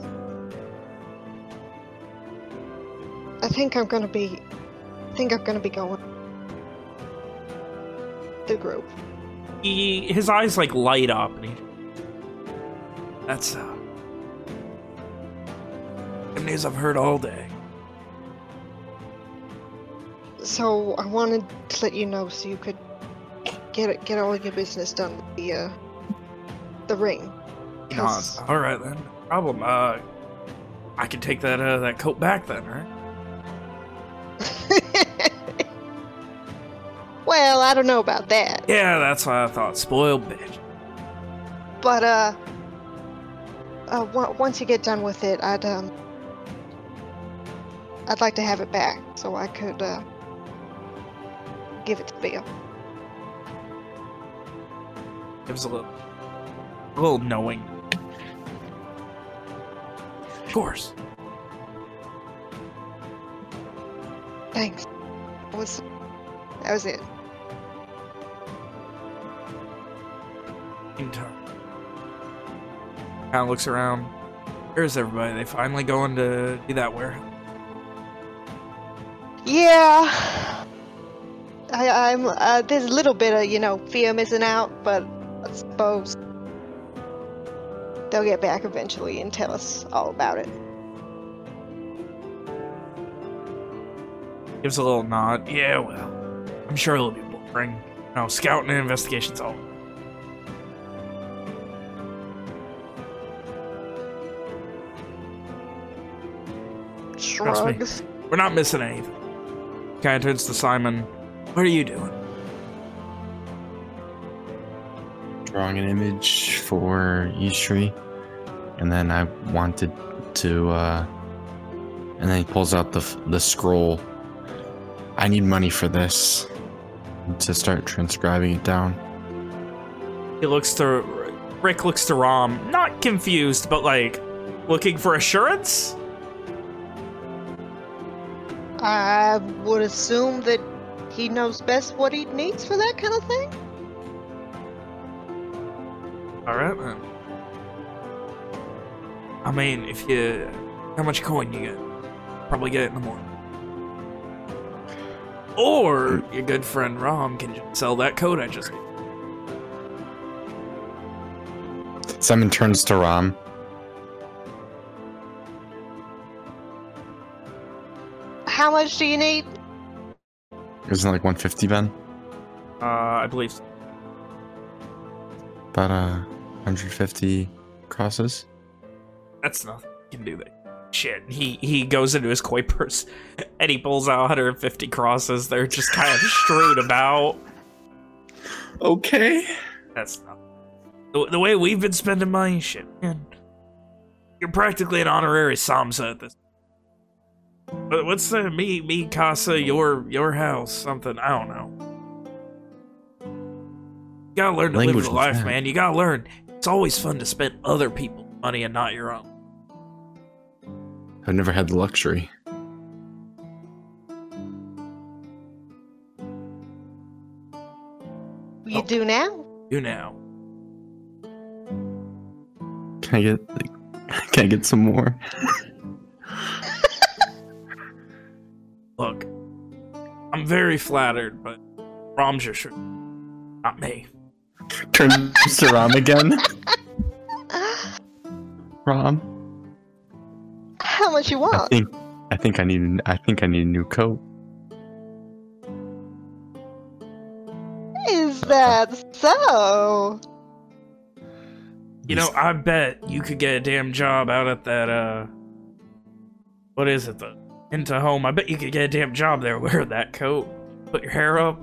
I think I'm gonna be. I think I'm gonna be going. The group. He his eyes like light up and he That's, uh... Good news I've heard all day. So I wanted to let you know so you could get it, get all your business done with the uh, the ring. 'Cause- All right, then. No problem. Uh, I can take that, uh, that coat back then, right? well, I don't know about that, Yeah, that's what I thought. Spoiled bitch. but uh, uh, w- once you get done with it, I'd um, I'd like to have it back so I could uh, give it to Bill. Gives a little, a little knowing. Of course. Thanks. That was that was it. Meantime. Kind of looks around. Where's everybody? They finally going to do that warehouse. Yeah. I, I'm. Uh, there's a little bit of you know fear missing out, but I suppose they'll get back eventually and tell us all about it. Gives a little nod. Yeah, well, I'm sure it'll be boring. No, scouting and investigation's all. Trust me. We're not missing anything. Kind of turns to Simon. What are you doing? Drawing an image for each tree, and then I wanted to. uh And then he pulls out the the scroll. I need money for this to start transcribing it down. He looks to Rick looks to Rom, not confused, but like looking for assurance. I would assume that he knows best what he needs for that kind of thing. All right, then. I mean, if you, how much coin you get? Probably get it in the morning. Or your good friend Rom can just sell that coat I just. Simon turns to Rom. How much do you need? Isn't it like 150, Ben? Uh, I believe. So. About uh, 150 crosses. That's nothing. You can do that. Shit. He he goes into his koi purse and he pulls out 150 crosses. They're just kind of strewed about. Okay. That's not the, the way we've been spending money. Shit, man. You're practically an honorary Samsa at this. But what's the me me casa your your house something? I don't know. You gotta learn to Language live the is life, bad. man. You gotta learn. It's always fun to spend other people's money and not your own. I've never had the luxury. You Oh. do now? You now. Can I get like, can I get some more? Look, I'm very flattered, but Rom's your shirt, not me. Turns to Rom again. Rom, How much you want? I want? think I think I need a- I think I need a new coat. Is that so? You know, I bet you could get a damn job out at that, uh... What is it, the... Into home. I bet you could get a damn job there wearing that coat. Put your hair up.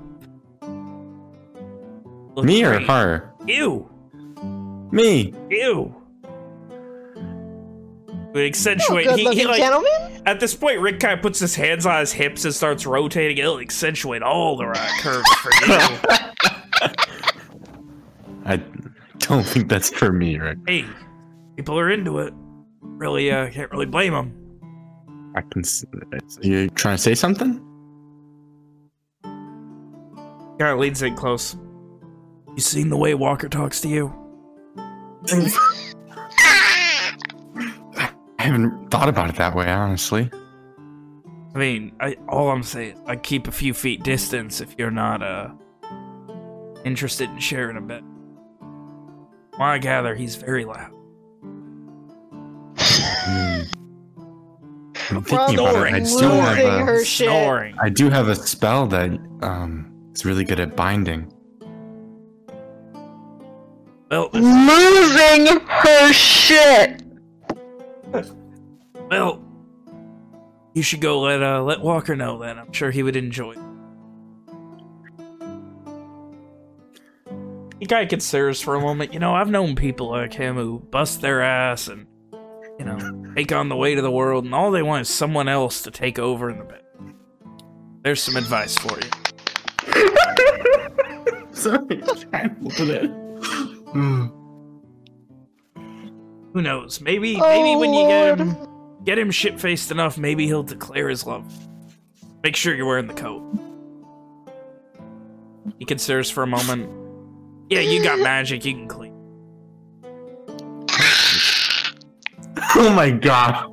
Look Me or her? You! Me. Ew! Would Oh, accentuate... good he, looking he, like, gentleman? At this point, Rick kind of puts his hands on his hips and starts rotating. It'll accentuate all the right curves for you. I don't think that's for me, Rick. hey, people are into it. Really, uh, can't really blame them. I can. s- You trying to say something? Kind of leans in close. You seen the way Walker talks to you? I haven't thought about it that way, honestly. I mean, I, all I'm saying, I keep a few feet distance if you're not uh interested in sharing a bit. Well, I gather he's very loud. I'm thinking Rom about it. I do have a, her shit. Snoring. I do have a spell that um is really good at binding. Well, Losing her shit. well, you should go let uh let Walker know then. I'm sure he would enjoy. it. The guy considers for a moment. You know, I've known people like him who bust their ass and you know take on the weight of the world, and all they want is someone else to take over in the bed. There's some advice for you. Sorry, look at it. Hmm. Who knows? Maybe Oh, maybe when you get him get him shit faced enough, maybe he'll declare his love. Make sure you're wearing the coat. He considers for a moment. Yeah, you got magic. You can clean. Oh my god.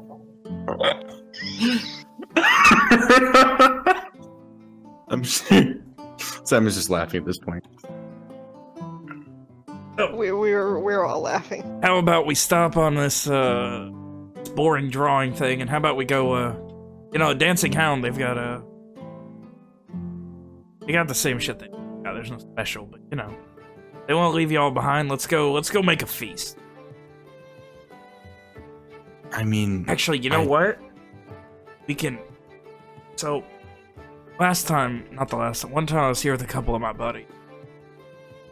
I'm Sam is just laughing at this point. We, we were we were all laughing. How about we stop on this uh boring drawing thing, and how about we go? uh You know, Dancing Hound. They've got a. They got the same shit. They got. There's no special, but you know, they won't leave you all behind. Let's go. Let's go make a feast. I mean, Actually, you know I- what? We can. So, last time, not the last time, one time I was here with a couple of my buddies.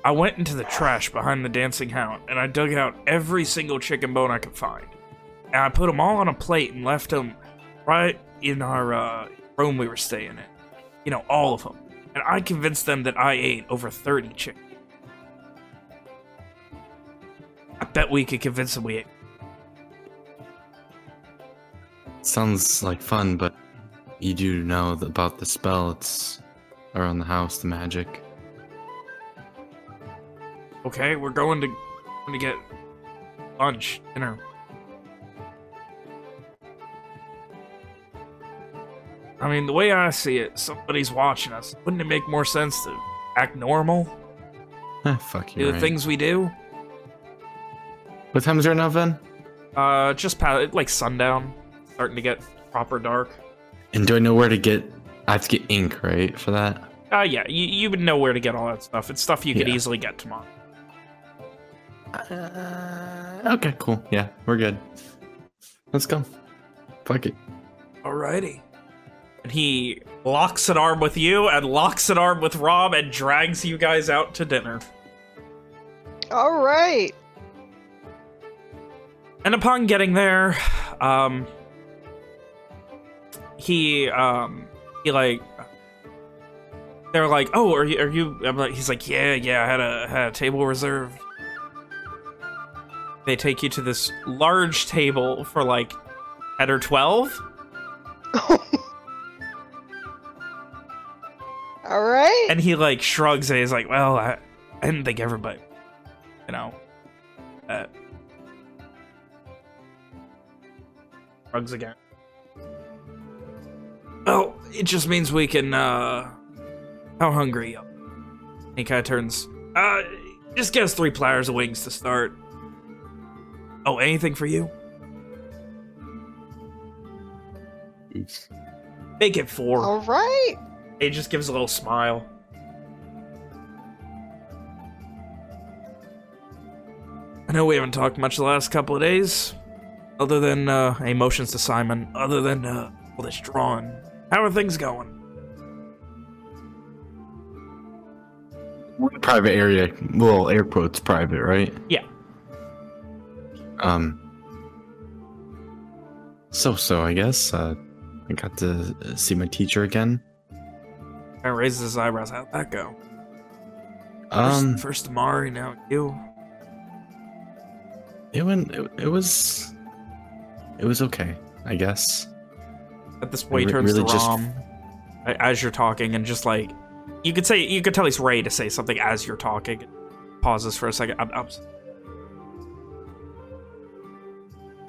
I went into the trash behind the Dancing Hound and I dug out every single chicken bone I could find. And I put them all on a plate and left them right in our uh, room we were staying in. You know, all of them. And I convinced them that I ate over 30 chicken. I bet we could convince them we ate. Sounds like fun, but you do know about the spell. It's around the house, the magic. Okay, we're going to going to get lunch, dinner. I mean, the way I see it, somebody's watching us. Wouldn't it make more sense to act normal? Ah, fuck Do you. the Right. things we do? What time is it now, Ven? Uh, just pa- like sundown, starting to get proper dark. And do I know where to get? I have to get ink, right, for that. Uh, yeah, you, you would know where to get all that stuff. It's stuff you could Yeah. easily get tomorrow. Uh, okay, cool. Yeah, we're good. Let's go. Fuck it. Alrighty. And he locks an arm with you and locks an arm with Rob and drags you guys out to dinner. All right. And upon getting there, um, he, um, he like, they're like, oh, are you, are you, I'm like, he's like, yeah, yeah, I had a, had a table reserved. They take you to this large table for like 10 or 12. All right. And he like shrugs and he's like, well, I, I didn't think everybody, you know, uh, shrugs again. Well, it just means we can, uh, how hungry? are you?" He kind of turns, uh, just get us three pliers of wings to start. Oh, anything for you? Make it four. All right. He just gives a little smile. I know we haven't talked much the last couple of days, other than uh, emotions to Simon, other than uh, all this drawing. How are things going? Private area. Well, air quotes private, right? Yeah. Um. So so, I guess. Uh, I got to see my teacher again. I raises his eyebrows. How'd that go? First, Um, first Amari, now you. it went. It, it was. It was okay, I guess. At this point, he turns really to just- Rom a- as you're talking, and just like you could say, you could tell he's ready to say something as you're talking. Pauses for a second. I'm, I'm,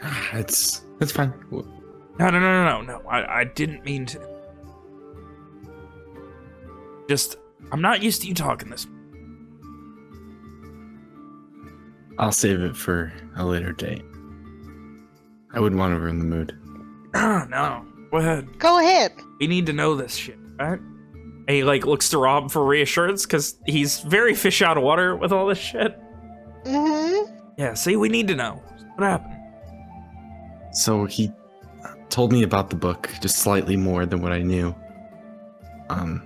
ah, It's it's fine. No, no, no, no, no, no. I, I didn't mean to. Just, I'm not used to you talking this. I'll save it for a later date. I wouldn't want to ruin the mood. no, go ahead. Go ahead. We need to know this shit, right? And he like looks to Rob for reassurance because he's very fish out of water with all this shit. Mm-hmm. Yeah, see, we need to know what happened. So he told me about the book just slightly more than what I knew. Um,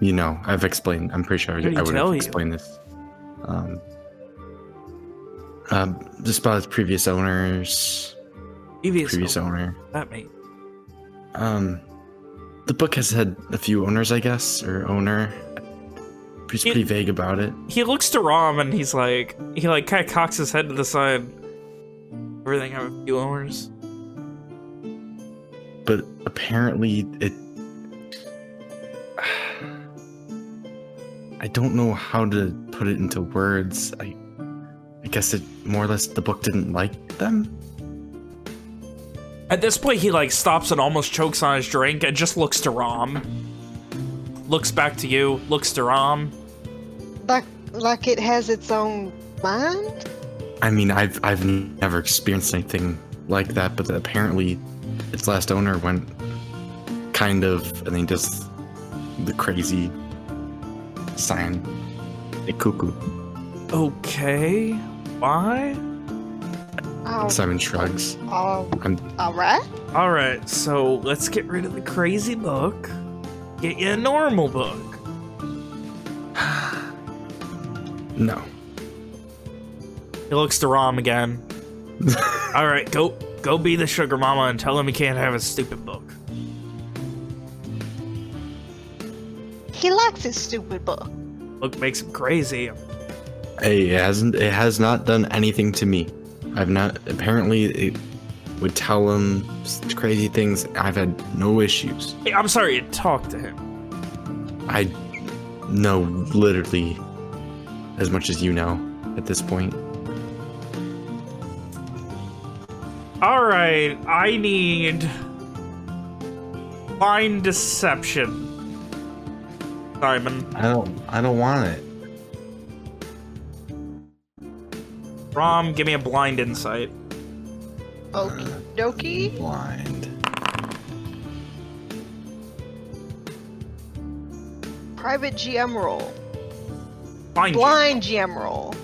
you know, I've explained. I'm pretty sure I, What did he I would tell have you? explained this. Um, uh, just about his previous owners, Previous, previous owner. that me. Um, the book has had a few owners, I guess, or owner. He's It- pretty vague about it. He looks to Rom and he's like, he like kind of cocks his head to the side. Everything have a few owners. but apparently it I don't know how to put it into words. I I guess it more or less the book didn't like them. At this point, he like stops and almost chokes on his drink and just looks to Rom. Looks back to you, looks to Rom. Like, like it has its own mind? I mean, I've I've never experienced anything like that, but apparently its last owner went kind of I think just the crazy sign a cuckoo. Okay, why? Oh, Simon shrugs. oh, I'm all right. All right, so let's get rid of the crazy book. Get you a normal book. no. He looks to Rom again. All right, go go be the sugar mama and tell him he can't have his stupid book. He likes his stupid book. Book makes him crazy. Hey, it hasn't. It has not done anything to me. I've not. Apparently, it would tell him crazy things. I've had no issues. Hey, I'm sorry, talk to him. I know literally as much as you know at this point. All right, I need blind deception. Simon, I don't. I don't want it. Rom, give me a blind insight. Okie dokie. Blind. Private GM roll. Blind. you. Blind GM roll.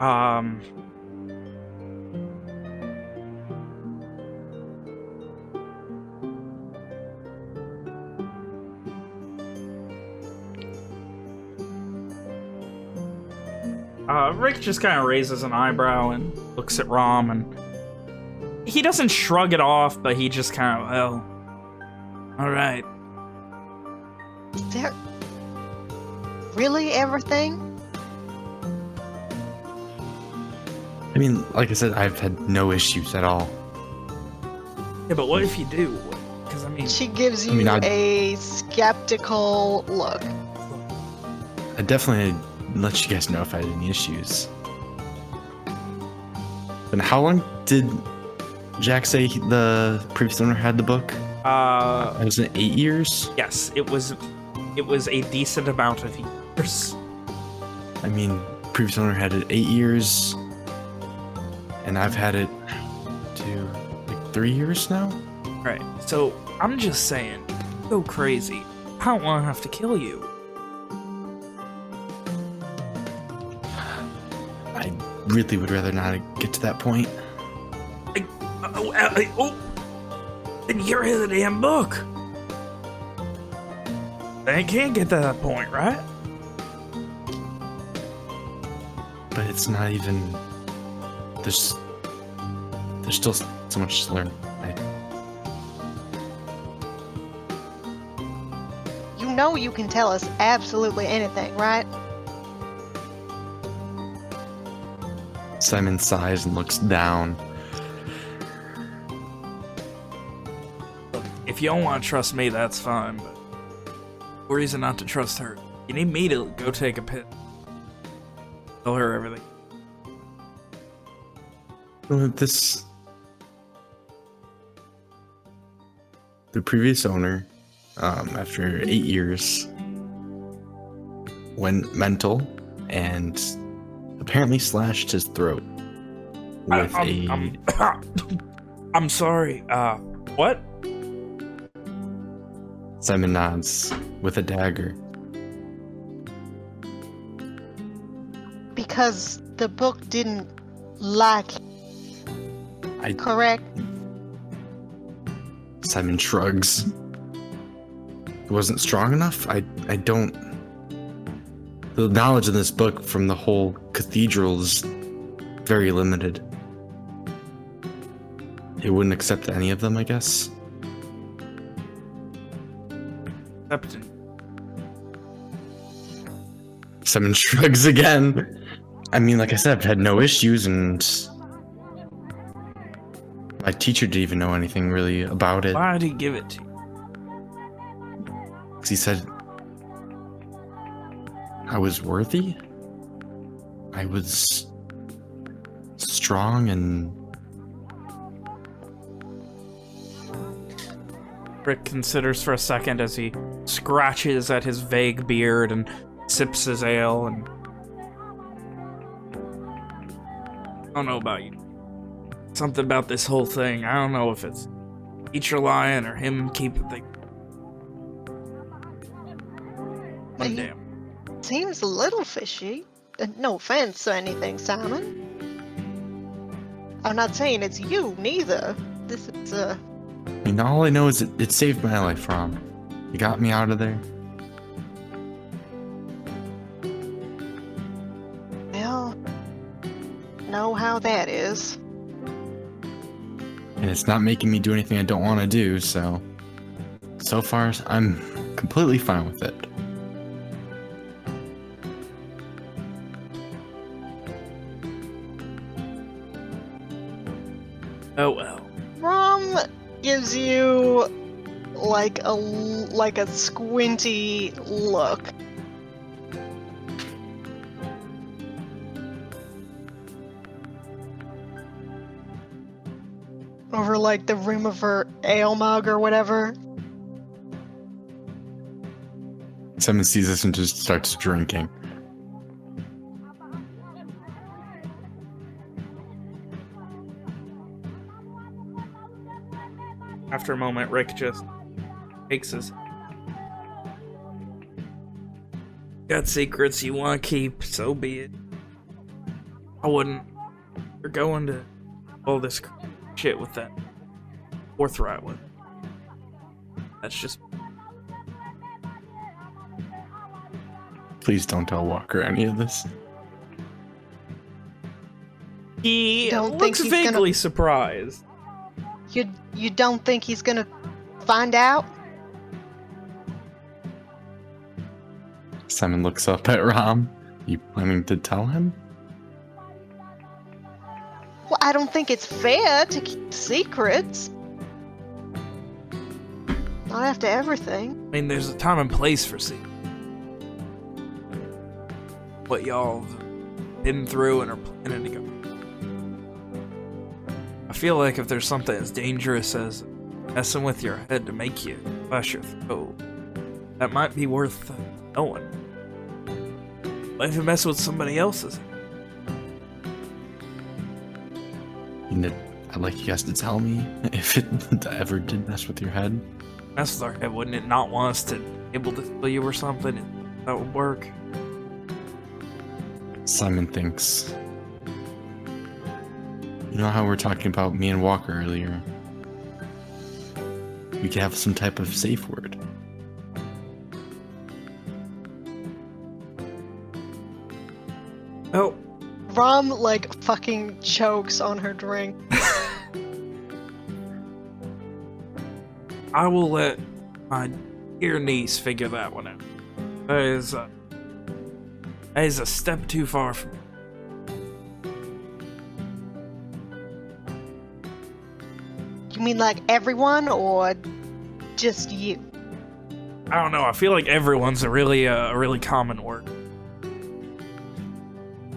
Um. Rick just kind of raises an eyebrow and looks at Rom, and he doesn't shrug it off, but he just kind of, well, all right. Is that really everything? I mean, like I said, I've had no issues at all. Yeah, but what if you do? Because I mean, She gives you I mean, I'd- a skeptical look. I definitely let you guys know if I had any issues. And how long did Jack say he- the previous owner had the book? uh, It was it eight years. yes, it was, it was a decent amount of years. I mean, previous owner had it eight years, and I've had it two, like three years now. Right. So I'm just saying, go crazy. I don't want to have to kill you. Really would rather not get to that point. Oh, uh, oh. then get rid of the damn book. They can't get to that point, right? But it's not even. There's. There's still so much to learn. I, You know you can tell us absolutely anything, right? Simon sighs and looks down. Look, if you don't want to trust me, that's fine. But no reason not to trust her. You need me to go take a pit. Tell her everything. Well, This. The previous owner um, after eight years, went mental and apparently slashed his throat I- with I'm, a. I'm, I'm sorry. Uh, what? Simon nods with a dagger. Because the book didn't like I correct? Simon shrugs. It wasn't strong enough. I I don't. The knowledge in this book from the whole cathedral is very limited. It wouldn't accept any of them, I guess. Captain. Simon shrugs again. I mean, like I said, I've had no issues, and my teacher didn't even know anything really about it. Why did he give it to you? 'Cause he said I was worthy. I was strong and Rick considers for a second as he scratches at his vague beard and sips his ale and... I don't know about you. Something about this whole thing. I don't know if it's teacher lying or him keeping things. One Are damn. Seems a little fishy. Uh, no offense or anything, Simon. I'm not saying it's you, neither. This is, uh, I mean, all I know is it, it saved my life, Rom. You got me out of there. well, know how that is. And it's not making me do anything I don't want to do, so. So far, I'm completely fine with it. Oh well. Rom gives you like a like a squinty look. Over like the rim of her ale mug or whatever. Simon sees this and just starts drinking. After a moment, Rick just takes his. Got secrets you want to keep, so be it. I wouldn't. You're going to all this shit with that forthright one. That's just. Please don't tell Walker any of this. He Don't think looks he's gonna- vaguely surprised. You you don't think he's gonna find out? Simon looks up at Rom. You planning to tell him? Well, I don't think it's fair to keep secrets. Not after everything. I mean, there's a time and place for secrets. What y'all have been through and are planning to go. I feel like if there's something as dangerous as messing with your head to make you flash your throat, that might be worth knowing. But if you mess with somebody else's, You know, I'd like you guys to tell me if it ever did mess with your head. mess with our head, wouldn't it not want us to be able to tell you or something? That would work. Simon thinks. You know how we we're talking about me and Walker earlier? We could have some type of safe word. Oh, Rom like fucking chokes on her drink. I will let my dear niece figure that one out. That is, uh, that is a step too far from. You mean like everyone or just you? I don't know. I feel like everyone's a really, uh, a really common word.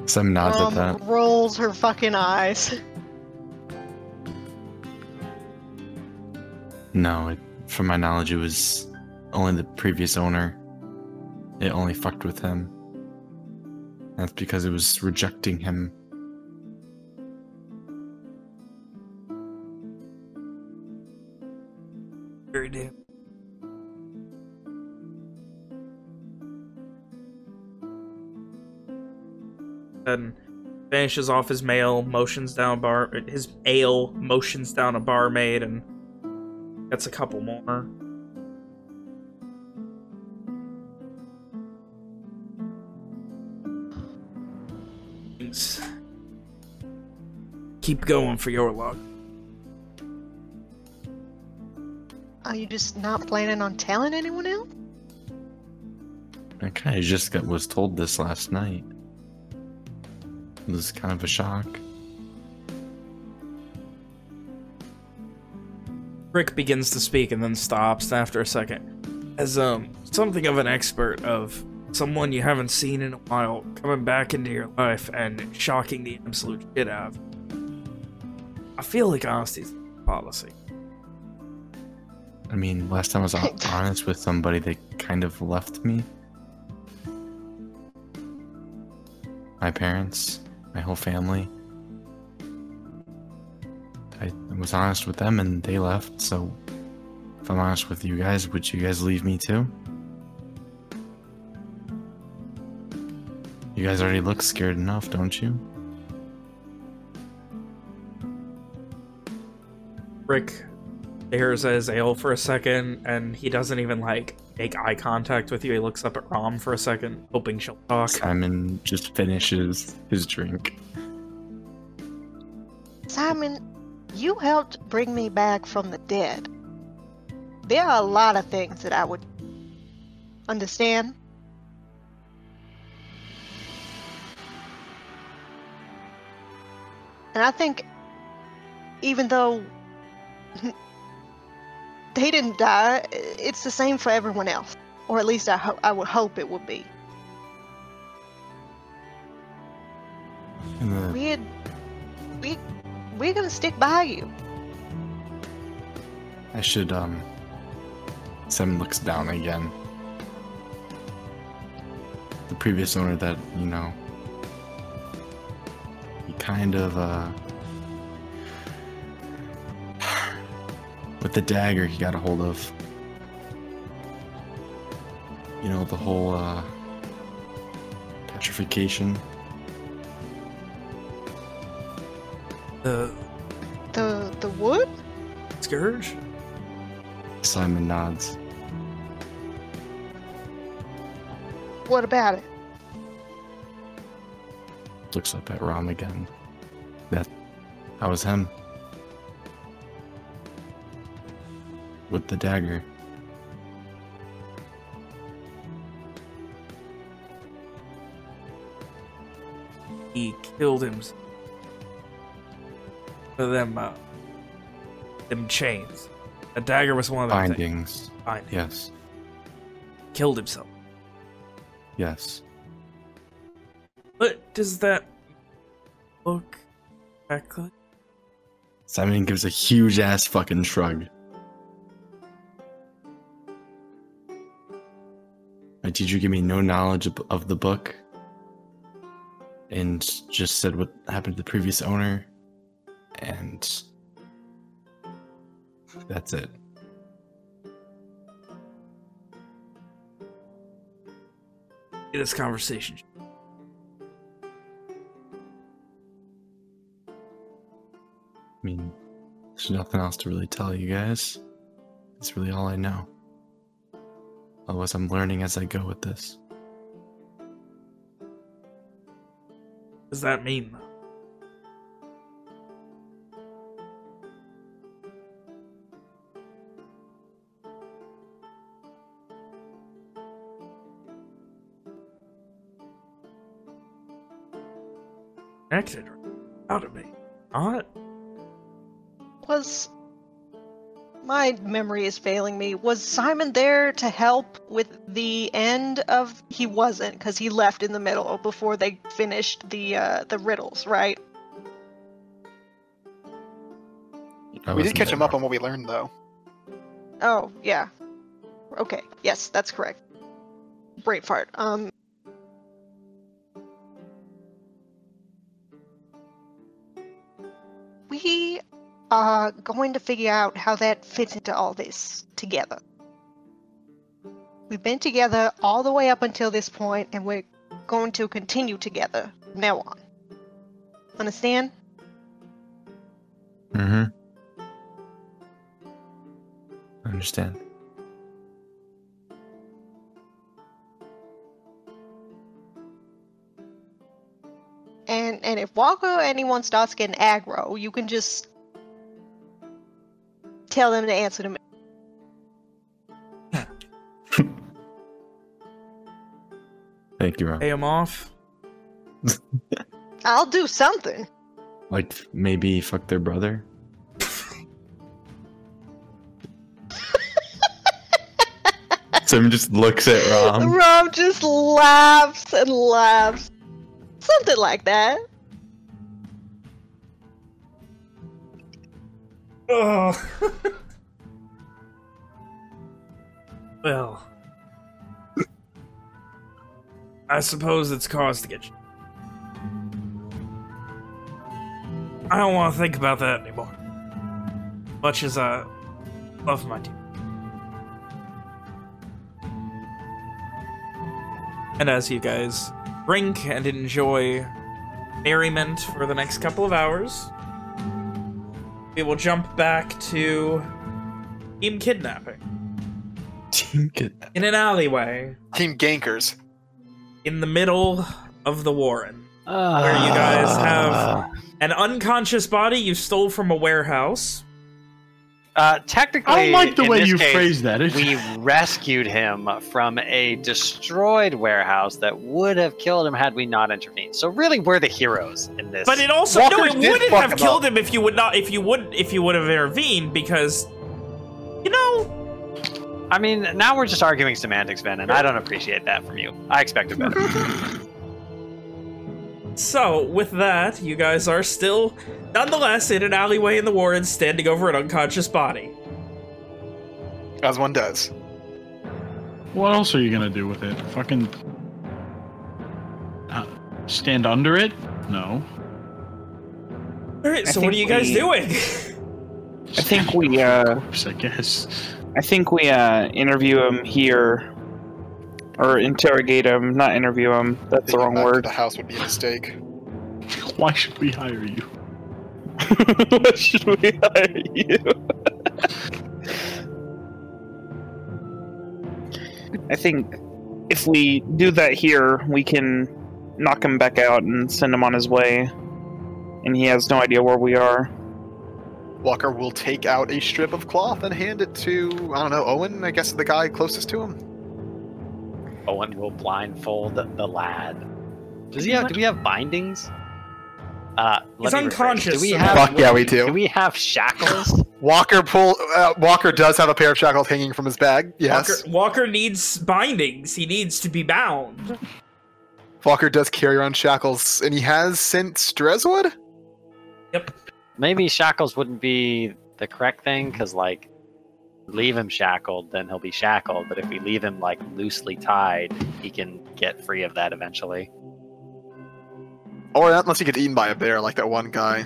Simon nods Rom at that. rolls her fucking eyes. No, it, from my knowledge, it was only the previous owner. It only fucked with him. That's because it was rejecting him. Damn. Then finishes off his mail, motions down bar his ale, motions down a barmaid, and gets a couple more. Keep going for your luck. Are you just not planning on telling anyone else? I kind of just got was told this last night. It was kind of a shock. Rick begins to speak and then stops after a second. As um something of an expert of someone you haven't seen in a while coming back into your life and shocking the absolute shit out of. I feel like honesty's policy. I mean, last time I was honest with somebody, they kind of left me. My parents, my whole family. I was honest with them and they left, so if I'm honest with you guys, would you guys leave me too? You guys already look scared enough, don't you? Rick stares at his ale for a second and he doesn't even like make eye contact with you. He looks up at Rom for a second, hoping she'll talk. Simon just finishes his drink. Simon, you helped bring me back from the dead. There are a lot of things that I would understand. And I think even though they didn't die, it's the same for everyone else. Or at least I, ho- I would hope it would be. The, We're, we, we're gonna stick by you. I should, um. Simon looks down again. The previous owner that, you know. He kind of, uh. With the dagger he got a hold of. You know, the whole, uh. Petrification. The The the wood? scourge? Simon nods. What about it? Looks up at Rom again. That. That was him. With the dagger. He killed him. For them, uh, them chains. A dagger was one of them things. Bindings. Bindings. Yes. Killed himself. Yes. But does that look exactly? Simon gives a huge ass fucking shrug. My teacher gave me no knowledge of, of the book and just said what happened to the previous owner, and that's it. This conversation. I mean, there's nothing else to really tell you guys. It's really all I know. Otherwise, I'm learning as I go with this. What does that mean? though? Connected out of me. Not. Was my memory is failing me. Was Simon there to help with the end of? He wasn't because he left in the middle before they finished the uh, the riddles, right? I we did catch him up on what we learned, though. Oh yeah, Okay, yes, that's correct. Brain fart. Um. Are going to figure out how that fits into all this together. We've been together all the way up until this point, and we're going to continue together from now on. Understand? Mm-hmm. Understand. And and if Walker or anyone starts getting aggro, you can just tell them to answer to me. Thank you, Rom. Pay him off. I'll do something. Like maybe fuck their brother. Sim just looks at Rom. Rob just laughs and laughs. Something like that. Oh. well. I suppose it's cause to get you. I don't want to think about that anymore. Much as I love my team. And as you guys drink and enjoy merriment for the next couple of hours, we will jump back to team kidnapping Team kidnap. in an alleyway Team Gankers. in the middle of the Warren, where you ah. guys have an unconscious body you stole from a warehouse. Uh, technically, I don't like the in way you case, phrased that. We rescued him from a destroyed warehouse that would have killed him had we not intervened. So really, we're the heroes in this. But it also Walker no, it wouldn't have him killed up. him if you would not if you would if you would have intervened because you know I mean, now we're just arguing semantics, Ben, and I don't appreciate that from you. I expected better. So, with that, you guys are still, nonetheless, in an alleyway in the Warren, standing over an unconscious body. As one does. What else are you gonna do with it? Fucking uh, stand under it? No. All right, so what are you guys we- doing? I think we uh Corpse, I guess. I think we uh interview him here. Or interrogate him, not interview him. That's the wrong word. The house would be a mistake. Why should we hire you? What should we hire you? I think if we do that here, we can knock him back out and send him on his way. And he has no idea where we are. Walker will take out a strip of cloth and hand it to, I don't know, Owen, I guess the guy closest to him. Owen will blindfold the lad. Does he have? Do we have bindings? Uh, He's let me rephrase. unconscious, Do we have? Fuck yeah, we do. Do we have shackles? Walker pull. Uh, Walker does have a pair of shackles hanging from his bag. Yes. Walker, Walker needs bindings. He needs to be bound. Walker does carry around shackles, and he has since Dreswood. Yep. Maybe shackles wouldn't be the correct thing because, like, leave him shackled, then he'll be shackled. But if we leave him like loosely tied, he can get free of that eventually. Or unless he gets eaten by a bear, like that one guy.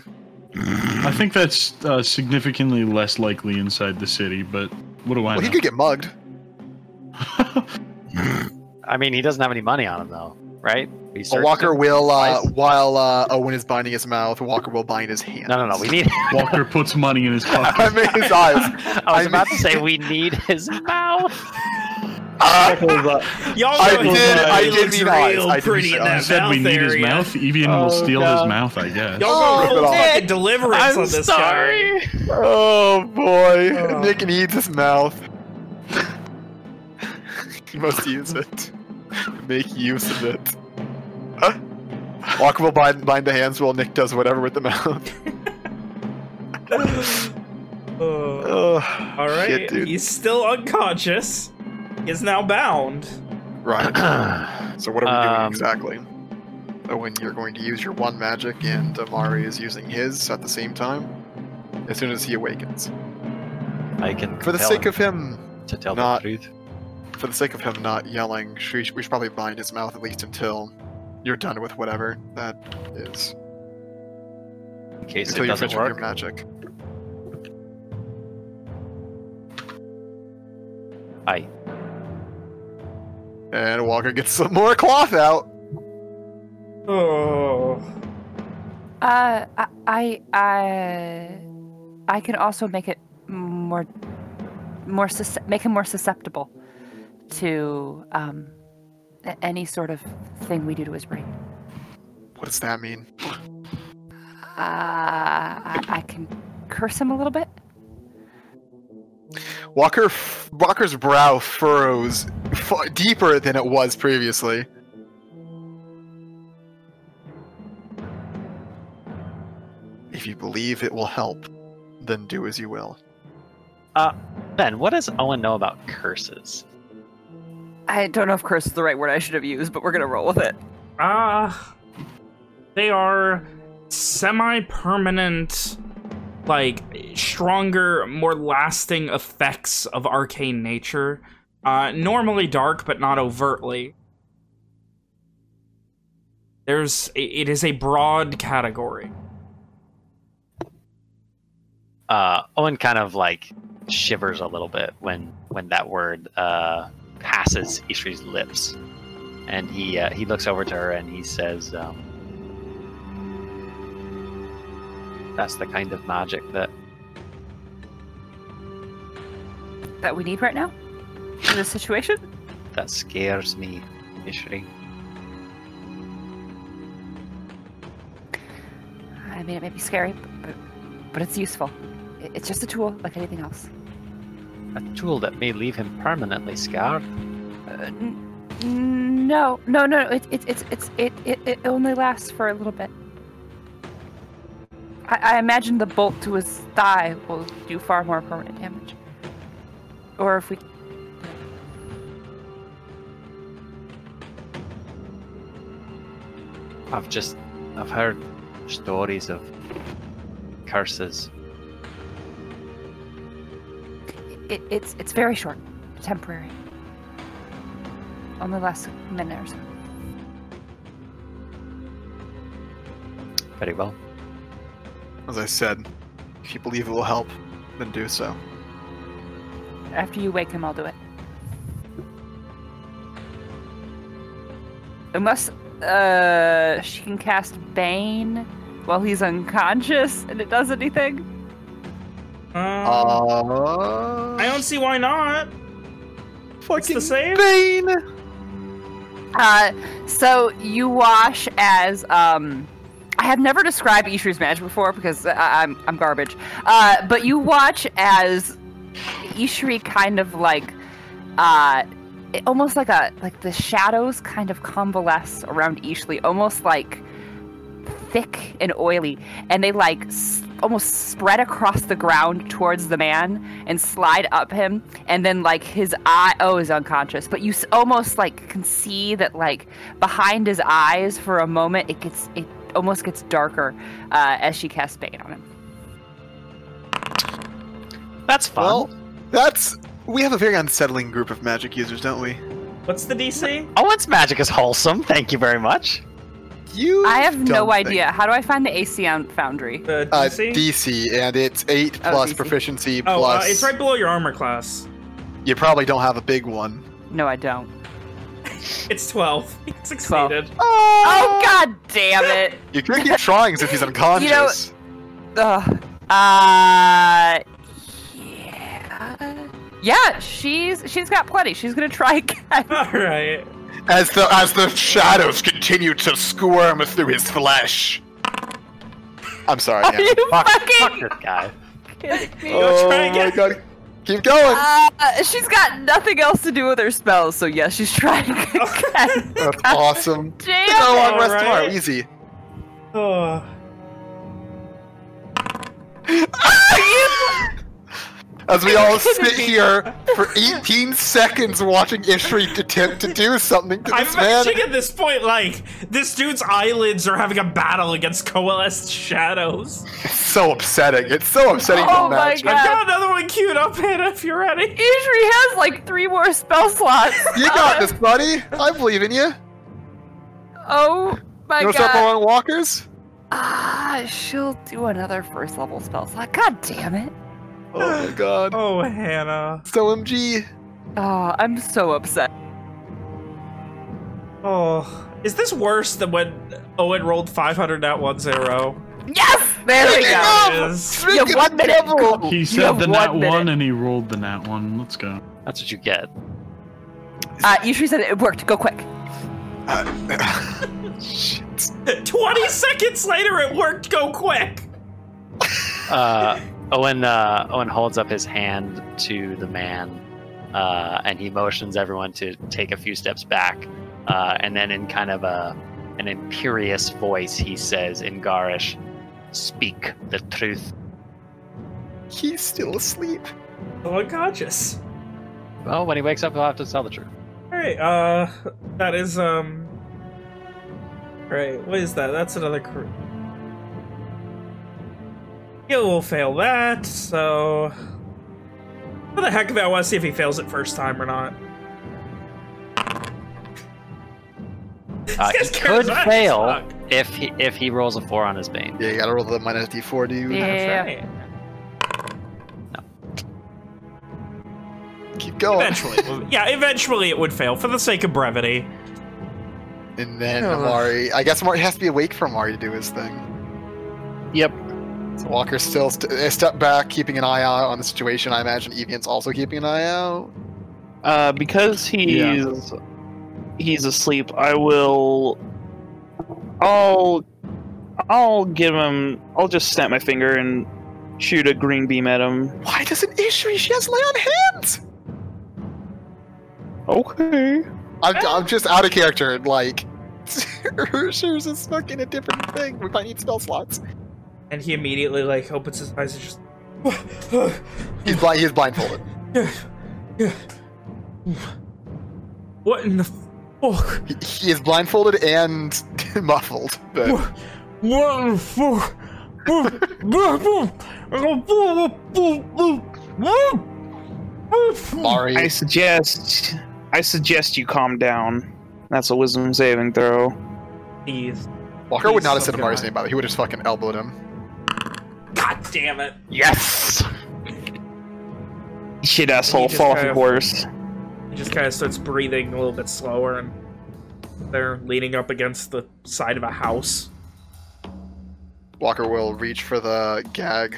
I think that's uh, significantly less likely inside the city, but what do I Well, he could get mugged. I mean, he doesn't have any money on him though, right? We Well, searched Walker him will, uh, twice. while uh, Owen is binding his mouth, Walker will bind his hand. No, no, no. We need. Walker puts money in his pocket. I pocket. mean his eyes. I was I about mean- to say we need his mouth. Y'all I know did- I he did looks mean real I did pretty say in that said mouth we need his area. mouth. Evian Oh, will steal God. his mouth, I guess. Y'all Oh, go full rip it off. fucking deliverance on this guy. oh boy, Oh. Nick needs his mouth. he must use it. Make use of it. Huh? Walker will bind, bind the hands while Nick does whatever with the mouth. Uh, Ugh, all right, shit, dude. he's still unconscious. He is now bound. Right. So what are we doing Um, exactly? Owen, you're going to use your one magic, and Amari is using his at the same time. As soon as he awakens, I can for the sake him of him to tell not- the truth. for the sake of him not yelling, we should, probably bind his mouth at least until you're done with whatever that is. In case until it you doesn't finish with your magic. Aye. And Walker gets some more cloth out. Oh. Uh, I, I, I, I can also make it more, more sus- make him more susceptible to um, any sort of thing we do to his brain. What does that mean? Uh, I, I can curse him a little bit. Walker, f- Walker's brow furrows f- deeper than it was previously. If you believe it will help, then do as you will. Ben, what does Owen know about curses? I don't know if curse is the right word I should have used, but we're gonna roll with it. Ah, they are semi-permanent, like stronger, more lasting effects of arcane nature. Uh, normally dark, but not overtly. There's, it is a broad category. Uh, Owen kind of like shivers a little bit when when that word uh, passes Ishri's lips, and he uh, he looks over to her and he says, um, "That's the kind of magic that That we need right now in this situation. that scares me, Ishri." I mean, it may be scary, but but it's useful. It's just a tool, like anything else. A tool that may leave him permanently scarred. Uh, n- no, no, no. It, it, it's it's it, it it only lasts for a little bit. I, I imagine the bolt to his thigh will do far more permanent damage. Or if we, I've just I've heard stories of curses. it, it's it's very short, temporary. Only lasts a minute or so. Very well. As I said, if you believe it will help, then do so. After you wake him, I'll do it. Unless uh, she can cast Bane while he's unconscious and it does anything. Uh, Uh, I don't see why not. What's the same. Bane. Uh, so you wash as um. I have never described Ishri's magic before because I, I'm I'm garbage. Uh, but you watch as Ishri kind of like, uh, it- almost like a like the shadows kind of convalesce around Ishri, almost like thick and oily, and they like s- almost spread across the ground towards the man and slide up him, and then like his eye oh is unconscious, but you s- almost like can see that like behind his eyes for a moment it gets it almost gets darker uh, as she casts bane on him. That's fun. Well, that's we have a very unsettling group of magic users, don't we? What's the DC? Owen's magic is wholesome. Thank you very much. You. I have no don't think- idea. How do I find the AC on Foundry? The Uh, DC? DC, and it's eight Oh, plus DC. proficiency oh, plus. uh, it's right below your armor class. You probably don't have a big one. No, I don't. It's 12. You succeeded. Oh god damn it! You could keep trying if he's unconscious. Ugh. Uh, yeah, yeah. She's she's got plenty. She's gonna try again. Alright. As the as the shadows continue to squirm through his flesh. I'm sorry. Are Anna. you Fuck, fuck this guy. kidding me? oh try my again. god. Keep going. Uh, she's got nothing else to do with her spells, so yes, she's trying again. That's awesome. Damn Go it! on rest Alright. tomorrow. Easy. Oh. As we all sit here for 18 seconds watching Ishri attempt to do something to this I'm this man. imagining at this point, like, this dude's eyelids are having a battle against coalesced shadows. It's so upsetting. It's so upsetting Oh my. God. I've got another one queued up, Hannah, if you're ready. Ishri has like three more spell slots. You got this, buddy. I believe in you. Oh my You want to start god. following walkers? Ah, she'll do another first level spell slot. God damn it. Oh my god. Oh, Hannah. So MG. Oh, I'm so upset. Oh, is this worse than when Owen rolled 500 at one zero? Yes! There we go. It is. You have one minute. Cool. He said the nat minute. one and he rolled the nat one. Let's go. That's what you get. Uh, Ishri said it worked. Go quick. Shit. 20 seconds later, it worked. Go quick. Uh, Owen uh, Owen holds up his hand to the man, uh, and he motions everyone to take a few steps back. Uh, and then, in kind of a an imperious voice, he says in Garish, "Speak the truth." He's still asleep. Oh, unconscious. Well, when he wakes up, he'll have to tell the truth. All right. Uh, that is um. All right. What is that? That's another. Cr- He will fail that. So. For the heck of it, I want to see if he fails it first time or not. Uh, he could fail as if he if he rolls a four on his bane. Yeah, you gotta roll the minus d4, dude. Yeah. That's right. Keep going. Eventually, it yeah. Eventually, it would fail for the sake of brevity. And then Ugh. Amari. I guess Amari has to be awake for Amari to do his thing. Yep. So Walker's still st- a step back, keeping an eye out on the situation. I imagine Evian's also keeping an eye out. Uh, because he's he's asleep, I will. I'll I'll give him. I'll just snap my finger and shoot a green beam at him. Why doesn't Ishri? She has lay on hands. Okay. I'm, I'm just out of character. Like, Ishri's is fucking a different thing. We might need spell slots. And he immediately like opens his eyes and just. He's blind. He's blindfolded. What in the fuck? He, he is blindfolded and muffled. But What in the fuck? Amari, I suggest I suggest you calm down. That's a wisdom saving throw. Please. Walker would not have said some Amari's name by the way. He would have just fucking elbowed him. God damn it. Yes. Shit, asshole, just fall off your horse. He just kind of starts breathing a little bit slower and they're leaning up against the side of a house. Walker will reach for the gag.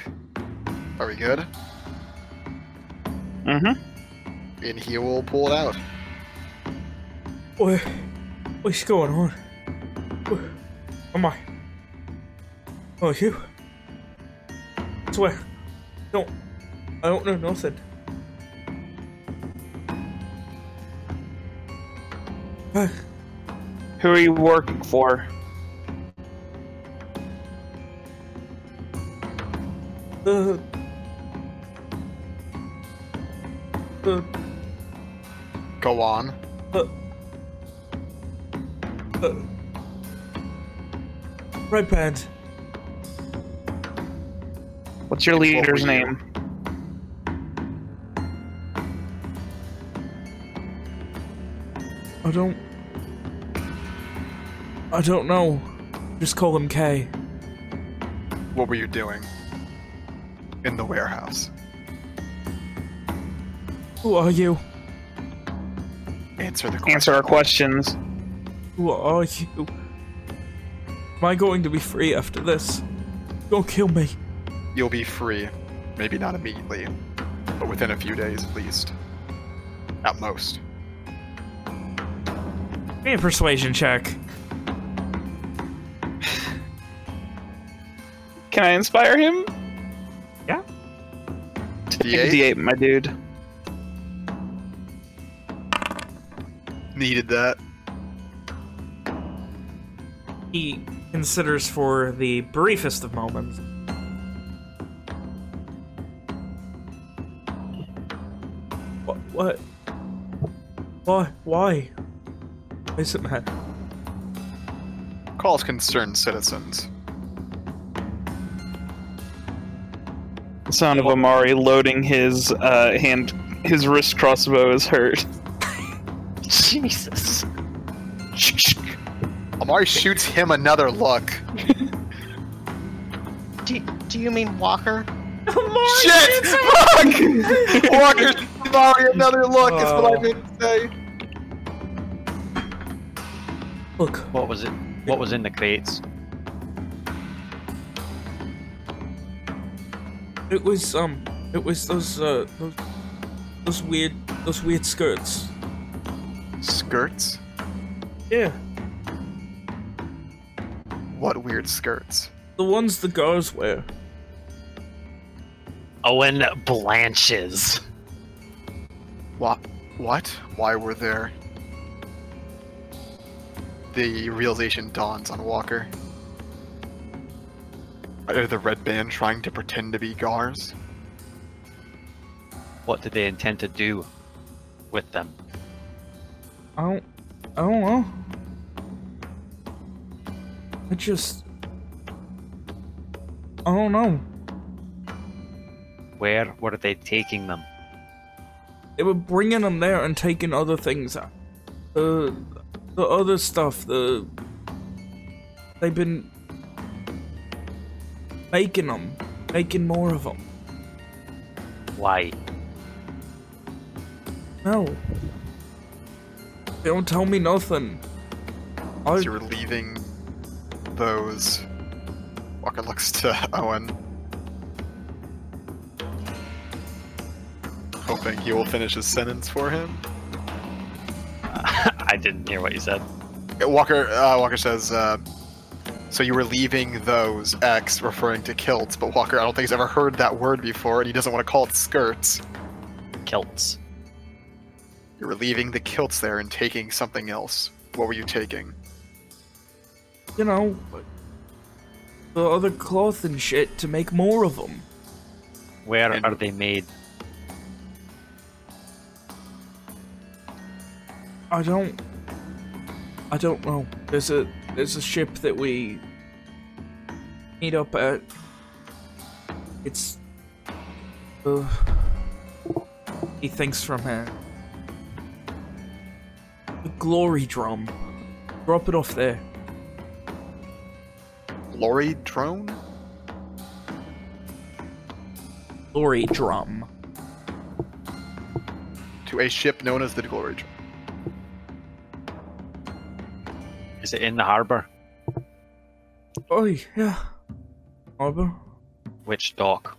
Are we good? Mm-hmm. And he will pull it out. What? What's going on? What am I? Oh, you? Swear. Don't. I don't know nothing. Who are you working for? uh, uh, Go on. uh, uh, Red Band. What's your leader's you? name? I don't. I don't know. Just call him K. What were you doing? In the warehouse. Who are you? Answer the question. Answer our questions. Who are you? Am I going to be free after this? Don't kill me. You'll be free. Maybe not immediately, but within a few days at least. At most. Give me a persuasion check. Can I inspire him? Yeah. Take a D8? D8, my dude. Needed that. He considers for the briefest of moments. What? Why? Why? Why does it matter? Calls concerned citizens. The sound of Amari loading his uh, hand, his wrist crossbow is heard. Jesus. Amari shoots him another look. Do, do you mean Walker? Shit! Fuck! Walker shoots Amari another look is what I meant to say. Look, What was it? What was in the crates? it was um, it was those uh, those, those weird, those weird skirts. Skirts? Yeah, What weird skirts? the ones the girls wear. Owen blanches. What? What? Why were there? The realization dawns on Walker. Are the red band trying to pretend to be Gars? What did they intend to do with them? I don't, I don't know. I just, I don't know. Where were they taking them? They were bringing them there and taking other things out. The, the other stuff. The, they've been making them, making more of them. Why? No. They don't tell me nothing. I, As you were leaving those, Walker looks to Owen, hoping he will finish his sentence for him. I didn't hear what you said. Walker uh, Walker says, uh, "So you were leaving those X, referring to kilts, but Walker, I don't think he's ever heard that word before, and he doesn't want to call it skirts. Kilts. You were leaving the kilts there and taking something else. What were you taking? you know, the other cloth and shit to make more of them. Where And- are they made? I don't. I don't know. There's a there's a ship that we meet up at. It's. Uh, he thinks from here. The glory drum. Drop it off there. Glory drone? Glory drum. To a ship known as the Glory Drum. Is it in the harbor? Oh yeah. Harbor. Which dock?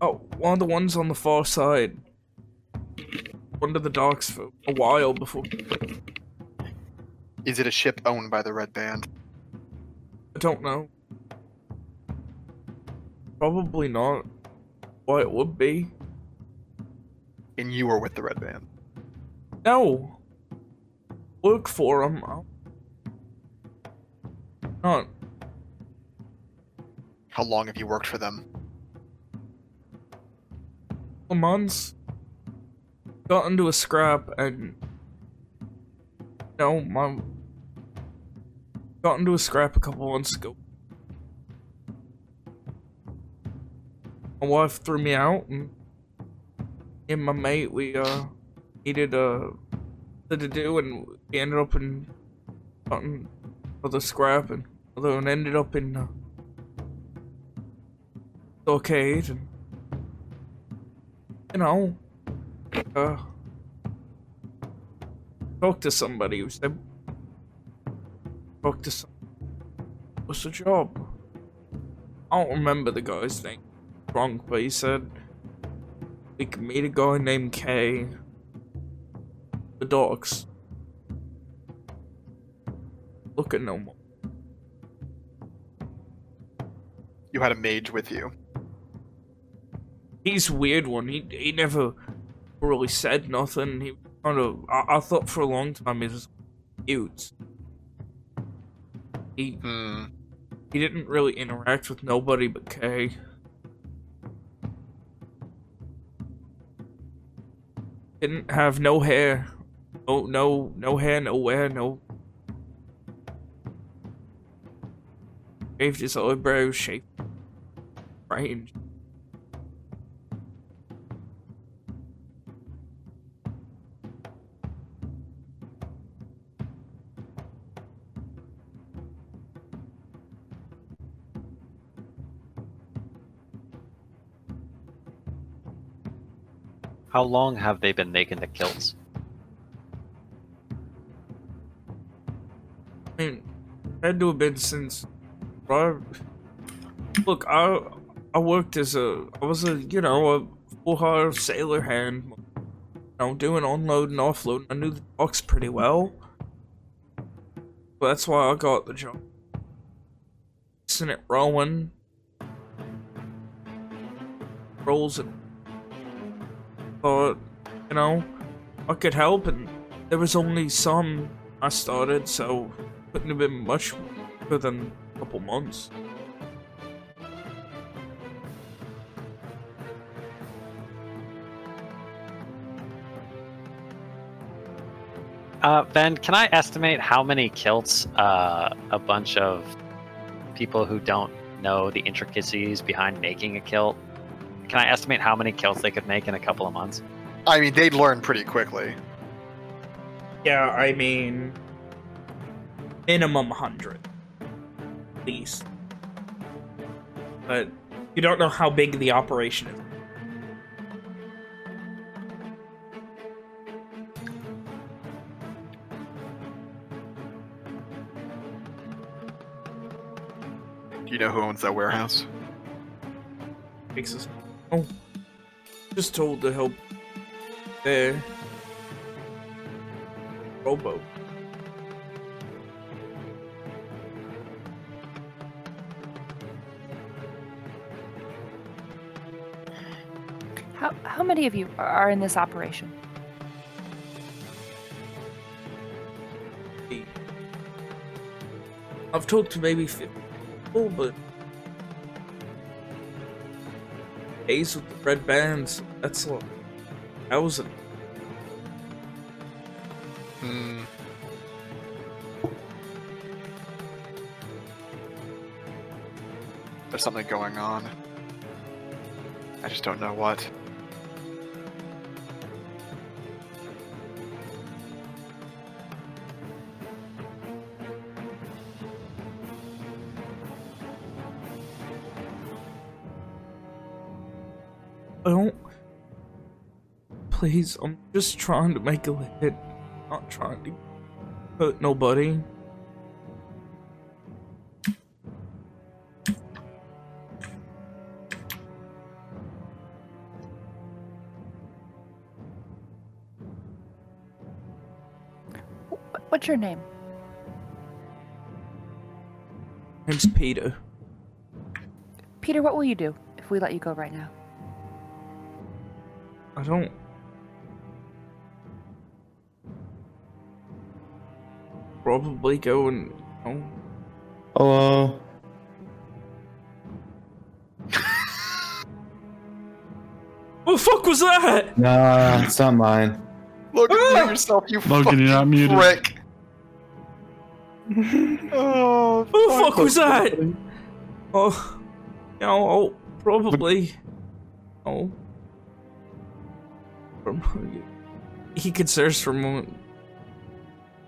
Oh, one of the ones on the far side. One of the docks for a while before. Is it a ship owned by the Red Band? I don't know. Probably not. Why it would be. And you were with the Red Band? No. Work for them. Not. How long have you worked for them? couple months. Got into a scrap and. No, my. Got into a scrap a couple months ago. My wife threw me out and. me And my mate, we, uh. Needed, uh. to do and we ended up in. Gotten other scrap and. Other one ended up in. Uh, the arcade and you know, uh, talk to somebody who said, talk to some, what's the job? I don't remember the guy's name. Wrong, but he said we can meet a guy named Kay. The dogs. Look at no more. You had a mage with you. He's a weird one. He he never really said nothing. He kind of. I, I thought for a long time he was cute. He Hmm. he didn't really interact with nobody but Kay. Didn't have no hair. Oh, no, no hair, nowhere, no. Shaved his eyebrows, shaved. Range. How long have they been making the kilts? I mean, had to have been since. I, look, I I worked as a I was a you know a full sailor hand, you know, doing onload and offload. I knew the docks pretty well, but that's why I got the job. Sitting it rowing, rolls and thought, you know, I could help, and there was only some I started, so couldn't have been much more than couple months. Uh, ben, can I estimate how many kilts uh, a bunch of people who don't know the intricacies behind making a kilt? Can I estimate how many kilts they could make in a couple of months? I mean, they'd learn pretty quickly. Yeah, I mean, minimum hundred, at least. But you don't know how big the operation is. Do you know who owns that warehouse? Us. Oh, just told to help. There. Robo. How how many of you are in this operation? I've talked to maybe 50 people, but Ace with the red bands, that's a thousand. Hmm. There's something going on. I just don't know what. Please, I'm just trying to make a living. Not trying to hurt nobody. What's your name? Name's Peter. Peter, what will you do if we let you go right now? I don't. Probably go and. You know, Hello. what the fuck was that? Nah, it's not mine. Look Ah! at yourself, you Logan, fucking you're not muted. prick. oh, What the fuck was that? Oh, you know, I'll probably. Oh. From, he considers for a moment.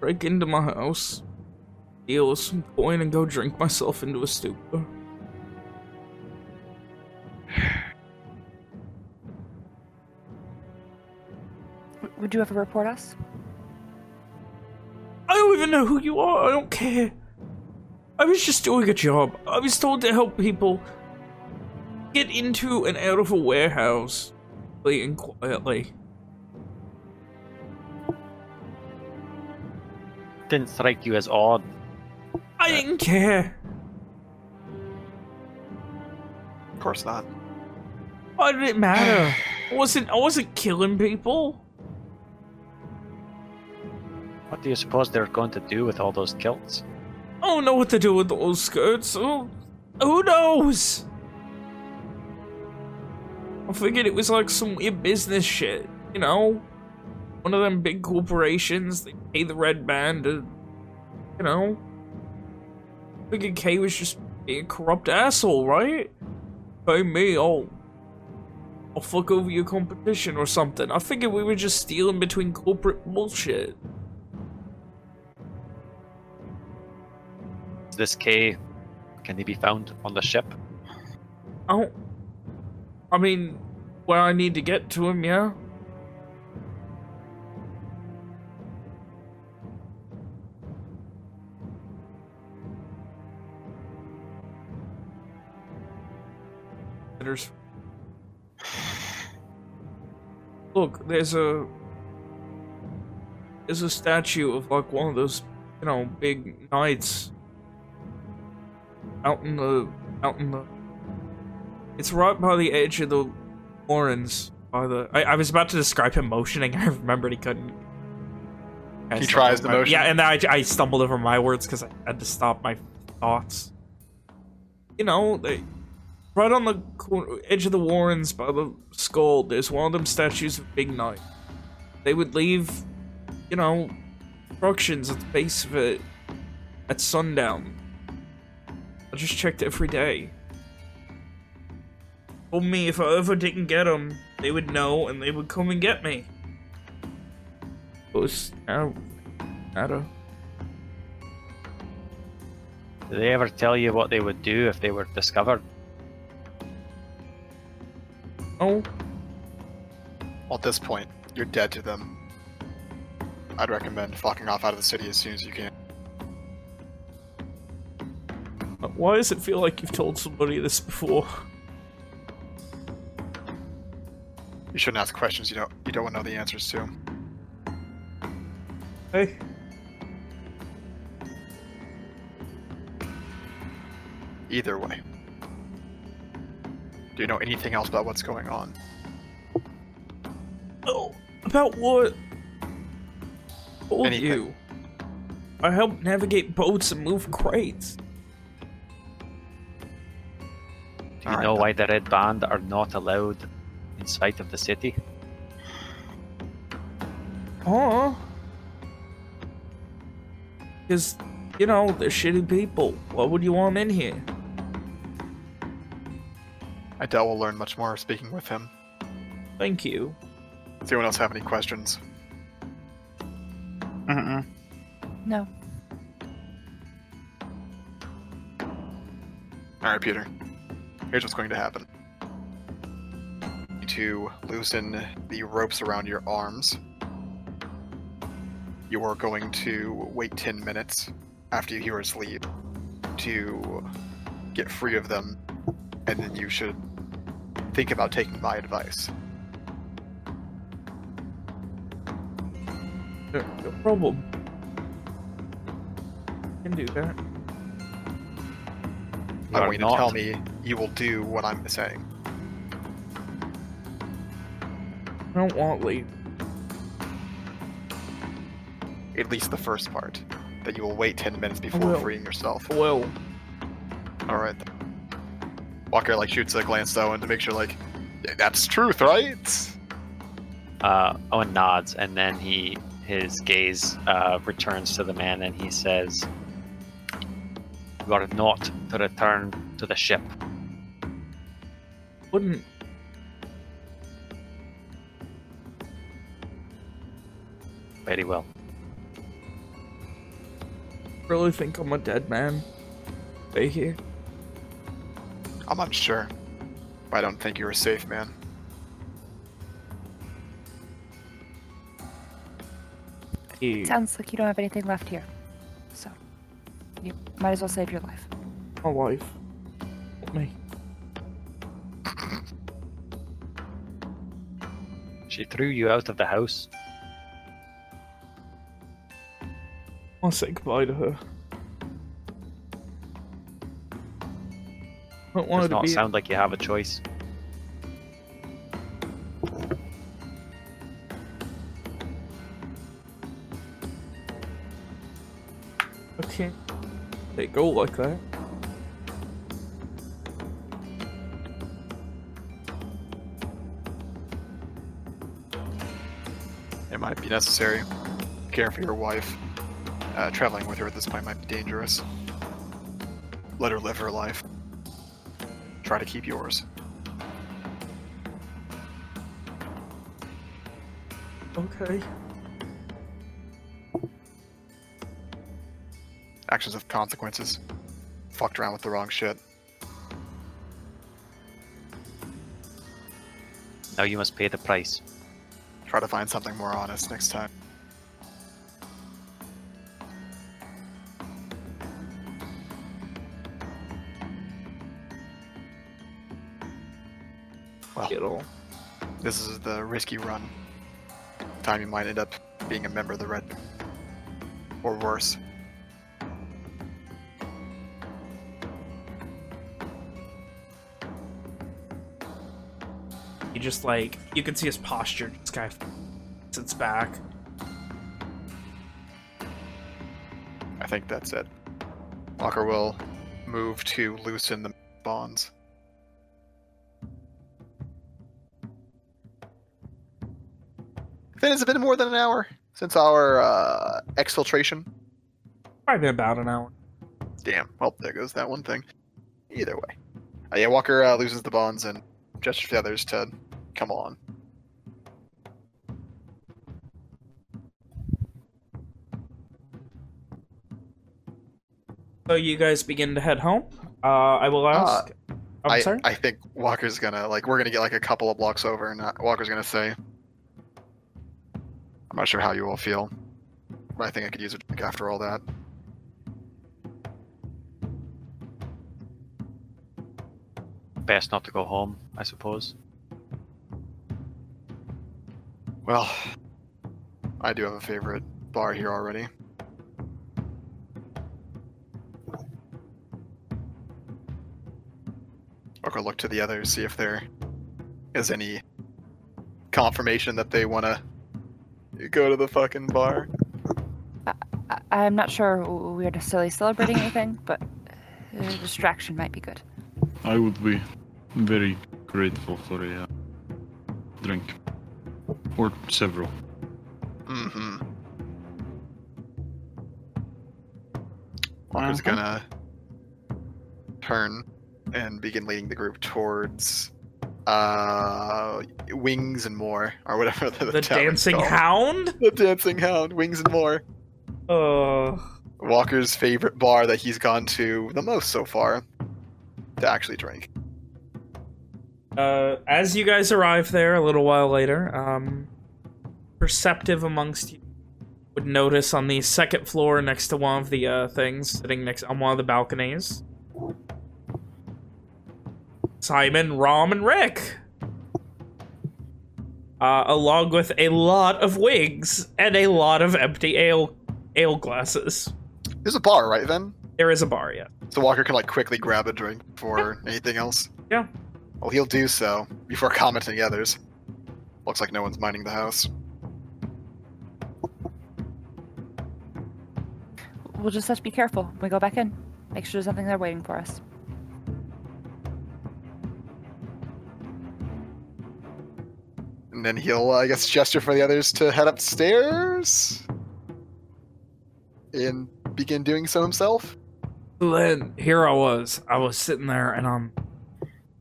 Break into my house, steal some coin, and go drink myself into a stupor. Would you ever report us? I don't even know who you are. I don't care. I was just doing a job. I was told to help people get into and out of a warehouse, and quietly. Didn't strike you as odd. I didn't care. Of course not. Why did it matter? I wasn't I wasn't killing people. What do you suppose they're going to do with all those kilts? I don't know what to do with those skirts. Who, who knows? I figured it was like some weird business shit, you know? One of them big corporations. They pay the red band to, you know. I Figured K was just being a corrupt asshole, right? Pay me, I'll, I'll fuck over your competition or something. I figured we were just stealing between corporate bullshit. This K, can he be found on the ship? I don't. I mean, where I need to get to him, yeah. There's. Look, there's a. There's a statue of like one of those, you know, big knights. Out in the, out in the. It's right by the edge of the Warrens. By the, I, I was about to describe him motioning. I remembered he couldn't. I He tries my- motion. Yeah, and I, I stumbled over my words because I had to stop my thoughts. You know, they, right on the cor- edge of the Warrens by the skull, there's one of them statues of Big Knight. They would leave, you know, instructions at the base of it at sundown. I just checked every day. Told me if I ever didn't get them, they would know and they would come and get me. It was uh, matter. Did they ever tell you what they would do if they were discovered? Oh, Well, at this point, you're dead to them. I'd recommend fucking off out of the city as soon as you can. why does it feel like you've told somebody this before? You shouldn't ask questions you don't you don't want to know the answers to. Hey. Either way. Do you know anything else about what's going on? Oh, about what? Told Anything. you. I help navigate boats and move crates. Do you Alright, know then. why the Red Band are not allowed inside of the city? Huh? Because, you know, they're shitty people. Why would you want them in here? I doubt we'll learn much more speaking with him. Thank you. Does anyone else have any questions? Mm-mm. No. Alright, Peter. Here's what's going to happen. You need to loosen the ropes around your arms. You are going to wait 10 minutes after you hear us leave to get free of them, and then you should think about taking my advice. No, no problem. Can do that. You I want you to tell me you will do what I'm saying. I don't want leave. At least the first part. That you will wait 10 minutes before freeing yourself. Well, Alright then. Walker like shoots a glance though and to make sure like that's truth, right? Uh, Owen nods, and then he his gaze uh, returns to the man, and he says, "You are not to return to the ship. wouldn't. Very well. Really think I'm a dead man. Stay here. I'm unsure. But I don't think you're safe man. Hey, Sounds like you don't have anything left here. So, you might as well save your life. my wife. Me. She threw you out of the house. I'll say goodbye to her. Don't want her Does to not be. sound like you have a choice. Okay. can't let it go like that. It might be necessary. Care for your wife. Uh, traveling with her at this point might be dangerous. Let her live her life. Try to keep yours. Okay. Actions have consequences. Fucked around with the wrong shit. Now you must pay the price. Try to find something more honest next time. Well, It'll. this is the risky run. Time you might end up being a member of the Red. Or worse. He just like you can see his posture This guy sits back. I think that's it. Walker will move to loosen the bonds. Then it's been more than an hour since our uh, exfiltration. Probably been about an hour. Damn. Well, there goes that one thing. Either way. Uh, yeah, Walker uh, loses the bonds and gestures for the others to come on. So you guys begin to head home. Uh, I will ask. I'm I, sorry. I think Walker's gonna like we're gonna get like a couple of blocks over, and uh, Walker's gonna say, "I'm not sure how you all feel, but I think I could use a drink after all that." Best not to go home, I suppose. Well, I do have a favorite bar here already. Walker look to the others, see if there is any confirmation that they want to go to the fucking bar. I- I'm not sure we're necessarily celebrating anything, but a distraction might be good. I would be very grateful for a uh, drink. Or several. Mm-hmm. Walker's Uh-huh. gonna turn and begin leading the group towards uh wings and more or whatever the, the dancing hound. the dancing hound wings and more. Uh, walker's favorite bar that he's gone to the most so far to actually drink. Uh, as you guys arrive there a little while later, um, perceptive amongst you would notice on the second floor next to one of the uh, things, sitting next on one of the balconies, Simon, Rom, and Rick. Uh, along with a lot of wigs and a lot of empty ale ale glasses. there's a bar right then There is a bar, yeah. so walker can like quickly grab a drink before anything else Yeah. well he'll do so before commenting the others looks like no one's minding the house We'll just have to be careful when we go back in. Make sure there's nothing there waiting for us. And then he'll, uh, I guess, gesture for the others to head upstairs and begin doing so himself. Then here I was. I was sitting there and I'm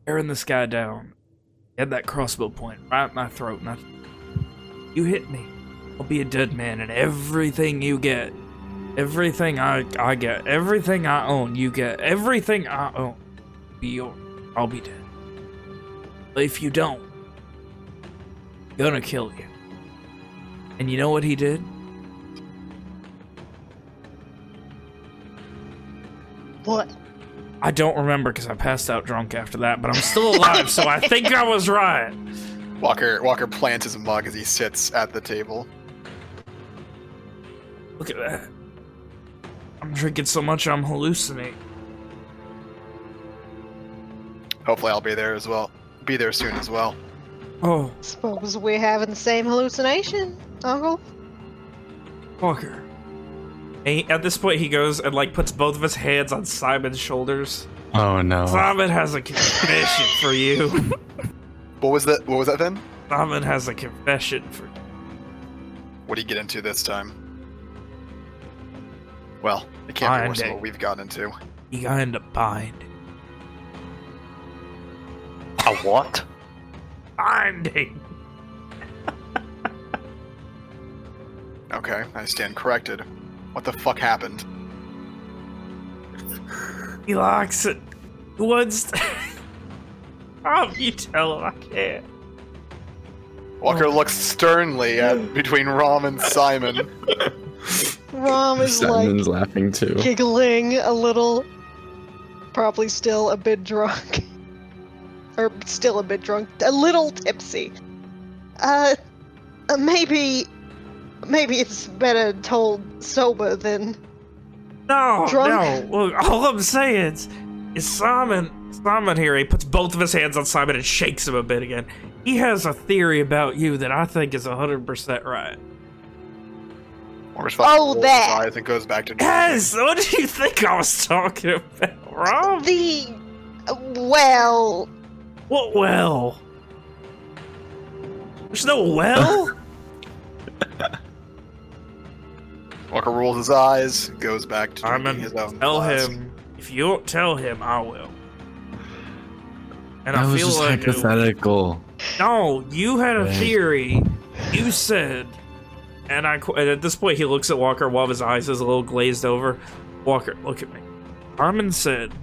staring this guy down. He had that crossbow point right in my throat, and I, you hit me. I'll be a dead man, and everything you get, everything I I get, everything I own, you get, everything I own, be yours. I'll be dead. If you don't, gonna kill you. And you know what he did? What? I don't remember because I passed out drunk after that, but I'm still alive, so I think I was right. Walker Walker plants his mug as he sits at the table. Look at that. I'm drinking so much I'm hallucinating. Hopefully, I'll be there as well. Be there soon as well. Oh, Suppose we're having the same hallucination, Uncle? Walker. And he- at this point, he goes and like puts both of his hands on Simon's shoulders. Oh no. Simon has a confession for you. What was that? What was that then? Simon has a confession for. You. What do you get into this time? Well, it can't be worse than what we've gotten into. You got into bind. A what? Binding. Okay, I stand corrected. What the fuck happened? He likes it. He wants. oh, you tell him I can't. Walker oh. looks sternly at between Rom and Simon. Rom is like laughing too. giggling a little, probably still a bit drunk, or still a bit drunk, a little tipsy. Uh, maybe, maybe it's better told sober than No, Drunk? no. Look, all I'm saying is, is Simon. Simon here. He puts both of his hands on Simon and shakes him a bit again. He has a theory about you that I think is 100% right. Walker's Oh, fucking rolls that. eyes and goes back to Yes! What do you think I was talking about, Rob? the. Well, What well? There's no well? Walker rolls his eyes, goes back to I'm drinking gonna his own. tell glass. him. If you don't tell him, I will. And that I was feel just like it- hypothetical. No, you had a theory. You said, and I. And at this point, he looks at Walker while his eyes is a little glazed over. Walker, look at me. Harmon said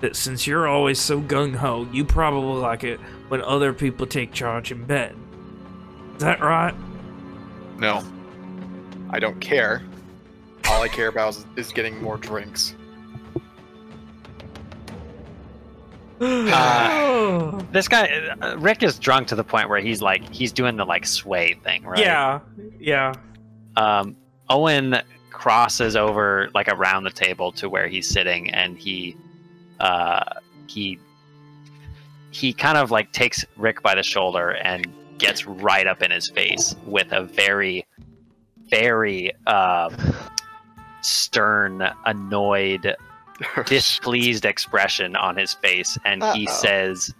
that since you're always so gung ho, you probably like it when other people take charge in bed. Is that right? No, I don't care. All I care about is, is getting more drinks. Uh, This guy, uh, Rick, is drunk to the point where he's like, he's doing the like sway thing, right? Yeah, yeah. Um, Owen crosses over like around the table to where he's sitting, and he, uh, he, he kind of like takes Rick by the shoulder and gets right up in his face with a very, very um, stern, annoyed, displeased expression on his face, and he Uh-oh. says,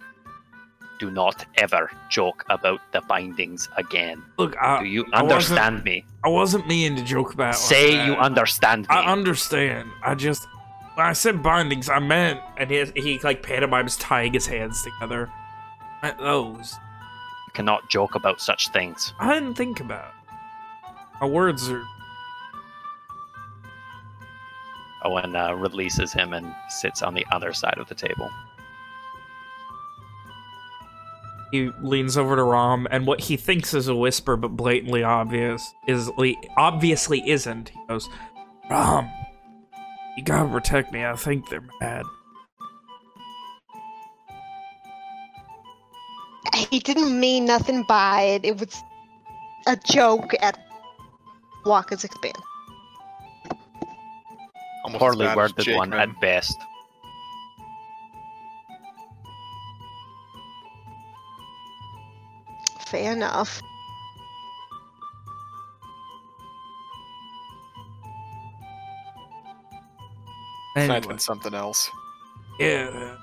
"Do not ever joke about the bindings again. Look, I, Do you I understand me? I wasn't meaning to joke about. it like Say you understand me." I understand. I just when I said bindings, I meant and he he like pantomimes tying his hands together. I meant those. You cannot joke about such things. I didn't think about. It. My words are. Owen uh, releases him and sits on the other side of the table. He leans over to Rom, and what he thinks is a whisper, but blatantly obvious is obviously isn't. He goes, "Rom, you gotta protect me. I think they're mad." he didn't mean nothing by it. It was a joke at Walker's expense. Almost as Poorly bad as worded Jake, one man. at best. Fair enough. Anyway, something else. yeah.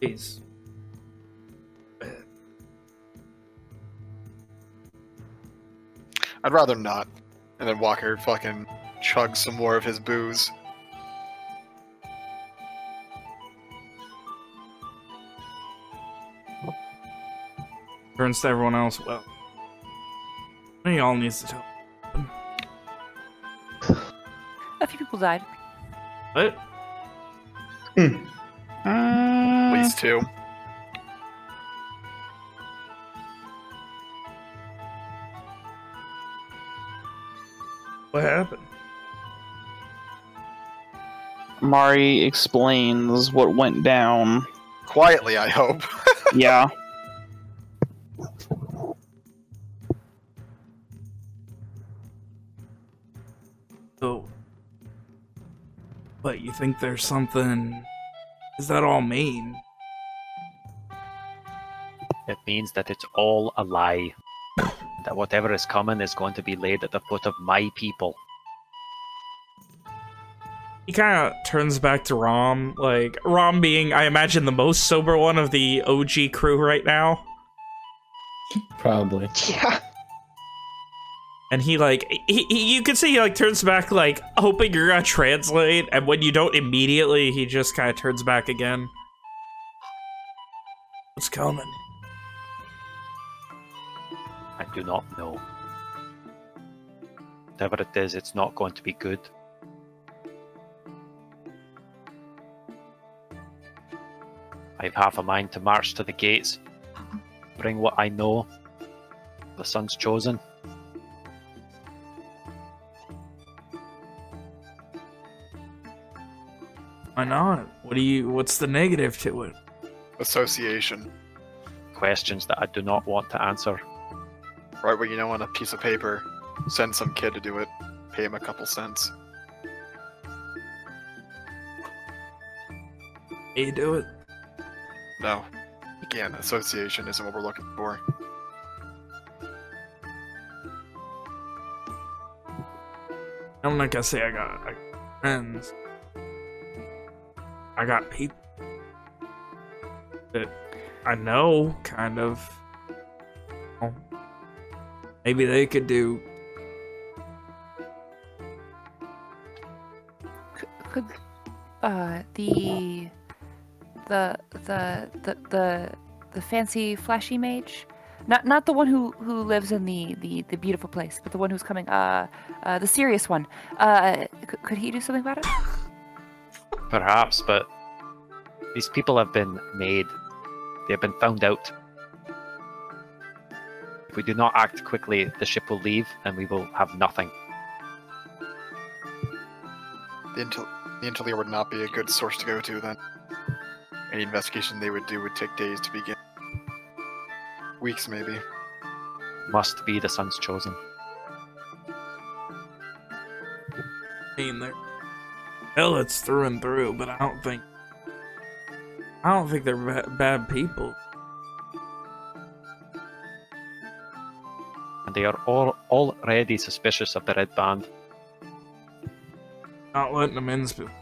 Jeez. I'd rather not. And then Walker fucking chugs some more of his booze. Turns to everyone else. Well, one of y'all needs to tell. A few people died. What? At ah. least two. What happened? Mari explains what went down. Quietly, I hope. Yeah. But you think there's something? Does that all mean? It means that it's all a lie. that whatever is coming is going to be laid at the foot of my people. He kind of turns back to Rom, like Rom being, I imagine, the most sober one of the OG crew right now. Probably. Yeah. And he like he, he you can see he like turns back like hoping you're gonna translate, and when you don't immediately, he just kind of turns back again. What's coming? I do not know. Whatever it is, it's not going to be good. I've half a mind to march to the gates, bring what I know. The sun's chosen. Why not? What do you? What's the negative to it? Association. Questions that I do not want to answer. Right where you know on a piece of paper, send some kid to do it, pay him a couple cents. You do it. No. Again, association isn't what we're looking for. I'm not gonna say I got, I got friends. I got people that I know, kind of. Maybe they could do. Could uh the the the the the the fancy flashy mage, not not the one who who lives in the the the beautiful place, but the one who's coming. Uh, uh the serious one. Uh, could he do something about it? Perhaps, but these people have been made. They have been found out. If we do not act quickly, the ship will leave and we will have nothing. The, intel- the Intellier would not be a good source to go to then. Any investigation they would do would take days to begin. Weeks, maybe. Must be the sun's chosen. I mean, they're hell, it's through and through, but I don't think. I don't think they're ba- bad people. And they are all already suspicious of the Red Band. Not letting them in. Sp-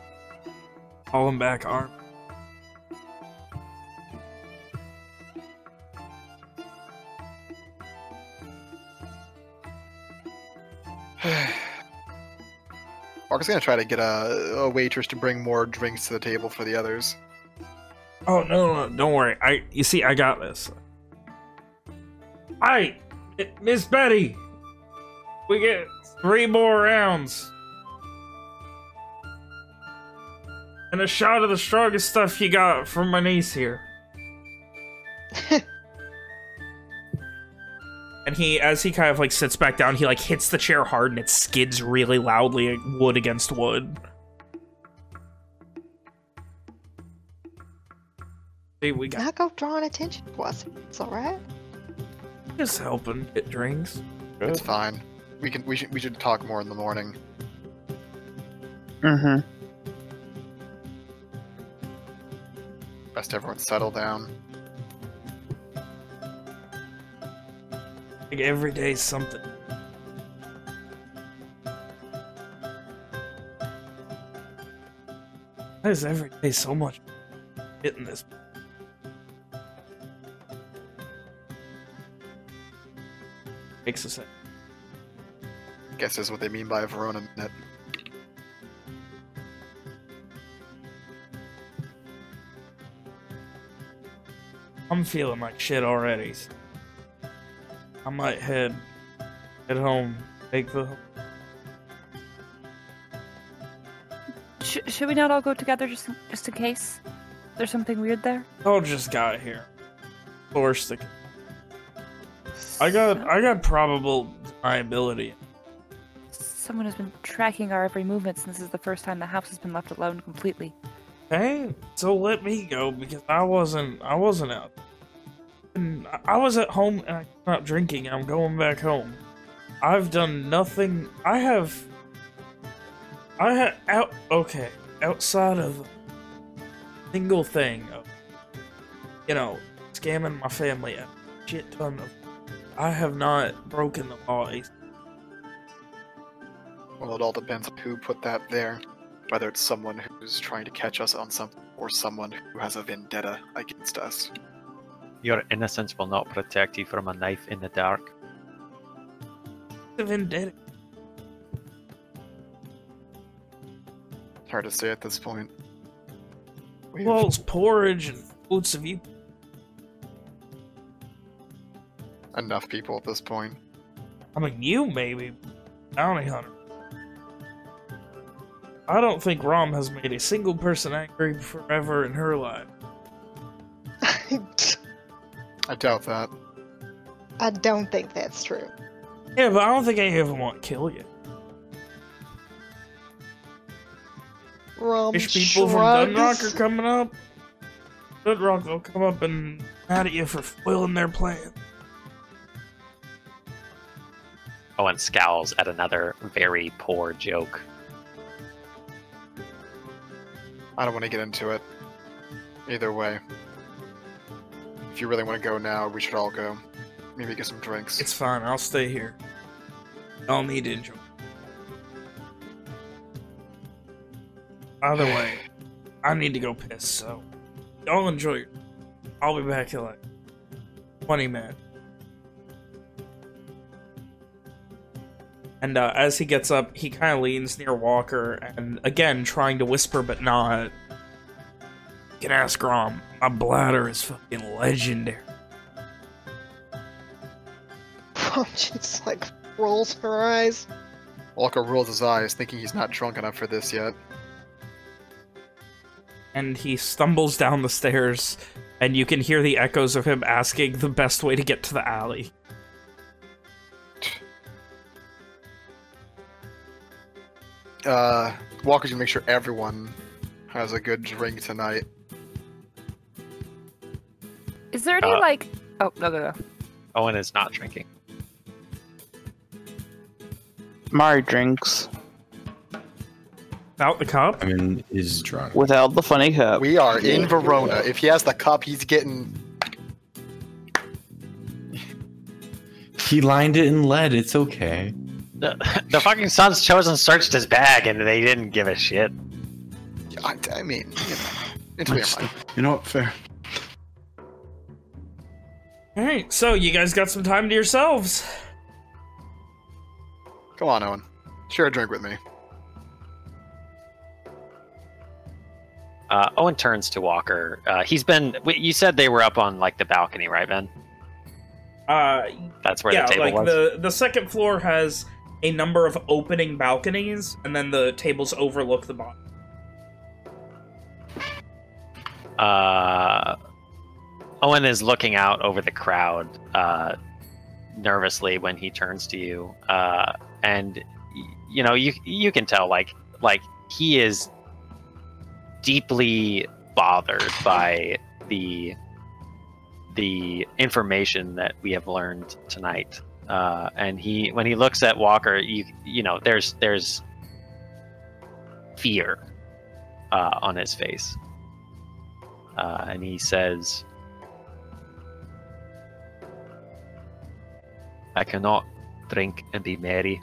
Call them back armed. Mark's gonna try to get a, a waitress to bring more drinks to the table for the others. Oh no, no, don't worry. I you see, I got this. Hi, Miss Betty. We get three more rounds. And a shot of the strongest stuff you got from my niece here. And he, as he kind of like sits back down, he like hits the chair hard and it skids really loudly, wood against wood. See, we got Not go drawing attention to us. It's alright. just helping get drinks. It's fine. We can we should we should talk more in the morning. Mm-hmm. Best everyone settle down. Like every day's something. Why is every day so much hitting this? Makes a sense. Guess is what they mean by a Verona minute. I'm feeling like shit already. I might head head home, take the Sh- should we not all go together just in, just in case there's something weird there? Oh, just got here. Of course, the I got I got probable deniability. Someone has been tracking our every movement since this is the first time the house has been left alone completely. Hey, so let me go because I wasn't I wasn't out. And I- was at home and I'm not drinking. I'm going back home. I've done nothing. I have. I had out. Okay, outside of single thing, of, you know, scamming my family a shit ton of. I have not broken the law. Well, it all depends who put that there. Whether it's someone who's trying to catch us on something or someone who has a vendetta against us. Your innocence will not protect you from a knife in the dark. The vendetta. It's hard to say at this point. We've- Well, it's porridge and boots of you. enough people at this point. I mean, you maybe, bounty hunter. I don't think Rom has made a single person angry forever in her life. I doubt that. I don't think that's true. Yeah, but I don't think any of them want to kill you. Rum Fish people from. Dunrock are coming up. Dunrock will come up and mad at you for foiling their plan. Oh, Owen scowls at another very poor joke. I don't want to get into it. Either way. If you really want to go now, we should all go. Maybe get some drinks. It's fine, I'll stay here. Y'all need to. Either way, I need to go piss, so y'all enjoy it. I'll be back in like 20 minutes. And uh, as he gets up, he kind of leans near Walker and again trying to whisper but not. Can ask Grom. My bladder is fucking legendary. Rom just like rolls her eyes. Walker rolls his eyes, thinking he's not drunk enough for this yet. and he stumbles down the stairs and you can hear the echoes of him asking the best way to get to the alley. Uh, Walker's gonna make sure everyone has a good drink tonight. Is there any Uh, like? Oh no no no. Owen is not drinking. Mari drinks without the cup? I mean, is drunk. without the funny cup. We are in Verona. If he has the cup, he's getting. He lined it in lead. It's okay. The, the fucking Sun's chosen searched his bag and they didn't give a shit. I, I mean, you know, it's weird. You know what? Fair. Alright, so you guys got some time to yourselves. Come on, Owen. Share a drink with me. Uh, Owen turns to Walker. Uh, he's been. You said they were up on like the balcony, right, Ben? Uh, That's where yeah, the table like was. the, the second floor has a number of opening balconies, and then the tables overlook the bottom. Uh, Owen is looking out over the crowd uh, nervously when he turns to you, uh, and you know you you can tell like like he is deeply bothered by the the information that we have learned tonight. Uh, and he when he looks at Walker, you you know there's there's fear uh, on his face uh, and he says, I cannot drink and be merry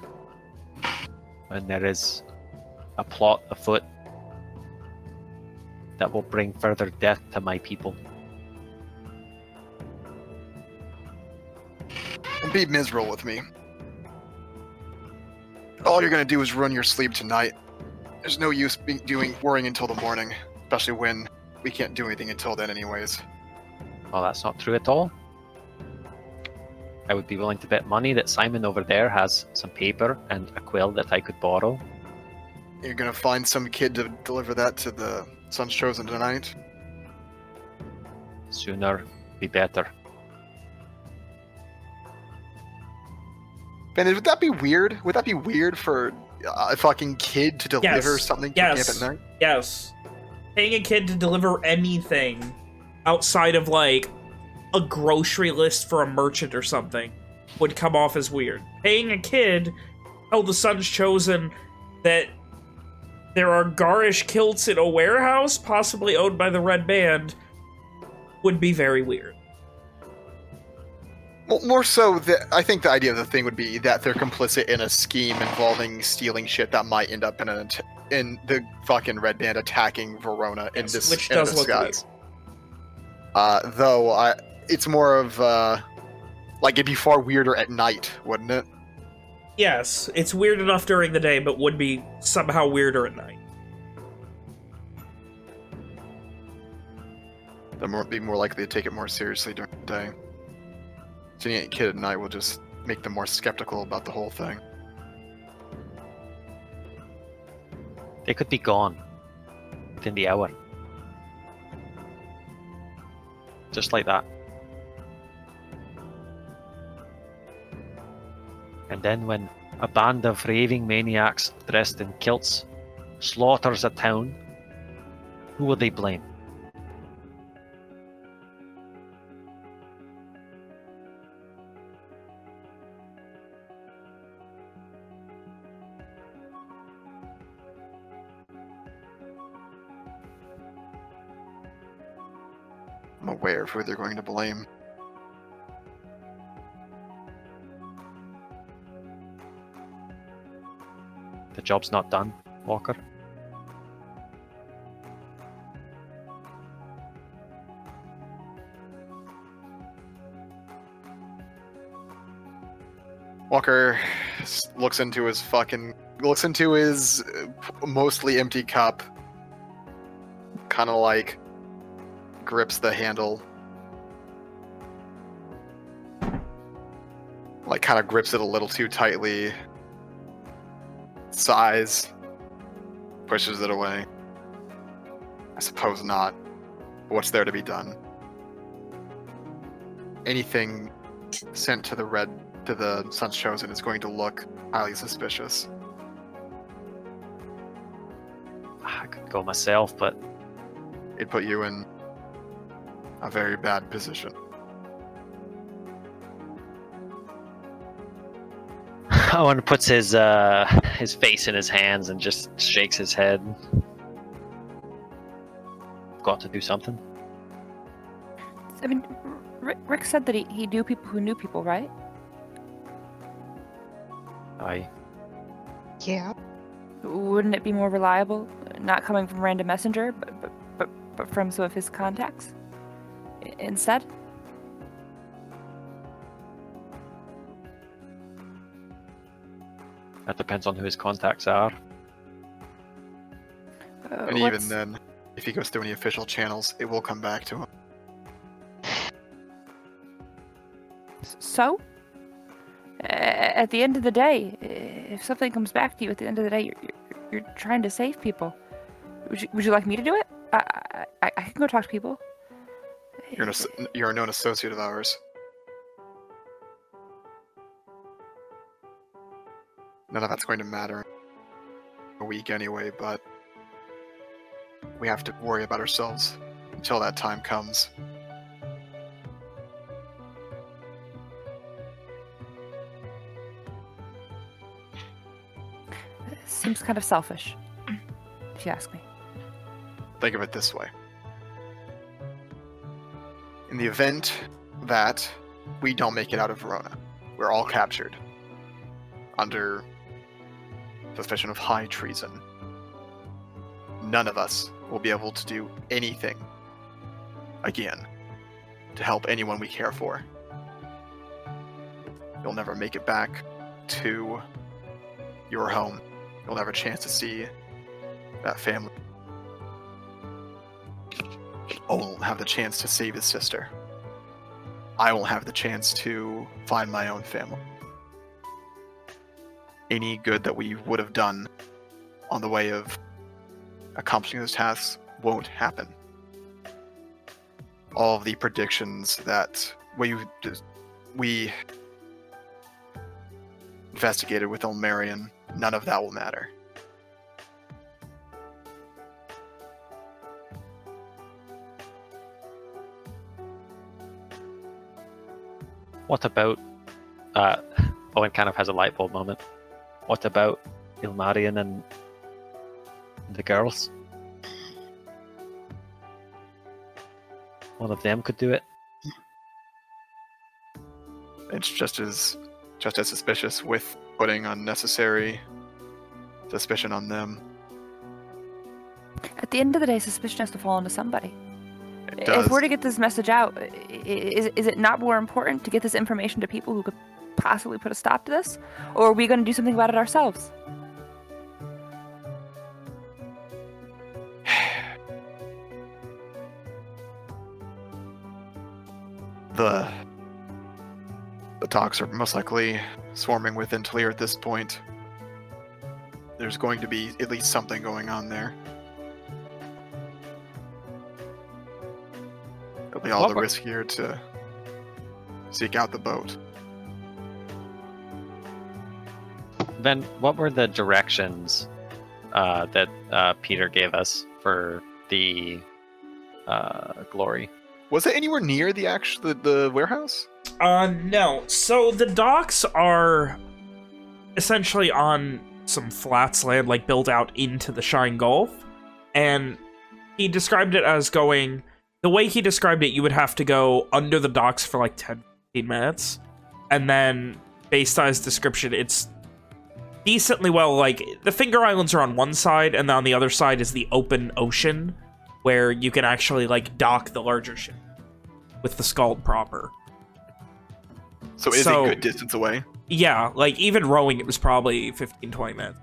when there is a plot afoot that will bring further death to my people. Don't be miserable with me. All you're gonna do is ruin your sleep tonight. There's no use doing worrying until the morning, especially when we can't do anything until then, anyways. Well, that's not true at all. I would be willing to bet money that Simon over there has some paper and a quill that I could borrow. You're gonna find some kid to deliver that to the Sun's Chosen tonight. Sooner, be better. Ben, would that be weird? Would that be weird for a fucking kid to deliver Yes. something to Yes. camp at night? Yes. Paying a kid to deliver anything outside of, like, a grocery list for a merchant or something would come off as weird. Paying a kid, oh, the Sun's Chosen that there are garish kilts in a warehouse, possibly owned by the Red Band, would be very weird. Well, more so, that I think the idea of the thing would be that they're complicit in a scheme involving stealing shit that might end up in an in the fucking red band attacking Verona in Yes, this which in does look disguise. Uh, though I, it's more of uh, like it'd be far weirder at night, wouldn't it? Yes, it's weird enough during the day, but would be somehow weirder at night. They'll more, be more likely to take it more seriously during the day. Seeing a kid at night will just make them more skeptical about the whole thing. They could be gone within the hour. Just like that. And then when a band of raving maniacs dressed in kilts slaughters a town, who will they blame? I'm aware of who they're going to blame. The job's not done, Walker. Walker looks into his fucking looks into his mostly empty cup. Kind of like grips the handle. Like kind of grips it a little too tightly. Sighs. Pushes it away. I suppose not. What's there to be done? Anything sent to the red to the Sun's Chosen is going to look highly suspicious. Ah, I could go myself, but It put you in a very bad position. Owen puts his uh his face in his hands and just shakes his head. Got to do something. I mean, Rick said that he, he knew people who knew people, right? I Yeah. Wouldn't it be more reliable, not coming from random messenger, but but but, but from some of his contacts instead? That depends on who his contacts are. Uh, and even then, if he goes through any official channels, it will come back to him. So? A- At the end of the day, if something comes back to you at the end of the day, you're, you're, you're trying to save people. Would you, would you like me to do it? I, I, I I can go talk to people. You're, an, you're a known associate of ours. None of that's going to matter in a week anyway, but we have to worry about ourselves until that time comes. Seems kind of selfish, if you ask me. Think of it this way. In the event that we don't make it out of Verona, we're all captured under suspicion of high treason. None of us will be able to do anything again to help anyone we care for. You'll never make it back to your home. You'll never chance to see that family. Owen won't have the chance to save his sister. I won't have the chance to find my own family. Any good that we would have done on the way of accomplishing those tasks won't happen. All of the predictions that we we investigated with Ilmarion, none of that will matter. What about uh Owen kind of has a light bulb moment. What about Ilmarion and the girls? One of them could do it. It's just as just as suspicious with putting unnecessary suspicion on them. At the end of the day, suspicion has to fall onto somebody. does. If we're to get this message out, i- i- is, is it not more important to get this information to people who could possibly put a stop to this? Or are we going to do something about it ourselves? the the talks are most likely swarming with Intalir at this point. There's going to be at least something going on there. It'll be all What the were- riskier to seek out the boat. Then, what were the directions uh, that uh, Peter gave us for the uh, glory? Was it anywhere near the actual the, the warehouse? Uh, no. So the docks are essentially on some flats land, like built out into the Shine Gulf. And he described it as going... The way he described it, you would have to go under the docks for like 10, 15 minutes. And then, based on his description, it's decently well, like, the Finger Islands are on one side, and then on the other side is the open ocean, where you can actually, like, dock the larger ship with the Scald proper. So it is So- a good distance away. Yeah, like even rowing, it was probably 15, 20 minutes.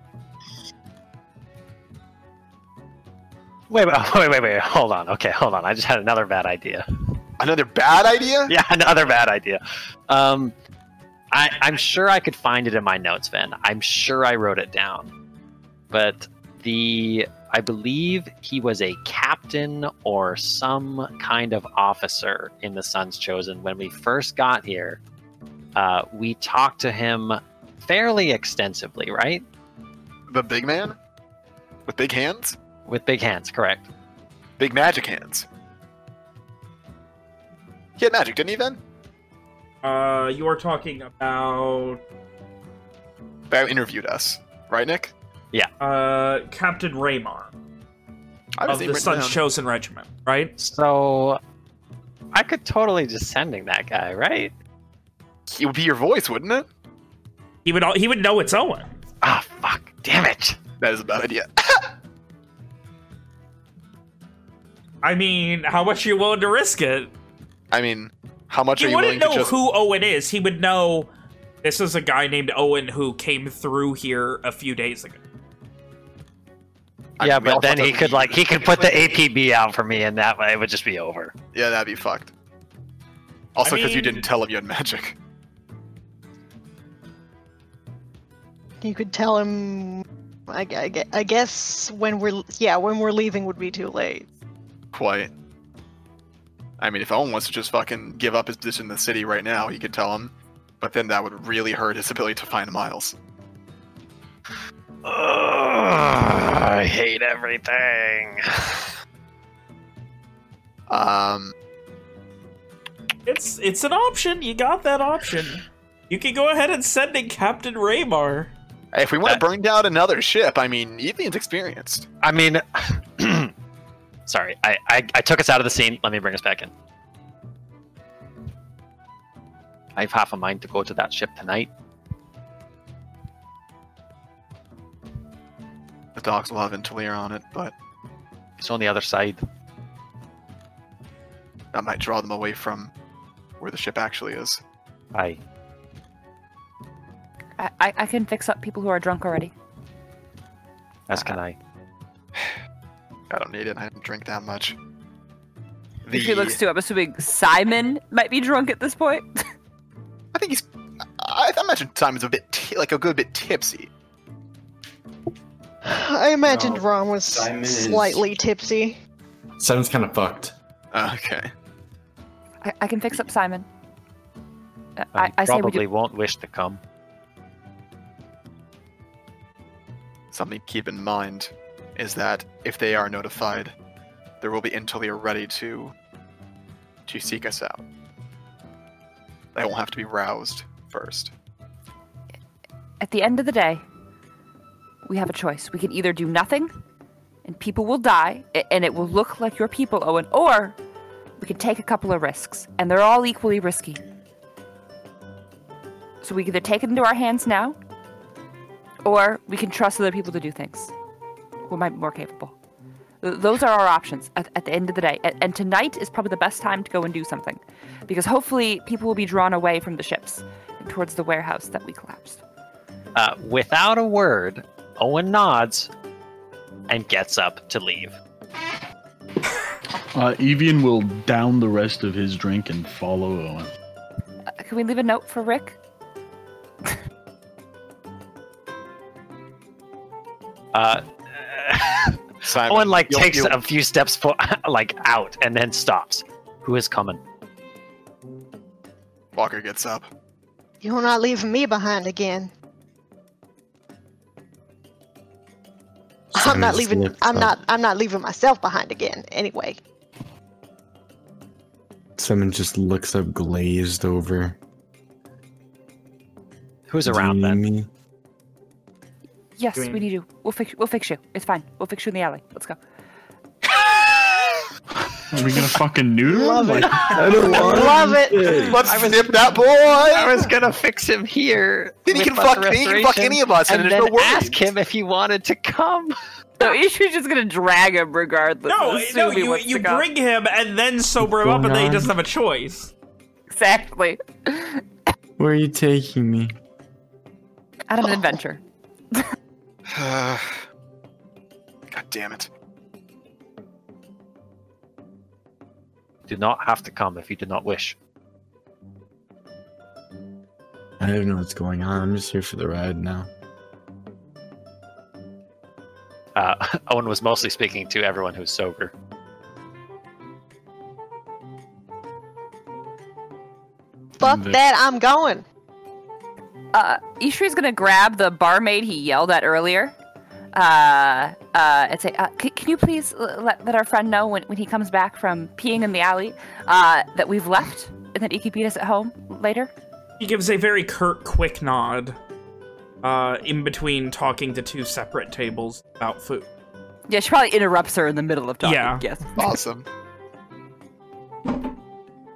Wait, wait, wait, wait, wait. Hold on. Okay, hold on. I just had another bad idea. Another bad idea? Yeah, another bad idea. Um, I, I'm sure I could find it in my notes, Van. I'm sure I wrote it down. But the, I believe he was a captain or some kind of officer in the Sun's Chosen. When we first got here, uh, we talked to him fairly extensively, right? The big man? With big hands? With big hands, correct? Big magic hands. He had magic, didn't he then? Uh, you are talking about That interviewed us. Right, Nick? Yeah. Uh Captain Raymar I of was the Sun's Chosen Regiment, right? So I could totally just sending that guy, right? It would be your voice, wouldn't it? He would he would know it's Owen. Ah, fuck. Damn it. That is a bad idea. I mean, how much are you willing to risk it? I mean, how much He are you willing wouldn't know to just? who Owen is. He would know this is a guy named Owen who came through here a few days ago. I yeah, mean, but then he could like he could put the APB out for me, and that way it would just be over. Yeah, that'd be fucked. Also, because you mean- didn't tell him you had magic. You could tell him. I, I, I guess when we're yeah when we're leaving would be too late. Quite. I mean, if Owen wants to just fucking give up his position in the city right now, he could tell him. But then that would really hurt his ability to find Miles. I hate everything. Um, It's it's an option. You got that option. You can go ahead and send in Captain Raymar. if we want to That- burn down another ship, I mean, Evelyn's experienced. I mean, sorry, I, I I took us out of the scene. Let me bring us back in. I have half a mind to go to that ship tonight. The dogs will have Intalir on it, but It's on the other side. that might draw them away from where the ship actually is. I I, I, I can fix up people who are drunk already. as can uh, I. I don't need it. I don't drink that much. If he looks too, I'm assuming Simon might be drunk at this point. I think he's. I, I imagine Simon's a bit ti like a good bit tipsy. I imagined No, Ron was Simon is- slightly tipsy. Simon's kind of fucked. Okay. I, I can fix up Simon. Uh, I, I, I say probably do. won't wish to come. Something to keep in mind is that if they are notified, there will be Intalir ready to to seek us out. They won't have to be roused first. At the end of the day, we have a choice. We can either do nothing, and people will die, and it will look like your people, Owen, or we can take a couple of risks, and they're all equally risky. So we either take it into our hands now, or we can trust other people to do things who might be more capable. Those are our options at, at the end of the day. And, and tonight is probably the best time to go and do something. Because hopefully people will be drawn away from the ships and towards the warehouse that we collapsed. Uh, without a word, Owen nods and gets up to leave. Uh, Evian will down the rest of his drink and follow Owen. Uh, can we leave a note for Rick? Uh, Simon, Owen like you'll- takes you'll- a few steps for, like out and then stops. Who is coming? Walker gets up. You're not leaving me behind again. I'm not leaving. I'm up. not. I'm not leaving myself behind again. Anyway, Someone just looks up glazed over. Who's Do you around need then? Me? Yes, Doing- we need you. We'll fix. We'll fix you. It's fine. We'll fix you in the alley. Let's go. Are we gonna fucking noodle Love him? it. Like, I don't Love it. Let's I was- snip that boy. I was gonna fix him here. Then he with can fuck. Then he can fuck restoration, any of us, and, and there's then no worries. ask him if he wanted to come. So Ishri's just gonna drag him regardless. No, assume no, he you wants you to go. bring him and then sober him up, and then he doesn't have a choice. exactly Where are you taking me? out on an adventure. God damn it. Do not have to come if you do not wish. I don't know what's going on. I'm just here for the ride now. Uh, Owen was mostly speaking to everyone who's sober. Fuck that. I'm going. Uh, Ishri's gonna grab the barmaid he yelled at earlier. Uh, uh, and say, uh, c- can you please l- let, let our friend know when, when he comes back from peeing in the alley, uh, that we've left and that he can beat us at home later? He gives a very curt, quick nod. Uh, in between talking to two separate tables about food. Yeah, she probably interrupts her in the middle of talking. Yeah. Yes. Awesome.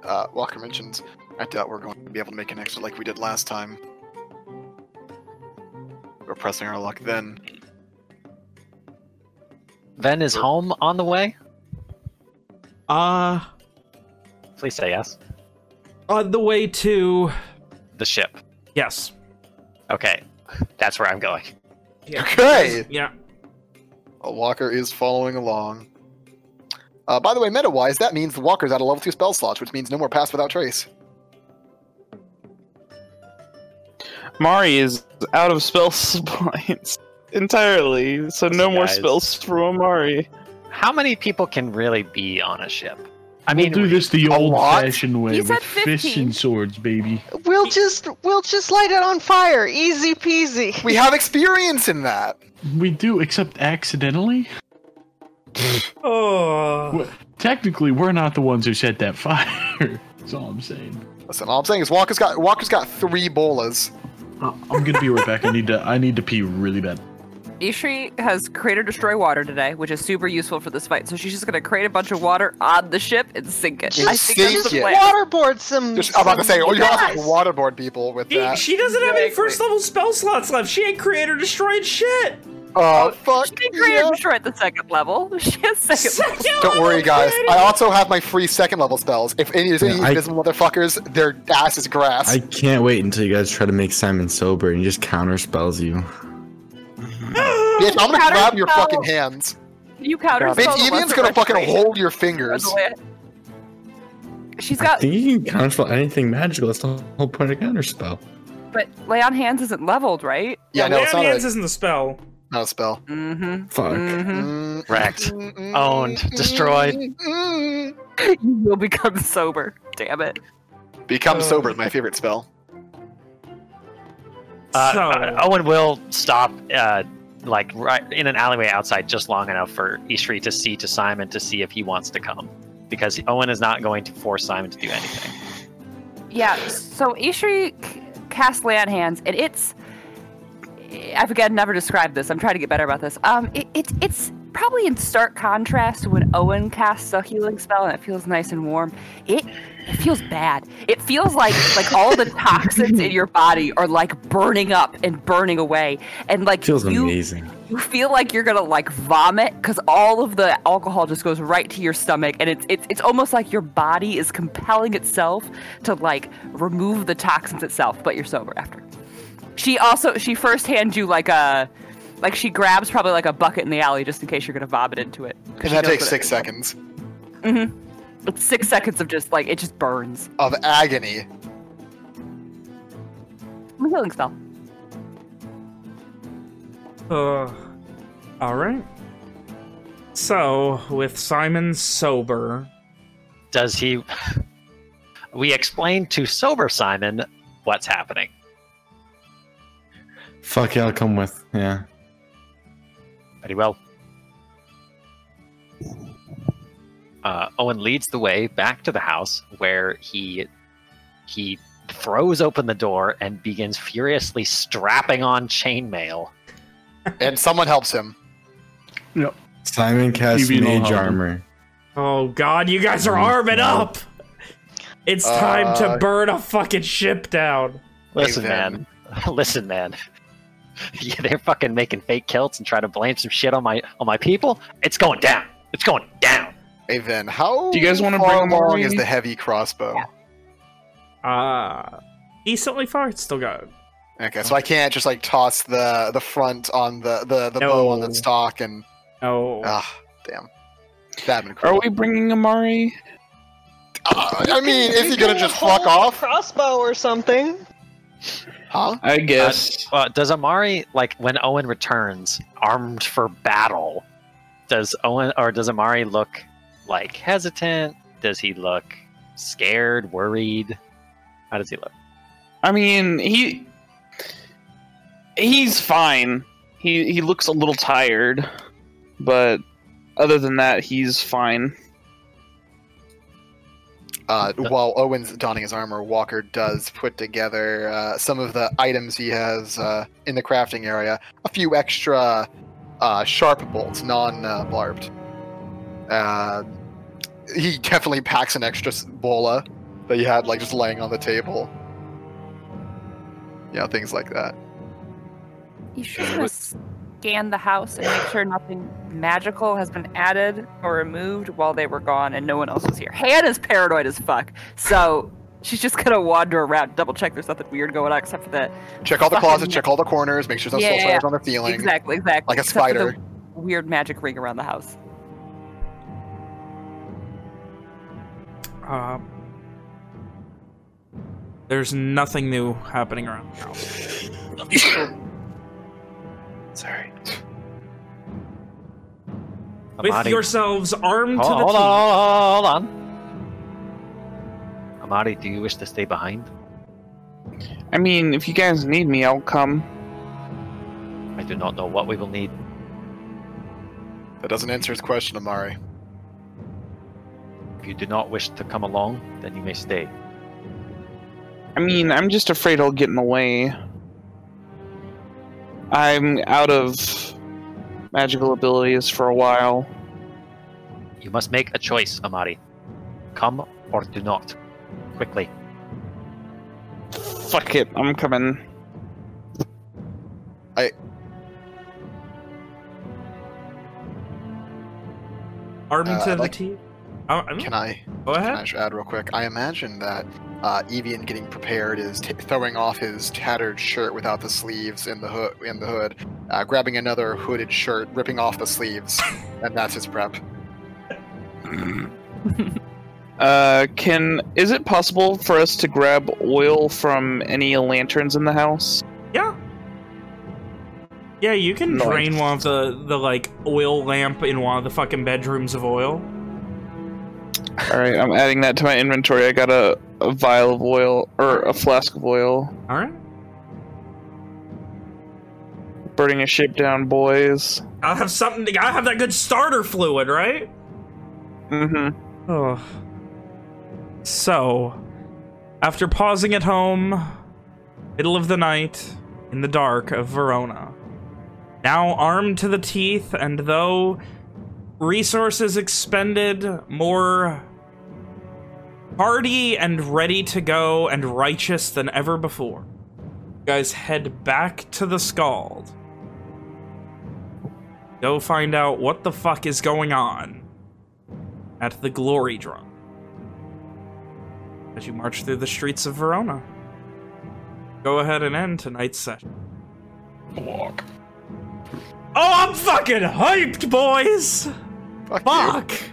Uh, Walker mentions, I doubt we're going to be able to make an exit like we did last time. We're pressing our luck then. Ven is home on the way. Uh, Please say yes. on the way to The ship. yes. Okay, that's where I'm going. Yeah. Okay. Yeah. Well, Walker is following along. Uh, by the way, meta-wise, that means the Walker's out of level 2 spell slots, which means no more pass without trace. Mari is out of spell points entirely, so no more guys. spells from Amari. How many people can really be on a ship? I we'll mean, do this the old-fashioned way He with said fists 15. and swords, baby. We'll just. We'll just light it on fire. Easy peasy. We have experience in that. We do, except accidentally. Oh. Well, technically, we're not the ones who set that fire. That's all I'm saying. Listen, all I'm saying is Walker's got Walker's got three bolas. Uh, I'm gonna be right back. I need to. I need to pee really bad. Ishri has create or destroy water today, which is super useful for this fight. So she's just gonna create a bunch of water on the ship and sink it. Just I think that's sink the it. plan. Waterboard some. Just, I'm about to say, oh, you have to waterboard people with She, that. she doesn't have any first level spell slots left. She ain't creator destroyed shit. Uh, oh, fuck. She can create yeah. a destroy at the second level. She has second level. Don't worry, guys. I also have my free second level spells. If any, there's any Yeah, I- invisible motherfuckers, their ass is grass. I can't wait until you guys try to make Simon sober and he just counter spells you. Bitch, I'm gonna Counter grab your spell. fucking hands. You counter Bitch, spell the Evian's gonna fucking hold your fingers. She's way. She's I got, think you can counter spell anything magical. That's the whole point of counter spell. but lay on hands isn't leveled, right? Yeah, no, Lay it's on not hands a, isn't the spell. Not a spell. Mm-hmm. Fuck. Mm-hmm. Mm, Wrecked. mm, mm, Owned. Destroyed. mm. You will become sober. Damn it. Become Oh. sober is my favorite spell. Uh, so, uh, Owen will stop, uh, like right in an alleyway outside, just long enough for Ishri to see to Simon to see if he wants to come, because Owen is not going to force Simon to do anything. Yeah, so Ishri c- cast lay on hands, and it's. I forget, I never described this. I'm trying to get better about this. Um, it, it, it's probably in stark contrast to when Owen casts a healing spell and it feels nice and warm. It it feels bad. It feels like like all the toxins in your body are like burning up and burning away, and like Feels you, amazing. you feel like you're gonna like vomit because all of the alcohol just goes right to your stomach, and it's it's it's almost like your body is compelling itself to like remove the toxins itself, but you're sober after. She also she first hands you like a like she grabs probably like a bucket in the alley just in case you're gonna vomit into it. 'cause And she that takes six it- seconds Mhm. It's six seconds of just like it just burns. of agony. I'm a healing spell. Uh, all right. So, with Simon sober, Does he? We explained to sober Simon what's happening. Fuck yeah, I'll come with. Yeah. Very well. Uh, Owen leads the way back to the house where he he throws open the door and begins furiously strapping on chainmail. And someone helps him. Simon casts Evie no mage help. armor. oh god, you guys are arming no. up. It's time to Uh, burn a fucking ship down. Listen, man. Listen, man. yeah, they're fucking making fake kilts and trying to blame some shit on my on my people. It's going down. It's going down. Hey, Vin, how Do you guys wanna far bring along Amari? is the heavy crossbow? Ah, Uh, decently far. It's still got. Okay, so I can't just like toss the the front on the the, the bow on the stock and Oh, ah, damn. That'd been Are we bringing Amari? Uh, I mean, is he gonna just fuck off? Crossbow or something. Huh? I guess. Uh, does Amari like when Owen returns armed for battle? Does Owen or does Amari look like hesitant? Does he look scared, worried? How does he look? I mean, he he's fine. He he looks a little tired, but other than that, he's fine. Uh, while Owen's donning his armor, Walker does put together uh, some of the items he has uh, in the crafting area. A few extra uh, sharp bolts, non-barbed. Uh, he definitely packs an extra bola that he had like just laying on the table. Yeah, things like that. You should just scan the house and make sure nothing magical has been added or removed while they were gone and no one else was here. Hannah's paranoid as fuck, so she's just gonna wander around, double check there's nothing weird going on except for that. Check all the closets, check all the corners, make sure there's no Yeah, soul yeah, on the ceiling. Exactly, exactly. Like a except spider. weird magic ring around the house. Um, there's nothing new happening around the house. Sorry. With Amari, yourselves armed hold, to the hold teeth. on, hold on. Amari, do you wish to stay behind? I mean, if you guys need me, I'll come. I do not know what we will need. That doesn't answer his question, Amari. If you do not wish to come along, then you may stay. I mean, I'm just afraid I'll get in the way. I'm out of magical abilities for a while. You must make a choice, Amari. Come or do not. Quickly. Fuck it, I'm coming. Armed Uh, I'd the like- teeth. Oh, Can I go Can I ahead. just add real quick? I imagine that uh, Evian getting prepared is t- throwing off his tattered shirt without the sleeves in the hood, in the hood, uh, grabbing another hooded shirt, ripping off the sleeves, and that's his prep. Uh, can is it possible for us to grab oil from any lanterns in the house? Yeah. Yeah, you can Nice. drain one of the the like oil lamp in one of the fucking bedrooms of oil. All right, I'm adding that to my inventory. I got a, a vial of oil or a flask of oil. All right. Burning a ship down, boys. I'll have something. To, I have that good starter fluid, right? Mm-hmm. Oh. So, after pausing at home, middle of the night, in the dark of Verona, now armed to the teeth, and though resources expended, more hardy and ready to go and righteous than ever before. You guys head back to the Scald. Go find out what the fuck is going on at the Glory Drum as you march through the streets of Verona. Go ahead and end tonight's session. Walk. Oh, I'm fucking hyped, boys! Fuck.